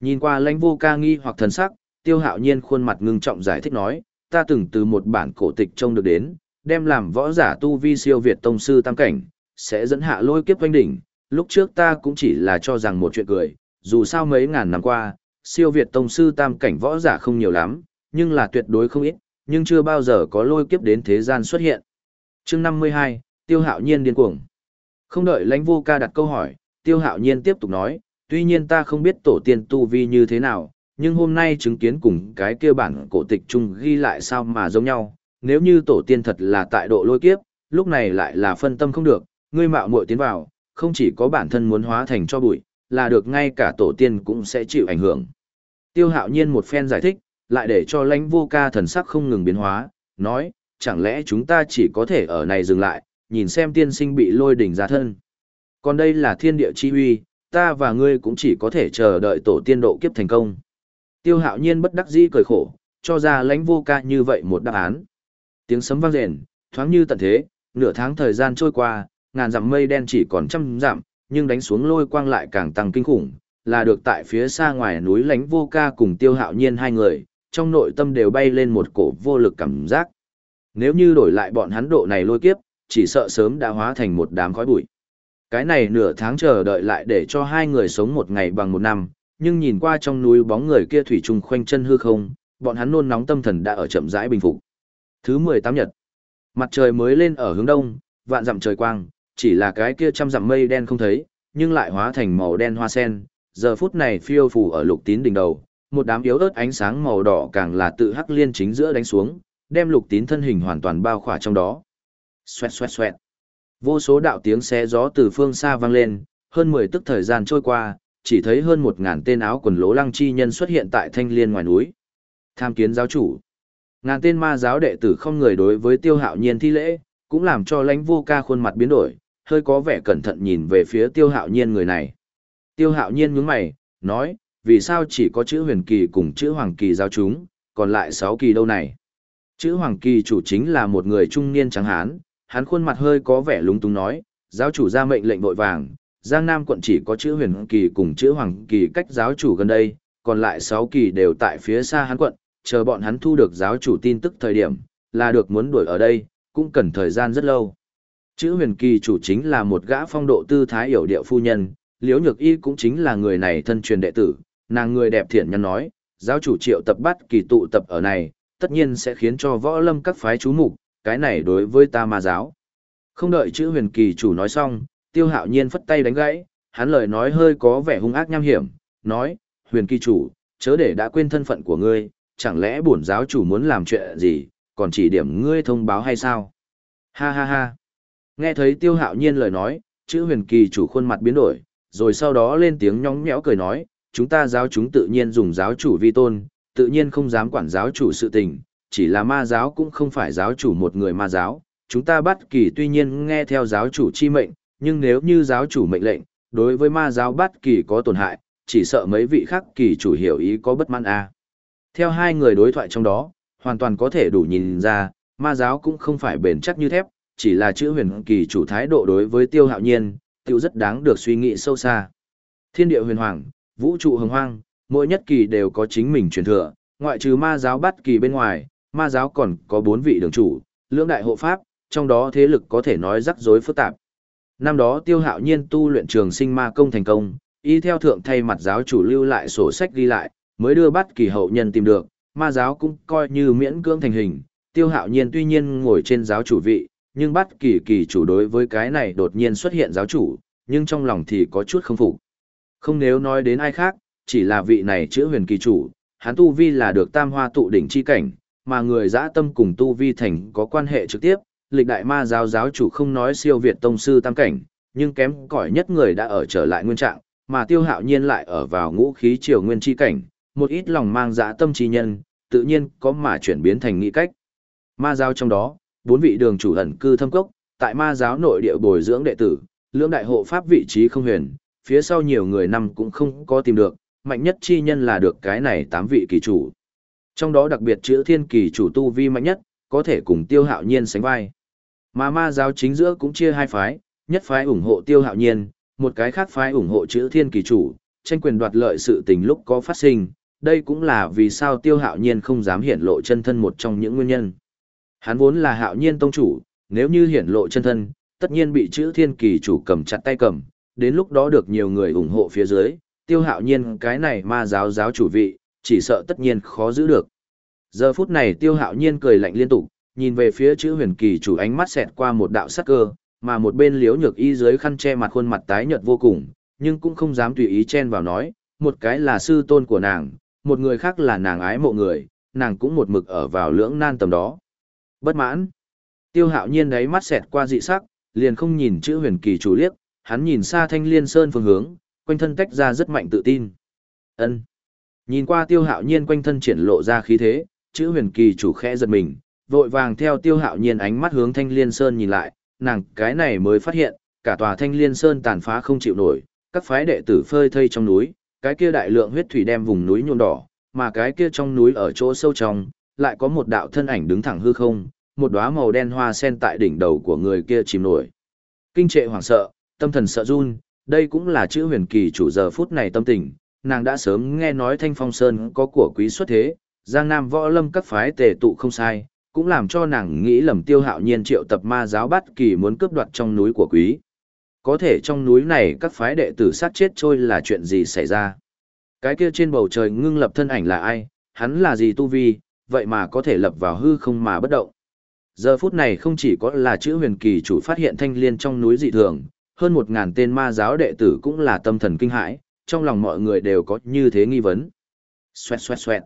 Nhìn qua lãnh vô ca nghi hoặc thần sắc, tiêu hạo nhiên khuôn mặt ngưng trọng giải thích nói, ta từng từ một bản cổ tịch trông được đến, đem làm võ giả tu vi siêu việt tông sư tam cảnh, sẽ dẫn hạ lôi kiếp quanh đỉnh. Lúc trước ta cũng chỉ là cho rằng một chuyện cười, dù sao mấy ngàn năm qua, siêu việt tông sư tam cảnh võ giả không nhiều lắm, nhưng là tuyệt đối không ít, nhưng chưa bao giờ có lôi kiếp đến thế gian xuất hiện. chương 52, Tiêu Hạo Nhiên điên cuồng. Không đợi lãnh vô ca đặt câu hỏi, Tiêu Hạo Nhiên tiếp tục nói, tuy nhiên ta không biết tổ tiên tu vi như thế nào, nhưng hôm nay chứng kiến cùng cái kia bản cổ tịch chung ghi lại sao mà giống nhau, nếu như tổ tiên thật là tại độ lôi kiếp, lúc này lại là phân tâm không được, ngươi mạo muội tiến vào, không chỉ có bản thân muốn hóa thành cho bụi, là được ngay cả tổ tiên cũng sẽ chịu ảnh hưởng. Tiêu hạo nhiên một phen giải thích, lại để cho lãnh vô ca thần sắc không ngừng biến hóa, nói, chẳng lẽ chúng ta chỉ có thể ở này dừng lại, nhìn xem tiên sinh bị lôi đỉnh ra thân. Còn đây là thiên địa chi huy, ta và ngươi cũng chỉ có thể chờ đợi tổ tiên độ kiếp thành công. Tiêu hạo nhiên bất đắc dĩ cười khổ, cho ra lãnh vô ca như vậy một đáp án. Tiếng sấm vang rền, thoáng như tận thế, nửa tháng thời gian trôi qua, ngàn dặm mây đen chỉ còn trăm dặm, nhưng đánh xuống lôi quang lại càng tăng kinh khủng, là được tại phía xa ngoài núi lãnh vô ca cùng tiêu hạo nhiên hai người, trong nội tâm đều bay lên một cổ vô lực cảm giác. Nếu như đổi lại bọn hắn độ này lôi kiếp, chỉ sợ sớm đã hóa thành một đám khói bụi. Cái này nửa tháng chờ đợi lại để cho hai người sống một ngày bằng một năm, nhưng nhìn qua trong núi bóng người kia thủy trùng khoanh chân hư không, bọn hắn nôn nóng tâm thần đã ở chậm rãi bình phục. Thứ 18 nhật. Mặt trời mới lên ở hướng đông, vạn dặm trời quang, chỉ là cái kia trăm dặm mây đen không thấy, nhưng lại hóa thành màu đen hoa sen, giờ phút này phiêu phù ở lục tín đỉnh đầu, một đám yếu ớt ánh sáng màu đỏ càng là tự hắc liên chính giữa đánh xuống, đem lục tín thân hình hoàn toàn bao khỏa trong đó. Xoẹt xoẹt xoẹt. Vô số đạo tiếng xé gió từ phương xa vang lên, hơn 10 tức thời gian trôi qua, chỉ thấy hơn 1000 tên áo quần lố lăng chi nhân xuất hiện tại thanh liên ngoài núi. Tham kiến giáo chủ. Ngàn tên ma giáo đệ tử không người đối với Tiêu Hạo Nhiên thi lễ, cũng làm cho Lãnh Vô Ca khuôn mặt biến đổi, hơi có vẻ cẩn thận nhìn về phía Tiêu Hạo Nhiên người này. Tiêu Hạo Nhiên nhướng mày, nói, vì sao chỉ có chữ huyền kỳ cùng chữ hoàng kỳ giao chúng, còn lại 6 kỳ đâu này? Chữ hoàng kỳ chủ chính là một người trung niên trắng hán, hắn khuôn mặt hơi có vẻ lúng túng nói, giáo chủ ra mệnh lệnh vội vàng, Giang Nam quận chỉ có chữ huyền kỳ cùng chữ hoàng kỳ cách giáo chủ gần đây, còn lại 6 kỳ đều tại phía xa hắn quận, chờ bọn hắn thu được giáo chủ tin tức thời điểm, là được muốn đuổi ở đây, cũng cần thời gian rất lâu. Chữ huyền kỳ chủ chính là một gã phong độ tư thái hiểu điệu phu nhân, liễu nhược y cũng chính là người này thân truyền đệ tử, nàng người đẹp thiện nhân nói, giáo chủ triệu tập bắt kỳ tụ tập ở này, tất nhiên sẽ khiến cho võ lâm các phái chú mục cái này đối với ta ma giáo. Không đợi chữ huyền kỳ chủ nói xong, tiêu hạo nhiên phất tay đánh gãy, hắn lời nói hơi có vẻ hung ác nham hiểm, nói, huyền kỳ chủ, chớ để đã quên thân phận của ngươi, chẳng lẽ bổn giáo chủ muốn làm chuyện gì, còn chỉ điểm ngươi thông báo hay sao? Ha ha ha. Nghe thấy tiêu hạo nhiên lời nói, chữ huyền kỳ chủ khuôn mặt biến đổi, rồi sau đó lên tiếng nhóng nhẽo cười nói, chúng ta giáo chúng tự nhiên dùng giáo chủ vi tôn, tự nhiên không dám quản giáo chủ sự tình, chỉ là ma giáo cũng không phải giáo chủ một người ma giáo, chúng ta bắt kỳ tuy nhiên nghe theo giáo chủ chi mệnh, nhưng nếu như giáo chủ mệnh lệnh, đối với ma giáo bắt kỳ có tổn hại, chỉ sợ mấy vị khác kỳ chủ hiểu ý có bất mãn a. À. Theo hai người đối thoại trong đó, hoàn toàn có thể đủ nhìn ra, ma giáo cũng không phải bền chắc như thép, chỉ là chữ huyền kỳ chủ thái độ đối với tiêu hạo nhiên, tiêu rất đáng được suy nghĩ sâu xa. Thiên địa huyền hoàng, vũ trụ hồng hoang, mỗi nhất kỳ đều có chính mình truyền thừa, ngoại trừ ma giáo bắt kỳ bên ngoài, ma giáo còn có bốn vị đường chủ, lưỡng đại hộ pháp, trong đó thế lực có thể nói rắc rối phức tạp. Năm đó tiêu hạo nhiên tu luyện trường sinh ma công thành công, y theo thượng thay mặt giáo chủ lưu lại sổ sách ghi lại, mới đưa bắt kỳ hậu nhân tìm được, ma giáo cũng coi như miễn cưỡng thành hình, tiêu hạo nhiên tuy nhiên ngồi trên giáo chủ vị, nhưng bắt kỳ kỳ chủ đối với cái này đột nhiên xuất hiện giáo chủ, nhưng trong lòng thì có chút không phục. Không nếu nói đến ai khác, chỉ là vị này Chữ huyền kỳ chủ, hắn tu vi là được tam hoa tụ đỉnh chi cảnh, mà người dã tâm cùng tu vi thành có quan hệ trực tiếp, lịch đại ma giáo giáo chủ không nói siêu việt tông sư tam cảnh, nhưng kém cỏi nhất người đã ở trở lại nguyên trạng, mà tiêu hạo nhiên lại ở vào ngũ khí triều nguyên chi cảnh, một ít lòng mang dã tâm trí nhân, tự nhiên có mà chuyển biến thành nghĩ cách. Ma giáo trong đó, bốn vị đường chủ ẩn cư thâm cốc, tại ma giáo nội địa bồi dưỡng đệ tử, lưỡng đại hộ pháp vị trí không huyền, phía sau nhiều người năm cũng không có tìm được, mạnh nhất chi nhân là được cái này tám vị kỳ chủ. Trong đó đặc biệt chữ thiên kỳ chủ tu vi mạnh nhất, có thể cùng tiêu hạo nhiên sánh vai. Mà ma giáo chính giữa cũng chia hai phái, nhất phái ủng hộ tiêu hạo nhiên, một cái khác phái ủng hộ chữ thiên kỳ chủ, tranh quyền đoạt lợi sự tình lúc có phát sinh, đây cũng là vì sao tiêu hạo nhiên không dám hiển lộ chân thân một trong những nguyên nhân. Hắn vốn là hạo nhiên tông chủ, nếu như hiển lộ chân thân, tất nhiên bị chữ thiên kỳ chủ cầm chặt tay cầm, đến lúc đó được nhiều người ủng hộ phía dưới, tiêu hạo nhiên cái này ma giáo giáo chủ vị, chỉ sợ tất nhiên khó giữ được. Giờ phút này tiêu hạo nhiên cười lạnh liên tục, nhìn về phía chữ huyền kỳ chủ ánh mắt xẹt qua một đạo sắc cơ, mà một bên liếu nhược y dưới khăn che mặt khuôn mặt tái nhợt vô cùng, nhưng cũng không dám tùy ý chen vào nói, một cái là sư tôn của nàng, một người khác là nàng ái mộ người, nàng cũng một mực ở vào lưỡng nan tầm đó. Bất mãn. Tiêu hạo nhiên đấy mắt xẹt qua dị sắc, liền không nhìn chữ huyền kỳ chủ liếc, hắn nhìn xa thanh liên sơn phương hướng, quanh thân tách ra rất mạnh tự tin. ân Nhìn qua tiêu hạo nhiên quanh thân triển lộ ra khí thế, chữ huyền kỳ chủ khẽ giật mình, vội vàng theo tiêu hạo nhiên ánh mắt hướng thanh liên sơn nhìn lại, nàng cái này mới phát hiện, cả tòa thanh liên sơn tàn phá không chịu nổi, các phái đệ tử phơi thây trong núi, cái kia đại lượng huyết thủy đem vùng núi nhuộm đỏ, mà cái kia trong núi ở chỗ sâu trong, lại có một đạo thân ảnh đứng thẳng hư không, một đóa màu đen hoa sen tại đỉnh đầu của người kia chìm nổi. Kinh trệ hoảng sợ, tâm thần sợ run, đây cũng là chữ huyền kỳ chủ giờ phút này tâm tình, nàng đã sớm nghe nói Thanh Phong Sơn có của quý xuất thế, Giang Nam võ lâm các phái tề tụ không sai, cũng làm cho nàng nghĩ lầm tiêu hạo nhiên triệu tập ma giáo bắt kỳ muốn cướp đoạt trong núi của quý. Có thể trong núi này các phái đệ tử sát chết trôi là chuyện gì xảy ra? Cái kia trên bầu trời ngưng lập thân ảnh là ai? Hắn là gì tu vi, vậy mà có thể lập vào hư không mà bất động. Giờ phút này không chỉ có là chữ huyền kỳ chủ phát hiện thanh liên trong núi dị thường, hơn một ngàn tên ma giáo đệ tử cũng là tâm thần kinh hãi, trong lòng mọi người đều có như thế nghi vấn. Xoẹt xoẹt xoẹt.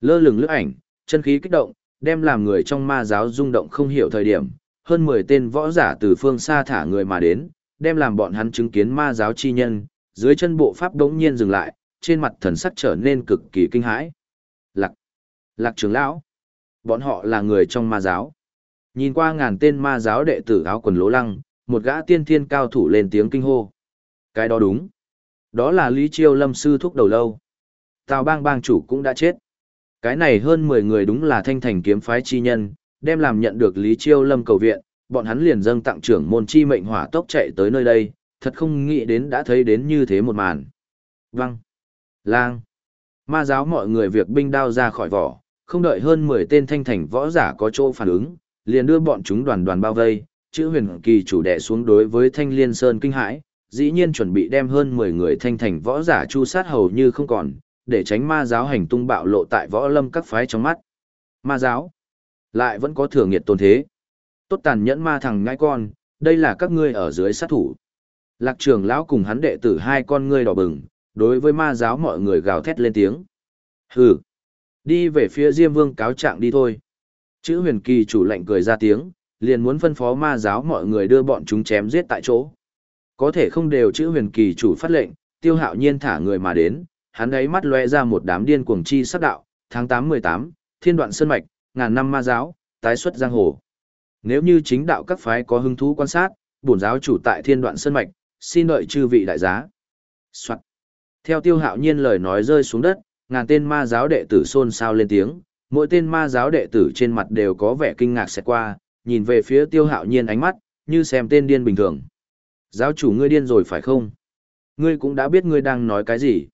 Lơ lửng lướt ảnh, chân khí kích động, đem làm người trong ma giáo rung động không hiểu thời điểm, hơn 10 tên võ giả từ phương xa thả người mà đến, đem làm bọn hắn chứng kiến ma giáo chi nhân, dưới chân bộ pháp đống nhiên dừng lại, trên mặt thần sắc trở nên cực kỳ kinh hãi. Lạc, lạc trưởng lão, bọn họ là người trong ma giáo. Nhìn qua ngàn tên ma giáo đệ tử áo quần lố lăng, một gã tiên thiên cao thủ lên tiếng kinh hô. Cái đó đúng. Đó là Lý Chiêu Lâm sư thúc đầu lâu. Tào bang bang chủ cũng đã chết. Cái này hơn 10 người đúng là thanh thành kiếm phái chi nhân, đem làm nhận được Lý Chiêu Lâm cầu viện, bọn hắn liền dâng tặng trưởng môn chi mệnh hỏa tốc chạy tới nơi đây, thật không nghĩ đến đã thấy đến như thế một màn. Văng. Lang. Ma giáo mọi người việc binh đao ra khỏi vỏ, không đợi hơn 10 tên thanh thành võ giả có chỗ phản ứng, liền đưa bọn chúng đoàn đoàn bao vây, chữ huyền kỳ chủ đệ xuống đối với thanh liên sơn kinh hãi, dĩ nhiên chuẩn bị đem hơn 10 người thanh thành võ giả chu sát hầu như không còn, để tránh ma giáo hành tung bạo lộ tại võ lâm các phái trong mắt. Ma giáo lại vẫn có thừa nghiệt tôn thế. Tốt tàn nhẫn ma thằng ngãi con, đây là các ngươi ở dưới sát thủ. Lạc trường lão cùng hắn đệ tử hai con ngươi đỏ bừng, đối với ma giáo mọi người gào thét lên tiếng. Hừ, đi về phía Diêm Vương cáo trạng đi thôi. Chữ huyền kỳ chủ lệnh cười ra tiếng, liền muốn phân phó ma giáo mọi người đưa bọn chúng chém giết tại chỗ. Có thể không đều chữ huyền kỳ chủ phát lệnh, tiêu hạo nhiên thả người mà đến, hắn ấy mắt lóe ra một đám điên cuồng chi sắc đạo, tháng 8-18, thiên đoạn sơn mạch, ngàn năm ma giáo, tái xuất giang hồ. Nếu như chính đạo các phái có hứng thú quan sát, bổn giáo chủ tại thiên đoạn sơn mạch, xin đợi chư vị đại giá. Soạn. Theo tiêu hạo nhiên lời nói rơi xuống đất, ngàn tên ma giáo đệ tử xôn xao lên tiếng, mỗi tên ma giáo đệ tử trên mặt đều có vẻ kinh ngạc sẽ qua, nhìn về phía tiêu hạo nhiên ánh mắt, như xem tên điên bình thường. Giáo chủ ngươi điên rồi phải không? Ngươi cũng đã biết ngươi đang nói cái gì.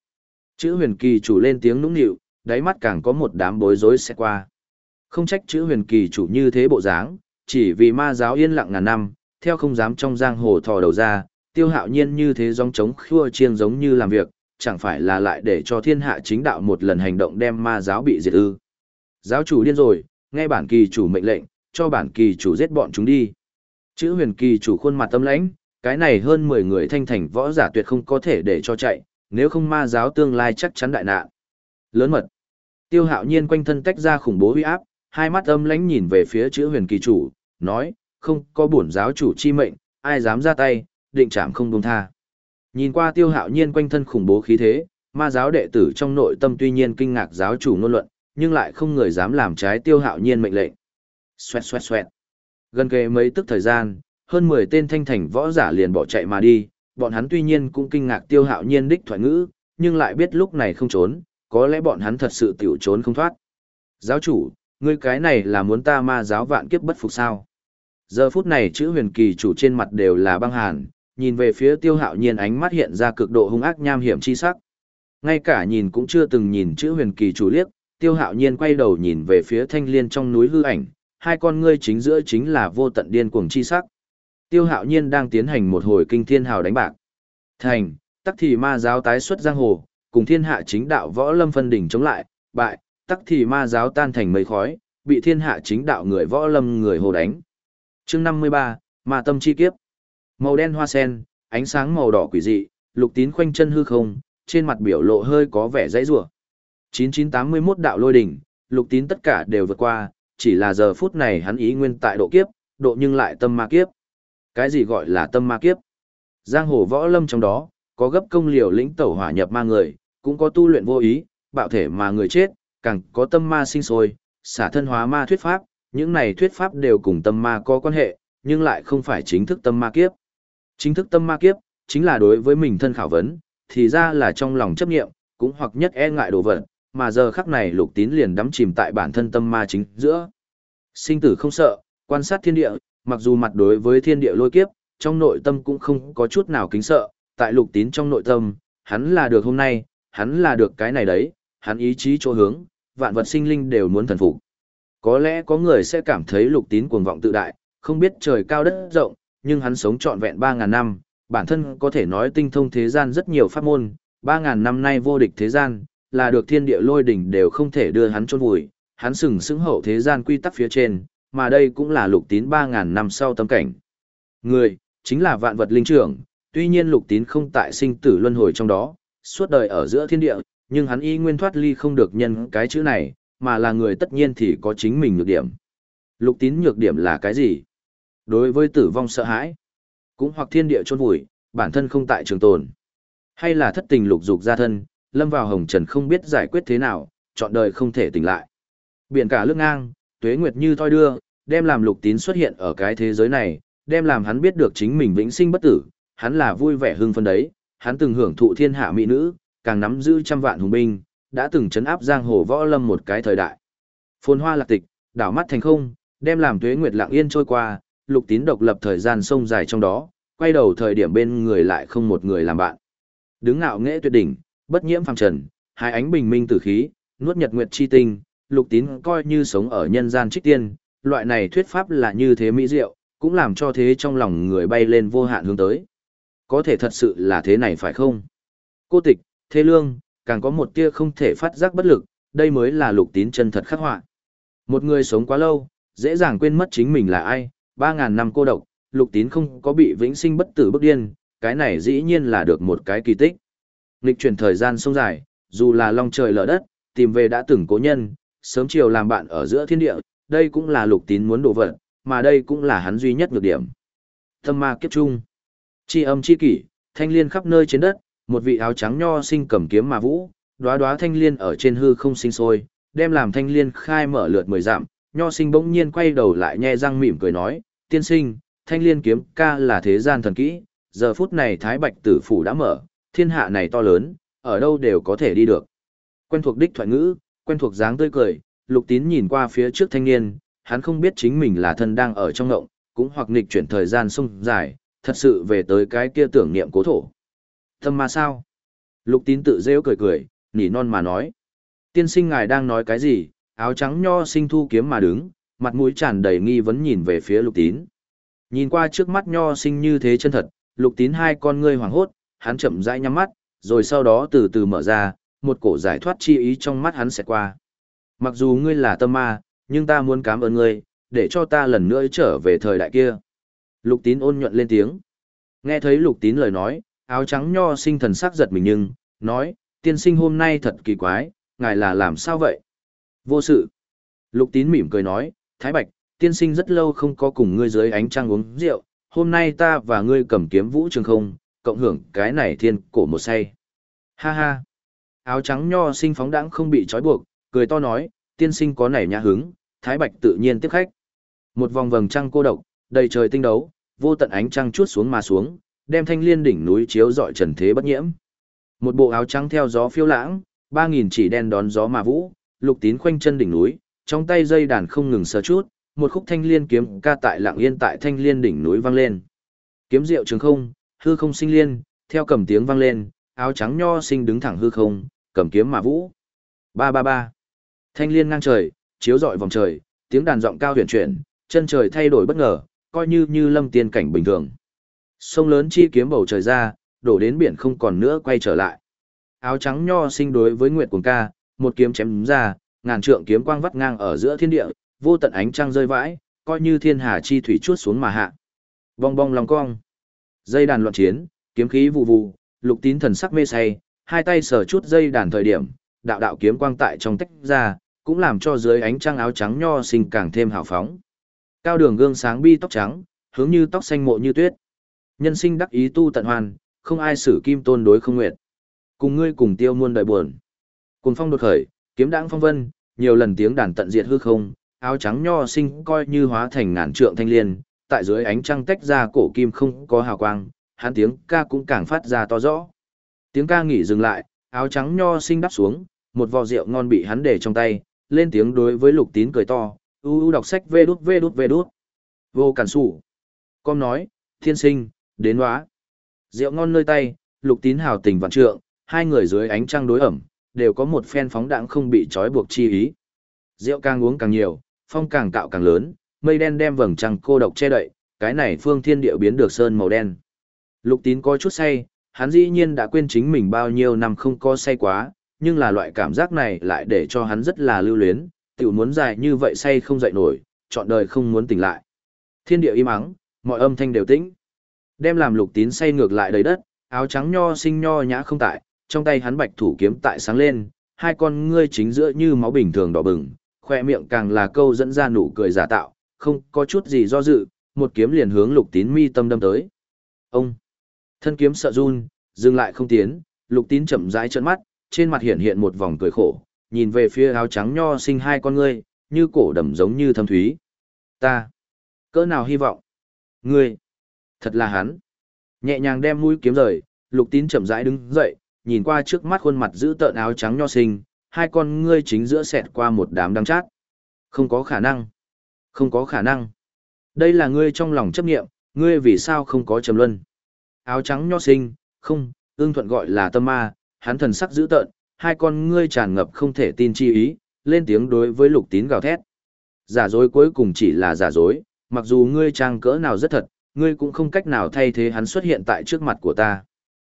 Chữ huyền kỳ chủ lên tiếng nũng nịu, đáy mắt càng có một đám bối rối xẹt qua. Không trách chữ huyền kỳ chủ như thế bộ dáng, chỉ vì ma giáo yên lặng ngàn năm, theo không dám trong giang hồ thò đầu ra, tiêu hạo nhiên như thế dòng trống khua chiêng giống như làm việc, chẳng phải là lại để cho thiên hạ chính đạo một lần hành động đem ma giáo bị diệt ư. Giáo chủ điên rồi, nghe bản kỳ chủ mệnh lệnh, cho bản kỳ chủ giết bọn chúng đi. Chữ huyền kỳ chủ khuôn mặt tâm lãnh, cái này hơn 10 người thanh thành võ giả tuyệt không có thể để cho chạy, nếu không ma giáo tương lai chắc chắn đại nạn. Lớn mật. Tiêu hạo nhiên quanh thân tách ra khủng bố huy áp, hai mắt âm lãnh nhìn về phía chữ huyền kỳ chủ, nói, không có bổn giáo chủ chi mệnh, ai dám ra tay, định chạm không buông tha. Nhìn qua tiêu hạo nhiên quanh thân khủng bố khí thế, ma giáo đệ tử trong nội tâm tuy nhiên kinh ngạc giáo chủ ngôn luận, nhưng lại không người dám làm trái tiêu hạo nhiên mệnh lệnh. Xoẹt xoẹt xoẹt. Gần kề mấy tức thời gian, hơn 10 tên thanh thành võ giả liền bỏ chạy mà đi, bọn hắn tuy nhiên cũng kinh ngạc tiêu hạo nhiên đích thoại ngữ, nhưng lại biết lúc này không trốn, có lẽ bọn hắn thật sự tiểu trốn không thoát. Giáo chủ, ngươi cái này là muốn ta ma giáo vạn kiếp bất phục sao? Giờ phút này chữ huyền kỳ chủ trên mặt đều là băng hàn, nhìn về phía tiêu hạo nhiên ánh mắt hiện ra cực độ hung ác nham hiểm chi sắc. Ngay cả nhìn cũng chưa từng nhìn chữ huyền kỳ chủ liếc, tiêu hạo nhiên quay đầu nhìn về phía thanh liên trong núi hư ảnh, hai con ngươi chính giữa chính là vô tận điên cuồng chi sắc. Tiêu hạo nhiên đang tiến hành một hồi kinh thiên hào đánh bạc. Thành, tắc thì ma giáo tái xuất giang hồ, cùng thiên hạ chính đạo võ lâm phân đỉnh chống lại, bại, tắc thì ma giáo tan thành mây khói, bị thiên hạ chính đạo người võ lâm người hồ đánh. chương 53, Ma tâm chi kiếp. Màu đen hoa sen, ánh sáng màu đỏ quỷ dị, lục tín khoanh chân hư không, trên mặt biểu lộ hơi có vẻ dãy rủa 9981 đạo lôi đỉnh, lục tín tất cả đều vượt qua, chỉ là giờ phút này hắn ý nguyên tại độ kiếp, độ nhưng lại tâm ma kiếp. Cái gì gọi là tâm ma kiếp? Giang hồ võ lâm trong đó, có gấp công liều lĩnh tẩu hỏa nhập ma người, cũng có tu luyện vô ý, bạo thể mà người chết, càng có tâm ma sinh sôi, xả thân hóa ma thuyết pháp, những này thuyết pháp đều cùng tâm ma có quan hệ, nhưng lại không phải chính thức tâm ma kiếp. Chính thức tâm ma kiếp, chính là đối với mình thân khảo vấn, thì ra là trong lòng chấp nghiệm, cũng hoặc nhất e ngại đồ vật, mà giờ khắc này lục tín liền đắm chìm tại bản thân tâm ma chính giữa. Sinh tử không sợ, quan sát thiên địa, mặc dù mặt đối với thiên địa lôi kiếp, trong nội tâm cũng không có chút nào kính sợ, tại lục tín trong nội tâm, hắn là được hôm nay, hắn là được cái này đấy, hắn ý chí chỗ hướng, vạn vật sinh linh đều muốn thần phục. Có lẽ có người sẽ cảm thấy lục tín cuồng vọng tự đại, không biết trời cao đất rộng, nhưng hắn sống trọn vẹn 3.000 năm, bản thân có thể nói tinh thông thế gian rất nhiều pháp môn, 3.000 năm nay vô địch thế gian, là được thiên địa lôi đỉnh đều không thể đưa hắn chôn vùi, hắn sừng sững hậu thế gian quy tắc phía trên, mà đây cũng là lục tín 3.000 năm sau tâm cảnh. Người, chính là vạn vật linh trưởng, tuy nhiên lục tín không tại sinh tử luân hồi trong đó, suốt đời ở giữa thiên địa, nhưng hắn y nguyên thoát ly không được nhân cái chữ này, mà là người tất nhiên thì có chính mình nhược điểm. Lục tín nhược điểm là cái gì? Đối với tử vong sợ hãi, cũng hoặc thiên địa chôn vùi, bản thân không tại trường tồn. Hay là thất tình lục dục gia thân, lâm vào hồng trần không biết giải quyết thế nào, chọn đời không thể tỉnh lại. Biển cả lướt ngang, tuế nguyệt như thoi đưa, đem làm lục tín xuất hiện ở cái thế giới này, đem làm hắn biết được chính mình vĩnh sinh bất tử, hắn là vui vẻ hưng phân đấy, hắn từng hưởng thụ thiên hạ mỹ nữ, càng nắm giữ trăm vạn hùng binh, đã từng chấn áp giang hồ võ lâm một cái thời đại. Phồn hoa lạc tịch, đảo mắt thành không, đem làm tuế nguyệt lặng yên trôi qua, lục tín độc lập thời gian sông dài trong đó, quay đầu thời điểm bên người lại không một người làm bạn. Đứng ngạo nghệ tuyệt đỉnh, bất nhiễm phàm trần, hai ánh bình minh tử khí, nuốt nhật nguyệt chi tinh, lục tín coi như sống ở nhân gian trích tiên, loại này thuyết pháp là như thế mỹ diệu, cũng làm cho thế trong lòng người bay lên vô hạn hướng tới. Có thể thật sự là thế này phải không? Cô tịch, thế lương, càng có một tia không thể phát giác bất lực, đây mới là lục tín chân thật khắc họa. Một người sống quá lâu, dễ dàng quên mất chính mình là ai, ba ngàn năm cô độc, lục tín không có bị vĩnh sinh bất tử bức điên, cái này dĩ nhiên là được một cái kỳ tích. Nghịch chuyển thời gian sông dài, dù là long trời lở đất, tìm về đã từng cố nhân, sớm chiều làm bạn ở giữa thiên địa, đây cũng là lục tín muốn đổ vật, mà đây cũng là hắn duy nhất nhược điểm. Thâm ma kiếp trung, chi âm chi kỷ, thanh liên khắp nơi trên đất, một vị áo trắng nho sinh cầm kiếm mà vũ, đóa đóa thanh liên ở trên hư không sinh sôi, đem làm thanh liên khai mở lượt mười dặm, nho sinh bỗng nhiên quay đầu lại nhe răng mỉm cười nói, tiên sinh, thanh liên kiếm ca là thế gian thần kỹ, giờ phút này thái bạch tử phủ đã mở, thiên hạ này to lớn, ở đâu đều có thể đi được. Quen thuộc đích thoại ngữ, quen thuộc dáng tươi cười, lục tín nhìn qua phía trước thanh niên, hắn không biết chính mình là thân đang ở trong ngộng, cũng hoặc nghịch chuyển thời gian sông dài, thật sự về tới cái kia tưởng niệm cố thổ. Thâm mà sao? Lục tín tự rêu cười cười, nỉ non mà nói. Tiên sinh ngài đang nói cái gì, áo trắng nho sinh thu kiếm mà đứng, mặt mũi tràn đầy nghi vấn nhìn về phía lục tín. Nhìn qua trước mắt nho sinh như thế chân thật, lục tín hai con ngươi hoảng hốt, hắn chậm rãi nhắm mắt, rồi sau đó từ từ mở ra, một cổ giải thoát chi ý trong mắt hắn sẽ qua. Mặc dù ngươi là tâm ma, nhưng ta muốn cảm ơn ngươi, để cho ta lần nữa trở về thời đại kia. Lục tín ôn nhuận lên tiếng. Nghe thấy lục tín lời nói, áo trắng nho sinh thần sắc giật mình nhưng, nói, tiên sinh hôm nay thật kỳ quái, ngài là làm sao vậy? Vô sự. Lục tín mỉm cười nói, Thái Bạch, tiên sinh rất lâu không có cùng ngươi dưới ánh trăng uống rượu, hôm nay ta và ngươi cầm kiếm vũ trường không, cộng hưởng cái này thiên cổ một say. Ha ha. Áo trắng nho sinh phóng đãng không bị trói buộc, cười to nói, tiên sinh có nảy nhã hứng, Thái Bạch tự nhiên tiếp khách. Một vòng vầng trăng cô độc, đầy trời tinh đấu, vô tận ánh trăng chuốt xuống mà xuống, đem thanh liên đỉnh núi chiếu dọi trần thế bất nhiễm. Một bộ áo trắng theo gió phiêu lãng, ba nghìn chỉ đen đón gió mà vũ, lục tín khoanh chân đỉnh núi, trong tay dây đàn không ngừng sờ chút, một khúc thanh liên kiếm ca tại lặng yên tại thanh liên đỉnh núi vang lên. Kiếm diệu trường không, hư không sinh liên, theo cầm tiếng vang lên, áo trắng nho sinh đứng thẳng hư không, cầm kiếm mà vũ. Ba ba ba. Thanh liên ngang trời, chiếu rọi vòng trời, tiếng đàn giọng cao huyền chuyển, chân trời thay đổi bất ngờ, coi như như lâm tiên cảnh bình thường. Sông lớn chi kiếm bầu trời ra, đổ đến biển không còn nữa quay trở lại. Áo trắng nho sinh đối với Nguyệt Cuồng ca, một kiếm chém ra, ngàn trượng kiếm quang vắt ngang ở giữa thiên địa, vô tận ánh trăng rơi vãi, coi như thiên hà chi thủy chuốt xuống mà hạ. Bong bong lòng cong. Dây đàn loạn chiến, kiếm khí vụ vụ, lục tín thần sắc mê say, hai tay sờ chút dây đàn thời điểm, đạo đạo kiếm quang tại trong tách ra, cũng làm cho dưới ánh trăng áo trắng nho sinh càng thêm hào phóng. Cao đường gương sáng bi tóc trắng, hướng như tóc xanh mộ như tuyết. Nhân sinh đắc ý tu tận hoàn, không ai xử kim tôn đối không nguyệt. Cùng ngươi cùng tiêu muôn đời buồn. Cùng phong đột khởi, kiếm đãng phong vân, nhiều lần tiếng đàn tận diệt hư không, áo trắng nho sinh coi như hóa thành ngàn trượng thanh liên, tại dưới ánh trăng tách ra cổ kim không có hào quang, hắn tiếng ca cũng càng phát ra to rõ. Tiếng ca nghỉ dừng lại, áo trắng nho sinh đắp xuống, một vò rượu ngon bị hắn để trong tay, lên tiếng đối với lục tín cười to, u u đọc sách vê đút vê đút vê đút. Vô cản sủ. Con nói, thiên sinh, đến hóa. Rượu ngon nơi tay, lục tín hào tình vạn trượng, hai người dưới ánh trăng đối ẩm, đều có một phen phóng đãng không bị trói buộc chi ý. Rượu càng uống càng nhiều, phong càng cạo càng lớn, mây đen đem vầng trăng cô độc che đậy, cái này phương thiên địa biến được sơn màu đen. Lục tín có chút say, hắn dĩ nhiên đã quên chính mình bao nhiêu năm không có say quá, nhưng là loại cảm giác này lại để cho hắn rất là lưu luyến, tiểu muốn dài như vậy say không dậy nổi, chọn đời không muốn tỉnh lại. Thiên địa im ắng, mọi âm thanh đều tĩnh. Đem làm lục tín say ngược lại đầy đất, áo trắng nho sinh nho nhã không tại, trong tay hắn bạch thủ kiếm tại sáng lên, hai con ngươi chính giữa như máu bình thường đỏ bừng, khoe miệng càng là câu dẫn ra nụ cười giả tạo, không có chút gì do dự, một kiếm liền hướng lục tín mi tâm đâm tới. Ông! Thân kiếm sợ run, dừng lại không tiến, lục tín chậm rãi trợn mắt, trên mặt hiện hiện một vòng cười khổ, nhìn về phía áo trắng nho sinh hai con ngươi, như cổ đầm giống như thâm thúy. Ta! Cỡ nào hy vọng? Ngươi! Thật là hắn! Nhẹ nhàng đem mũi kiếm rời, lục tín chậm rãi đứng dậy, nhìn qua trước mắt khuôn mặt giữ tợn áo trắng nho sinh, hai con ngươi chính giữa xẹt qua một đám đăng chát. Không có khả năng. Không có khả năng. Đây là ngươi trong lòng chấp nghiệm, ngươi vì sao không có trầm luân. Áo trắng nho sinh, không, ương thuận gọi là tâm ma, hắn thần sắc dữ tợn, hai con ngươi tràn ngập không thể tin chi ý, lên tiếng đối với lục tín gào thét. Giả dối cuối cùng chỉ là giả dối, mặc dù ngươi trang cỡ nào rất thật, ngươi cũng không cách nào thay thế hắn xuất hiện tại trước mặt của ta.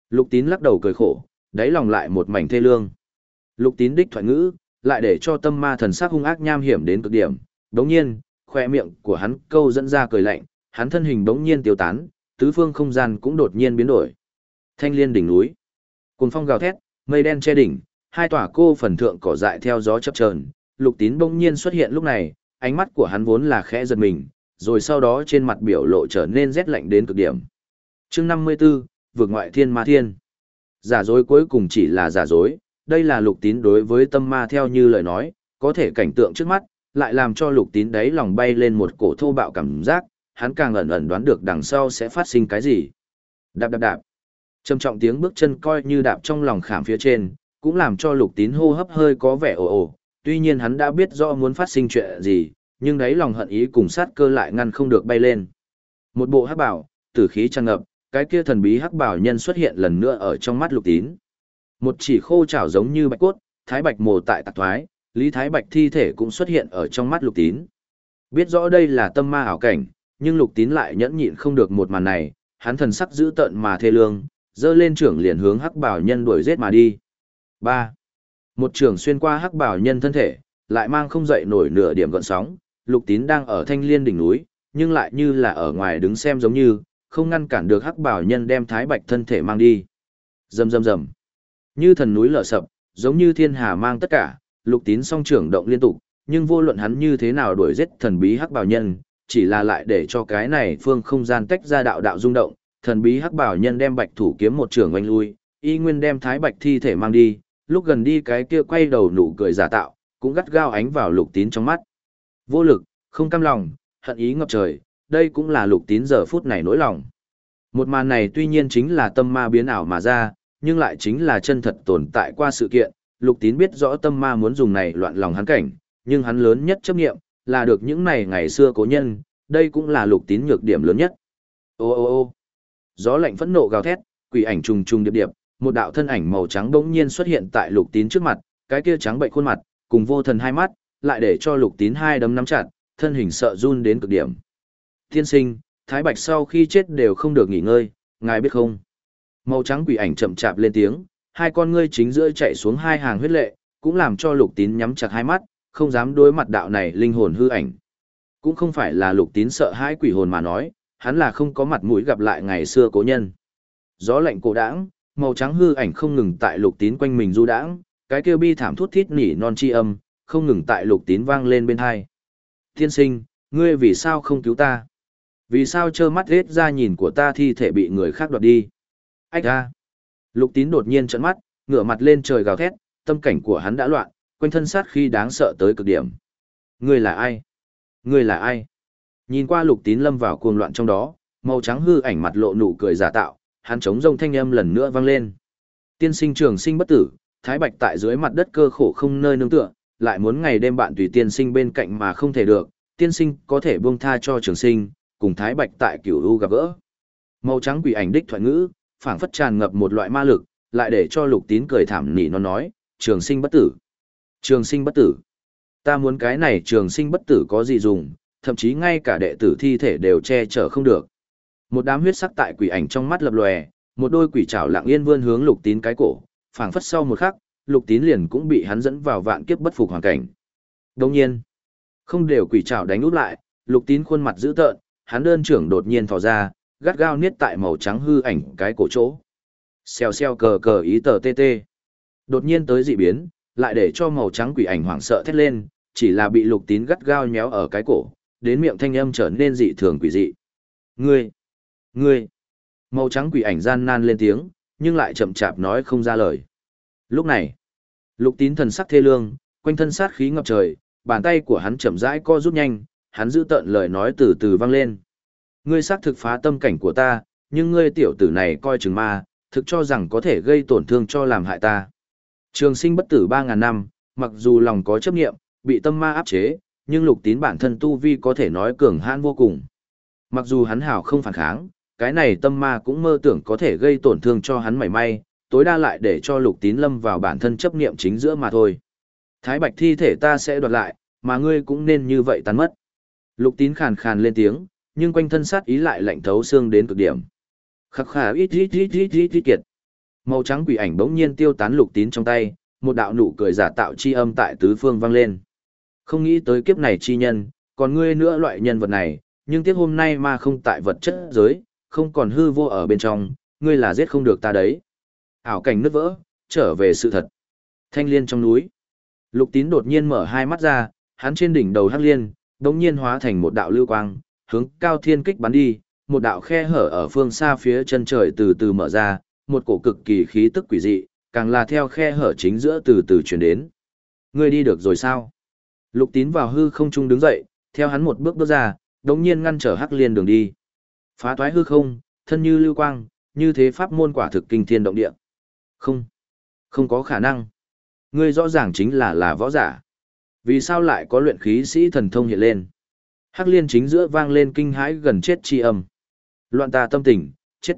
Lục tín lắc đầu cười khổ, đáy lòng lại một mảnh thê lương. Lục tín đích thoại ngữ, lại để cho tâm ma thần sắc hung ác nham hiểm đến cực điểm. Đống nhiên, khoe miệng của hắn câu dẫn ra cười lạnh, hắn thân hình đống nhiên tiêu tán, tứ phương không gian cũng đột nhiên biến đổi. Thanh liên đỉnh núi. cuồng phong gào thét, mây đen che đỉnh, hai tòa cô phần thượng cỏ dại theo gió chập chờn. Lục tín bỗng nhiên xuất hiện lúc này, ánh mắt của hắn vốn là khẽ giật mình, rồi sau đó trên mặt biểu lộ trở nên rét lạnh đến cực điểm. chương 54, vượt ngoại thiên ma thiên. Giả dối cuối cùng chỉ là giả dối, đây là lục tín đối với tâm ma theo như lời nói, có thể cảnh tượng trước mắt, lại làm cho lục tín đấy lòng bay lên một cổ thô bạo cảm giác, hắn càng ẩn ẩn đoán được đằng sau sẽ phát sinh cái gì. Đạp đạp đạp. Trầm trọng tiếng bước chân coi như đạp trong lòng khảm phía trên, cũng làm cho lục tín hô hấp hơi có vẻ ồ ồ, tuy nhiên hắn đã biết rõ muốn phát sinh chuyện gì, nhưng đấy lòng hận ý cùng sát cơ lại ngăn không được bay lên. Một bộ hắc bảo, tử khí tràn ngập, cái kia thần bí hắc bảo nhân xuất hiện lần nữa ở trong mắt lục tín. Một chỉ khô chảo giống như bạch cốt, thái bạch mồ tại tạc thoái, lý thái bạch thi thể cũng xuất hiện ở trong mắt lục tín. Biết rõ đây là tâm ma ảo cảnh, nhưng lục tín lại nhẫn nhịn không được một màn này, hắn thần sắc giữ tận mà thê lương, dơ lên trưởng liền hướng hắc bảo nhân đuổi giết mà đi. 3. Một trưởng xuyên qua hắc bảo nhân thân thể, lại mang không dậy nổi nửa điểm gọn sóng, lục tín đang ở thanh liên đỉnh núi, nhưng lại như là ở ngoài đứng xem giống như, không ngăn cản được hắc bảo nhân đem thái bạch thân thể mang đi. Rầm rầm rầm. Như thần núi lở sập, giống như thiên hà mang tất cả, lục tín song trưởng động liên tục, nhưng vô luận hắn như thế nào đuổi giết thần bí hắc bảo nhân, chỉ là lại để cho cái này phương không gian tách ra đạo đạo rung động, thần bí hắc bảo nhân đem bạch thủ kiếm một trường oanh lui, y nguyên đem thái bạch thi thể mang đi, lúc gần đi cái kia quay đầu nụ cười giả tạo, cũng gắt gao ánh vào lục tín trong mắt. Vô lực, không cam lòng, hận ý ngập trời, đây cũng là lục tín giờ phút này nỗi lòng. Một màn này tuy nhiên chính là tâm ma biến ảo mà ra, nhưng lại chính là chân thật tồn tại qua sự kiện. Lục tín biết rõ tâm ma muốn dùng này loạn lòng hắn cảnh, nhưng hắn lớn nhất chấp nghiệm, là được những này ngày xưa cố nhân, đây cũng là lục tín nhược điểm lớn nhất. Ô ô ô gió lạnh phẫn nộ gào thét, quỷ ảnh trùng trùng điệp điệp, một đạo thân ảnh màu trắng bỗng nhiên xuất hiện tại lục tín trước mặt, cái kia trắng bệnh khuôn mặt, cùng vô thần hai mắt, lại để cho lục tín hai đấm nắm chặt, thân hình sợ run đến cực điểm. Tiên sinh, Thái Bạch sau khi chết đều không được nghỉ ngơi, ngài biết không? Màu trắng quỷ ảnh chậm chạp lên tiếng, hai con ngươi chính giữa chạy xuống hai hàng huyết lệ, cũng làm cho lục tín nhắm chặt hai mắt, không dám đối mặt đạo này linh hồn hư ảnh. Cũng không phải là lục tín sợ hãi quỷ hồn mà nói, hắn là không có mặt mũi gặp lại ngày xưa cố nhân. Gió lạnh cổ đãng, màu trắng hư ảnh không ngừng tại lục tín quanh mình du đãng, cái kêu bi thảm thút thít nỉ non chi âm, không ngừng tại lục tín vang lên bên hai. Thiên sinh, ngươi vì sao không cứu ta? Vì sao trơ mắt hết ra nhìn của ta thi thể bị người khác đoạt đi? Ách ra! Lục tín đột nhiên trợn mắt, ngửa mặt lên trời gào thét, tâm cảnh của hắn đã loạn, quanh thân sát khi đáng sợ tới cực điểm. Ngươi là ai? Ngươi là ai? Nhìn qua lục tín lâm vào cuồng loạn trong đó, màu trắng hư ảnh mặt lộ nụ cười giả tạo, hắn chống rông thanh âm lần nữa vang lên. Tiên sinh trường sinh bất tử, thái bạch tại dưới mặt đất cơ khổ không nơi nương tựa, lại muốn ngày đêm bạn tùy tiên sinh bên cạnh mà không thể được, tiên sinh có thể buông tha cho trường sinh, cùng thái bạch tại cửu u gặp gỡ. Màu trắng quỷ ảnh đích thoại ngữ, phảng phất tràn ngập một loại ma lực, lại để cho lục tín cười thảm nỉ nó nói, trường sinh bất tử. Trường sinh bất tử. Ta muốn cái này trường sinh bất tử có gì dùng, thậm chí ngay cả đệ tử thi thể đều che chở không được. Một đám huyết sắc tại quỷ ảnh trong mắt lập lòe, một đôi quỷ trảo lặng yên vươn hướng lục tín cái cổ, phảng phất sau một khắc, lục tín liền cũng bị hắn dẫn vào vạn kiếp bất phục hoàn cảnh. Đồng nhiên, Không đều quỷ trảo đánh út lại, lục tín khuôn mặt dữ tợn, hắn đơn trưởng đột nhiên thò ra, gắt gao niết tại màu trắng hư ảnh cái cổ chỗ. Xèo xèo cờ cờ ý tờ tê tê. Đột nhiên tới dị biến, lại để cho màu trắng quỷ ảnh hoảng sợ thét lên, chỉ là bị lục tín gắt gao nhéo ở cái cổ, đến miệng thanh âm trở nên dị thường quỷ dị. Ngươi! Ngươi! Màu trắng quỷ ảnh gian nan lên tiếng, nhưng lại chậm chạp nói không ra lời. Lúc này, lục tín thần sắc thê lương, quanh thân sát khí ngập trời, bàn tay của hắn chậm rãi co rút nhanh, hắn giữ tợn lời nói từ từ vang lên. Ngươi xác thực phá tâm cảnh của ta, nhưng ngươi tiểu tử này coi chừng ma, thực cho rằng có thể gây tổn thương cho làm hại ta. Trường sinh bất tử 3.000 năm, mặc dù lòng có chấp nghiệm, bị tâm ma áp chế, nhưng lục tín bản thân tu vi có thể nói cường hãn vô cùng. Mặc dù hắn hảo không phản kháng, cái này tâm ma cũng mơ tưởng có thể gây tổn thương cho hắn mảy may, tối đa lại để cho lục tín lâm vào bản thân chấp niệm chính giữa mà thôi. Thái bạch thi thể ta sẽ đoạt lại, mà ngươi cũng nên như vậy tán mất. Lục tín khàn khàn lên tiếng, nhưng quanh thân sát ý lại lạnh thấu xương đến cực điểm. Khắc khả ít ít ít ít ít ít kiệt. Màu trắng quỷ ảnh bỗng nhiên tiêu tán lục tín trong tay, một đạo nụ cười giả tạo chi âm tại tứ phương vang lên. Không nghĩ tới kiếp này chi nhân, còn ngươi nữa loại nhân vật này, nhưng tiếc hôm nay mà không tại vật chất giới, không còn hư vô ở bên trong, ngươi là giết không được ta đấy. Ảo cảnh nứt vỡ, trở về sự thật. Thanh liên trong núi. Lục tín đột nhiên mở hai mắt ra, hắn trên đỉnh đầu hắc liên, đống nhiên hóa thành một đạo lưu quang, hướng cao thiên kích bắn đi, một đạo khe hở ở phương xa phía chân trời từ từ mở ra, một cổ cực kỳ khí tức quỷ dị, càng là theo khe hở chính giữa từ từ chuyển đến. Ngươi đi được rồi sao? Lục tín vào hư không trung đứng dậy, theo hắn một bước bước ra, đống nhiên ngăn trở hắc liên đường đi. Phá toái hư không, thân như lưu quang, như thế pháp môn quả thực kinh thiên động địa. Không, không có khả năng. Ngươi rõ ràng chính là là võ giả. Vì sao lại có luyện khí sĩ thần thông hiện lên? Hắc liên chính giữa vang lên kinh hãi gần chết chi âm. Loạn ta tâm tình, chết.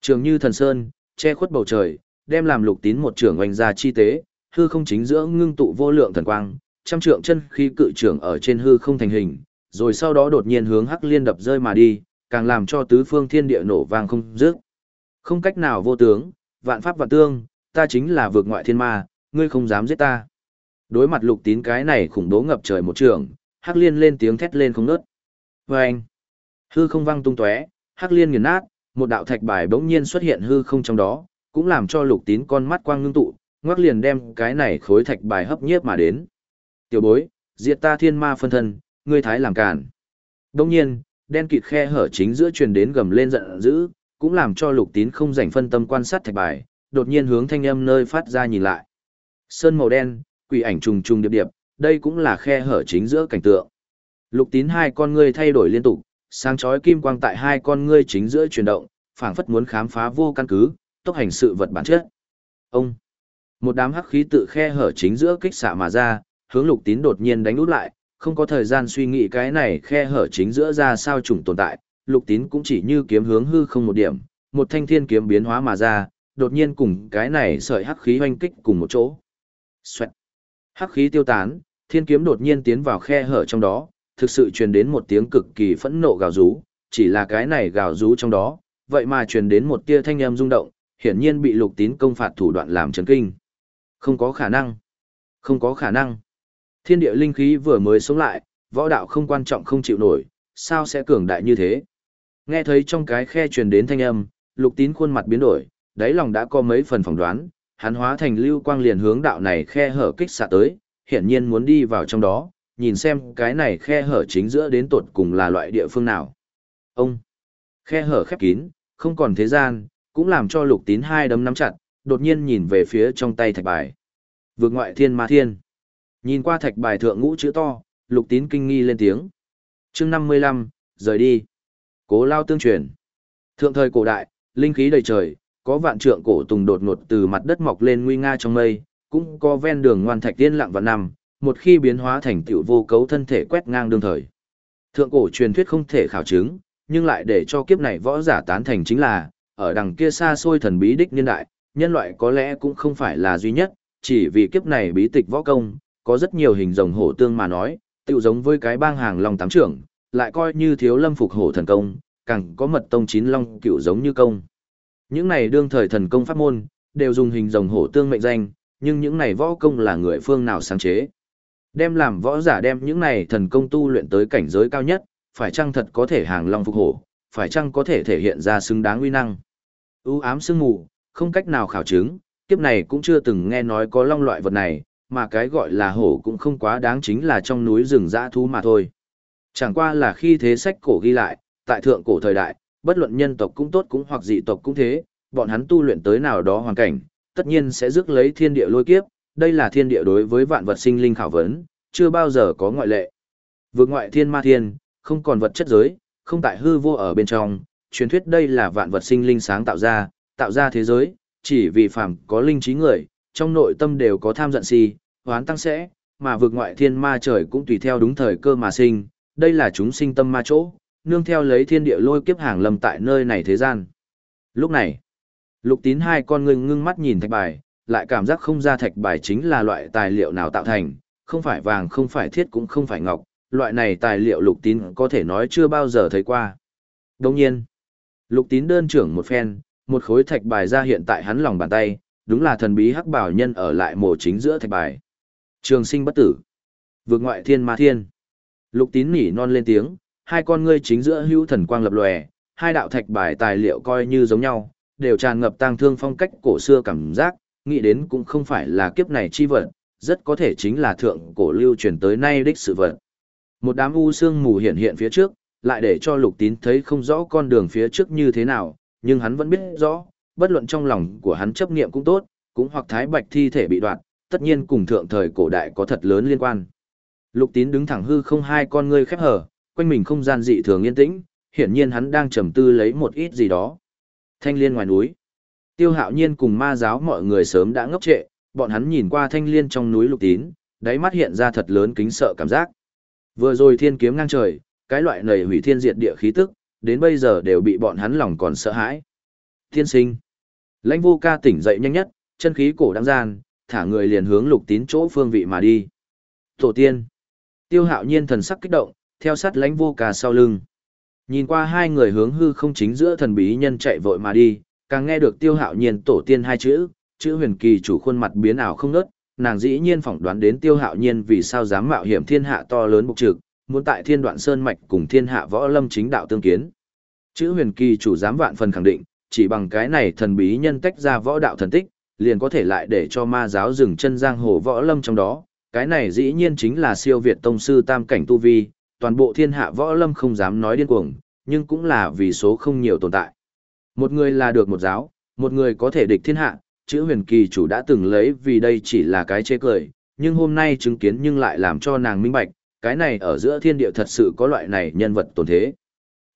Trường như thần sơn, che khuất bầu trời, đem làm lục tín một trưởng oanh ra chi tế, hư không chính giữa ngưng tụ vô lượng thần quang, trăm trượng chân khí cự trưởng ở trên hư không thành hình, rồi sau đó đột nhiên hướng Hắc Liên đập rơi mà đi, càng làm cho tứ phương thiên địa nổ vang không dứt. Không cách nào vô tướng, vạn pháp vạn tương, ta chính là vượt ngoại thiên ma, ngươi không dám giết ta. Đối mặt lục tín cái này khủng bố ngập trời một trường, Hắc Liên lên tiếng thét lên không ngớt. Và anh, hư không vang tung tóe, Hắc Liên nghiền nát, một đạo thạch bài bỗng nhiên xuất hiện hư không trong đó, cũng làm cho lục tín con mắt quang ngưng tụ, ngoắc liền đem cái này khối thạch bài hấp nhiếp mà đến. Tiểu bối, diệt ta thiên ma phân thân, ngươi thái làm cản. Đông nhiên, đen kịt khe hở chính giữa truyền đến gầm lên giận dữ, cũng làm cho lục tín không dành phân tâm quan sát thạch bài, đột nhiên hướng thanh âm nơi phát ra nhìn lại. Sơn màu đen, quỷ ảnh trùng trùng điệp điệp, đây cũng là khe hở chính giữa cảnh tượng. Lục tín hai con ngươi thay đổi liên tục, sáng chói kim quang tại hai con ngươi chính giữa chuyển động, phảng phất muốn khám phá vô căn cứ, tốc hành sự vật bản chất. Ông, một đám hắc khí tự khe hở chính giữa kích xạ mà ra, hướng lục tín đột nhiên đánh út lại, không có thời gian suy nghĩ cái này khe hở chính giữa ra sao trùng tồn tại, lục tín cũng chỉ như kiếm hướng hư không một điểm, một thanh thiên kiếm biến hóa mà ra, đột nhiên cùng cái này sợi hắc khí hoanh kích cùng một chỗ. Xoẹt. Hắc khí tiêu tán, thiên kiếm đột nhiên tiến vào khe hở trong đó, thực sự truyền đến một tiếng cực kỳ phẫn nộ gào rú, chỉ là cái này gào rú trong đó, vậy mà truyền đến một tia thanh âm rung động, hiển nhiên bị lục tín công phạt thủ đoạn làm chấn kinh. Không có khả năng. Không có khả năng. Thiên địa linh khí vừa mới sống lại, võ đạo không quan trọng không chịu nổi, sao sẽ cường đại như thế? Nghe thấy trong cái khe truyền đến thanh âm, lục tín khuôn mặt biến đổi, đáy lòng đã có mấy phần phỏng đoán, hắn hóa thành lưu quang liền hướng đạo này khe hở kích xạ tới, hiển nhiên muốn đi vào trong đó, nhìn xem cái này khe hở chính giữa đến tột cùng là loại địa phương nào. Ông! Khe hở khép kín, không còn thế gian, cũng làm cho lục tín hai đấm nắm chặt, đột nhiên nhìn về phía trong tay thạch bài. Vượt ngoại thiên ma thiên. Nhìn qua thạch bài thượng ngũ chữ to, lục tín kinh nghi lên tiếng. chương năm mươi lăm rời đi. Cố lao tương truyền. Thượng thời cổ đại, linh khí đầy trời, có vạn trượng cổ tùng đột ngột từ mặt đất mọc lên nguy nga trong mây, cũng có ven đường ngoan thạch tiên lặng và nằm, một khi biến hóa thành tiểu vô cấu thân thể quét ngang đương thời. Thượng cổ truyền thuyết không thể khảo chứng, nhưng lại để cho kiếp này võ giả tán thành chính là, ở đằng kia xa xôi thần bí đích niên đại, nhân loại có lẽ cũng không phải là duy nhất, chỉ vì kiếp này bí tịch võ công, có rất nhiều hình rồng hổ tương mà nói, tiểu giống với cái bang hàng long tám trưởng, lại coi như thiếu lâm phục hổ thần công, càng có mật tông chín long cựu giống như công. Những này đương thời thần công pháp môn, đều dùng hình rồng hổ tương mệnh danh, nhưng những này võ công là người phương nào sáng chế. Đem làm võ giả đem những này thần công tu luyện tới cảnh giới cao nhất, phải chăng thật có thể hàng long phục hổ, phải chăng có thể thể hiện ra xứng đáng uy năng. ưu ám sương mù, không cách nào khảo chứng, kiếp này cũng chưa từng nghe nói có long loại vật này, mà cái gọi là hổ cũng không quá đáng chính là trong núi rừng dã thú mà thôi. Chẳng qua là khi thế sách cổ ghi lại, tại thượng cổ thời đại, bất luận nhân tộc cũng tốt cũng hoặc dị tộc cũng thế, bọn hắn tu luyện tới nào đó hoàn cảnh, tất nhiên sẽ rước lấy thiên địa lôi kiếp, đây là thiên địa đối với vạn vật sinh linh khảo vấn, chưa bao giờ có ngoại lệ. Vượt ngoại thiên ma thiên, không còn vật chất giới, không tại hư vô ở bên trong, truyền thuyết đây là vạn vật sinh linh sáng tạo ra, tạo ra thế giới, chỉ vì phàm có linh trí người, trong nội tâm đều có tham giận si, hoán tăng sẽ, mà vượt ngoại thiên ma trời cũng tùy theo đúng thời cơ mà sinh, đây là chúng sinh tâm ma chỗ, nương theo lấy thiên địa lôi kiếp hàng lâm tại nơi này thế gian. Lúc này, lục tín hai con ngưng ngưng mắt nhìn thạch bài, lại cảm giác không ra thạch bài chính là loại tài liệu nào tạo thành, không phải vàng không phải thiết cũng không phải ngọc, loại này tài liệu lục tín có thể nói chưa bao giờ thấy qua. Đồng nhiên, lục tín đơn trưởng một phen, một khối thạch bài ra hiện tại hắn lòng bàn tay, đúng là thần bí hắc bảo nhân ở lại mổ chính giữa thạch bài. Trường sinh bất tử. Vượt ngoại thiên ma thiên. Lục tín nỉ non lên tiếng, hai con ngươi chính giữa hữu thần quang lập lòe, hai đạo thạch bài tài liệu coi như giống nhau, đều tràn ngập tang thương phong cách cổ xưa cảm giác, nghĩ đến cũng không phải là kiếp này chi vật, rất có thể chính là thượng cổ lưu truyền tới nay đích sự vật. Một đám u sương mù hiện hiện phía trước, lại để cho lục tín thấy không rõ con đường phía trước như thế nào, nhưng hắn vẫn biết rõ, bất luận trong lòng của hắn chấp niệm cũng tốt, cũng hoặc thái bạch thi thể bị đoạt, tất nhiên cùng thượng thời cổ đại có thật lớn liên quan. Lục tín đứng thẳng hư không hai con ngươi khép hở, quanh mình không gian dị thường yên tĩnh, hiển nhiên hắn đang trầm tư lấy một ít gì đó. Thanh liên ngoài núi. Tiêu hạo nhiên cùng ma giáo mọi người sớm đã ngốc trệ, bọn hắn nhìn qua thanh liên trong núi lục tín, đáy mắt hiện ra thật lớn kính sợ cảm giác. Vừa rồi thiên kiếm ngang trời, cái loại nầy hủy thiên diệt địa khí tức, đến bây giờ đều bị bọn hắn lòng còn sợ hãi. Thiên sinh. Lãnh vô ca tỉnh dậy nhanh nhất, chân khí cổ đang gian, thả người liền hướng lục tín chỗ phương vị mà đi. Tổ tiên. Tiêu hạo nhiên thần sắc kích động, theo sát lãnh vô ca sau lưng. Nhìn qua hai người hướng hư không chính giữa thần bí nhân chạy vội mà đi, càng nghe được tiêu hạo nhiên tổ tiên hai chữ, chữ huyền kỳ chủ khuôn mặt biến ảo không ngớt, nàng dĩ nhiên phỏng đoán đến tiêu hạo nhiên vì sao dám mạo hiểm thiên hạ to lớn bục trực, muốn tại thiên đoạn sơn mạch cùng thiên hạ võ lâm chính đạo tương kiến. Chữ huyền kỳ chủ dám vạn phần khẳng định, chỉ bằng cái này thần bí nhân tách ra võ đạo thần tích, liền có thể lại để cho ma giáo dừng chân giang hồ võ lâm trong đó. Cái này dĩ nhiên chính là siêu việt tông sư tam cảnh tu vi, toàn bộ thiên hạ võ lâm không dám nói điên cuồng, nhưng cũng là vì số không nhiều tồn tại. Một người là được một giáo, một người có thể địch thiên hạ, chữ huyền kỳ chủ đã từng lấy vì đây chỉ là cái chê cười, nhưng hôm nay chứng kiến nhưng lại làm cho nàng minh bạch, cái này ở giữa thiên địa thật sự có loại này nhân vật tồn thế.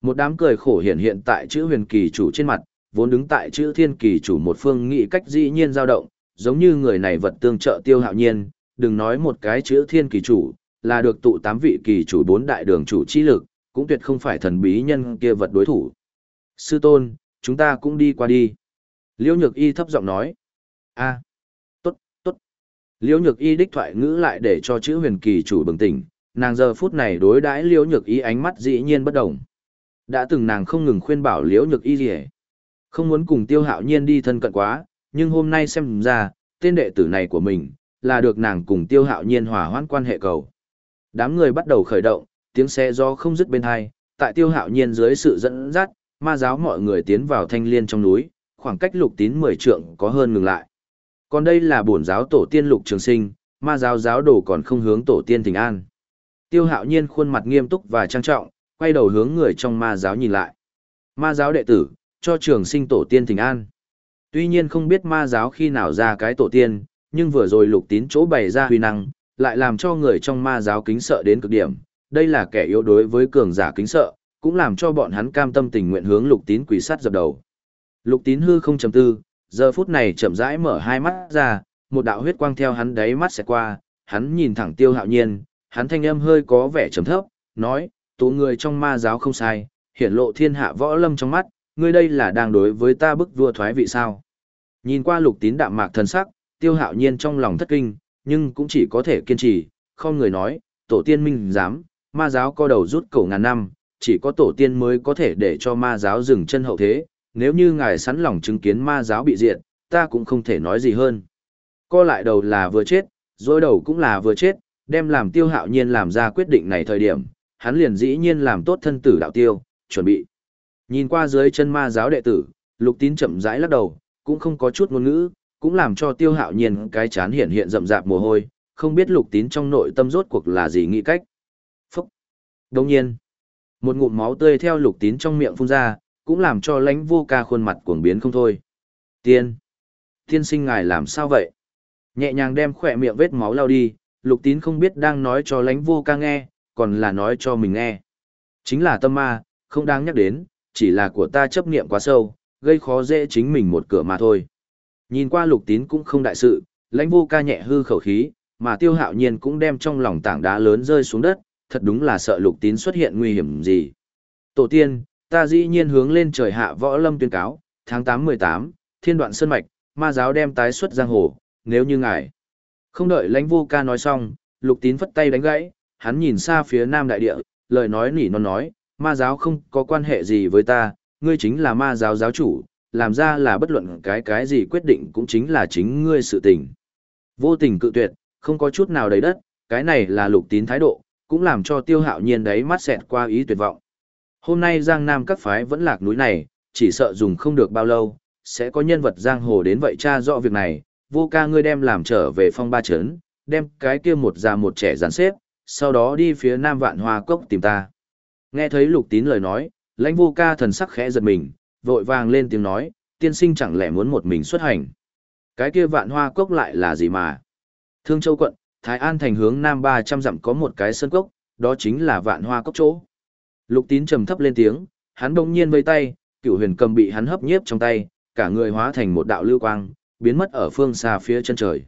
Một đám cười khổ hiện hiện tại chữ huyền kỳ chủ trên mặt, vốn đứng tại chữ thiên kỳ chủ một phương nghĩ cách dĩ nhiên dao động, giống như người này vật tương trợ tiêu hạo nhiên, đừng nói một cái chữ thiên kỳ chủ, là được tụ tám vị kỳ chủ bốn đại đường chủ chi lực, cũng tuyệt không phải thần bí nhân kia vật đối thủ. Sư tôn, chúng ta cũng đi qua đi. Liễu nhược y thấp giọng nói. a tốt, tốt. Liễu nhược y đích thoại ngữ lại để cho chữ huyền kỳ chủ bừng tỉnh, nàng giờ phút này đối đãi liễu nhược y ánh mắt dĩ nhiên bất động. Đã từng nàng không ngừng khuyên bảo liễu nhược y gì Không muốn cùng tiêu hạo nhiên đi thân cận quá, nhưng hôm nay xem ra, tên đệ tử này của mình, là được nàng cùng tiêu hạo nhiên hòa hoãn quan hệ cầu. Đám người bắt đầu khởi động, tiếng xe do không dứt bên hai, tại tiêu hạo nhiên dưới sự dẫn dắt, ma giáo mọi người tiến vào thanh liên trong núi, khoảng cách lục tín 10 trượng có hơn ngừng lại. Còn đây là bổn giáo tổ tiên lục trường sinh, ma giáo giáo đồ còn không hướng tổ tiên thỉnh an. Tiêu hạo nhiên khuôn mặt nghiêm túc và trang trọng, quay đầu hướng người trong ma giáo nhìn lại. Ma giáo đệ tử, cho trường sinh tổ tiên thỉnh an. Tuy nhiên không biết ma giáo khi nào ra cái tổ tiên, nhưng vừa rồi lục tín chỗ bày ra huy năng, lại làm cho người trong ma giáo kính sợ đến cực điểm. Đây là kẻ yếu đối với cường giả kính sợ, cũng làm cho bọn hắn cam tâm tình nguyện hướng lục tín quỳ sát dập đầu. Lục tín hư không chầm tư, giờ phút này chậm rãi mở hai mắt ra, một đạo huyết quang theo hắn đáy mắt sẽ qua, hắn nhìn thẳng tiêu hạo nhiên, hắn thanh âm hơi có vẻ trầm thấp, nói, tụ người trong ma giáo không sai, hiển lộ thiên hạ võ lâm trong mắt, ngươi đây là đang đối với ta bức vua thoái vị sao. Nhìn qua lục tín đạm mạc thần sắc, tiêu hạo nhiên trong lòng thất kinh, nhưng cũng chỉ có thể kiên trì, không người nói, tổ tiên minh dám, ma giáo co đầu rút cổ ngàn năm, chỉ có tổ tiên mới có thể để cho ma giáo dừng chân hậu thế, nếu như ngài sẵn lòng chứng kiến ma giáo bị diệt, ta cũng không thể nói gì hơn. Co lại đầu là vừa chết, dối đầu cũng là vừa chết, đem làm tiêu hạo nhiên làm ra quyết định này thời điểm, hắn liền dĩ nhiên làm tốt thân tử đạo tiêu, chuẩn bị. Nhìn qua dưới chân ma giáo đệ tử, lục tín chậm rãi lắc đầu, cũng không có chút ngôn ngữ, cũng làm cho tiêu hạo nhiên cái chán hiện hiện rậm rạp mồ hôi, không biết lục tín trong nội tâm rốt cuộc là gì nghĩ cách. Phúc! Đồng nhiên, một ngụm máu tươi theo lục tín trong miệng phun ra, cũng làm cho lãnh vô ca khuôn mặt cuồng biến không thôi. Tiên! Tiên sinh ngài làm sao vậy? Nhẹ nhàng đem khỏe miệng vết máu lao đi, lục tín không biết đang nói cho lãnh vô ca nghe, còn là nói cho mình nghe. Chính là tâm ma, không đáng nhắc đến, chỉ là của ta chấp niệm quá sâu, gây khó dễ chính mình một cửa mà thôi. Nhìn qua lục tín cũng không đại sự, lãnh vô ca nhẹ hư khẩu khí, mà tiêu hạo nhiên cũng đem trong lòng tảng đá lớn rơi xuống đất, thật đúng là sợ lục tín xuất hiện nguy hiểm gì. Tổ tiên, ta dĩ nhiên hướng lên trời hạ võ lâm tuyên cáo, tháng 8-18, thiên đoạn sơn mạch, ma giáo đem tái xuất giang hồ, nếu như ngài. Không đợi lãnh vô ca nói xong, lục tín phất tay đánh gãy, hắn nhìn xa phía nam đại địa, lời nói nỉ non nói, ma giáo không có quan hệ gì với ta, ngươi chính là ma giáo giáo chủ, làm ra là bất luận cái cái gì quyết định cũng chính là chính ngươi sự tình. Vô tình cự tuyệt, không có chút nào đầy đất, cái này là lục tín thái độ, cũng làm cho tiêu hạo nhiên đấy mắt xẹt qua ý tuyệt vọng. Hôm nay Giang Nam các phái vẫn lạc núi này, chỉ sợ dùng không được bao lâu, sẽ có nhân vật giang hồ đến vậy tra rõ việc này, vô ca ngươi đem làm trở về phong ba chấn, đem cái kia một già một trẻ dàn xếp, sau đó đi phía nam vạn hoa cốc tìm ta. Nghe thấy lục tín lời nói, lãnh vô ca thần sắc khẽ giật mình, vội vàng lên tiếng nói, tiên sinh chẳng lẽ muốn một mình xuất hành. Cái kia vạn hoa cốc lại là gì mà? Thương Châu quận, Thái An thành hướng nam 300 dặm có một cái sân cốc, đó chính là vạn hoa cốc chỗ. Lục tín trầm thấp lên tiếng, hắn đông nhiên vây tay, cửu huyền cầm bị hắn hấp nhiếp trong tay, cả người hóa thành một đạo lưu quang, biến mất ở phương xa phía chân trời.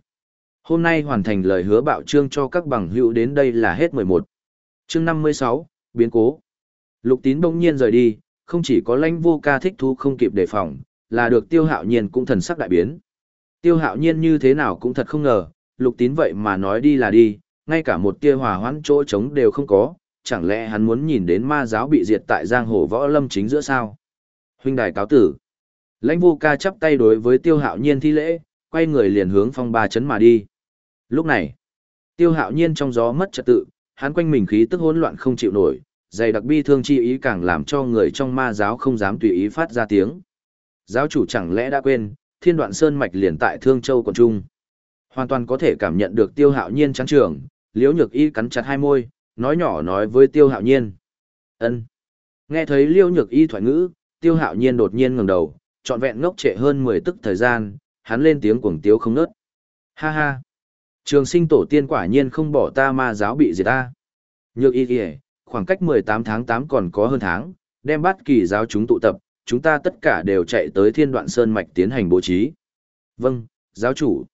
Hôm nay hoàn thành lời hứa bạo trương cho các bằng hữu đến đây là hết 11. Chương 56, biến cố. Lục tín đông nhiên rời đi, không chỉ có lãnh vô ca thích thú không kịp đề phòng, là được tiêu hạo nhiên cũng thần sắc đại biến. Tiêu hạo nhiên như thế nào cũng thật không ngờ, lục tín vậy mà nói đi là đi, ngay cả một tia hòa hoãn chỗ trống đều không có, chẳng lẽ hắn muốn nhìn đến ma giáo bị diệt tại giang hồ võ lâm chính giữa sao? Huynh đài cáo tử. Lãnh vô ca chắp tay đối với tiêu hạo nhiên thi lễ, quay người liền hướng phong ba chấn mà đi. Lúc này, tiêu hạo nhiên trong gió mất trật tự, hắn quanh mình khí tức hỗn loạn không chịu nổi, dày đặc bi thương chi ý càng làm cho người trong ma giáo không dám tùy ý phát ra tiếng. Giáo chủ chẳng lẽ đã quên, thiên đoạn sơn mạch liền tại Thương Châu quận trung. Hoàn toàn có thể cảm nhận được tiêu hạo nhiên trắng trường, liễu nhược y cắn chặt hai môi, nói nhỏ nói với tiêu hạo nhiên. ân Nghe thấy liễu nhược y thoại ngữ, tiêu hạo nhiên đột nhiên ngẩng đầu, trọn vẹn ngốc trệ hơn 10 tức thời gian, hắn lên tiếng cuồng tiếu không nớt. Ha ha! Trường sinh tổ tiên quả nhiên không bỏ ta ma giáo bị diệt ta. Nhược y kìa, khoảng cách 18 tháng 8 còn có hơn tháng, đem bắt kỳ giáo chúng tụ tập, chúng ta tất cả đều chạy tới thiên đoạn sơn mạch tiến hành bố trí. Vâng, giáo chủ.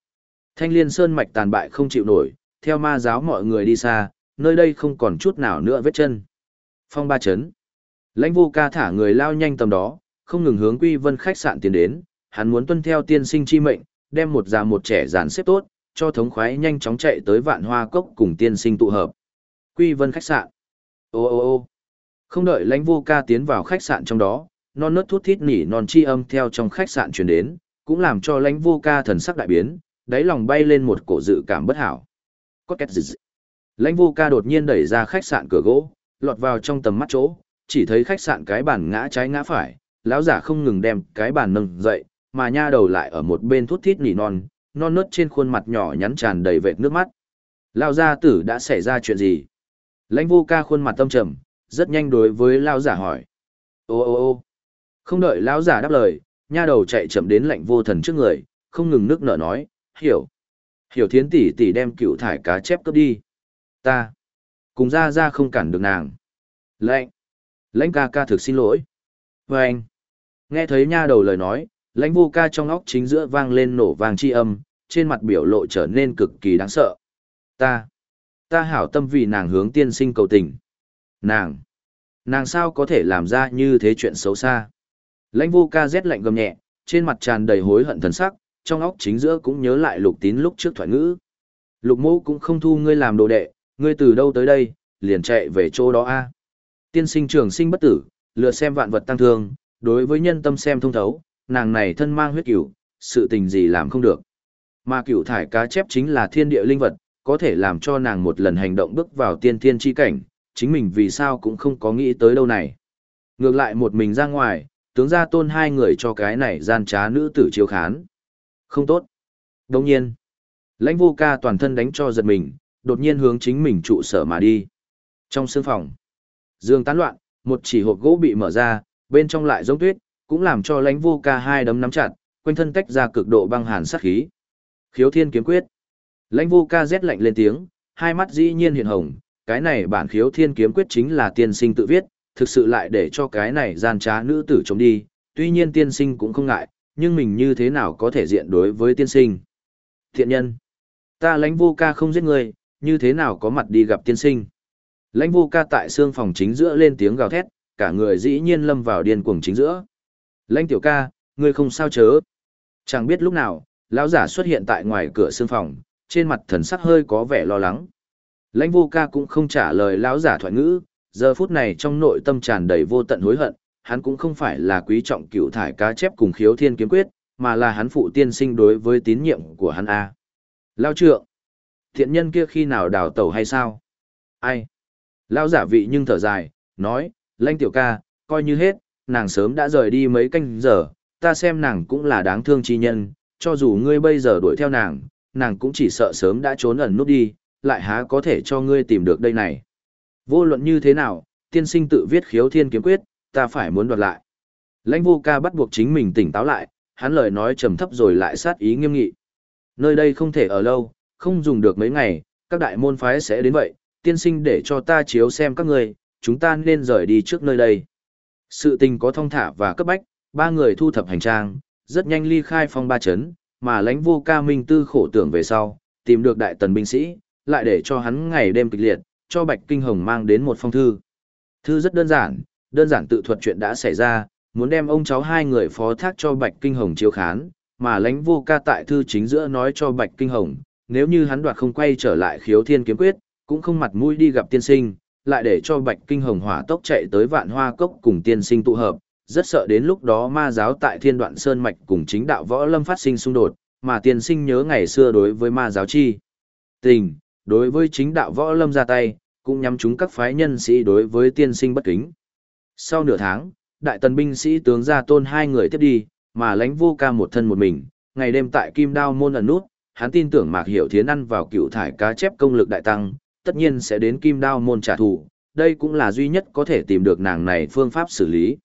Thanh liên sơn mạch tàn bại không chịu nổi, theo ma giáo mọi người đi xa, nơi đây không còn chút nào nữa vết chân. Phong ba chấn. Lãnh vô ca thả người lao nhanh tầm đó, không ngừng hướng quy vân khách sạn tiến đến, hắn muốn tuân theo tiên sinh chi mệnh, đem một già một trẻ dàn xếp tốt, cho thống khoái nhanh chóng chạy tới vạn hoa cốc cùng tiên sinh tụ hợp. Quy vân khách sạn. Ô ô ô không đợi lãnh vô ca tiến vào khách sạn trong đó, non nớt thút thít nỉ non chi âm theo trong khách sạn truyền đến, cũng làm cho lãnh vô ca thần sắc đại biến, đáy lòng bay lên một cổ dự cảm bất hảo. Có két dịch. Lãnh vô ca đột nhiên đẩy ra khách sạn cửa gỗ, lọt vào trong tầm mắt chỗ, chỉ thấy khách sạn cái bàn ngã trái ngã phải, lão giả không ngừng đem cái bàn nâng dậy, mà nha đầu lại ở một bên thút thít nỉ non, non nớt trên khuôn mặt nhỏ nhắn tràn đầy vệt nước mắt. Lão gia tử đã xảy ra chuyện gì? Lãnh vô ca khuôn mặt tâm trầm, rất nhanh đối với lão giả hỏi. Ô ô ô không đợi lão giả đáp lời, nha đầu chạy chậm đến lạnh vô thần trước người, không ngừng nước nở nói, hiểu. Hiểu thiến tỷ tỷ đem cựu thải cá chép cướp đi. Ta. Cùng ra ra không cản được nàng. lạnh Lãnh ca ca thực xin lỗi. vê anh. Nghe thấy nha đầu lời nói, lãnh vô ca trong óc chính giữa vang lên nổ vang chi âm, trên mặt biểu lộ trở nên cực kỳ đáng sợ. Ta. Ta hảo tâm vì nàng hướng tiên sinh cầu tình. Nàng. Nàng sao có thể làm ra như thế chuyện xấu xa. Lãnh vô ca rét lạnh gầm nhẹ, trên mặt tràn đầy hối hận thần sắc, trong óc chính giữa cũng nhớ lại lục tín lúc trước thoại ngữ. Lục mô cũng không thu ngươi làm đồ đệ, ngươi từ đâu tới đây, liền chạy về chỗ đó a. Tiên sinh trường sinh bất tử, lựa xem vạn vật tăng thương, đối với nhân tâm xem thông thấu, nàng này thân mang huyết cửu, sự tình gì làm không được. Mà cửu thải cá chép chính là thiên địa linh vật, có thể làm cho nàng một lần hành động bước vào tiên thiên chi cảnh, chính mình vì sao cũng không có nghĩ tới đâu này. Ngược lại một mình ra ngoài, tướng gia tôn hai người cho cái này gian trá nữ tử chiếu khán. Không tốt. Đồng nhiên, lãnh vô ca toàn thân đánh cho giật mình, đột nhiên hướng chính mình trụ sở mà đi. Trong sương phòng, dương tán loạn, một chỉ hộp gỗ bị mở ra, bên trong lại giống tuyết, cũng làm cho lãnh vô ca hai đấm nắm chặt, quanh thân tách ra cực độ băng hàn sát khí. Khiếu thiên kiếm quyết. Lãnh vô ca rét lạnh lên tiếng, hai mắt dĩ nhiên hiện hồng, cái này bản khiếu thiên kiếm quyết chính là tiên sinh tự viết, thực sự lại để cho cái này gian trá nữ tử chống đi, tuy nhiên tiên sinh cũng không ngại, nhưng mình như thế nào có thể diện đối với tiên sinh. Thiện nhân, ta lãnh vô ca không giết người, như thế nào có mặt đi gặp tiên sinh. Lãnh vô ca tại xương phòng chính giữa lên tiếng gào thét, cả người dĩ nhiên lâm vào điên cuồng chính giữa. Lãnh tiểu ca, ngươi không sao chớ. Chẳng biết lúc nào, lão giả xuất hiện tại ngoài cửa xương phòng, trên mặt thần sắc hơi có vẻ lo lắng. Lãnh vô ca cũng không trả lời lão giả thoại ngữ, giờ phút này trong nội tâm tràn đầy vô tận hối hận, hắn cũng không phải là quý trọng cựu thải cá chép cùng khiếu thiên kiếm quyết, mà là hắn phụ tiên sinh đối với tín nhiệm của hắn A. Lao trượng, thiện nhân kia khi nào đào tẩu hay sao? Ai? Lao giả vị nhưng thở dài, nói, lãnh tiểu ca, coi như hết, nàng sớm đã rời đi mấy canh giờ, ta xem nàng cũng là đáng thương chi nhân, cho dù ngươi bây giờ đuổi theo nàng, nàng cũng chỉ sợ sớm đã trốn ẩn nút đi, lại há có thể cho ngươi tìm được đây này. Vô luận như thế nào, tiên sinh tự viết khiếu thiên kiếm quyết, ta phải muốn đoạt lại. Lãnh vô ca bắt buộc chính mình tỉnh táo lại, hắn lời nói trầm thấp rồi lại sát ý nghiêm nghị. Nơi đây không thể ở lâu, không dùng được mấy ngày, các đại môn phái sẽ đến vậy, tiên sinh để cho ta chiếu xem các người, chúng ta nên rời đi trước nơi đây. Sự tình có thông thả và cấp bách, ba người thu thập hành trang, rất nhanh ly khai phong ba chấn, mà lãnh vô ca minh tư khổ tưởng về sau, tìm được đại tần binh sĩ, lại để cho hắn ngày đêm kịch liệt, cho Bạch Kinh Hồng mang đến một phong thư. Thư rất đơn giản, đơn giản tự thuật chuyện đã xảy ra, muốn đem ông cháu hai người phó thác cho Bạch Kinh Hồng chiếu khán, mà lãnh vô ca tại thư chính giữa nói cho Bạch Kinh Hồng, nếu như hắn đoạt không quay trở lại khiếu thiên kiếm quyết, cũng không mặt mũi đi gặp tiên sinh, lại để cho Bạch Kinh Hồng hỏa tốc chạy tới vạn hoa cốc cùng tiên sinh tụ hợp, rất sợ đến lúc đó ma giáo tại thiên đoạn sơn mạch cùng chính đạo võ lâm phát sinh xung đột, mà tiên sinh nhớ ngày xưa đối với ma giáo chi. Tình, đối với chính đạo võ lâm ra tay, cũng nhắm chúng các phái nhân sĩ đối với tiên sinh bất kính. Sau nửa tháng, đại tần binh sĩ tướng gia tôn hai người tiếp đi, mà lãnh vô ca một thân một mình, ngày đêm tại kim đao môn ẩn nút, hắn tin tưởng mạc hiểu thiến ăn vào cựu thải cá chép công lực đại tăng, tất nhiên sẽ đến kim đao môn trả thù, đây cũng là duy nhất có thể tìm được nàng này phương pháp xử lý.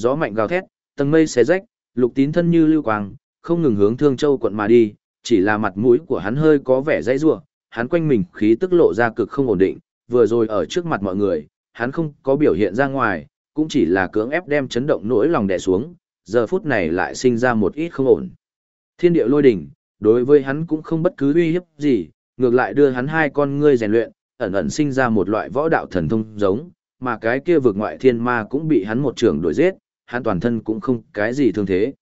Gió mạnh gào thét, tầng mây xé rách, lục tín thân như lưu quang, không ngừng hướng thương châu quận mà đi, chỉ là mặt mũi của hắn hơi có vẻ dãy rủa, hắn quanh mình khí tức lộ ra cực không ổn định, vừa rồi ở trước mặt mọi người, hắn không có biểu hiện ra ngoài, cũng chỉ là cưỡng ép đem chấn động nỗi lòng đè xuống, giờ phút này lại sinh ra một ít không ổn. Thiên địa lôi đỉnh, đối với hắn cũng không bất cứ uy hiếp gì, ngược lại đưa hắn hai con ngươi rèn luyện, ẩn ẩn sinh ra một loại võ đạo thần thông giống, mà cái kia vực ngoại thiên ma cũng bị hắn một trường đuổi giết, hắn toàn thân cũng không cái gì thương thế.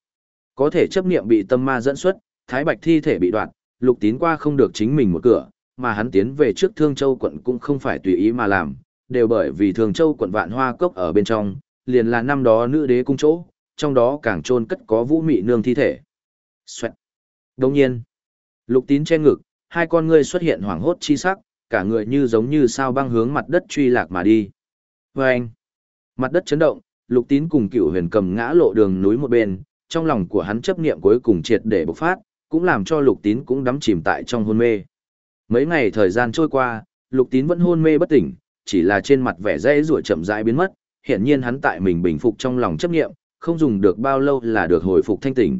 Có thể chấp niệm bị tâm ma dẫn xuất, thái bạch thi thể bị đoạn, lục tín qua không được chính mình một cửa, mà hắn tiến về trước Thương Châu quận cũng không phải tùy ý mà làm, đều bởi vì Thương Châu quận vạn hoa cốc ở bên trong, liền là năm đó nữ đế cung chỗ, trong đó càng trôn cất có vũ mị nương thi thể. Xoẹt. Đồng nhiên, lục tín che ngực, hai con ngươi xuất hiện hoảng hốt chi sắc, cả người như giống như sao băng hướng mặt đất truy lạc mà đi. Vâng! Mặt đất chấn động, lục tín cùng cựu huyền cầm ngã lộ đường núi một bên, trong lòng của hắn chấp niệm cuối cùng triệt để bộc phát, cũng làm cho lục tín cũng đắm chìm tại trong hôn mê. Mấy ngày thời gian trôi qua, lục tín vẫn hôn mê bất tỉnh, chỉ là trên mặt vẻ dễ ruổi chậm rãi biến mất, hiển nhiên hắn tại mình bình phục trong lòng chấp niệm, không dùng được bao lâu là được hồi phục thanh tỉnh.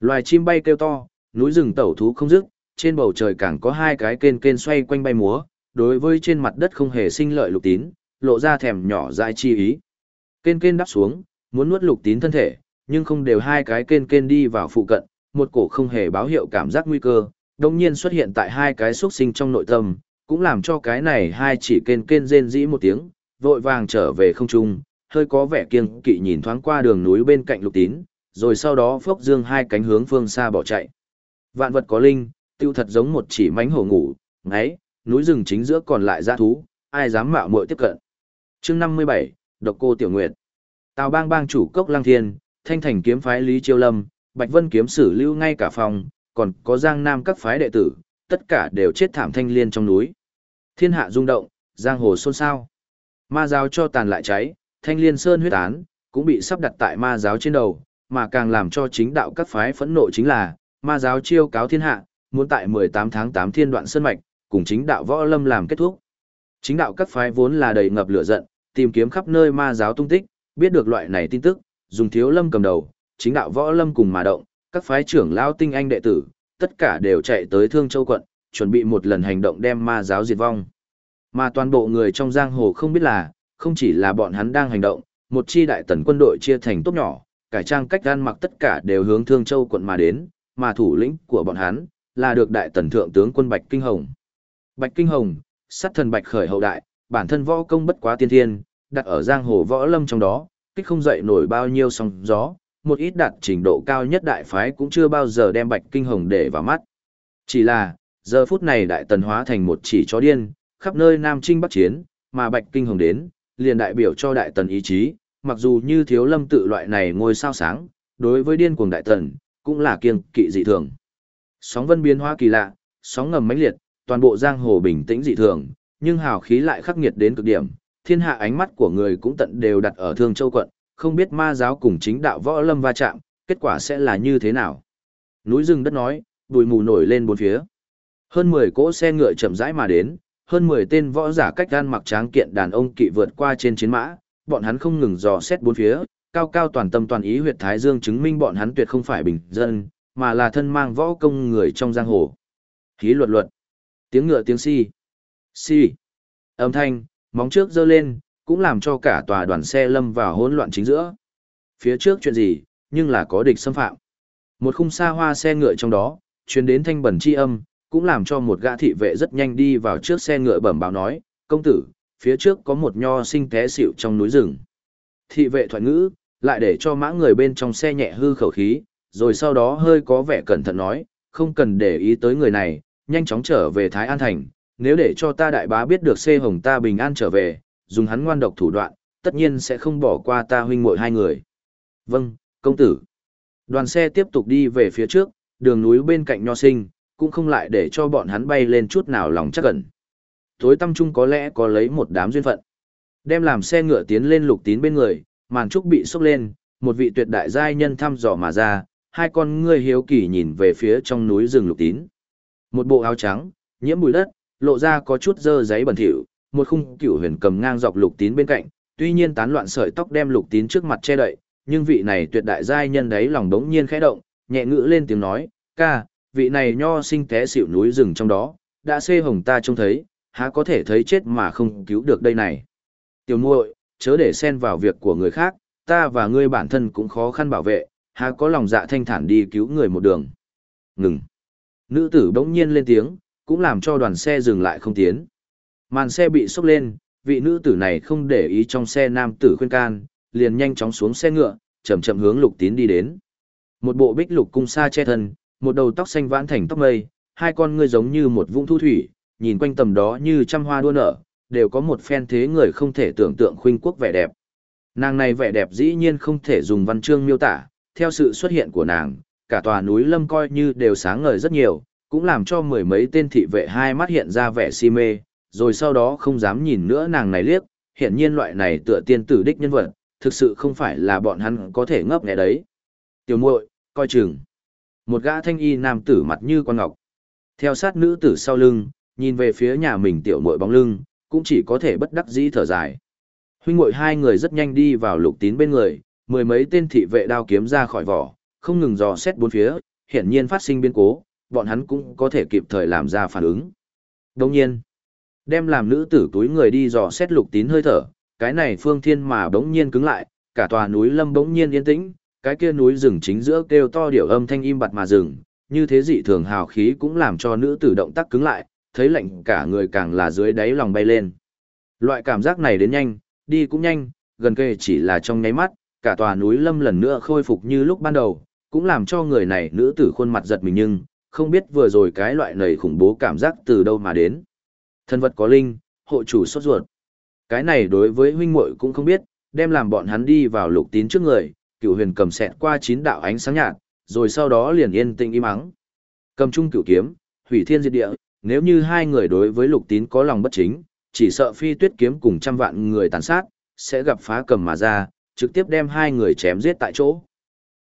Loài chim bay kêu to, núi rừng tẩu thú không dứt, trên bầu trời càng có hai cái kên kên xoay quanh bay múa, đối với trên mặt đất không hề sinh lợi lục tín, lộ ra thèm nhỏ dại chi ý. Kên kên đắp xuống, muốn nuốt lục tín thân thể, nhưng không đều hai cái kên kên đi vào phụ cận, một cổ không hề báo hiệu cảm giác nguy cơ, đồng nhiên xuất hiện tại hai cái xuất sinh trong nội tâm, cũng làm cho cái này hai chỉ kên kên rên dĩ một tiếng, vội vàng trở về không trung, hơi có vẻ kiêng kỵ nhìn thoáng qua đường núi bên cạnh lục tín, rồi sau đó phốc dương hai cánh hướng phương xa bỏ chạy. Vạn vật có linh, tiêu thật giống một chỉ mánh hổ ngủ, ngáy, núi rừng chính giữa còn lại dã thú, ai dám mạo muội tiếp cận. Chương 57, Độc Cô Tiểu Nguyệt. Tào Bang bang chủ Cốc Lăng Thiên, Thanh Thành kiếm phái Lý Chiêu Lâm, Bạch Vân kiếm sử lưu ngay cả phòng, còn có Giang Nam các phái đệ tử, tất cả đều chết thảm thanh liên trong núi. Thiên hạ rung động, giang hồ xôn xao. Ma giáo cho tàn lại cháy, thanh liên sơn huyết án, cũng bị sắp đặt tại ma giáo trên đầu, mà càng làm cho chính đạo các phái phẫn nộ chính là, ma giáo chiêu cáo thiên hạ, muốn tại 18 tháng 8 thiên đoạn sơn mạch, cùng chính đạo võ lâm làm kết thúc. Chính đạo các phái vốn là đầy ngập lửa giận, tìm kiếm khắp nơi ma giáo tung tích, biết được loại này tin tức, dùng thiếu lâm cầm đầu, chính đạo võ lâm cùng mà động, các phái trưởng lao tinh anh đệ tử, tất cả đều chạy tới Thương Châu quận, chuẩn bị một lần hành động đem ma giáo diệt vong. Mà toàn bộ người trong giang hồ không biết là, không chỉ là bọn hắn đang hành động, một chi đại tần quân đội chia thành tốt nhỏ, cải trang cách gan mặc tất cả đều hướng Thương Châu quận mà đến, mà thủ lĩnh của bọn hắn là được đại tần thượng tướng quân Bạch Kinh Hồng. Bạch Kinh Hồng, sát thần Bạch khởi hậu đại, bản thân võ công bất quá tiên thiên, đặt ở giang hồ võ lâm trong đó, kích không dậy nổi bao nhiêu sóng gió, một ít đạt trình độ cao nhất đại phái cũng chưa bao giờ đem Bạch Kinh Hồng để vào mắt. Chỉ là, giờ phút này đại tần hóa thành một chỉ chó điên, khắp nơi Nam Trinh Bắc Chiến, mà Bạch Kinh Hồng đến, liền đại biểu cho đại tần ý chí, mặc dù như thiếu lâm tự loại này ngôi sao sáng, đối với điên cuồng đại tần, cũng là kiêng kỵ dị thường. Sóng vân biến hóa kỳ lạ, sóng ngầm mãnh liệt, toàn bộ giang hồ bình tĩnh dị thường, nhưng hào khí lại khắc nghiệt đến cực điểm, thiên hạ ánh mắt của người cũng tận đều đặt ở Thương Châu quận, không biết ma giáo cùng chính đạo võ lâm va chạm, kết quả sẽ là như thế nào. Núi rừng đất nói, bụi mù nổi lên bốn phía. Hơn 10 cỗ xe ngựa chậm rãi mà đến, hơn 10 tên võ giả cách gan mặc tráng kiện đàn ông kỵ vượt qua trên chiến mã, bọn hắn không ngừng dò xét bốn phía, cao cao toàn tâm toàn ý huyệt thái dương chứng minh bọn hắn tuyệt không phải bình dân, mà là thân mang võ công người trong giang hồ. Khí luật luật. Tiếng ngựa tiếng si. Si. Âm thanh, móng trước giơ lên, cũng làm cho cả tòa đoàn xe lâm vào hỗn loạn chính giữa. Phía trước chuyện gì, nhưng là có địch xâm phạm. Một khung xa hoa xe ngựa trong đó, truyền đến thanh bẩn chi âm, cũng làm cho một gã thị vệ rất nhanh đi vào trước xe ngựa bẩm báo nói, công tử, phía trước có một nho sinh té xỉu trong núi rừng. Thị vệ thoại ngữ, lại để cho mã người bên trong xe nhẹ hư khẩu khí, rồi sau đó hơi có vẻ cẩn thận nói, không cần để ý tới người này, nhanh chóng trở về Thái An Thành, nếu để cho ta đại bá biết được xê hồng ta bình an trở về, dùng hắn ngoan độc thủ đoạn, tất nhiên sẽ không bỏ qua ta huynh muội hai người. Vâng, công tử. Đoàn xe tiếp tục đi về phía trước, đường núi bên cạnh nho sinh, cũng không lại để cho bọn hắn bay lên chút nào lòng chắc ẩn. Tối tâm trung có lẽ có lấy một đám duyên phận. Đem làm xe ngựa tiến lên lục tín bên người, màn trúc bị sốc lên, một vị tuyệt đại giai nhân thăm dò mà ra, hai con ngươi hiếu kỳ nhìn về phía trong núi rừng lục tín. Một bộ áo trắng, nhiễm bụi đất, lộ ra có chút dơ giấy bẩn thỉu, một khung cửu huyền cầm ngang dọc lục tín bên cạnh, tuy nhiên tán loạn sợi tóc đem lục tín trước mặt che đậy, nhưng vị này tuyệt đại giai nhân đấy lòng đống nhiên khẽ động, nhẹ ngữ lên tiếng nói, ca, vị này nho sinh té xỉu núi rừng trong đó, đã xê hồng ta trông thấy, há có thể thấy chết mà không cứu được đây này. Tiểu muội, chớ để xen vào việc của người khác, ta và ngươi bản thân cũng khó khăn bảo vệ, há có lòng dạ thanh thản đi cứu người một đường. Ngừng. Nữ tử bỗng nhiên lên tiếng, cũng làm cho đoàn xe dừng lại không tiến. Màn xe bị sốc lên, vị nữ tử này không để ý trong xe nam tử khuyên can, liền nhanh chóng xuống xe ngựa, chậm chậm hướng lục tín đi đến. Một bộ bích lục cung sa che thân, một đầu tóc xanh vãn thành tóc mây, hai con ngươi giống như một vũng thu thủy, nhìn quanh tầm đó như trăm hoa đua nở, đều có một phen thế người không thể tưởng tượng khuynh quốc vẻ đẹp. Nàng này vẻ đẹp dĩ nhiên không thể dùng văn chương miêu tả, theo sự xuất hiện của nàng, cả tòa núi lâm coi như đều sáng ngời rất nhiều, cũng làm cho mười mấy tên thị vệ hai mắt hiện ra vẻ si mê, rồi sau đó không dám nhìn nữa nàng này liếc, hiện nhiên loại này tựa tiên tử đích nhân vật, thực sự không phải là bọn hắn có thể ngấp nghé đấy. Tiểu muội, coi chừng. Một gã thanh y nam tử mặt như quan ngọc. Theo sát nữ tử sau lưng, nhìn về phía nhà mình tiểu muội bóng lưng, cũng chỉ có thể bất đắc dĩ thở dài. Huynh muội hai người rất nhanh đi vào lục tín bên người, mười mấy tên thị vệ đao kiếm ra khỏi vỏ, không ngừng dò xét bốn phía, hiển nhiên phát sinh biến cố, bọn hắn cũng có thể kịp thời làm ra phản ứng. Đồng nhiên, đem làm nữ tử túi người đi dò xét lục tín hơi thở, cái này phương thiên mà bỗng nhiên cứng lại, cả tòa núi lâm bỗng nhiên yên tĩnh, cái kia núi rừng chính giữa kêu to điệu âm thanh im bặt mà rừng, như thế dị thường hào khí cũng làm cho nữ tử động tác cứng lại, thấy lạnh cả người càng là dưới đáy lòng bay lên. Loại cảm giác này đến nhanh, đi cũng nhanh, gần kề chỉ là trong nháy mắt, cả tòa núi lâm lần nữa khôi phục như lúc ban đầu, cũng làm cho người này nữ tử khuôn mặt giật mình nhưng, không biết vừa rồi cái loại nầy khủng bố cảm giác từ đâu mà đến. Thân vật có linh, hộ chủ sốt ruột. Cái này đối với huynh muội cũng không biết, đem làm bọn hắn đi vào lục tín trước người, cựu huyền cầm xẹt qua chín đạo ánh sáng nhạt, rồi sau đó liền yên tĩnh im ắng. Cầm chung cựu kiếm, hủy thiên diệt địa, nếu như hai người đối với lục tín có lòng bất chính, chỉ sợ phi tuyết kiếm cùng trăm vạn người tàn sát, sẽ gặp phá cầm mà ra, trực tiếp đem hai người chém giết tại chỗ.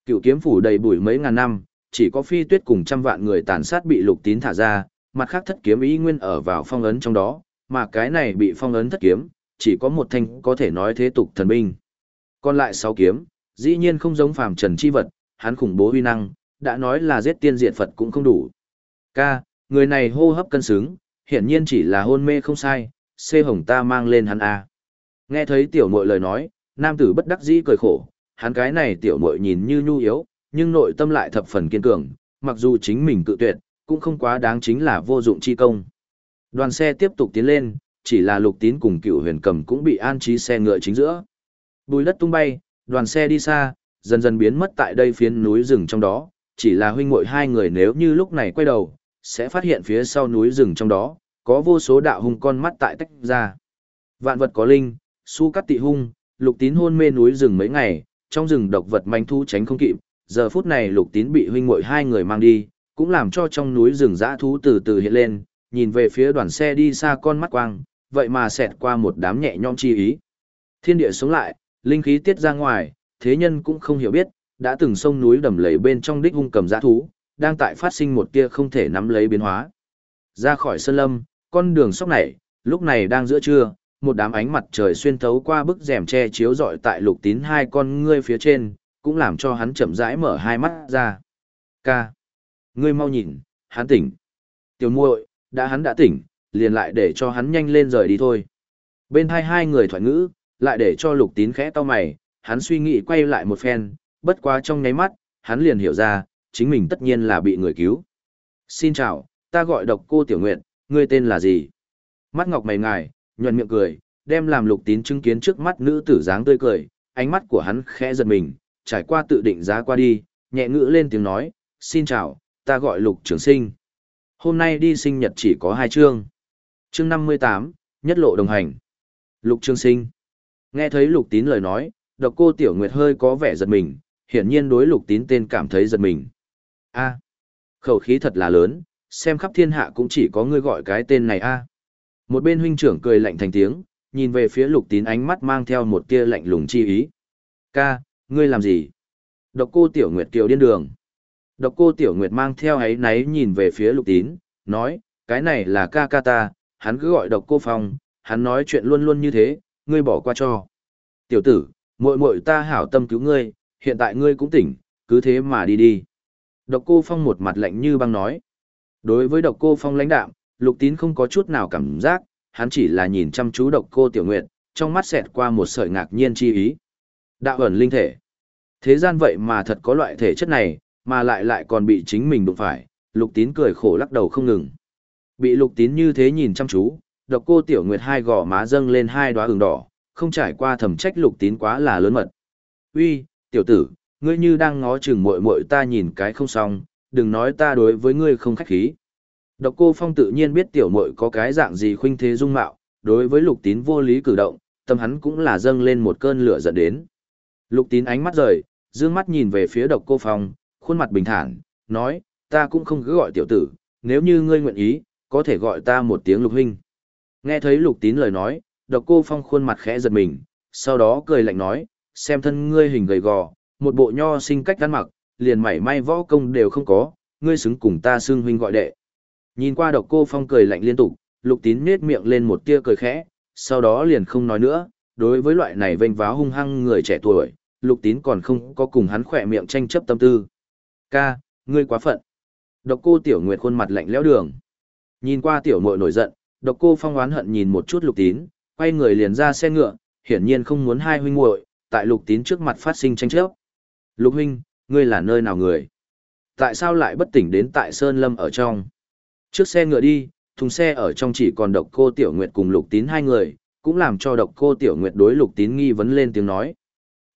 Cựu kiếm phủ đầy bụi mấy ngàn năm, chỉ có phi tuyết cùng trăm vạn người tàn sát bị lục tín thả ra, mặt khác thất kiếm ý nguyên ở vào phong ấn trong đó, mà cái này bị phong ấn thất kiếm, chỉ có một thanh có thể nói thế tục thần binh. Còn lại sáu kiếm, dĩ nhiên không giống phàm trần chi vật, hắn khủng bố huy năng, đã nói là giết tiên diệt Phật cũng không đủ. Ca, người này hô hấp cân xứng, hiển nhiên chỉ là hôn mê không sai, xê hồng ta mang lên hắn a. Nghe thấy tiểu muội lời nói, nam tử bất đắc dĩ cười khổ, hắn cái này tiểu muội nhìn như nhu yếu, nhưng nội tâm lại thập phần kiên cường, mặc dù chính mình cự tuyệt, cũng không quá đáng chính là vô dụng chi công. Đoàn xe tiếp tục tiến lên, chỉ là lục tín cùng cựu huyền cầm cũng bị an trí xe ngựa chính giữa. Bùi đất tung bay, đoàn xe đi xa, dần dần biến mất tại đây phiến núi rừng trong đó, chỉ là huynh muội hai người nếu như lúc này quay đầu, sẽ phát hiện phía sau núi rừng trong đó, có vô số đạo hung con mắt tại tách ra. Vạn vật có linh, su cắt tị hung, lục tín hôn mê núi rừng mấy ngày, trong rừng độc vật manh thu tránh không kịp, giờ phút này lục tín bị huynh muội hai người mang đi, cũng làm cho trong núi rừng dã thú từ từ hiện lên, nhìn về phía đoàn xe đi xa con mắt quang, vậy mà xẹt qua một đám nhẹ nhõm chi ý. Thiên địa sống lại, linh khí tiết ra ngoài, thế nhân cũng không hiểu biết, đã từng sông núi đầm lầy bên trong đích hung cầm dã thú, đang tại phát sinh một kia không thể nắm lấy biến hóa. Ra khỏi sơn lâm, con đường sóc này, lúc này đang giữa trưa, một đám ánh mặt trời xuyên thấu qua bức rèm che chiếu rọi tại lục tín hai con ngươi phía trên, cũng làm cho hắn chậm rãi mở hai mắt ra. Ca. Ngươi mau nhìn, hắn tỉnh. Tiểu muội, đã hắn đã tỉnh, liền lại để cho hắn nhanh lên rời đi thôi. Bên hai hai người thoại ngữ, lại để cho lục tín khẽ to mày, hắn suy nghĩ quay lại một phen, bất quá trong nháy mắt, hắn liền hiểu ra, chính mình tất nhiên là bị người cứu. Xin chào, ta gọi độc cô Tiểu Nguyệt, ngươi tên là gì? Mắt ngọc mày ngài, nhuận miệng cười, đem làm lục tín chứng kiến trước mắt nữ tử dáng tươi cười, ánh mắt của hắn khẽ giật mình, trải qua tự định giá qua đi, nhẹ ngữ lên tiếng nói, xin chào, ta gọi lục trường sinh. Hôm nay đi sinh nhật chỉ có hai chương. Chương 58, nhất lộ đồng hành. Lục trường sinh. Nghe thấy lục tín lời nói, độc cô tiểu nguyệt hơi có vẻ giật mình, hiển nhiên đối lục tín tên cảm thấy giật mình. a khẩu khí thật là lớn, xem khắp thiên hạ cũng chỉ có ngươi gọi cái tên này a Một bên huynh trưởng cười lạnh thành tiếng, nhìn về phía lục tín ánh mắt mang theo một tia lạnh lùng chi ý. Ca, ngươi làm gì? Độc cô tiểu nguyệt kiều điên đường. Độc cô tiểu nguyệt mang theo ấy náy nhìn về phía lục tín, nói, cái này là ca ca ta, hắn cứ gọi độc cô phong, hắn nói chuyện luôn luôn như thế, ngươi bỏ qua cho. Tiểu tử, muội muội ta hảo tâm cứu ngươi, hiện tại ngươi cũng tỉnh, cứ thế mà đi đi. Độc cô phong một mặt lạnh như băng nói. Đối với độc cô phong lãnh đạm, lục tín không có chút nào cảm giác, hắn chỉ là nhìn chăm chú độc cô tiểu nguyệt, trong mắt xẹt qua một sợi ngạc nhiên chi ý. Đạo ẩn linh thể. Thế gian vậy mà thật có loại thể chất này, mà lại lại còn bị chính mình đụng phải, lục tín cười khổ lắc đầu không ngừng. Bị lục tín như thế nhìn chăm chú, độc cô tiểu nguyệt hai gò má dâng lên hai đóa hừng đỏ, không trải qua thẩm trách lục tín quá là lớn mật. Uy, tiểu tử, ngươi như đang ngó chừng muội muội ta nhìn cái không xong, đừng nói ta đối với ngươi không khách khí. Độc cô phong tự nhiên biết tiểu muội có cái dạng gì khuynh thế dung mạo, đối với lục tín vô lý cử động, tâm hắn cũng là dâng lên một cơn lửa giận đến. Lục tín ánh mắt rời, dương mắt nhìn về phía độc cô phong, khuôn mặt bình thản, nói, ta cũng không cứ gọi tiểu tử, nếu như ngươi nguyện ý, có thể gọi ta một tiếng lục huynh. Nghe thấy lục tín lời nói, độc cô phong khuôn mặt khẽ giật mình, sau đó cười lạnh nói, xem thân ngươi hình gầy gò, một bộ nho sinh cách gắn mặc, liền mảy may võ công đều không có, ngươi xứng cùng ta xưng huynh gọi đệ. Nhìn qua độc cô phong cười lạnh liên tục, lục tín nết miệng lên một tia cười khẽ, sau đó liền không nói nữa, đối với loại này vênh váo hung hăng người trẻ tuổi, lục tín còn không có cùng hắn khỏe miệng tranh chấp tâm tư. Ca, ngươi quá phận. Độc cô tiểu nguyệt khuôn mặt lạnh lẽo đường. Nhìn qua tiểu muội nổi giận, độc cô phong oán hận nhìn một chút lục tín, quay người liền ra xe ngựa, hiển nhiên không muốn hai huynh muội tại lục tín trước mặt phát sinh tranh chấp. Lục huynh, ngươi là nơi nào người? Tại sao lại bất tỉnh đến tại Sơn Lâm ở trong? Trước xe ngựa đi, thùng xe ở trong chỉ còn độc cô Tiểu Nguyệt cùng lục tín hai người, cũng làm cho độc cô Tiểu Nguyệt đối lục tín nghi vấn lên tiếng nói.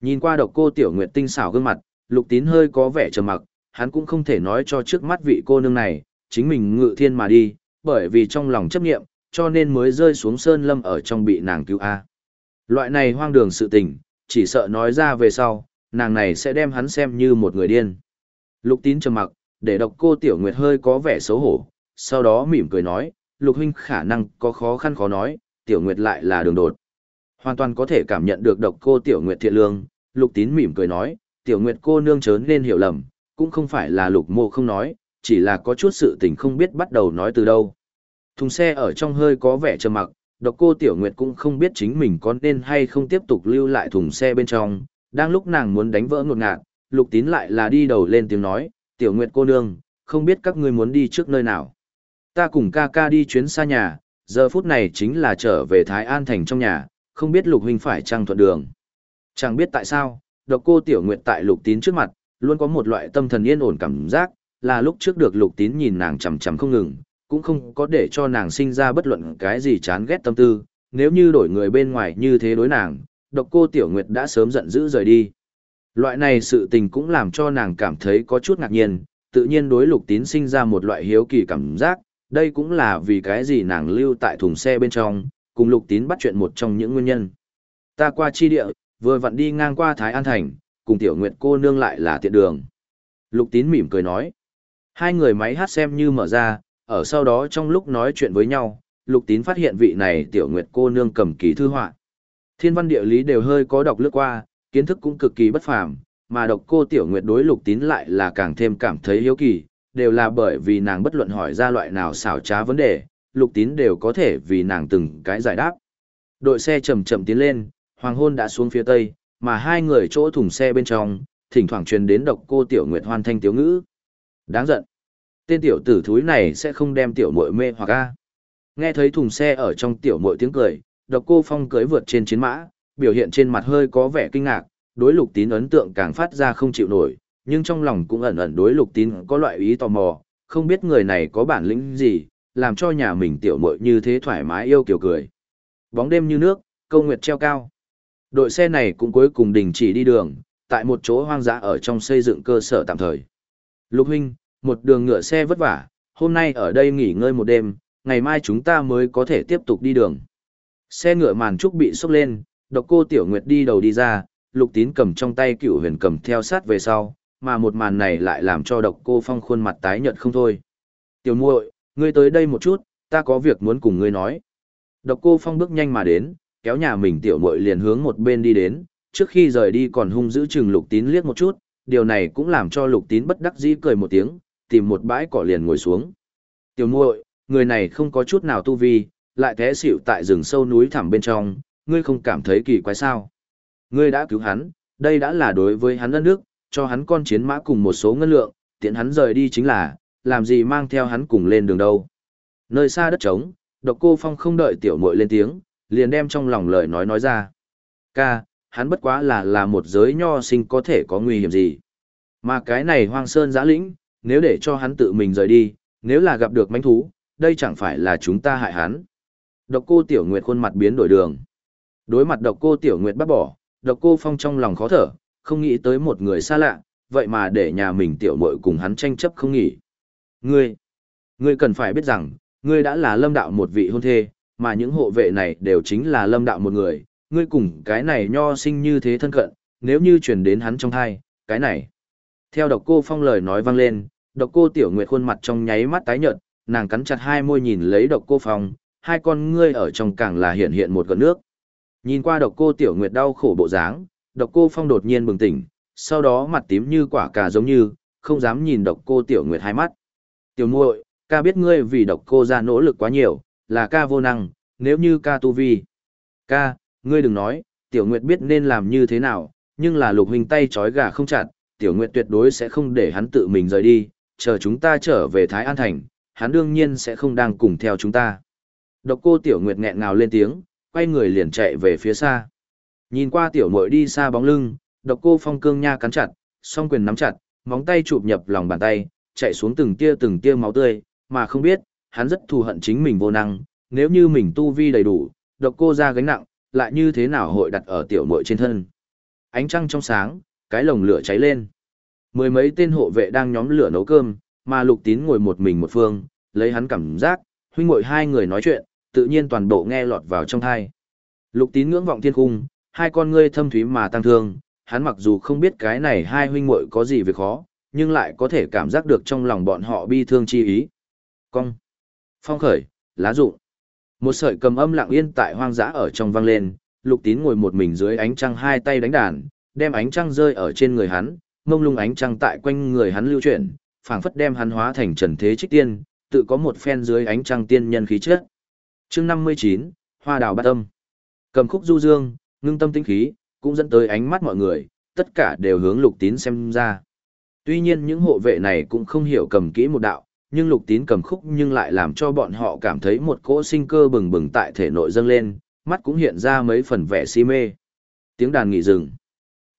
Nhìn qua độc cô Tiểu Nguyệt tinh xảo gương mặt, lục tín hơi có vẻ trầm mặc, hắn cũng không thể nói cho trước mắt vị cô nương này, chính mình ngự thiên mà đi, bởi vì trong lòng chấp nghiệm, cho nên mới rơi xuống sơn lâm ở trong bị nàng cứu A. Loại này hoang đường sự tình, chỉ sợ nói ra về sau, nàng này sẽ đem hắn xem như một người điên. Lục tín trầm mặc, để độc cô tiểu nguyệt hơi có vẻ xấu hổ, sau đó mỉm cười nói, lục huynh khả năng có khó khăn khó nói, tiểu nguyệt lại là đường đột. Hoàn toàn có thể cảm nhận được độc cô tiểu nguyệt thiện lương, lục tín mỉm cười nói, tiểu nguyệt cô nương chớ nên hiểu lầm, cũng không phải là lục mộ không nói, chỉ là có chút sự tình không biết bắt đầu nói từ đâu. Thùng xe ở trong hơi có vẻ trầm mặc, độc cô tiểu nguyệt cũng không biết chính mình có nên hay không tiếp tục lưu lại thùng xe bên trong, đang lúc nàng muốn đánh vỡ ngột ngạt, lục tín lại là đi đầu lên tiếng nói, tiểu nguyệt cô nương, không biết các ngươi muốn đi trước nơi nào. Ta cùng ca ca đi chuyến xa nhà, giờ phút này chính là trở về Thái An Thành trong nhà, không biết lục huynh phải trăng thuận đường. Chẳng biết tại sao, độc cô tiểu nguyệt tại lục tín trước mặt, luôn có một loại tâm thần yên ổn cảm giác, là lúc trước được lục tín nhìn nàng chằm chằm không ngừng, cũng không có để cho nàng sinh ra bất luận cái gì chán ghét tâm tư, nếu như đổi người bên ngoài như thế đối nàng, độc cô tiểu nguyệt đã sớm giận dữ rời đi. Loại này sự tình cũng làm cho nàng cảm thấy có chút ngạc nhiên, tự nhiên đối lục tín sinh ra một loại hiếu kỳ cảm giác, đây cũng là vì cái gì nàng lưu tại thùng xe bên trong, cùng lục tín bắt chuyện một trong những nguyên nhân. Ta qua chi địa, vừa vặn đi ngang qua Thái An Thành, cùng tiểu nguyệt cô nương lại là tiện đường. Lục tín mỉm cười nói. Hai người máy hát xem như mở ra, ở sau đó trong lúc nói chuyện với nhau, lục tín phát hiện vị này tiểu nguyệt cô nương cầm ký thư họa. Thiên văn địa lý đều hơi có đọc lướt qua, kiến thức cũng cực kỳ bất phàm, mà độc cô tiểu nguyệt đối lục tín lại là càng thêm cảm thấy hiếu kỳ, đều là bởi vì nàng bất luận hỏi ra loại nào xảo trá vấn đề, lục tín đều có thể vì nàng từng cái giải đáp. Đội xe chậm chậm tiến lên, hoàng hôn đã xuống phía tây, mà hai người chỗ thùng xe bên trong, thỉnh thoảng truyền đến độc cô tiểu nguyệt hoan thanh tiếu ngữ. Đáng giận. Tên tiểu tử thúi này sẽ không đem tiểu muội mê hoặc a. Nghe thấy thùng xe ở trong tiểu muội tiếng cười, độc cô phong cưới vượt trên chiến mã, biểu hiện trên mặt hơi có vẻ kinh ngạc, đối lục tín ấn tượng càng phát ra không chịu nổi, nhưng trong lòng cũng ẩn ẩn đối lục tín có loại ý tò mò, không biết người này có bản lĩnh gì, làm cho nhà mình tiểu muội như thế thoải mái yêu kiểu cười. Bóng đêm như nước, câu nguyệt treo cao. Đội xe này cũng cuối cùng đình chỉ đi đường, tại một chỗ hoang dã ở trong xây dựng cơ sở tạm thời. Lục huynh, một đường ngựa xe vất vả, hôm nay ở đây nghỉ ngơi một đêm, ngày mai chúng ta mới có thể tiếp tục đi đường. Xe ngựa màn trúc bị sốc lên, độc cô tiểu nguyệt đi đầu đi ra, lục tín cầm trong tay cựu huyền cầm theo sát về sau, mà một màn này lại làm cho độc cô phong khuôn mặt tái nhợt không thôi. Tiểu muội, ngươi tới đây một chút, ta có việc muốn cùng ngươi nói. Độc cô phong bước nhanh mà đến, kéo nhà mình tiểu muội liền hướng một bên đi đến, trước khi rời đi còn hung giữ chừng lục tín liếc một chút, điều này cũng làm cho lục tín bất đắc dĩ cười một tiếng, tìm một bãi cỏ liền ngồi xuống. Tiểu muội, người này không có chút nào tu vi, lại té xỉu tại rừng sâu núi thẳm bên trong, ngươi không cảm thấy kỳ quái sao? Ngươi đã cứu hắn, đây đã là đối với hắn đất nước, cho hắn con chiến mã cùng một số ngân lượng, tiện hắn rời đi chính là, làm gì mang theo hắn cùng lên đường đâu. Nơi xa đất trống, độc cô phong không đợi tiểu muội lên tiếng, liền đem trong lòng lời nói nói ra. Ca, hắn bất quá là là một giới nho sinh có thể có nguy hiểm gì. Mà cái này hoang sơn giã lĩnh, nếu để cho hắn tự mình rời đi, nếu là gặp được manh thú, đây chẳng phải là chúng ta hại hắn. Độc cô Tiểu Nguyệt khuôn mặt biến đổi đường. Đối mặt độc cô Tiểu Nguyệt bắt bỏ, độc cô Phong trong lòng khó thở, không nghĩ tới một người xa lạ, vậy mà để nhà mình tiểu muội cùng hắn tranh chấp không nghỉ. Ngươi, ngươi cần phải biết rằng, ngươi đã là lâm đạo một vị hôn thê, mà những hộ vệ này đều chính là lâm đạo một người, ngươi cùng cái này nho sinh như thế thân cận, nếu như truyền đến hắn trong thai, cái này. Theo độc cô phong lời nói vang lên, độc cô tiểu nguyệt khuôn mặt trong nháy mắt tái nhợt, nàng cắn chặt hai môi nhìn lấy độc cô phong, hai con ngươi ở trong càng là hiện hiện một gợn nước. Nhìn qua độc cô tiểu nguyệt đau khổ bộ dáng, độc cô phong đột nhiên bừng tỉnh, sau đó mặt tím như quả cà giống như, không dám nhìn độc cô tiểu nguyệt hai mắt. Tiểu muội, ca biết ngươi vì độc cô ra nỗ lực quá nhiều, là ca vô năng, nếu như ca tu vi. Ca, ngươi đừng nói, tiểu nguyệt biết nên làm như thế nào, nhưng là lục huynh tay trói gà không chặt, tiểu nguyệt tuyệt đối sẽ không để hắn tự mình rời đi, chờ chúng ta trở về Thái An Thành, hắn đương nhiên sẽ không đang cùng theo chúng ta. Độc cô tiểu nguyệt nghẹn ngào lên tiếng, quay người liền chạy về phía xa. Nhìn qua tiểu muội đi xa bóng lưng, độc cô phong cương nha cắn chặt, song quyền nắm chặt, móng tay chụp nhập lòng bàn tay, chạy xuống từng tia từng tia máu tươi, mà không biết, hắn rất thù hận chính mình vô năng, nếu như mình tu vi đầy đủ, độc cô ra gánh nặng, lại như thế nào hội đặt ở tiểu muội trên thân. Ánh trăng trong sáng, cái lồng lửa cháy lên. Mười mấy tên hộ vệ đang nhóm lửa nấu cơm, mà lục tín ngồi một mình một phương, lấy hắn cảm giác, huynh muội hai người nói chuyện, tự nhiên toàn bộ nghe lọt vào trong tai. Lục tín ngưỡng vọng thiên cung, hai con ngươi thâm thúy mà tăng thương, hắn mặc dù không biết cái này hai huynh muội có gì việc khó, nhưng lại có thể cảm giác được trong lòng bọn họ bi thương chi ý. Cong. Phong khởi, lá rụng. Một sợi cầm âm lặng yên tại hoang dã ở trong vang lên, Lục Tín ngồi một mình dưới ánh trăng hai tay đánh đàn, đem ánh trăng rơi ở trên người hắn, mông lung ánh trăng tại quanh người hắn lưu chuyển, phảng phất đem hắn hóa thành trần thế trích tiên, tự có một phen dưới ánh trăng tiên nhân khí chất. Chương 59, Hoa đào bát âm. Cầm khúc du dương, ngưng tâm tĩnh khí, cũng dẫn tới ánh mắt mọi người, tất cả đều hướng Lục Tín xem ra. Tuy nhiên những hộ vệ này cũng không hiểu cầm kỹ một đạo, nhưng Lục Tín cầm khúc nhưng lại làm cho bọn họ cảm thấy một cỗ sinh cơ bừng bừng tại thể nội dâng lên, mắt cũng hiện ra mấy phần vẻ si mê. Tiếng đàn nghỉ dừng.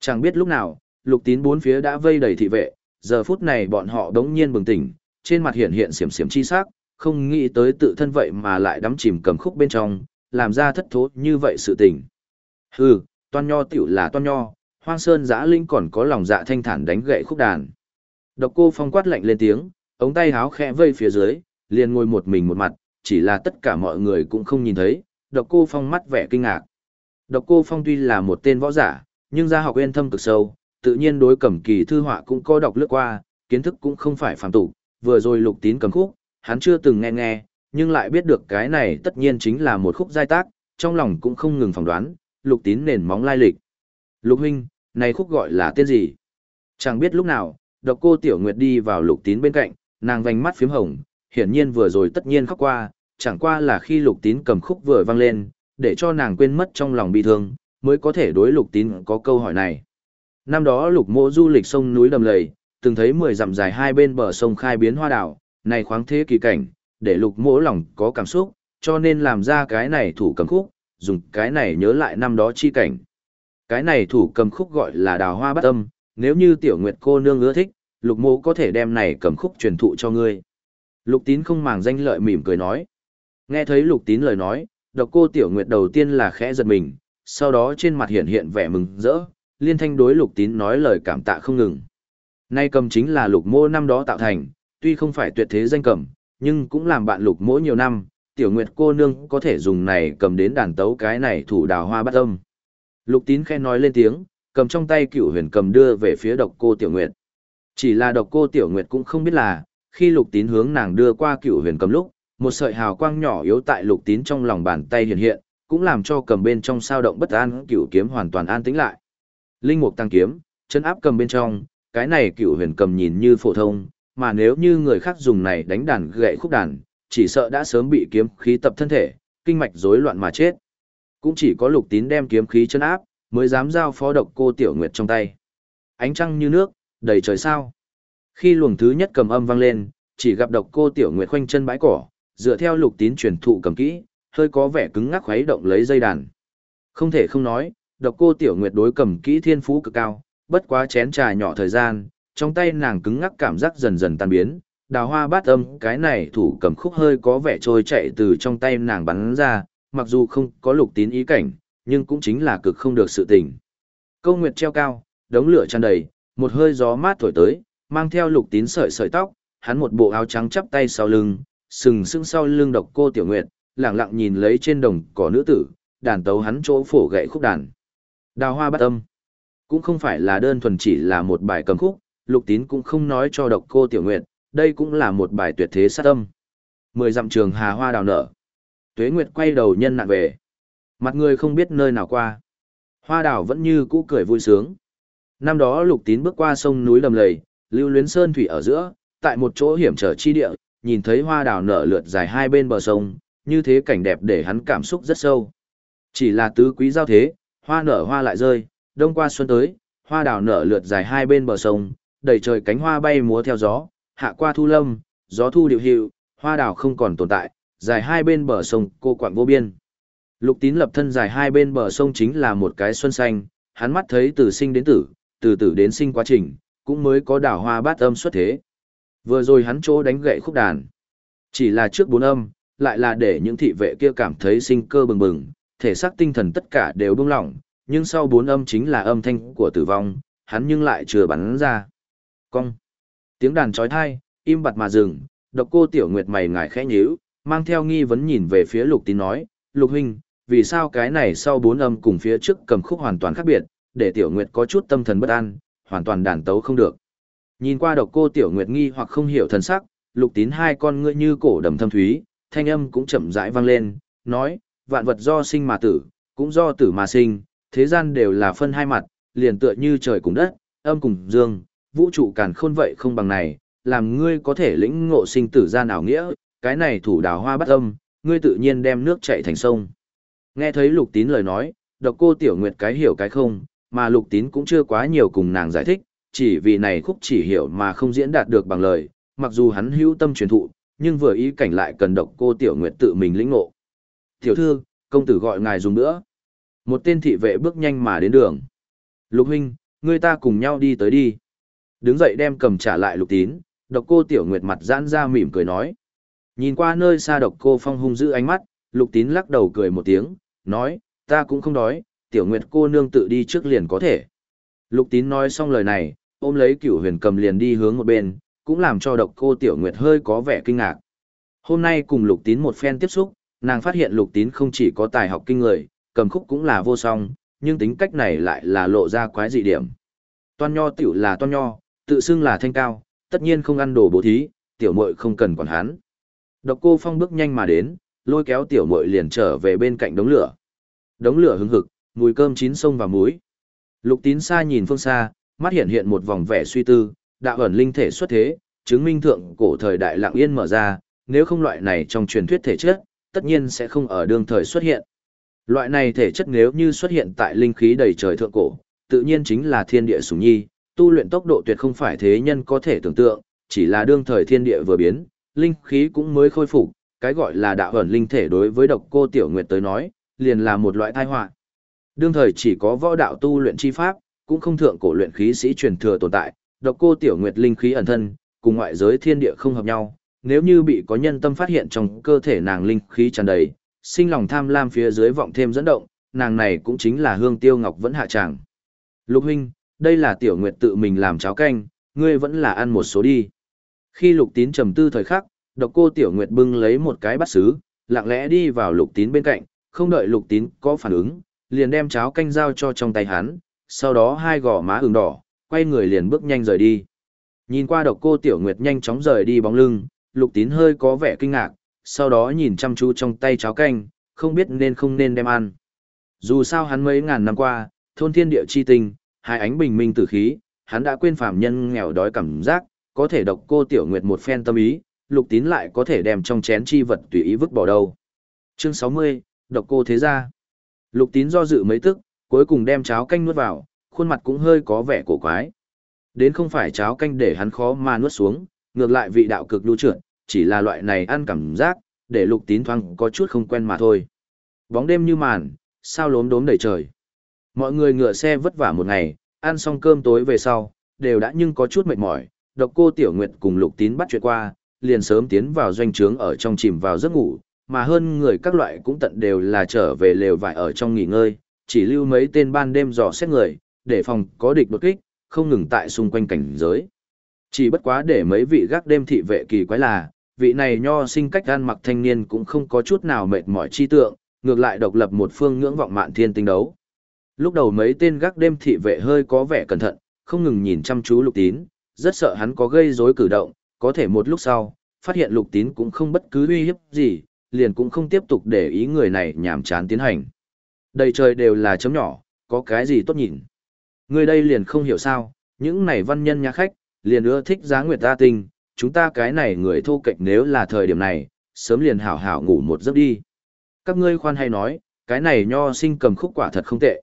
Chẳng biết lúc nào, Lục Tín bốn phía đã vây đầy thị vệ, giờ phút này bọn họ đống nhiên bừng tỉnh, trên mặt hiện hiện xiểm xiểm chi sắc, không nghĩ tới tự thân vậy mà lại đắm chìm cầm khúc bên trong, làm ra thất thố như vậy sự tình. Hừ, toan nho tiểu là toan nho, hoang sơn giã linh còn có lòng dạ thanh thản đánh gậy khúc đàn. Độc cô phong quát lạnh lên tiếng, ống tay háo khẽ vây phía dưới, liền ngồi một mình một mặt, chỉ là tất cả mọi người cũng không nhìn thấy, độc cô phong mắt vẻ kinh ngạc. Độc cô phong tuy là một tên võ giả, nhưng gia học uyên thâm cực sâu, tự nhiên đối cẩm kỳ thư họa cũng có đọc lướt qua, kiến thức cũng không phải phàm tục, vừa rồi lục tín cầm khúc, hắn chưa từng nghe nghe, nhưng lại biết được cái này tất nhiên chính là một khúc giai tác, trong lòng cũng không ngừng phỏng đoán, lục tín nền móng lai lịch. Lục huynh, này khúc gọi là tên gì? Chẳng biết lúc nào, độc cô tiểu nguyệt đi vào lục tín bên cạnh, nàng vành mắt phím hồng, hiển nhiên vừa rồi tất nhiên khóc qua, chẳng qua là khi lục tín cầm khúc vừa vang lên, để cho nàng quên mất trong lòng bi thương, mới có thể đối lục tín có câu hỏi này. Năm đó lục mộ du lịch sông núi đầm lầy, từng thấy mười dặm dài hai bên bờ sông khai biến hoa đảo, này khoáng thế kỳ cảnh, để lục mỗ lòng có cảm xúc, cho nên làm ra cái này thủ cầm khúc, dùng cái này nhớ lại năm đó chi cảnh. Cái này thủ cầm khúc gọi là đào hoa bắt âm, nếu như tiểu nguyệt cô nương ưa thích, lục mô có thể đem này cầm khúc truyền thụ cho ngươi. Lục tín không màng danh lợi mỉm cười nói. Nghe thấy lục tín lời nói, độc cô tiểu nguyệt đầu tiên là khẽ giật mình, sau đó trên mặt hiện hiện vẻ mừng rỡ, liên thanh đối lục tín nói lời cảm tạ không ngừng. Nay cầm chính là lục mô năm đó tạo thành, tuy không phải tuyệt thế danh cầm, nhưng cũng làm bạn lục mỗ nhiều năm, tiểu nguyệt cô nương có thể dùng này cầm đến đàn tấu cái này thủ đào hoa bắt âm. Lục tín khen nói lên tiếng, cầm trong tay cựu huyền cầm đưa về phía độc cô tiểu nguyệt. Chỉ là độc cô tiểu nguyệt cũng không biết là, khi lục tín hướng nàng đưa qua cựu huyền cầm lúc, một sợi hào quang nhỏ yếu tại lục tín trong lòng bàn tay hiện hiện, cũng làm cho cầm bên trong sao động bất an cựu kiếm hoàn toàn an tĩnh lại. Linh mục tăng kiếm, chân áp cầm bên trong, cái này cựu huyền cầm nhìn như phổ thông, mà nếu như người khác dùng này đánh đàn gậy khúc đàn, chỉ sợ đã sớm bị kiếm khí tập thân thể, kinh mạch rối loạn mà chết. Cũng chỉ có lục tín đem kiếm khí chân áp, mới dám giao phó độc cô tiểu nguyệt trong tay. Ánh trăng như nước, đầy trời sao. Khi luồng thứ nhất cầm âm vang lên, chỉ gặp độc cô tiểu nguyệt khoanh chân bãi cỏ, dựa theo lục tín truyền thụ cầm kỹ, hơi có vẻ cứng ngắc khuấy động lấy dây đàn. Không thể không nói, độc cô tiểu nguyệt đối cầm kỹ thiên phú cực cao, bất quá chén trà nhỏ thời gian, trong tay nàng cứng ngắc cảm giác dần dần tan biến, đào hoa bát âm cái này thủ cầm khúc hơi có vẻ trôi chạy từ trong tay nàng bắn ra, mặc dù không có lục tín ý cảnh, nhưng cũng chính là cực không được sự tình. Câu nguyệt treo cao, đống lửa tràn đầy, một hơi gió mát thổi tới, mang theo lục tín sợi sợi tóc, hắn một bộ áo trắng chắp tay sau lưng, sừng sững sau lưng độc cô tiểu nguyệt, lặng lặng nhìn lấy trên đồng cỏ nữ tử, đàn tấu hắn chỗ phổ gậy khúc đàn. Đào hoa bắt âm, cũng không phải là đơn thuần chỉ là một bài cầm khúc, lục tín cũng không nói cho độc cô tiểu nguyệt, đây cũng là một bài tuyệt thế sát âm. Mười dặm trường hà hoa đào nở. Tuế Nguyệt quay đầu nhân nạn về. Mặt người không biết nơi nào qua. Hoa đào vẫn như cũ cười vui sướng. Năm đó lục tín bước qua sông núi lầm lầy, lưu luyến sơn thủy ở giữa, tại một chỗ hiểm trở chi địa, nhìn thấy hoa đào nở lượt dài hai bên bờ sông, như thế cảnh đẹp để hắn cảm xúc rất sâu. Chỉ là tứ quý giao thế, hoa nở hoa lại rơi, đông qua xuân tới, hoa đào nở lượt dài hai bên bờ sông, đầy trời cánh hoa bay múa theo gió, hạ qua thu lâm, gió thu điều hiệu, hoa đào không còn tồn tại, dài hai bên bờ sông cô quạng vô biên. Lục tín lập thân dài hai bên bờ sông chính là một cái xuân xanh, hắn mắt thấy từ sinh đến tử, từ tử đến sinh quá trình, cũng mới có đảo hoa bát âm xuất thế. Vừa rồi hắn chỗ đánh gậy khúc đàn. Chỉ là trước bốn âm, lại là để những thị vệ kia cảm thấy sinh cơ bừng bừng, thể xác tinh thần tất cả đều buông lỏng, nhưng sau bốn âm chính là âm thanh của tử vong, hắn nhưng lại chưa bắn ra. Cong. Tiếng đàn trói thai, im bặt mà dừng, độc cô tiểu nguyệt mày ngài khẽ nhíu, mang theo nghi vấn nhìn về phía lục tín nói, lục huynh, vì sao cái này sau bốn âm cùng phía trước cầm khúc hoàn toàn khác biệt, để tiểu nguyệt có chút tâm thần bất an, hoàn toàn đàn tấu không được. Nhìn qua độc cô tiểu nguyệt nghi hoặc không hiểu thần sắc, lục tín hai con ngươi như cổ đầm thâm thúy, thanh âm cũng chậm rãi vang lên, nói, vạn vật do sinh mà tử, cũng do tử mà sinh, thế gian đều là phân hai mặt, liền tựa như trời cùng đất, âm cùng dương, vũ trụ càn khôn vậy không bằng này, làm ngươi có thể lĩnh ngộ sinh tử gian ảo nghĩa, cái này thủ đào hoa bắt âm, ngươi tự nhiên đem nước chảy thành sông. Nghe thấy lục tín lời nói, độc cô tiểu nguyệt cái hiểu cái không, mà lục tín cũng chưa quá nhiều cùng nàng giải thích, chỉ vì này khúc chỉ hiểu mà không diễn đạt được bằng lời, mặc dù hắn hữu tâm truyền thụ, nhưng vừa ý cảnh lại cần độc cô tiểu nguyệt tự mình lĩnh ngộ. Tiểu thư, công tử gọi ngài dùng nữa. Một tên thị vệ bước nhanh mà đến đường. Lục huynh, người ta cùng nhau đi tới đi. Đứng dậy đem cầm trả lại lục tín, độc cô tiểu nguyệt mặt giãn ra mỉm cười nói. Nhìn qua nơi xa độc cô phong hung giữ ánh mắt, lục tín lắc đầu cười một tiếng, nói, ta cũng không đói, tiểu nguyệt cô nương tự đi trước liền có thể. Lục tín nói xong lời này, ôm lấy cửu huyền cầm liền đi hướng một bên, cũng làm cho độc cô tiểu nguyệt hơi có vẻ kinh ngạc. Hôm nay cùng lục tín một phen tiếp xúc, nàng phát hiện lục tín không chỉ có tài học kinh người, cầm khúc cũng là vô song, nhưng tính cách này lại là lộ ra quái dị điểm. Toan nho tiểu là toan nho, tự xưng là thanh cao, tất nhiên không ăn đồ bố thí, tiểu muội không cần quản hắn. Độc cô phong bước nhanh mà đến, lôi kéo tiểu muội liền trở về bên cạnh đống lửa. Đống lửa hứng hực, mùi cơm chín sông và muối. Lục tín xa nhìn phương xa, mắt hiện hiện một vòng vẻ suy tư, đạo ẩn linh thể xuất thế, chứng minh thượng cổ thời đại lặng yên mở ra, nếu không loại này trong truyền thuyết thể chất, tất nhiên sẽ không ở đương thời xuất hiện. Loại này thể chất nếu như xuất hiện tại linh khí đầy trời thượng cổ, tự nhiên chính là thiên địa sủng nhi, tu luyện tốc độ tuyệt không phải thế nhân có thể tưởng tượng, chỉ là đương thời thiên địa vừa biến, linh khí cũng mới khôi phục, cái gọi là đạo ẩn linh thể đối với độc cô tiểu nguyệt tới nói, liền là một loại tai họa. Đương thời chỉ có võ đạo tu luyện chi pháp, cũng không thượng cổ luyện khí sĩ truyền thừa tồn tại, độc cô tiểu nguyệt linh khí ẩn thân, cùng ngoại giới thiên địa không hợp nhau, nếu như bị có nhân tâm phát hiện trong cơ thể nàng linh khí tràn đầy, sinh lòng tham lam phía dưới vọng thêm dẫn động, nàng này cũng chính là hương tiêu ngọc vẫn hạ chẳng. Lục huynh, đây là tiểu nguyệt tự mình làm cháo canh, ngươi vẫn là ăn một số đi. Khi lục tín trầm tư thời khắc, độc cô tiểu nguyệt bưng lấy một cái bát sứ, lặng lẽ đi vào lục tín bên cạnh, không đợi lục tín có phản ứng, liền đem cháo canh giao cho trong tay hắn, sau đó hai gò má ửng đỏ, quay người liền bước nhanh rời đi. Nhìn qua độc cô tiểu nguyệt nhanh chóng rời đi bóng lưng, lục tín hơi có vẻ kinh ngạc, sau đó nhìn chăm chú trong tay cháo canh, không biết nên không nên đem ăn. Dù sao hắn mấy ngàn năm qua, thôn thiên địa chi tinh, hai ánh bình minh tử khí, hắn đã quên phàm nhân nghèo đói cảm giác, có thể độc cô tiểu nguyệt một phen tâm ý, lục tín lại có thể đem trong chén chi vật tùy ý vứt bỏ đâu. Chương 60, độc cô thế gia. Lục tín do dự mấy tức, cuối cùng đem cháo canh nuốt vào, khuôn mặt cũng hơi có vẻ cổ quái. Đến không phải cháo canh để hắn khó mà nuốt xuống, ngược lại vị đạo cực đu trượt, chỉ là loại này ăn cảm giác, để lục tín thoáng có chút không quen mà thôi. Bóng đêm như màn, sao lốm đốm đầy trời. Mọi người ngựa xe vất vả một ngày, ăn xong cơm tối về sau, đều đã nhưng có chút mệt mỏi, độc cô Tiểu Nguyệt cùng lục tín bắt chuyện qua, liền sớm tiến vào doanh trướng ở trong chìm vào giấc ngủ, mà hơn người các loại cũng tận đều là trở về lều vải ở trong nghỉ ngơi, chỉ lưu mấy tên ban đêm dò xét người, để phòng có địch đột kích, không ngừng tại xung quanh cảnh giới. Chỉ bất quá để mấy vị gác đêm thị vệ kỳ quái là, vị này nho sinh cách ăn mặc thanh niên cũng không có chút nào mệt mỏi chi tượng, ngược lại độc lập một phương ngưỡng vọng mạn thiên tinh đấu. Lúc đầu mấy tên gác đêm thị vệ hơi có vẻ cẩn thận, không ngừng nhìn chăm chú lục tín, rất sợ hắn có gây rối cử động, có thể một lúc sau, phát hiện lục tín cũng không bất cứ uy hiếp gì, liền cũng không tiếp tục để ý người này nhảm chán tiến hành. Đầy trời đều là chấm nhỏ, có cái gì tốt nhìn. Người đây liền không hiểu sao, những này văn nhân nhà khách, liền ưa thích giá nguyệt ta tinh, chúng ta cái này người thô kệch nếu là thời điểm này, sớm liền hảo hảo ngủ một giấc đi. Các ngươi khoan hay nói, cái này nho sinh cầm khúc quả thật không tệ.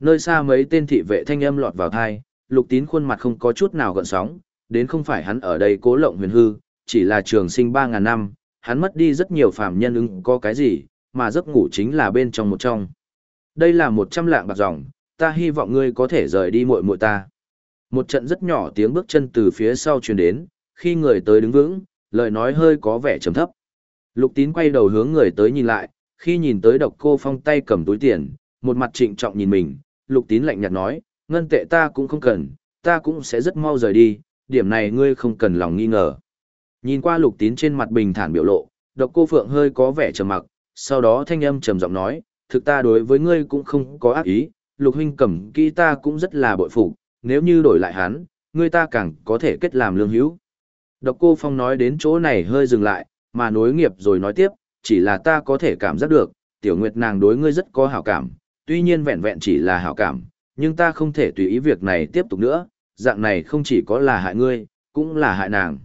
Nơi xa mấy tên thị vệ thanh âm lọt vào thai, lục tín khuôn mặt không có chút nào gợn sóng, đến không phải hắn ở đây cố lộng huyền hư, chỉ là trường sinh 3.000 năm, hắn mất đi rất nhiều phàm nhân ứng có cái gì, mà giấc ngủ chính là bên trong một trong. Đây là một trăm lạng bạc dòng, ta hy vọng ngươi có thể rời đi muội muội ta. Một trận rất nhỏ tiếng bước chân từ phía sau truyền đến, khi người tới đứng vững, lời nói hơi có vẻ trầm thấp. Lục tín quay đầu hướng người tới nhìn lại, khi nhìn tới độc cô phong tay cầm túi tiền, một mặt trịnh trọng nhìn mình, lục tín lạnh nhạt nói, ngân tệ ta cũng không cần, ta cũng sẽ rất mau rời đi, điểm này ngươi không cần lòng nghi ngờ. Nhìn qua lục tín trên mặt bình thản biểu lộ, độc cô phượng hơi có vẻ trầm mặc, sau đó thanh âm trầm giọng nói, thực ta đối với ngươi cũng không có ác ý, lục huynh cầm kỹ ta cũng rất là bội phục, nếu như đổi lại hắn, ngươi ta càng có thể kết làm lương hữu. Độc cô phong nói đến chỗ này hơi dừng lại, mà nối nghiệp rồi nói tiếp, chỉ là ta có thể cảm giác được, tiểu nguyệt nàng đối ngươi rất có hảo cảm, tuy nhiên vẹn vẹn chỉ là hảo cảm, nhưng ta không thể tùy ý việc này tiếp tục nữa, dạng này không chỉ có là hại ngươi, cũng là hại nàng.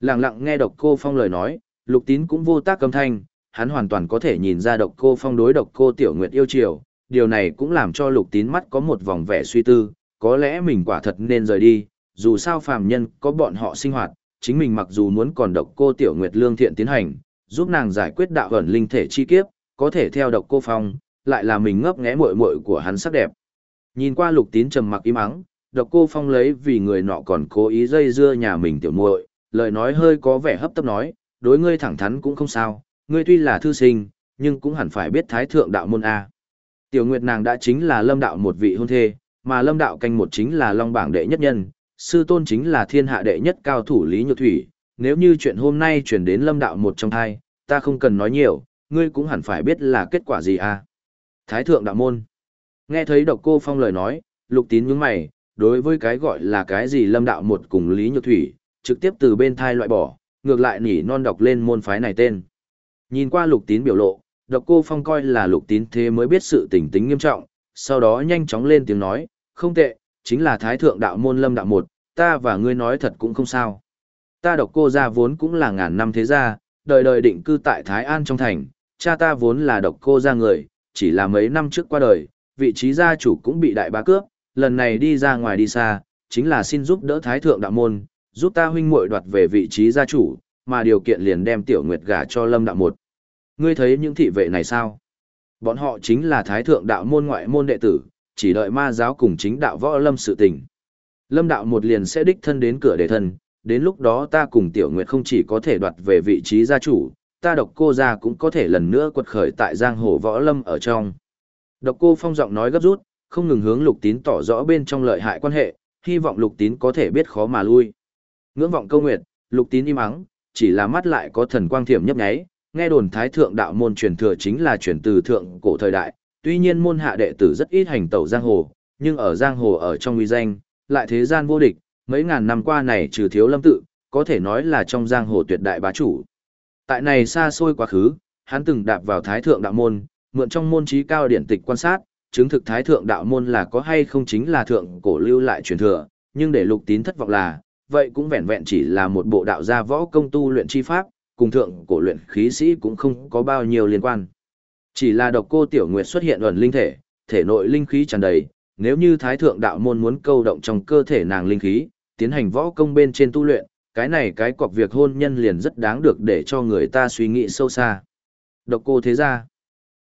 Lặng lặng nghe độc cô phong lời nói, lục tín cũng vô tác âm thanh, hắn hoàn toàn có thể nhìn ra độc cô phong đối độc cô tiểu nguyệt yêu chiều, điều này cũng làm cho lục tín mắt có một vòng vẻ suy tư, có lẽ mình quả thật nên rời đi, dù sao phàm nhân có bọn họ sinh hoạt, chính mình mặc dù muốn còn độc cô tiểu nguyệt lương thiện tiến hành, giúp nàng giải quyết đạo ẩn linh thể chi kiếp, có thể theo độc cô phong, lại là mình ngấp nghé muội muội của hắn sắc đẹp. Nhìn qua lục tín trầm mặc im ắng, độc cô phong lấy vì người nọ còn cố ý dây dưa nhà mình tiểu muội, lời nói hơi có vẻ hấp tấp nói, đối ngươi thẳng thắn cũng không sao, ngươi tuy là thư sinh, nhưng cũng hẳn phải biết thái thượng đạo môn A. Tiểu Nguyệt nàng đã chính là lâm đạo một vị hôn thê, mà lâm đạo canh một chính là long bảng đệ nhất nhân, sư tôn chính là thiên hạ đệ nhất cao thủ Lý Nhược Thủy. Nếu như chuyện hôm nay chuyển đến lâm đạo một trong thai, ta không cần nói nhiều, ngươi cũng hẳn phải biết là kết quả gì à. Thái thượng đạo môn. Nghe thấy độc cô phong lời nói, lục tín nhướng mày, đối với cái gọi là cái gì lâm đạo một cùng Lý Nhược Thủy, trực tiếp từ bên thai loại bỏ, ngược lại nỉ non đọc lên môn phái này tên. Nhìn qua lục tín biểu lộ, độc cô phong coi là lục tín thế mới biết sự tình tính nghiêm trọng, sau đó nhanh chóng lên tiếng nói, không tệ, chính là thái thượng đạo môn lâm đạo một, ta và ngươi nói thật cũng không sao. Ta độc cô gia vốn cũng là ngàn năm thế gia, đời đời định cư tại Thái An trong thành, cha ta vốn là độc cô gia người, chỉ là mấy năm trước qua đời, vị trí gia chủ cũng bị đại bá cướp, lần này đi ra ngoài đi xa, chính là xin giúp đỡ thái thượng đạo môn, giúp ta huynh muội đoạt về vị trí gia chủ, mà điều kiện liền đem tiểu nguyệt gả cho lâm đạo một. Ngươi thấy những thị vệ này sao? Bọn họ chính là thái thượng đạo môn ngoại môn đệ tử, chỉ đợi ma giáo cùng chính đạo võ lâm sự tình. Lâm đạo một liền sẽ đích thân đến cửa để thân, đến lúc đó ta cùng tiểu nguyệt không chỉ có thể đoạt về vị trí gia chủ, ta độc cô gia cũng có thể lần nữa quật khởi tại giang hồ võ lâm ở trong. Độc cô phong giọng nói gấp rút, không ngừng hướng lục tín tỏ rõ bên trong lợi hại quan hệ, hy vọng lục tín có thể biết khó mà lui. Ngưỡng vọng câu nguyệt, lục tín im ắng, chỉ là mắt lại có thần quang thiểm nhấp nháy, nghe đồn thái thượng đạo môn truyền thừa chính là truyền từ thượng cổ thời đại, tuy nhiên môn hạ đệ tử rất ít hành tẩu giang hồ, nhưng ở giang hồ ở trong uy danh, lại thế gian vô địch, mấy ngàn năm qua này trừ thiếu lâm tự, có thể nói là trong giang hồ tuyệt đại bá chủ. Tại này xa xôi quá khứ, hắn từng đạp vào thái thượng đạo môn, mượn trong môn trí cao điển tịch quan sát, chứng thực thái thượng đạo môn là có hay không chính là thượng cổ lưu lại truyền thừa, nhưng để lục tín thất vọng là, vậy cũng vẹn vẹn chỉ là một bộ đạo gia võ công tu luyện chi pháp, cùng thượng cổ luyện khí sĩ cũng không có bao nhiêu liên quan. Chỉ là độc cô tiểu nguyệt xuất hiện ẩn linh thể, thể nội linh khí tràn đầy, nếu như thái thượng đạo môn muốn câu động trong cơ thể nàng linh khí, tiến hành võ công bên trên tu luyện, cái này cái cọc việc hôn nhân liền rất đáng được để cho người ta suy nghĩ sâu xa. Độc cô thế ra.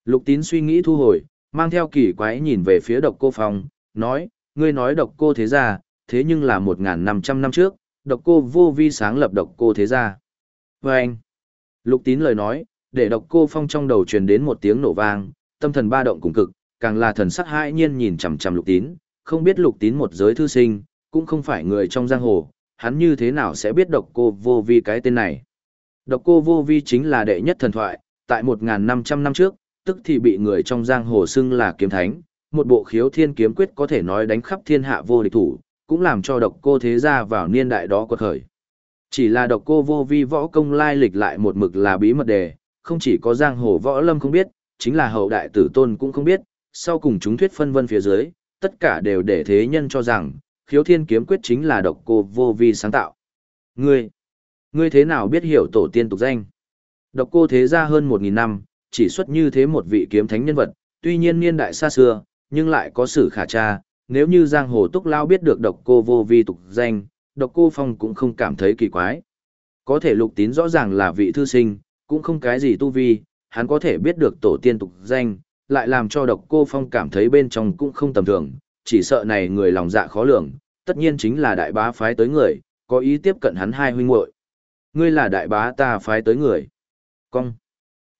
Lục tín suy nghĩ thu hồi, mang theo kỳ quái nhìn về phía độc cô phòng nói, ngươi nói độc cô thế gia, thế nhưng là 1.500 năm trước, độc cô vô vi sáng lập độc cô thế gia. Và anh, lục tín lời nói, để độc cô phong trong đầu truyền đến một tiếng nổ vang, tâm thần ba động cùng cực, càng là thần sắc hãi nhiên nhìn chằm chằm lục tín, không biết lục tín một giới thư sinh, cũng không phải người trong giang hồ, hắn như thế nào sẽ biết độc cô vô vi cái tên này. Độc cô vô vi chính là đệ nhất thần thoại, tại 1.500 năm trước, tức thì bị người trong giang hồ xưng là kiếm thánh, một bộ khiếu thiên kiếm quyết có thể nói đánh khắp thiên hạ vô địch thủ, cũng làm cho độc cô thế gia vào niên đại đó quật khởi. Chỉ là độc cô vô vi võ công lai lịch lại một mực là bí mật đề, không chỉ có giang hồ võ lâm không biết, chính là hậu đại tử tôn cũng không biết, sau cùng chúng thuyết phân vân phía dưới, tất cả đều để thế nhân cho rằng, khiếu thiên kiếm quyết chính là độc cô vô vi sáng tạo. Ngươi, ngươi thế nào biết hiểu tổ tiên tục danh? Độc cô thế gia hơn 1.000 năm, chỉ xuất như thế một vị kiếm thánh nhân vật, tuy nhiên niên đại xa xưa, nhưng lại có sự khả tra, nếu như giang hồ túc lao biết được độc cô vô vi tục danh, độc cô phong cũng không cảm thấy kỳ quái. Có thể lục tín rõ ràng là vị thư sinh, cũng không cái gì tu vi, hắn có thể biết được tổ tiên tục danh, lại làm cho độc cô phong cảm thấy bên trong cũng không tầm thường, chỉ sợ này người lòng dạ khó lường, tất nhiên chính là đại bá phái tới người, có ý tiếp cận hắn hai huynh muội. Ngươi là đại bá ta phái tới người. Cong.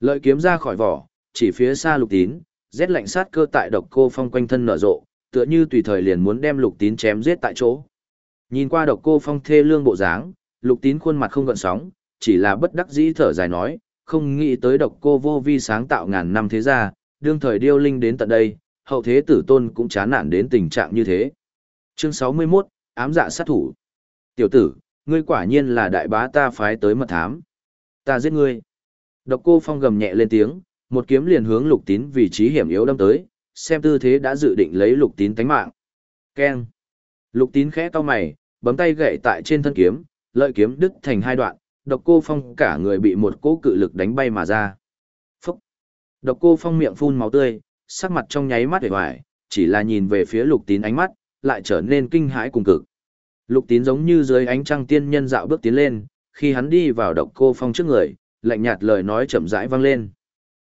Lợi kiếm ra khỏi vỏ, chỉ phía xa lục tín, rét lạnh sát cơ tại độc cô phong quanh thân nở rộ, tựa như tùy thời liền muốn đem lục tín chém giết tại chỗ. Nhìn qua độc cô phong thê lương bộ dáng, lục tín khuôn mặt không gợn sóng, chỉ là bất đắc dĩ thở dài nói, không nghĩ tới độc cô vô vi sáng tạo ngàn năm thế gia, đương thời điêu linh đến tận đây, hậu thế tử tôn cũng chán nản đến tình trạng như thế. Chương 61, ám dạ sát thủ. Tiểu tử, ngươi quả nhiên là đại bá ta phái tới mật thám. Ta giết ngươi. Độc cô phong gầm nhẹ lên tiếng, một kiếm liền hướng lục tín vị trí hiểm yếu đâm tới, xem tư thế đã dự định lấy lục tín tánh mạng. Keng. Lục tín khẽ to mày, bấm tay gậy tại trên thân kiếm, lợi kiếm đứt thành hai đoạn, độc cô phong cả người bị một cỗ cự lực đánh bay mà ra. Phúc. Độc cô phong miệng phun máu tươi, sắc mặt trong nháy mắt hề hoài, chỉ là nhìn về phía lục tín ánh mắt, lại trở nên kinh hãi cùng cực. Lục tín giống như dưới ánh trăng tiên nhân dạo bước tiến lên, khi hắn đi vào độc cô phong trước người, lạnh nhạt lời nói chậm rãi vang lên.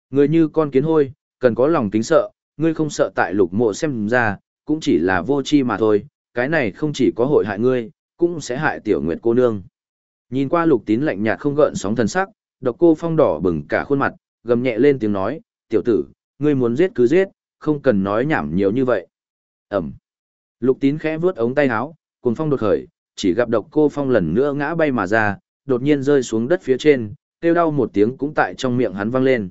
Người như con kiến hôi, cần có lòng kính sợ, ngươi không sợ tại lục mộ xem ra, cũng chỉ là vô chi mà thôi, cái này không chỉ có hội hại ngươi, cũng sẽ hại tiểu nguyệt cô nương. Nhìn qua lục tín lạnh nhạt không gợn sóng thần sắc, độc cô phong đỏ bừng cả khuôn mặt, gầm nhẹ lên tiếng nói, tiểu tử, ngươi muốn giết cứ giết, không cần nói nhảm nhiều như vậy. Ẩm. Lục tín khẽ vuốt ống tay áo, cùng phong đột khởi, chỉ gặp độc cô phong lần nữa ngã bay mà ra, đột nhiên rơi xuống đất phía trên, kêu đau một tiếng cũng tại trong miệng hắn vang lên.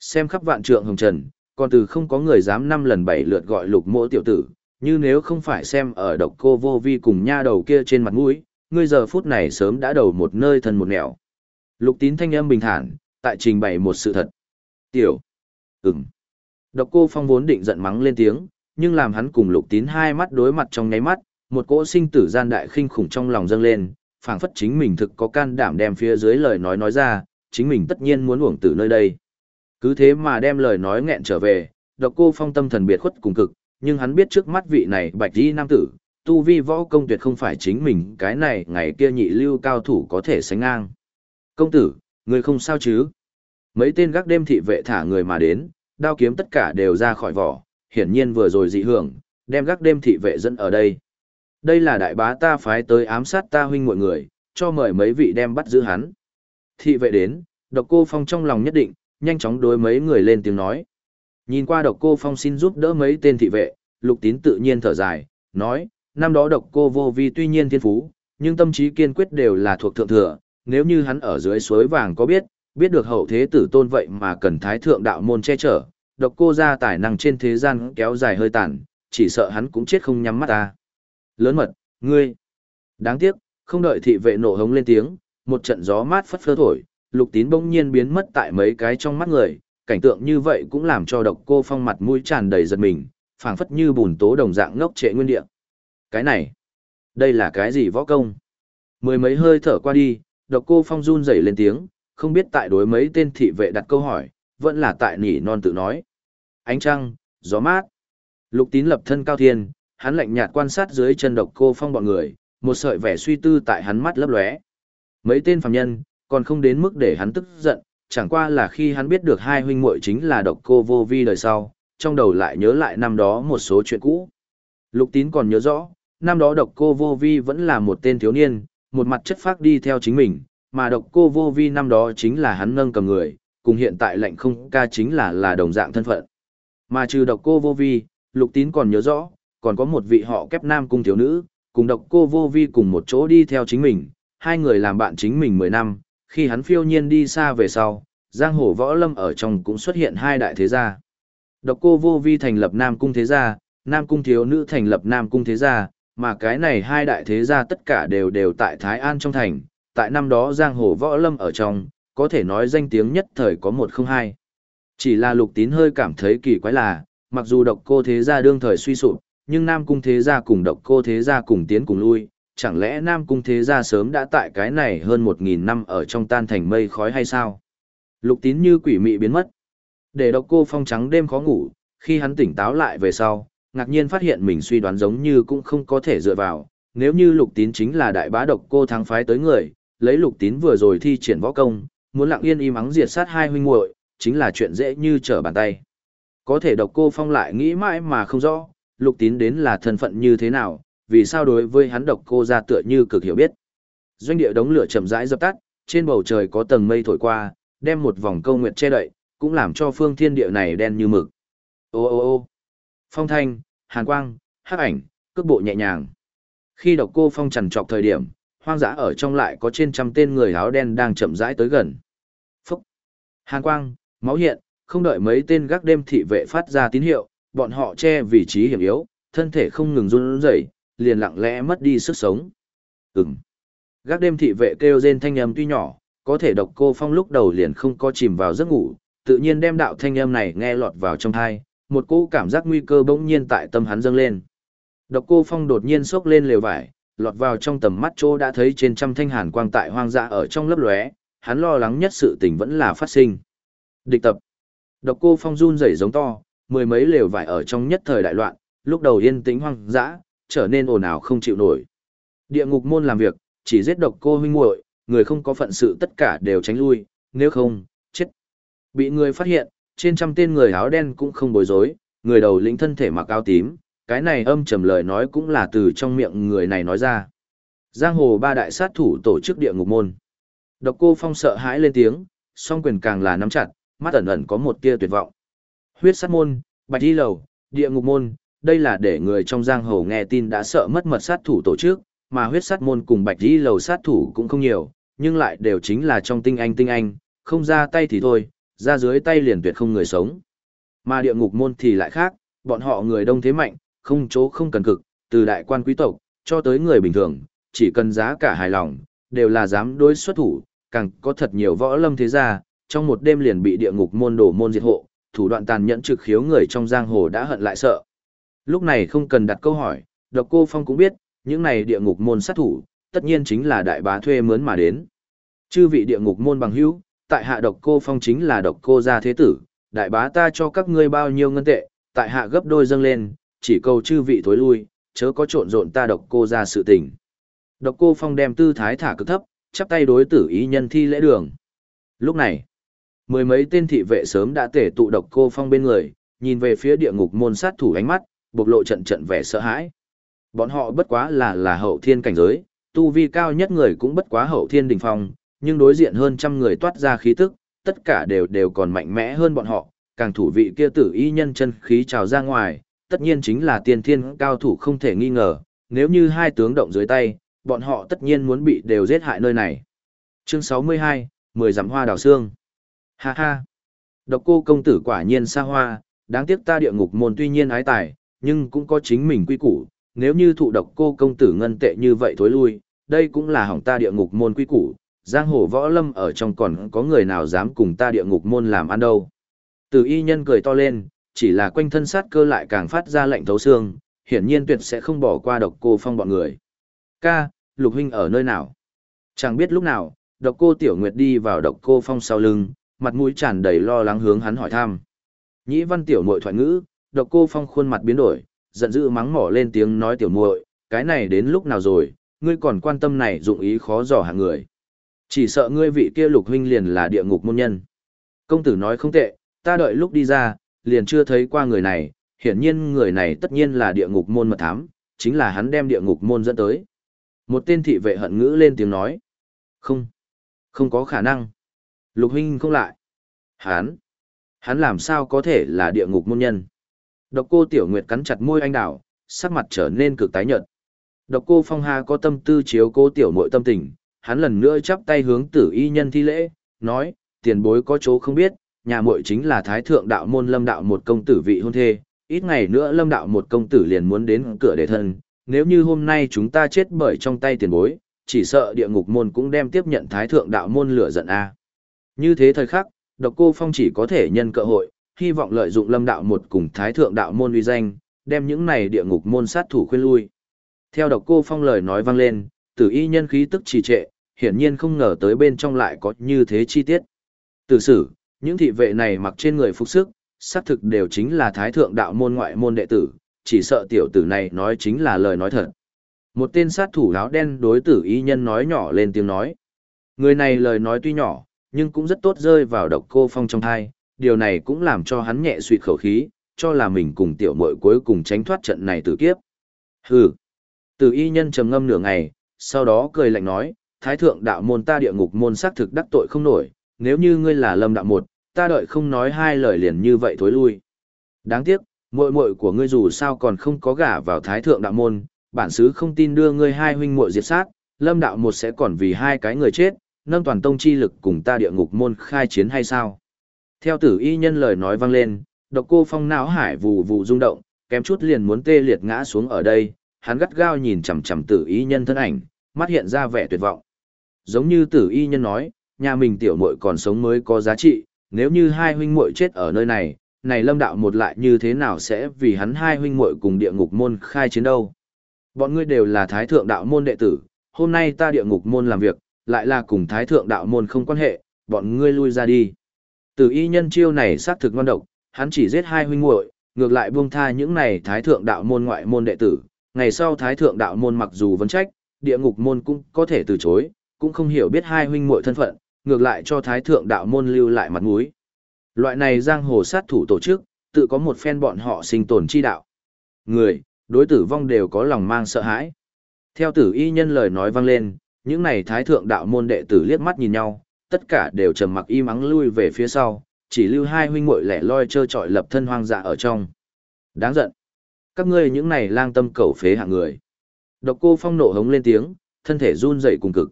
Xem khắp vạn trượng hồng trần, còn từ không có người dám năm lần bảy lượt gọi lục mỗ tiểu tử, như nếu không phải xem ở độc cô vô vi cùng nha đầu kia trên mặt mũi, ngươi giờ phút này sớm đã đầu một nơi thân một nẻo. Lục tín thanh âm bình thản, tại trình bày một sự thật. Tiểu. Ừm. Độc cô phong vốn định giận mắng lên tiếng, nhưng làm hắn cùng lục tín hai mắt đối mặt trong nháy mắt, một cỗ sinh tử gian đại khinh khủng trong lòng dâng lên, phảng phất chính mình thực có can đảm đem phía dưới lời nói nói ra, chính mình tất nhiên muốn uổng tử nơi đây. Cứ thế mà đem lời nói nghẹn trở về, độc cô phong tâm thần biệt khuất cùng cực, nhưng hắn biết trước mắt vị này bạch đi nam tử, tu vi võ công tuyệt không phải chính mình cái này ngày kia nhị lưu cao thủ có thể sánh ngang. Công tử, người không sao chứ? Mấy tên gác đêm thị vệ thả người mà đến, đao kiếm tất cả đều ra khỏi vỏ, hiển nhiên vừa rồi dị hưởng, đem gác đêm thị vệ dẫn ở đây. Đây là đại bá ta phái tới ám sát ta huynh mọi người, cho mời mấy vị đem bắt giữ hắn. Thị vệ đến, độc cô phong trong lòng nhất định, nhanh chóng đối mấy người lên tiếng nói. Nhìn qua độc cô phong xin giúp đỡ mấy tên thị vệ, lục tín tự nhiên thở dài, nói, năm đó độc cô vô vi tuy nhiên thiên phú, nhưng tâm trí kiên quyết đều là thuộc thượng thừa, nếu như hắn ở dưới suối vàng có biết, biết được hậu thế tử tôn vậy mà cần thái thượng đạo môn che chở, độc cô ra tài năng trên thế gian kéo dài hơi tàn, chỉ sợ hắn cũng chết không nhắm mắt ta. Lớn mật, ngươi. Đáng tiếc, không đợi thị vệ nổ hống lên tiếng, một trận gió mát phất phơ thổi, lục tín bỗng nhiên biến mất tại mấy cái trong mắt người, cảnh tượng như vậy cũng làm cho độc cô phong mặt mũi tràn đầy giật mình, phảng phất như bùn tố đồng dạng ngốc trệ nguyên địa. Cái này, đây là cái gì võ công? Mười mấy hơi thở qua đi, độc cô phong run rẩy lên tiếng, không biết tại đối mấy tên thị vệ đặt câu hỏi, vẫn là tại nỉ non tự nói. Ánh trăng, gió mát. Lục tín lập thân cao thiên, hắn lạnh nhạt quan sát dưới chân độc cô phong bọn người, một sợi vẻ suy tư tại hắn mắt lấp lóe. Mấy tên phàm nhân, còn không đến mức để hắn tức giận, chẳng qua là khi hắn biết được hai huynh muội chính là độc cô vô vi đời sau, trong đầu lại nhớ lại năm đó một số chuyện cũ. Lục tín còn nhớ rõ, năm đó độc cô vô vi vẫn là một tên thiếu niên, một mặt chất phác đi theo chính mình, mà độc cô vô vi năm đó chính là hắn nâng cầm người, cùng hiện tại lệnh không ca chính là là đồng dạng thân phận. Mà trừ độc cô vô vi, lục tín còn nhớ rõ, còn có một vị họ kép nam cung thiếu nữ, cùng độc cô vô vi cùng một chỗ đi theo chính mình, hai người làm bạn chính mình 10 năm, khi hắn phiêu nhiên đi xa về sau, giang hồ võ lâm ở trong cũng xuất hiện hai đại thế gia. Độc cô vô vi thành lập Nam Cung Thế Gia, Nam Cung Thiếu Nữ thành lập Nam Cung Thế Gia, mà cái này hai đại thế gia tất cả đều đều tại Thái An trong thành, tại năm đó giang hồ võ lâm ở trong, có thể nói danh tiếng nhất thời có một không hai. Chỉ là lục tín hơi cảm thấy kỳ quái là, mặc dù độc cô thế gia đương thời suy sụp, nhưng Nam Cung thế gia cùng độc cô thế gia cùng tiến cùng lui, chẳng lẽ Nam Cung thế gia sớm đã tại cái này hơn một nghìn năm ở trong tan thành mây khói hay sao? Lục tín như quỷ mị biến mất. Để độc cô phong trắng đêm khó ngủ, khi hắn tỉnh táo lại về sau, ngạc nhiên phát hiện mình suy đoán giống như cũng không có thể dựa vào. Nếu như lục tín chính là đại bá độc cô thắng phái tới người, lấy lục tín vừa rồi thi triển võ công, muốn lặng yên im ắng diệt sát hai huynh muội, chính là chuyện dễ như trở bàn tay. Có thể độc cô phong lại nghĩ mãi mà không rõ, lục tín đến là thân phận như thế nào, vì sao đối với hắn độc cô ra tựa như cực hiểu biết. Doanh địa đống lửa chậm rãi dập tắt, trên bầu trời có tầng mây thổi qua, đem một vòng câu nguyệt che đậy, cũng làm cho phương thiên địa này đen như mực. Ô ô ô phong thanh, hàn quang, hắc ảnh, cước bộ nhẹ nhàng. Khi độc cô phong trần trọc thời điểm, hoang dã ở trong lại có trên trăm tên người áo đen đang chậm rãi tới gần. Phúc! Hàn quang, máu hiện, không đợi mấy tên gác đêm thị vệ phát ra tín hiệu, bọn họ che vị trí hiểm yếu, thân thể không ngừng run rẩy, liền lặng lẽ mất đi sức sống. Ừm. Gác đêm thị vệ kêu rên thanh âm tuy nhỏ, có thể độc cô phong lúc đầu liền không có chìm vào giấc ngủ, tự nhiên đem đạo thanh âm này nghe lọt vào trong thai, một cỗ cảm giác nguy cơ bỗng nhiên tại tâm hắn dâng lên. Độc cô phong đột nhiên sốc lên lều vải, lọt vào trong tầm mắt chỗ đã thấy trên trăm thanh hàn quang tại hoang dã ở trong lớp lóe, hắn lo lắng nhất sự tình vẫn là phát sinh. Địch tập. Độc cô phong run rẩy giống to, mười mấy lều vải ở trong nhất thời đại loạn, lúc đầu yên tĩnh hoang dã, trở nên ồn ào không chịu nổi. Địa ngục môn làm việc, chỉ giết độc cô huynh muội, người không có phận sự tất cả đều tránh lui, nếu không, chết. Bị người phát hiện, trên trăm tên người áo đen cũng không bối rối, người đầu lĩnh thân thể mặc áo tím, cái này âm trầm lời nói cũng là từ trong miệng người này nói ra. Giang hồ ba đại sát thủ tổ chức địa ngục môn. Độc cô phong sợ hãi lên tiếng, song quyền càng là nắm chặt, mắt ẩn ẩn có một tia tuyệt vọng. Huyết sát môn, bạch đi lầu, địa ngục môn, đây là để người trong giang hồ nghe tin đã sợ mất mật sát thủ tổ chức, mà huyết sát môn cùng bạch đi lầu sát thủ cũng không nhiều, nhưng lại đều chính là trong tinh anh tinh anh, không ra tay thì thôi, ra dưới tay liền tuyệt không người sống. Mà địa ngục môn thì lại khác, bọn họ người đông thế mạnh, không chỗ không cần cực, từ đại quan quý tộc, cho tới người bình thường, chỉ cần giá cả hài lòng, đều là dám đối xuất thủ, càng có thật nhiều võ lâm thế gia, trong một đêm liền bị địa ngục môn đổ môn diệt hộ, thủ đoạn tàn nhẫn trực khiếu người trong giang hồ đã hận lại sợ. Lúc này không cần đặt câu hỏi, độc cô Phong cũng biết, những này địa ngục môn sát thủ, tất nhiên chính là đại bá thuê mướn mà đến. Chư vị địa ngục môn bằng hữu, tại hạ độc cô Phong chính là độc cô gia thế tử, đại bá ta cho các ngươi bao nhiêu ngân tệ, tại hạ gấp đôi dâng lên, chỉ cầu chư vị thối lui, chớ có trộn rộn ta độc cô ra sự tình. Độc cô phong đem tư thái thả cực thấp, chắp tay đối tử ý nhân thi lễ đường. Lúc này, mười mấy tên thị vệ sớm đã tể tụ độc cô phong bên người, nhìn về phía địa ngục môn sát thủ ánh mắt, bộc lộ trận trận vẻ sợ hãi. Bọn họ bất quá là là hậu thiên cảnh giới, tu vi cao nhất người cũng bất quá hậu thiên đỉnh phong, nhưng đối diện hơn trăm người toát ra khí tức, tất cả đều đều còn mạnh mẽ hơn bọn họ, càng thủ vị kia tử y nhân chân khí trào ra ngoài, tất nhiên chính là tiên thiên cao thủ không thể nghi ngờ, nếu như hai tướng động dưới tay, bọn họ tất nhiên muốn bị đều giết hại nơi này. Chương 62, 10 giảm hoa đào xương. Ha ha. Độc cô công tử quả nhiên xa hoa, đáng tiếc ta địa ngục môn tuy nhiên ái tài, nhưng cũng có chính mình quy củ, nếu như thụ độc cô công tử ngân tệ như vậy thối lui, đây cũng là hỏng ta địa ngục môn quy củ, giang hồ võ lâm ở trong còn có người nào dám cùng ta địa ngục môn làm ăn đâu. Từ y nhân cười to lên, chỉ là quanh thân sát cơ lại càng phát ra lệnh thấu xương, hiển nhiên tuyệt sẽ không bỏ qua độc cô phong bọn người. Ca, lục huynh ở nơi nào? Chẳng biết lúc nào, độc cô tiểu nguyệt đi vào độc cô phong sau lưng, mặt mũi tràn đầy lo lắng hướng hắn hỏi thăm. Nhĩ văn tiểu muội thoại ngữ, độc cô phong khuôn mặt biến đổi, giận dữ mắng mỏ lên tiếng nói tiểu muội, cái này đến lúc nào rồi, ngươi còn quan tâm này dụng ý khó dò hạng người. Chỉ sợ ngươi vị kia lục huynh liền là địa ngục môn nhân. Công tử nói không tệ, ta đợi lúc đi ra, liền chưa thấy qua người này, hiển nhiên người này tất nhiên là địa ngục môn mật thám, chính là hắn đem địa ngục môn dẫn tới. Một tên thị vệ hận ngữ lên tiếng nói. Không, không có khả năng. Lục huynh không lại. Hắn, hắn làm sao có thể là địa ngục môn nhân. Độc cô tiểu nguyệt cắn chặt môi anh đảo, sắc mặt trở nên cực tái nhợt. Độc cô phong hà có tâm tư chiếu cô tiểu Mội tâm tình, hắn lần nữa chắp tay hướng tử y nhân thi lễ, nói, tiền bối có chỗ không biết, nhà muội chính là thái thượng đạo môn lâm đạo một công tử vị hôn thê, ít ngày nữa lâm đạo một công tử liền muốn đến cửa để thân, nếu như hôm nay chúng ta chết bởi trong tay tiền bối, chỉ sợ địa ngục môn cũng đem tiếp nhận thái thượng đạo môn lửa giận a. Như thế thời khắc, độc cô phong chỉ có thể nhân cơ hội, hy vọng lợi dụng lâm đạo một cùng thái thượng đạo môn uy danh, đem những này địa ngục môn sát thủ khuyên lui. Theo độc cô phong lời nói vang lên, tử y nhân khí tức trì trệ, hiển nhiên không ngờ tới bên trong lại có như thế chi tiết. Tử sử, những thị vệ này mặc trên người phục sức, xác thực đều chính là thái thượng đạo môn ngoại môn đệ tử, chỉ sợ tiểu tử này nói chính là lời nói thật. Một tên sát thủ áo đen đối tử y nhân nói nhỏ lên tiếng nói. Người này lời nói tuy nhỏ, nhưng cũng rất tốt rơi vào độc cô phong trong thai, điều này cũng làm cho hắn nhẹ suy khẩu khí, cho là mình cùng tiểu muội cuối cùng tránh thoát trận này tử kiếp. Hừ. Tử y nhân trầm ngâm nửa ngày, sau đó cười lạnh nói, thái thượng đạo môn ta địa ngục môn xác thực đắc tội không nổi, nếu như ngươi là lâm đạo một, ta đợi không nói hai lời liền như vậy thối lui. Đáng tiếc, muội muội của ngươi dù sao còn không có gả vào thái thượng đạo môn, bản xứ không tin đưa ngươi hai huynh muội diệt sát, lâm đạo một sẽ còn vì hai cái người chết, nâng toàn tông chi lực cùng ta địa ngục môn khai chiến hay sao? Theo tử y nhân lời nói vang lên, độc cô phong não hải vù vù rung động, kém chút liền muốn tê liệt ngã xuống ở đây, hắn gắt gao nhìn chằm chằm tử y nhân thân ảnh, mắt hiện ra vẻ tuyệt vọng. Giống như tử y nhân nói, nhà mình tiểu muội còn sống mới có giá trị, nếu như hai huynh muội chết ở nơi này, này lâm đạo một lại như thế nào sẽ vì hắn hai huynh muội cùng địa ngục môn khai chiến đâu. Bọn ngươi đều là thái thượng đạo môn đệ tử, hôm nay ta địa ngục môn làm việc, lại là cùng thái thượng đạo môn không quan hệ, bọn ngươi lui ra đi. Từ y nhân chiêu này xác thực ngon độc, hắn chỉ giết hai huynh muội, ngược lại buông tha những này thái thượng đạo môn ngoại môn đệ tử, ngày sau thái thượng đạo môn mặc dù vấn trách, địa ngục môn cũng có thể từ chối, cũng không hiểu biết hai huynh muội thân phận, ngược lại cho thái thượng đạo môn lưu lại mặt mũi. Loại này giang hồ sát thủ tổ chức, tự có một phen bọn họ sinh tồn chi đạo. Người, đối tử vong đều có lòng mang sợ hãi. Theo tử y nhân lời nói vang lên, những này thái thượng đạo môn đệ tử liếc mắt nhìn nhau, tất cả đều trầm mặc im ắng lui về phía sau, chỉ lưu hai huynh muội lẻ loi chơi trọi lập thân hoang dạ ở trong. Đáng giận. Các ngươi những này lang tâm cẩu phế hạng người. Độc cô phong nộ hống lên tiếng, thân thể run rẩy cùng cực.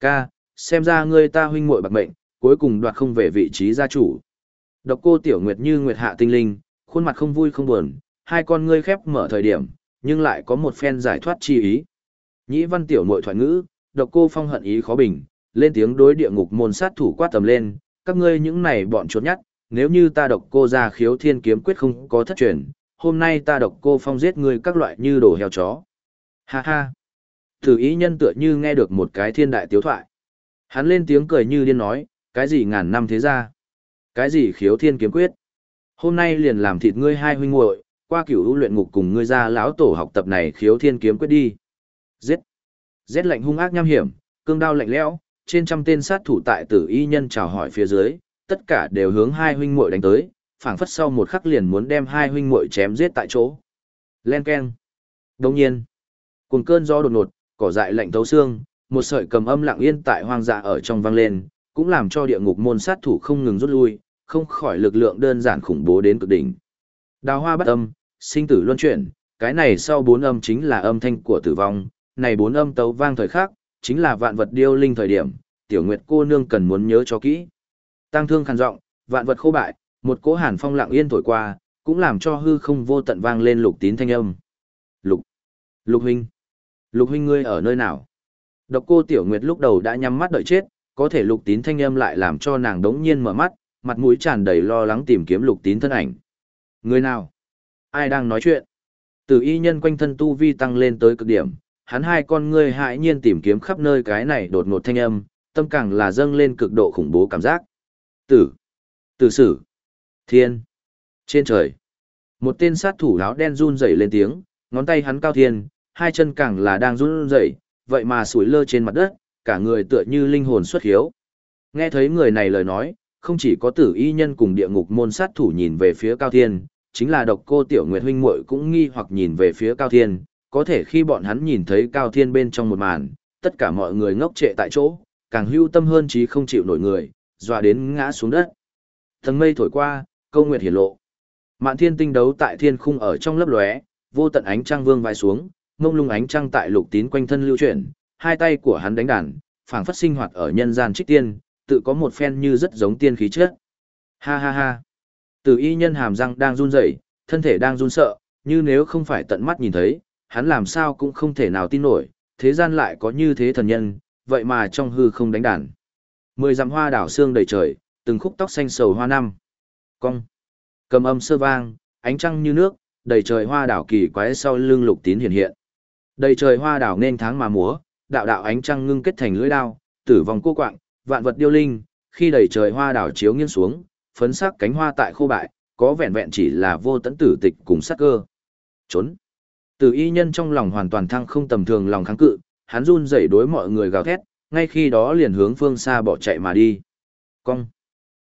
Ca, xem ra ngươi ta huynh muội bạc mệnh, cuối cùng đoạt không về vị trí gia chủ. Độc cô tiểu nguyệt như nguyệt hạ tinh linh, khuôn mặt không vui không buồn, hai con ngươi khép mở thời điểm, nhưng lại có một phen giải thoát chi ý. Nhĩ văn tiểu muội thoại ngữ, độc cô phong hận ý khó bình, lên tiếng đối địa ngục môn sát thủ quát tầm lên, các ngươi những này bọn trốn nhát, nếu như ta độc cô ra khiếu thiên kiếm quyết không có thất truyền, hôm nay ta độc cô phong giết ngươi các loại như đồ heo chó. Ha ha. Thử ý nhân tựa như nghe được một cái thiên đại tiếu thoại. Hắn lên tiếng cười như điên nói, cái gì ngàn năm thế ra? Cái gì khiếu thiên kiếm quyết? Hôm nay liền làm thịt ngươi hai huynh muội, qua cửu ưu luyện ngục cùng ngươi ra lão tổ học tập này khiếu thiên kiếm quyết đi. Giết. Giết lạnh hung ác nham hiểm, cương đao lạnh lẽo, trên trăm tên sát thủ tại tử y nhân chào hỏi phía dưới, tất cả đều hướng hai huynh muội đánh tới, phảng phất sau một khắc liền muốn đem hai huynh muội chém giết tại chỗ. Len keng. Đồng nhiên, cùng cơn gió đột ngột, cỏ dại lạnh thấu xương, một sợi cầm âm lặng yên tại hoang dạ ở trong vang lên, cũng làm cho địa ngục môn sát thủ không ngừng rút lui, không khỏi lực lượng đơn giản khủng bố đến cực đỉnh. Đào hoa bắt âm, sinh tử luân chuyển, cái này sau bốn âm chính là âm thanh của tử vong, này bốn âm tấu vang thời khắc, chính là vạn vật điêu linh thời điểm, tiểu nguyệt cô nương cần muốn nhớ cho kỹ. Tăng thương khàn giọng, vạn vật khô bại, một cỗ hàn phong lặng yên thổi qua, cũng làm cho hư không vô tận vang lên lục tín thanh âm. Lục, lục huynh, lục huynh ngươi ở nơi nào? Độc cô tiểu nguyệt lúc đầu đã nhắm mắt đợi chết, có thể lục tín thanh âm lại làm cho nàng đống nhiên mở mắt, mặt mũi tràn đầy lo lắng tìm kiếm lục tín thân ảnh. Người nào? Ai đang nói chuyện? Từ y nhân quanh thân tu vi tăng lên tới cực điểm, hắn hai con ngươi hại nhiên tìm kiếm khắp nơi cái này đột ngột thanh âm, tâm càng là dâng lên cực độ khủng bố cảm giác. Tử, tử sử, thiên, trên trời. Một tên sát thủ áo đen run rẩy lên tiếng, ngón tay hắn cao thiên, hai chân càng là đang run rẩy, vậy mà sủi lơ trên mặt đất, cả người tựa như linh hồn xuất hiếu. Nghe thấy người này lời nói, không chỉ có tử y nhân cùng địa ngục môn sát thủ nhìn về phía cao thiên, chính là độc cô tiểu nguyệt huynh muội cũng nghi hoặc nhìn về phía cao thiên, có thể khi bọn hắn nhìn thấy cao thiên bên trong một màn, tất cả mọi người ngốc trệ tại chỗ, càng hưu tâm hơn chí không chịu nổi người, dọa đến ngã xuống đất. Thần mây thổi qua, câu nguyệt hiển lộ. Mạn thiên tinh đấu tại thiên khung ở trong lấp lóe, vô tận ánh trăng vương vai xuống, mông lung ánh trăng tại lục tín quanh thân lưu chuyển, hai tay của hắn đánh đàn, phảng phất sinh hoạt ở nhân gian trích tiên, tự có một phen như rất giống tiên khí chất. Ha ha ha. Từ y nhân hàm răng đang run rẩy, thân thể đang run sợ, như nếu không phải tận mắt nhìn thấy, hắn làm sao cũng không thể nào tin nổi, thế gian lại có như thế thần nhân, vậy mà trong hư không đánh đàn. Mười dặm hoa đảo xương đầy trời, từng khúc tóc xanh sầu hoa năm. Cong. Cầm âm sơ vang, ánh trăng như nước, đầy trời hoa đảo kỳ quái sau lưng lục tín hiện hiện. Đầy trời hoa đảo nên tháng mà múa, đạo đạo ánh trăng ngưng kết thành lưỡi đao, tử vong cô quạng, vạn vật điêu linh, khi đầy trời hoa đảo chiếu nghiêng xuống, phấn sắc cánh hoa tại khô bại, có vẹn vẹn chỉ là vô tận tử tịch cùng sắc cơ. Trốn. Từ y nhân trong lòng hoàn toàn thăng không tầm thường lòng kháng cự, hắn run rẩy đối mọi người gào thét, ngay khi đó liền hướng phương xa bỏ chạy mà đi. Cong.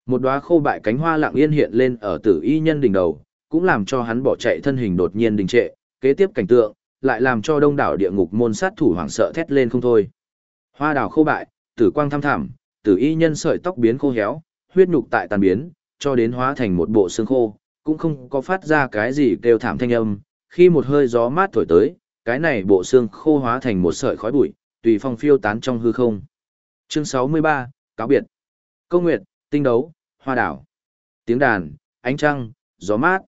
Một đóa khô bại cánh hoa lặng yên hiện lên ở tử y nhân đỉnh đầu, cũng làm cho hắn bỏ chạy thân hình đột nhiên đình trệ, kế tiếp cảnh tượng, lại làm cho đông đảo địa ngục môn sát thủ hoảng sợ thét lên không thôi. Hoa đào khô bại, tử quang thăm thẳm, tử y nhân sợi tóc biến khô héo, huyết nhục tại tàn biến, cho đến hóa thành một bộ xương khô, cũng không có phát ra cái gì kêu thảm thanh âm, khi một hơi gió mát thổi tới, cái này bộ xương khô hóa thành một sợi khói bụi, tùy phong phiêu tán trong hư không. Chương 63, cáo biệt. Câu nguyệt, tinh đấu, hoa đảo. Tiếng đàn, ánh trăng, gió mát.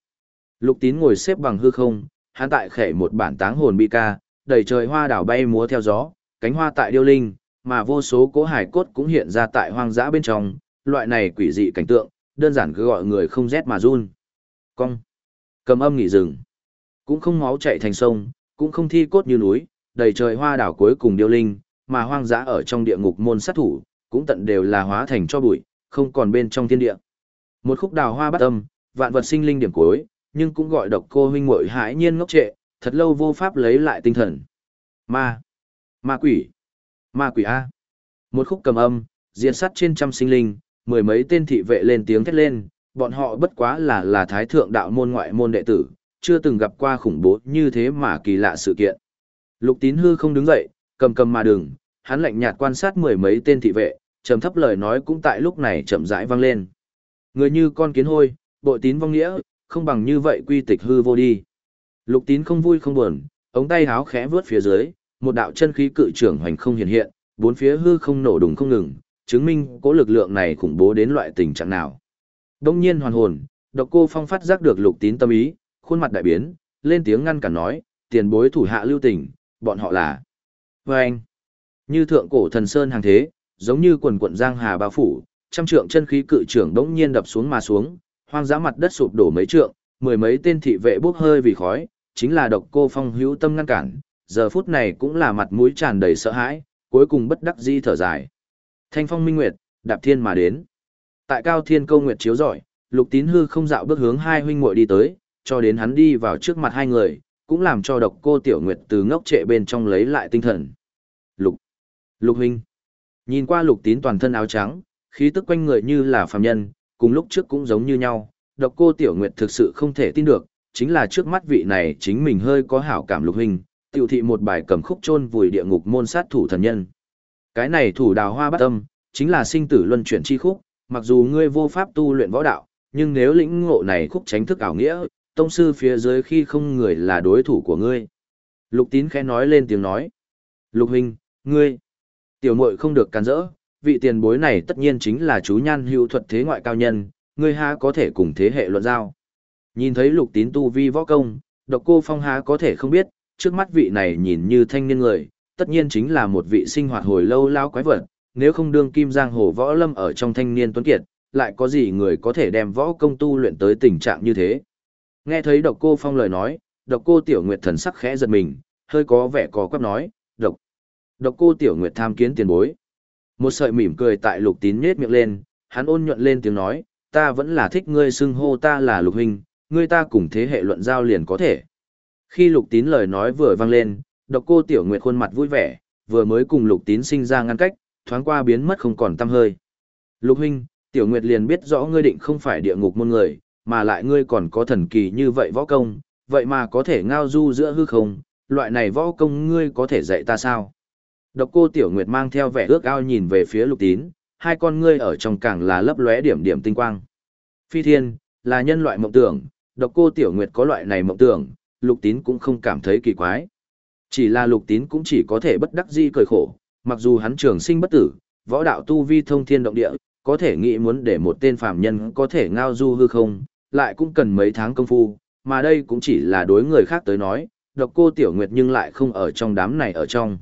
Lục tín ngồi xếp bằng hư không, hắn tại khẽ một bản táng hồn bi ca, đầy trời hoa đảo bay múa theo gió, cánh hoa tại điêu linh, mà vô số cố hải cốt cũng hiện ra tại hoang dã bên trong, loại này quỷ dị cảnh tượng, đơn giản cứ gọi người không rét mà run. Cong. Cầm âm nghỉ dừng. Cũng không máu chạy thành sông, cũng không thi cốt như núi, đầy trời hoa đảo cuối cùng điêu linh, mà hoang dã ở trong địa ngục môn sát thủ, cũng tận đều là hóa thành cho bụi, không còn bên trong thiên địa. Một khúc đào hoa bắt âm, vạn vật sinh linh điểm cuối, nhưng cũng gọi độc cô huynh muội hãi nhiên ngốc trệ, thật lâu vô pháp lấy lại tinh thần. Ma, ma quỷ, ma quỷ a. Một khúc cầm âm, diện sát trên trăm sinh linh, mười mấy tên thị vệ lên tiếng thét lên, bọn họ bất quá là là thái thượng đạo môn ngoại môn đệ tử, chưa từng gặp qua khủng bố như thế mà kỳ lạ sự kiện. Lục tín hư không đứng dậy, cầm cầm mà đừng, hắn lạnh nhạt quan sát mười mấy tên thị vệ, trầm thấp lời nói cũng tại lúc này chậm rãi vang lên. Người như con kiến hôi, bội tín vong nghĩa, không bằng như vậy quy tịch hư vô đi. Lục tín không vui không buồn, ống tay háo khẽ vướt phía dưới, một đạo chân khí cự trưởng hoành không hiện hiện, bốn phía hư không nổ đùng không ngừng, chứng minh cố lực lượng này khủng bố đến loại tình trạng nào. Đông nhiên hoàn hồn, độc cô phong phát giác được lục tín tâm ý, khuôn mặt đại biến, lên tiếng ngăn cản nói, tiền bối thủ hạ lưu tình, bọn họ là. Và anh, như thượng cổ thần sơn hàng thế, giống như quần quận giang hà bao phủ, trăm trượng chân khí cự trưởng đống nhiên đập xuống mà xuống, hoang dã mặt đất sụp đổ mấy trượng, mười mấy tên thị vệ bốc hơi vì khói, chính là độc cô phong hữu tâm ngăn cản, giờ phút này cũng là mặt mũi tràn đầy sợ hãi, cuối cùng bất đắc di thở dài. Thanh phong minh nguyệt, đạp thiên mà đến. Tại cao thiên câu nguyệt chiếu rọi, lục tín hư không dạo bước hướng hai huynh muội đi tới, cho đến hắn đi vào trước mặt hai người, cũng làm cho độc cô tiểu nguyệt từ ngốc trệ bên trong lấy lại tinh thần. Lục, lục huynh. Nhìn qua lục tín toàn thân áo trắng, khí tức quanh người như là phàm nhân, cùng lúc trước cũng giống như nhau, độc cô tiểu nguyệt thực sự không thể tin được, chính là trước mắt vị này chính mình hơi có hảo cảm lục huynh, tiểu thị một bài cầm khúc chôn vùi địa ngục môn sát thủ thần nhân. Cái này thủ đào hoa bắt âm, chính là sinh tử luân chuyển chi khúc, mặc dù ngươi vô pháp tu luyện võ đạo, nhưng nếu lĩnh ngộ này khúc tránh thức ảo nghĩa, tông sư phía dưới khi không người là đối thủ của ngươi. Lục tín khẽ nói lên tiếng nói. Lục huynh, ngươi, tiểu muội không được can rỡ, vị tiền bối này tất nhiên chính là chú nhan hữu thuật thế ngoại cao nhân, ngươi ha có thể cùng thế hệ luận giao. Nhìn thấy lục tín tu vi võ công, độc cô phong há có thể không biết, trước mắt vị này nhìn như thanh niên người, tất nhiên chính là một vị sinh hoạt hồi lâu lao quái vật, nếu không đương kim giang hồ võ lâm ở trong thanh niên tuấn kiệt, lại có gì người có thể đem võ công tu luyện tới tình trạng như thế. Nghe thấy độc cô phong lời nói, độc cô tiểu nguyệt thần sắc khẽ giật mình, hơi có vẻ có quắp nói, độc. Độc cô tiểu nguyệt tham kiến tiền bối. Một sợi mỉm cười tại lục tín nhết miệng lên, hắn ôn nhuận lên tiếng nói, ta vẫn là thích ngươi xưng hô ta là lục huynh, ngươi ta cùng thế hệ luận giao liền có thể. Khi lục tín lời nói vừa vang lên, độc cô tiểu nguyệt khuôn mặt vui vẻ, vừa mới cùng lục tín sinh ra ngăn cách, thoáng qua biến mất không còn tăm hơi. Lục huynh, tiểu nguyệt liền biết rõ ngươi định không phải địa ngục môn người, mà lại ngươi còn có thần kỳ như vậy võ công, vậy mà có thể ngao du giữa hư không, loại này võ công ngươi có thể dạy ta sao? Độc cô tiểu nguyệt mang theo vẻ ước ao nhìn về phía lục tín, hai con ngươi ở trong càng là lấp lóe điểm điểm tinh quang. Phi thiên, là nhân loại mộng tưởng, độc cô tiểu nguyệt có loại này mộng tưởng, lục tín cũng không cảm thấy kỳ quái. Chỉ là lục tín cũng chỉ có thể bất đắc di cười khổ, mặc dù hắn trường sinh bất tử, võ đạo tu vi thông thiên động địa, có thể nghĩ muốn để một tên phàm nhân có thể ngao du hư không, lại cũng cần mấy tháng công phu, mà đây cũng chỉ là đối người khác tới nói, độc cô tiểu nguyệt nhưng lại không ở trong đám này ở trong.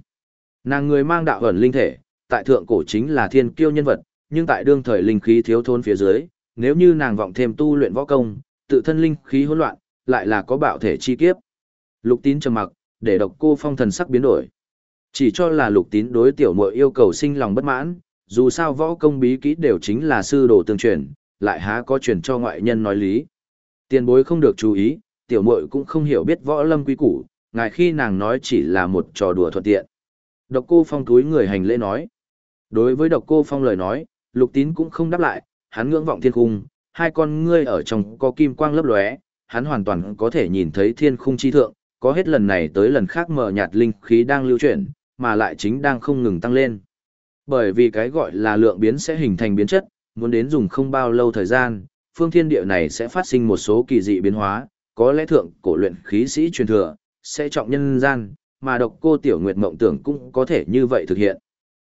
Nàng người mang đạo ẩn linh thể, tại thượng cổ chính là thiên kiêu nhân vật, nhưng tại đương thời linh khí thiếu thốn phía dưới, nếu như nàng vọng thêm tu luyện võ công, tự thân linh khí hỗn loạn, lại là có bạo thể chi kiếp. Lục tín trầm mặc, để độc cô phong thần sắc biến đổi. Chỉ cho là lục tín đối tiểu muội yêu cầu sinh lòng bất mãn, dù sao võ công bí kỹ đều chính là sư đồ tương truyền, lại há có truyền cho ngoại nhân nói lý. Tiền bối không được chú ý, tiểu muội cũng không hiểu biết võ lâm quý củ, ngài khi nàng nói chỉ là một trò đùa thuận tiện. Độc cô phong túi người hành lễ nói. Đối với độc cô phong lời nói, lục tín cũng không đáp lại, hắn ngưỡng vọng thiên khung, hai con ngươi ở trong có kim quang lấp lóe, hắn hoàn toàn có thể nhìn thấy thiên khung chi thượng, có hết lần này tới lần khác mở nhạt linh khí đang lưu chuyển, mà lại chính đang không ngừng tăng lên. Bởi vì cái gọi là lượng biến sẽ hình thành biến chất, muốn đến dùng không bao lâu thời gian, phương thiên địa này sẽ phát sinh một số kỳ dị biến hóa, có lẽ thượng cổ luyện khí sĩ truyền thừa, sẽ trọng nhân gian, mà độc cô tiểu nguyệt mộng tưởng cũng có thể như vậy thực hiện.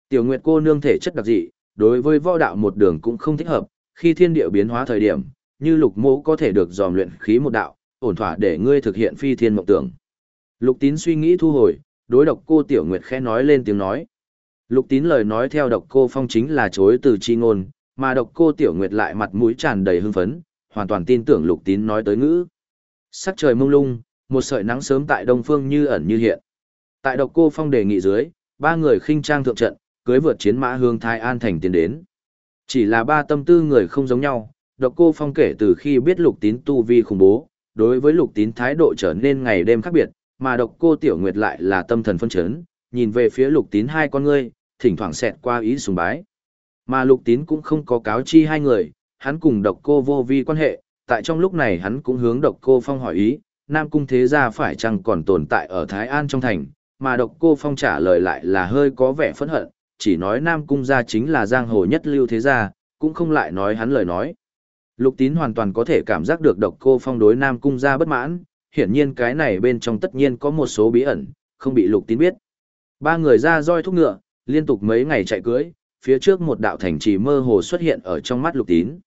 Tiểu nguyệt cô nương thể chất đặc dị, đối với võ đạo một đường cũng không thích hợp, khi thiên địa biến hóa thời điểm, như lục mộ có thể được dòm luyện khí một đạo, ổn thỏa để ngươi thực hiện phi thiên mộng tưởng. Lục tín suy nghĩ thu hồi, đối độc cô tiểu nguyệt khẽ nói lên tiếng nói. Lục tín lời nói theo độc cô phong chính là chối từ chi ngôn, mà độc cô tiểu nguyệt lại mặt mũi tràn đầy hưng phấn, hoàn toàn tin tưởng lục tín nói tới ngữ. Sắc trời mông lung, một sợi nắng sớm tại đông phương như ẩn như hiện. Tại độc cô phong đề nghị dưới, ba người khinh trang thượng trận, cưới vượt chiến mã hương Thái An thành tiến đến. Chỉ là ba tâm tư người không giống nhau, độc cô phong kể từ khi biết lục tín tu vi khủng bố, đối với lục tín thái độ trở nên ngày đêm khác biệt, mà độc cô tiểu nguyệt lại là tâm thần phân chấn, nhìn về phía lục tín hai con ngươi, thỉnh thoảng xẹt qua ý sùng bái. Mà lục tín cũng không có cáo chi hai người, hắn cùng độc cô vô vi quan hệ, tại trong lúc này hắn cũng hướng độc cô phong hỏi ý, Nam Cung Thế Gia phải chăng còn tồn tại ở Thái An trong thành, mà độc cô phong trả lời lại là hơi có vẻ phẫn hận, chỉ nói Nam Cung gia chính là giang hồ nhất lưu thế gia, cũng không lại nói hắn lời nói. Lục tín hoàn toàn có thể cảm giác được độc cô phong đối Nam Cung gia bất mãn, hiển nhiên cái này bên trong tất nhiên có một số bí ẩn, không bị lục tín biết. Ba người ra roi thúc ngựa, liên tục mấy ngày chạy cưới, phía trước một đạo thành trì mơ hồ xuất hiện ở trong mắt lục tín.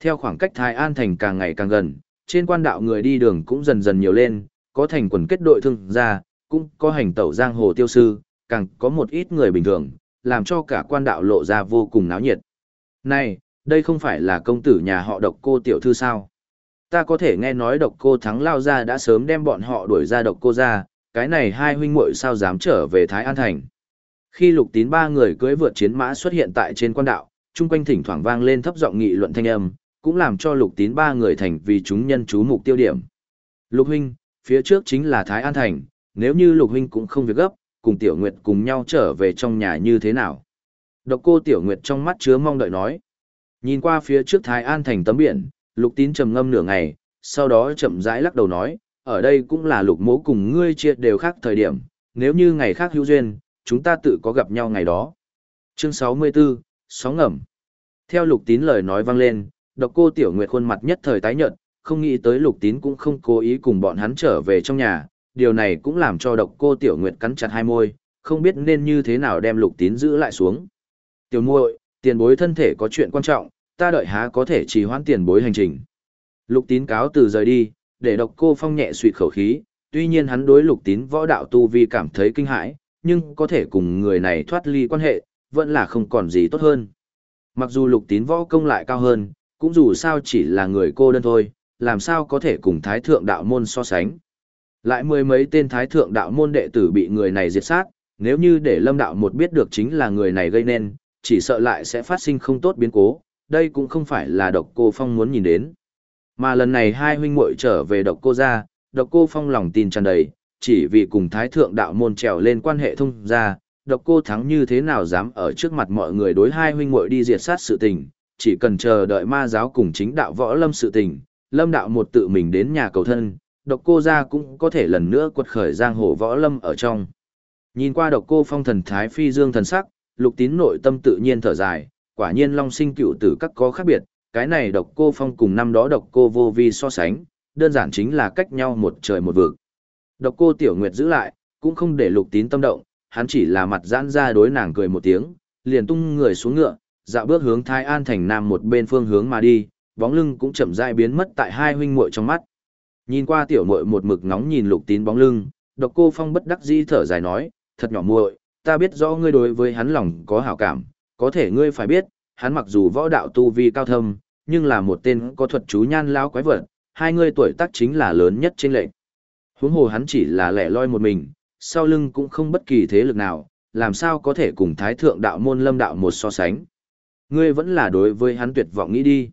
Theo khoảng cách Thái An thành càng ngày càng gần, trên quan đạo người đi đường cũng dần dần nhiều lên, có thành quần kết đội thương gia, cũng có hành tẩu giang hồ tiêu sư, càng có một ít người bình thường, làm cho cả quan đạo lộ ra vô cùng náo nhiệt. Này, đây không phải là công tử nhà họ độc cô tiểu thư sao? Ta có thể nghe nói độc cô thắng lao ra đã sớm đem bọn họ đuổi ra độc cô ra, cái này hai huynh muội sao dám trở về Thái An Thành. Khi lục tín ba người cưỡi vượt chiến mã xuất hiện tại trên quan đạo, chung quanh thỉnh thoảng vang lên thấp giọng nghị luận thanh âm, cũng làm cho lục tín ba người thành vì chúng nhân chú mục tiêu điểm. Lục huynh, phía trước chính là Thái An Thành, nếu như lục huynh cũng không việc gấp, cùng Tiểu Nguyệt cùng nhau trở về trong nhà như thế nào. Độc cô Tiểu Nguyệt trong mắt chứa mong đợi nói. Nhìn qua phía trước Thái An Thành tấm biển, lục tín trầm ngâm nửa ngày, sau đó chậm rãi lắc đầu nói, ở đây cũng là lục mố cùng ngươi chia đều khác thời điểm, nếu như ngày khác hữu duyên, chúng ta tự có gặp nhau ngày đó. Chương 64, Sóng ngầm. Theo lục tín lời nói vang lên, độc cô tiểu nguyệt khuôn mặt nhất thời tái nhợt, không nghĩ tới lục tín cũng không cố ý cùng bọn hắn trở về trong nhà, điều này cũng làm cho độc cô tiểu nguyệt cắn chặt hai môi, không biết nên như thế nào đem lục tín giữ lại xuống. Tiểu muội, tiền bối thân thể có chuyện quan trọng, ta đợi há có thể trì hoãn tiền bối hành trình. Lục tín cáo từ rời đi, để độc cô phong nhẹ suy khẩu khí, tuy nhiên hắn đối lục tín võ đạo tu vi cảm thấy kinh hãi, nhưng có thể cùng người này thoát ly quan hệ, vẫn là không còn gì tốt hơn. Mặc dù lục tín võ công lại cao hơn, cũng dù sao chỉ là người cô đơn thôi, làm sao có thể cùng thái thượng đạo môn so sánh. Lại mười mấy tên thái thượng đạo môn đệ tử bị người này diệt sát, nếu như để lâm đạo một biết được chính là người này gây nên, chỉ sợ lại sẽ phát sinh không tốt biến cố, đây cũng không phải là độc cô phong muốn nhìn đến. Mà lần này hai huynh muội trở về độc cô ra, độc cô phong lòng tin tràn đầy, chỉ vì cùng thái thượng đạo môn trèo lên quan hệ thông ra, độc cô thắng như thế nào dám ở trước mặt mọi người đối hai huynh muội đi diệt sát sự tình, chỉ cần chờ đợi ma giáo cùng chính đạo võ lâm sự tình, lâm đạo một tự mình đến nhà cầu thân, độc cô ra cũng có thể lần nữa quật khởi giang hồ võ lâm ở trong. Nhìn qua độc cô phong thần thái phi dương thần sắc, lục tín nội tâm tự nhiên thở dài, quả nhiên long sinh cựu tử các có khác biệt, cái này độc cô phong cùng năm đó độc cô vô vi so sánh, đơn giản chính là cách nhau một trời một vực. Độc cô tiểu nguyệt giữ lại, cũng không để lục tín tâm động, hắn chỉ là mặt giãn ra đối nàng cười một tiếng, liền tung người xuống ngựa, dạo bước hướng Thái An thành nam một bên phương hướng mà đi, bóng lưng cũng chậm rãi biến mất tại hai huynh muội trong mắt. Nhìn qua tiểu muội một mực nóng nhìn lục tín bóng lưng, độc cô phong bất đắc dĩ thở dài nói, thật nhỏ muội, ta biết rõ ngươi đối với hắn lòng có hảo cảm, có thể ngươi phải biết, hắn mặc dù võ đạo tu vi cao thâm, nhưng là một tên có thuật chú nhan lao quái vật, hai ngươi tuổi tác chính là lớn nhất trên lệnh. Huống hồ hắn chỉ là lẻ loi một mình, sau lưng cũng không bất kỳ thế lực nào, làm sao có thể cùng thái thượng đạo môn lâm đạo một so sánh. Ngươi vẫn là đối với hắn tuyệt vọng nghĩ đi.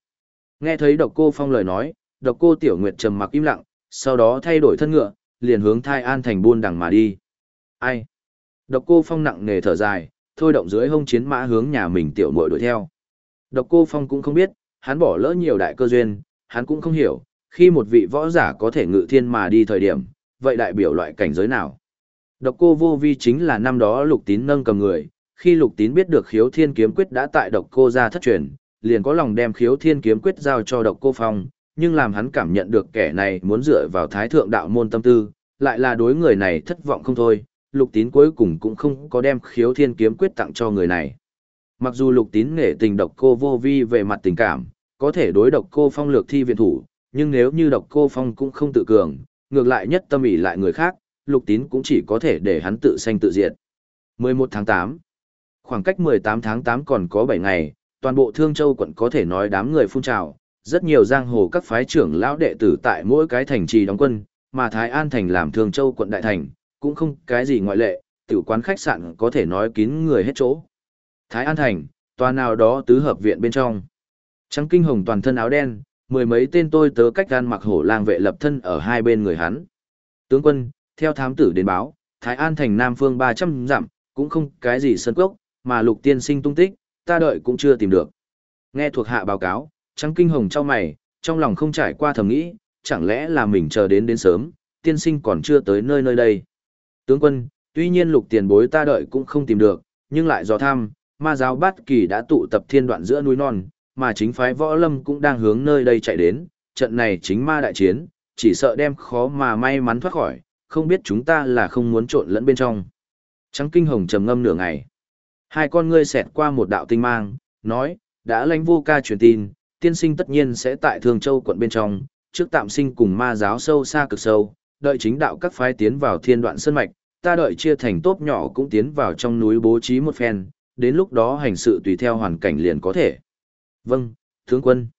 Nghe thấy độc cô phong lời nói, độc cô tiểu nguyệt trầm mặc im lặng, sau đó thay đổi thân ngựa, liền hướng thai an thành buôn đằng mà đi. Ai? Độc cô phong nặng nề thở dài, thôi động dưới hông chiến mã hướng nhà mình tiểu muội đuổi theo. Độc cô phong cũng không biết, hắn bỏ lỡ nhiều đại cơ duyên, hắn cũng không hiểu, khi một vị võ giả có thể ngự thiên mà đi thời điểm, vậy đại biểu loại cảnh giới nào? Độc cô vô vi chính là năm đó lục tín nâng cầm người, khi lục tín biết được khiếu thiên kiếm quyết đã tại độc cô ra thất truyền, liền có lòng đem khiếu thiên kiếm quyết giao cho độc cô phong, nhưng làm hắn cảm nhận được kẻ này muốn dựa vào thái thượng đạo môn tâm tư, lại là đối người này thất vọng không thôi, lục tín cuối cùng cũng không có đem khiếu thiên kiếm quyết tặng cho người này. Mặc dù lục tín nghệ tình độc cô vô vi về mặt tình cảm, có thể đối độc cô phong lược thi viện thủ, nhưng nếu như độc cô phong cũng không tự cường, ngược lại nhất tâm ý lại người khác, lục tín cũng chỉ có thể để hắn tự sanh tự diệt. 11 tháng 8 Khoảng cách 18 tháng 8 còn có 7 ngày, toàn bộ Thương Châu quận có thể nói đám người phun trào, rất nhiều giang hồ các phái trưởng lão đệ tử tại mỗi cái thành trì đóng quân, mà Thái An thành làm Thương Châu quận đại thành, cũng không cái gì ngoại lệ, tiểu quán khách sạn có thể nói kín người hết chỗ. Thái An thành, tòa nào đó tứ hợp viện bên trong. Trắng kinh hồng toàn thân áo đen, mười mấy tên tôi tớ cách gan mặc hổ lang vệ lập thân ở hai bên người hắn. Tướng quân, theo thám tử đến báo, Thái An thành Nam phương 300 dặm, cũng không cái gì sân cốc, mà lục tiên sinh tung tích, ta đợi cũng chưa tìm được. Nghe thuộc hạ báo cáo, trắng kinh hồng trao mày, trong lòng không trải qua thầm nghĩ, chẳng lẽ là mình chờ đến đến sớm, tiên sinh còn chưa tới nơi nơi đây. Tướng quân, tuy nhiên lục tiền bối ta đợi cũng không tìm được, nhưng lại do tham, ma giáo bát kỳ đã tụ tập thiên đoạn giữa núi non, mà chính phái võ lâm cũng đang hướng nơi đây chạy đến, trận này chính ma đại chiến, chỉ sợ đem khó mà may mắn thoát khỏi, không biết chúng ta là không muốn trộn lẫn bên trong. Trắng kinh hồng trầm ngâm nửa ngày. Hai con ngươi xẹt qua một đạo tinh mang, nói, đã lãnh vô ca truyền tin, tiên sinh tất nhiên sẽ tại Thường Châu quận bên trong, trước tạm sinh cùng ma giáo sâu xa cực sâu, đợi chính đạo các phái tiến vào thiên đoạn sơn mạch, ta đợi chia thành tốp nhỏ cũng tiến vào trong núi bố trí một phen, đến lúc đó hành sự tùy theo hoàn cảnh liền có thể. Vâng, tướng quân.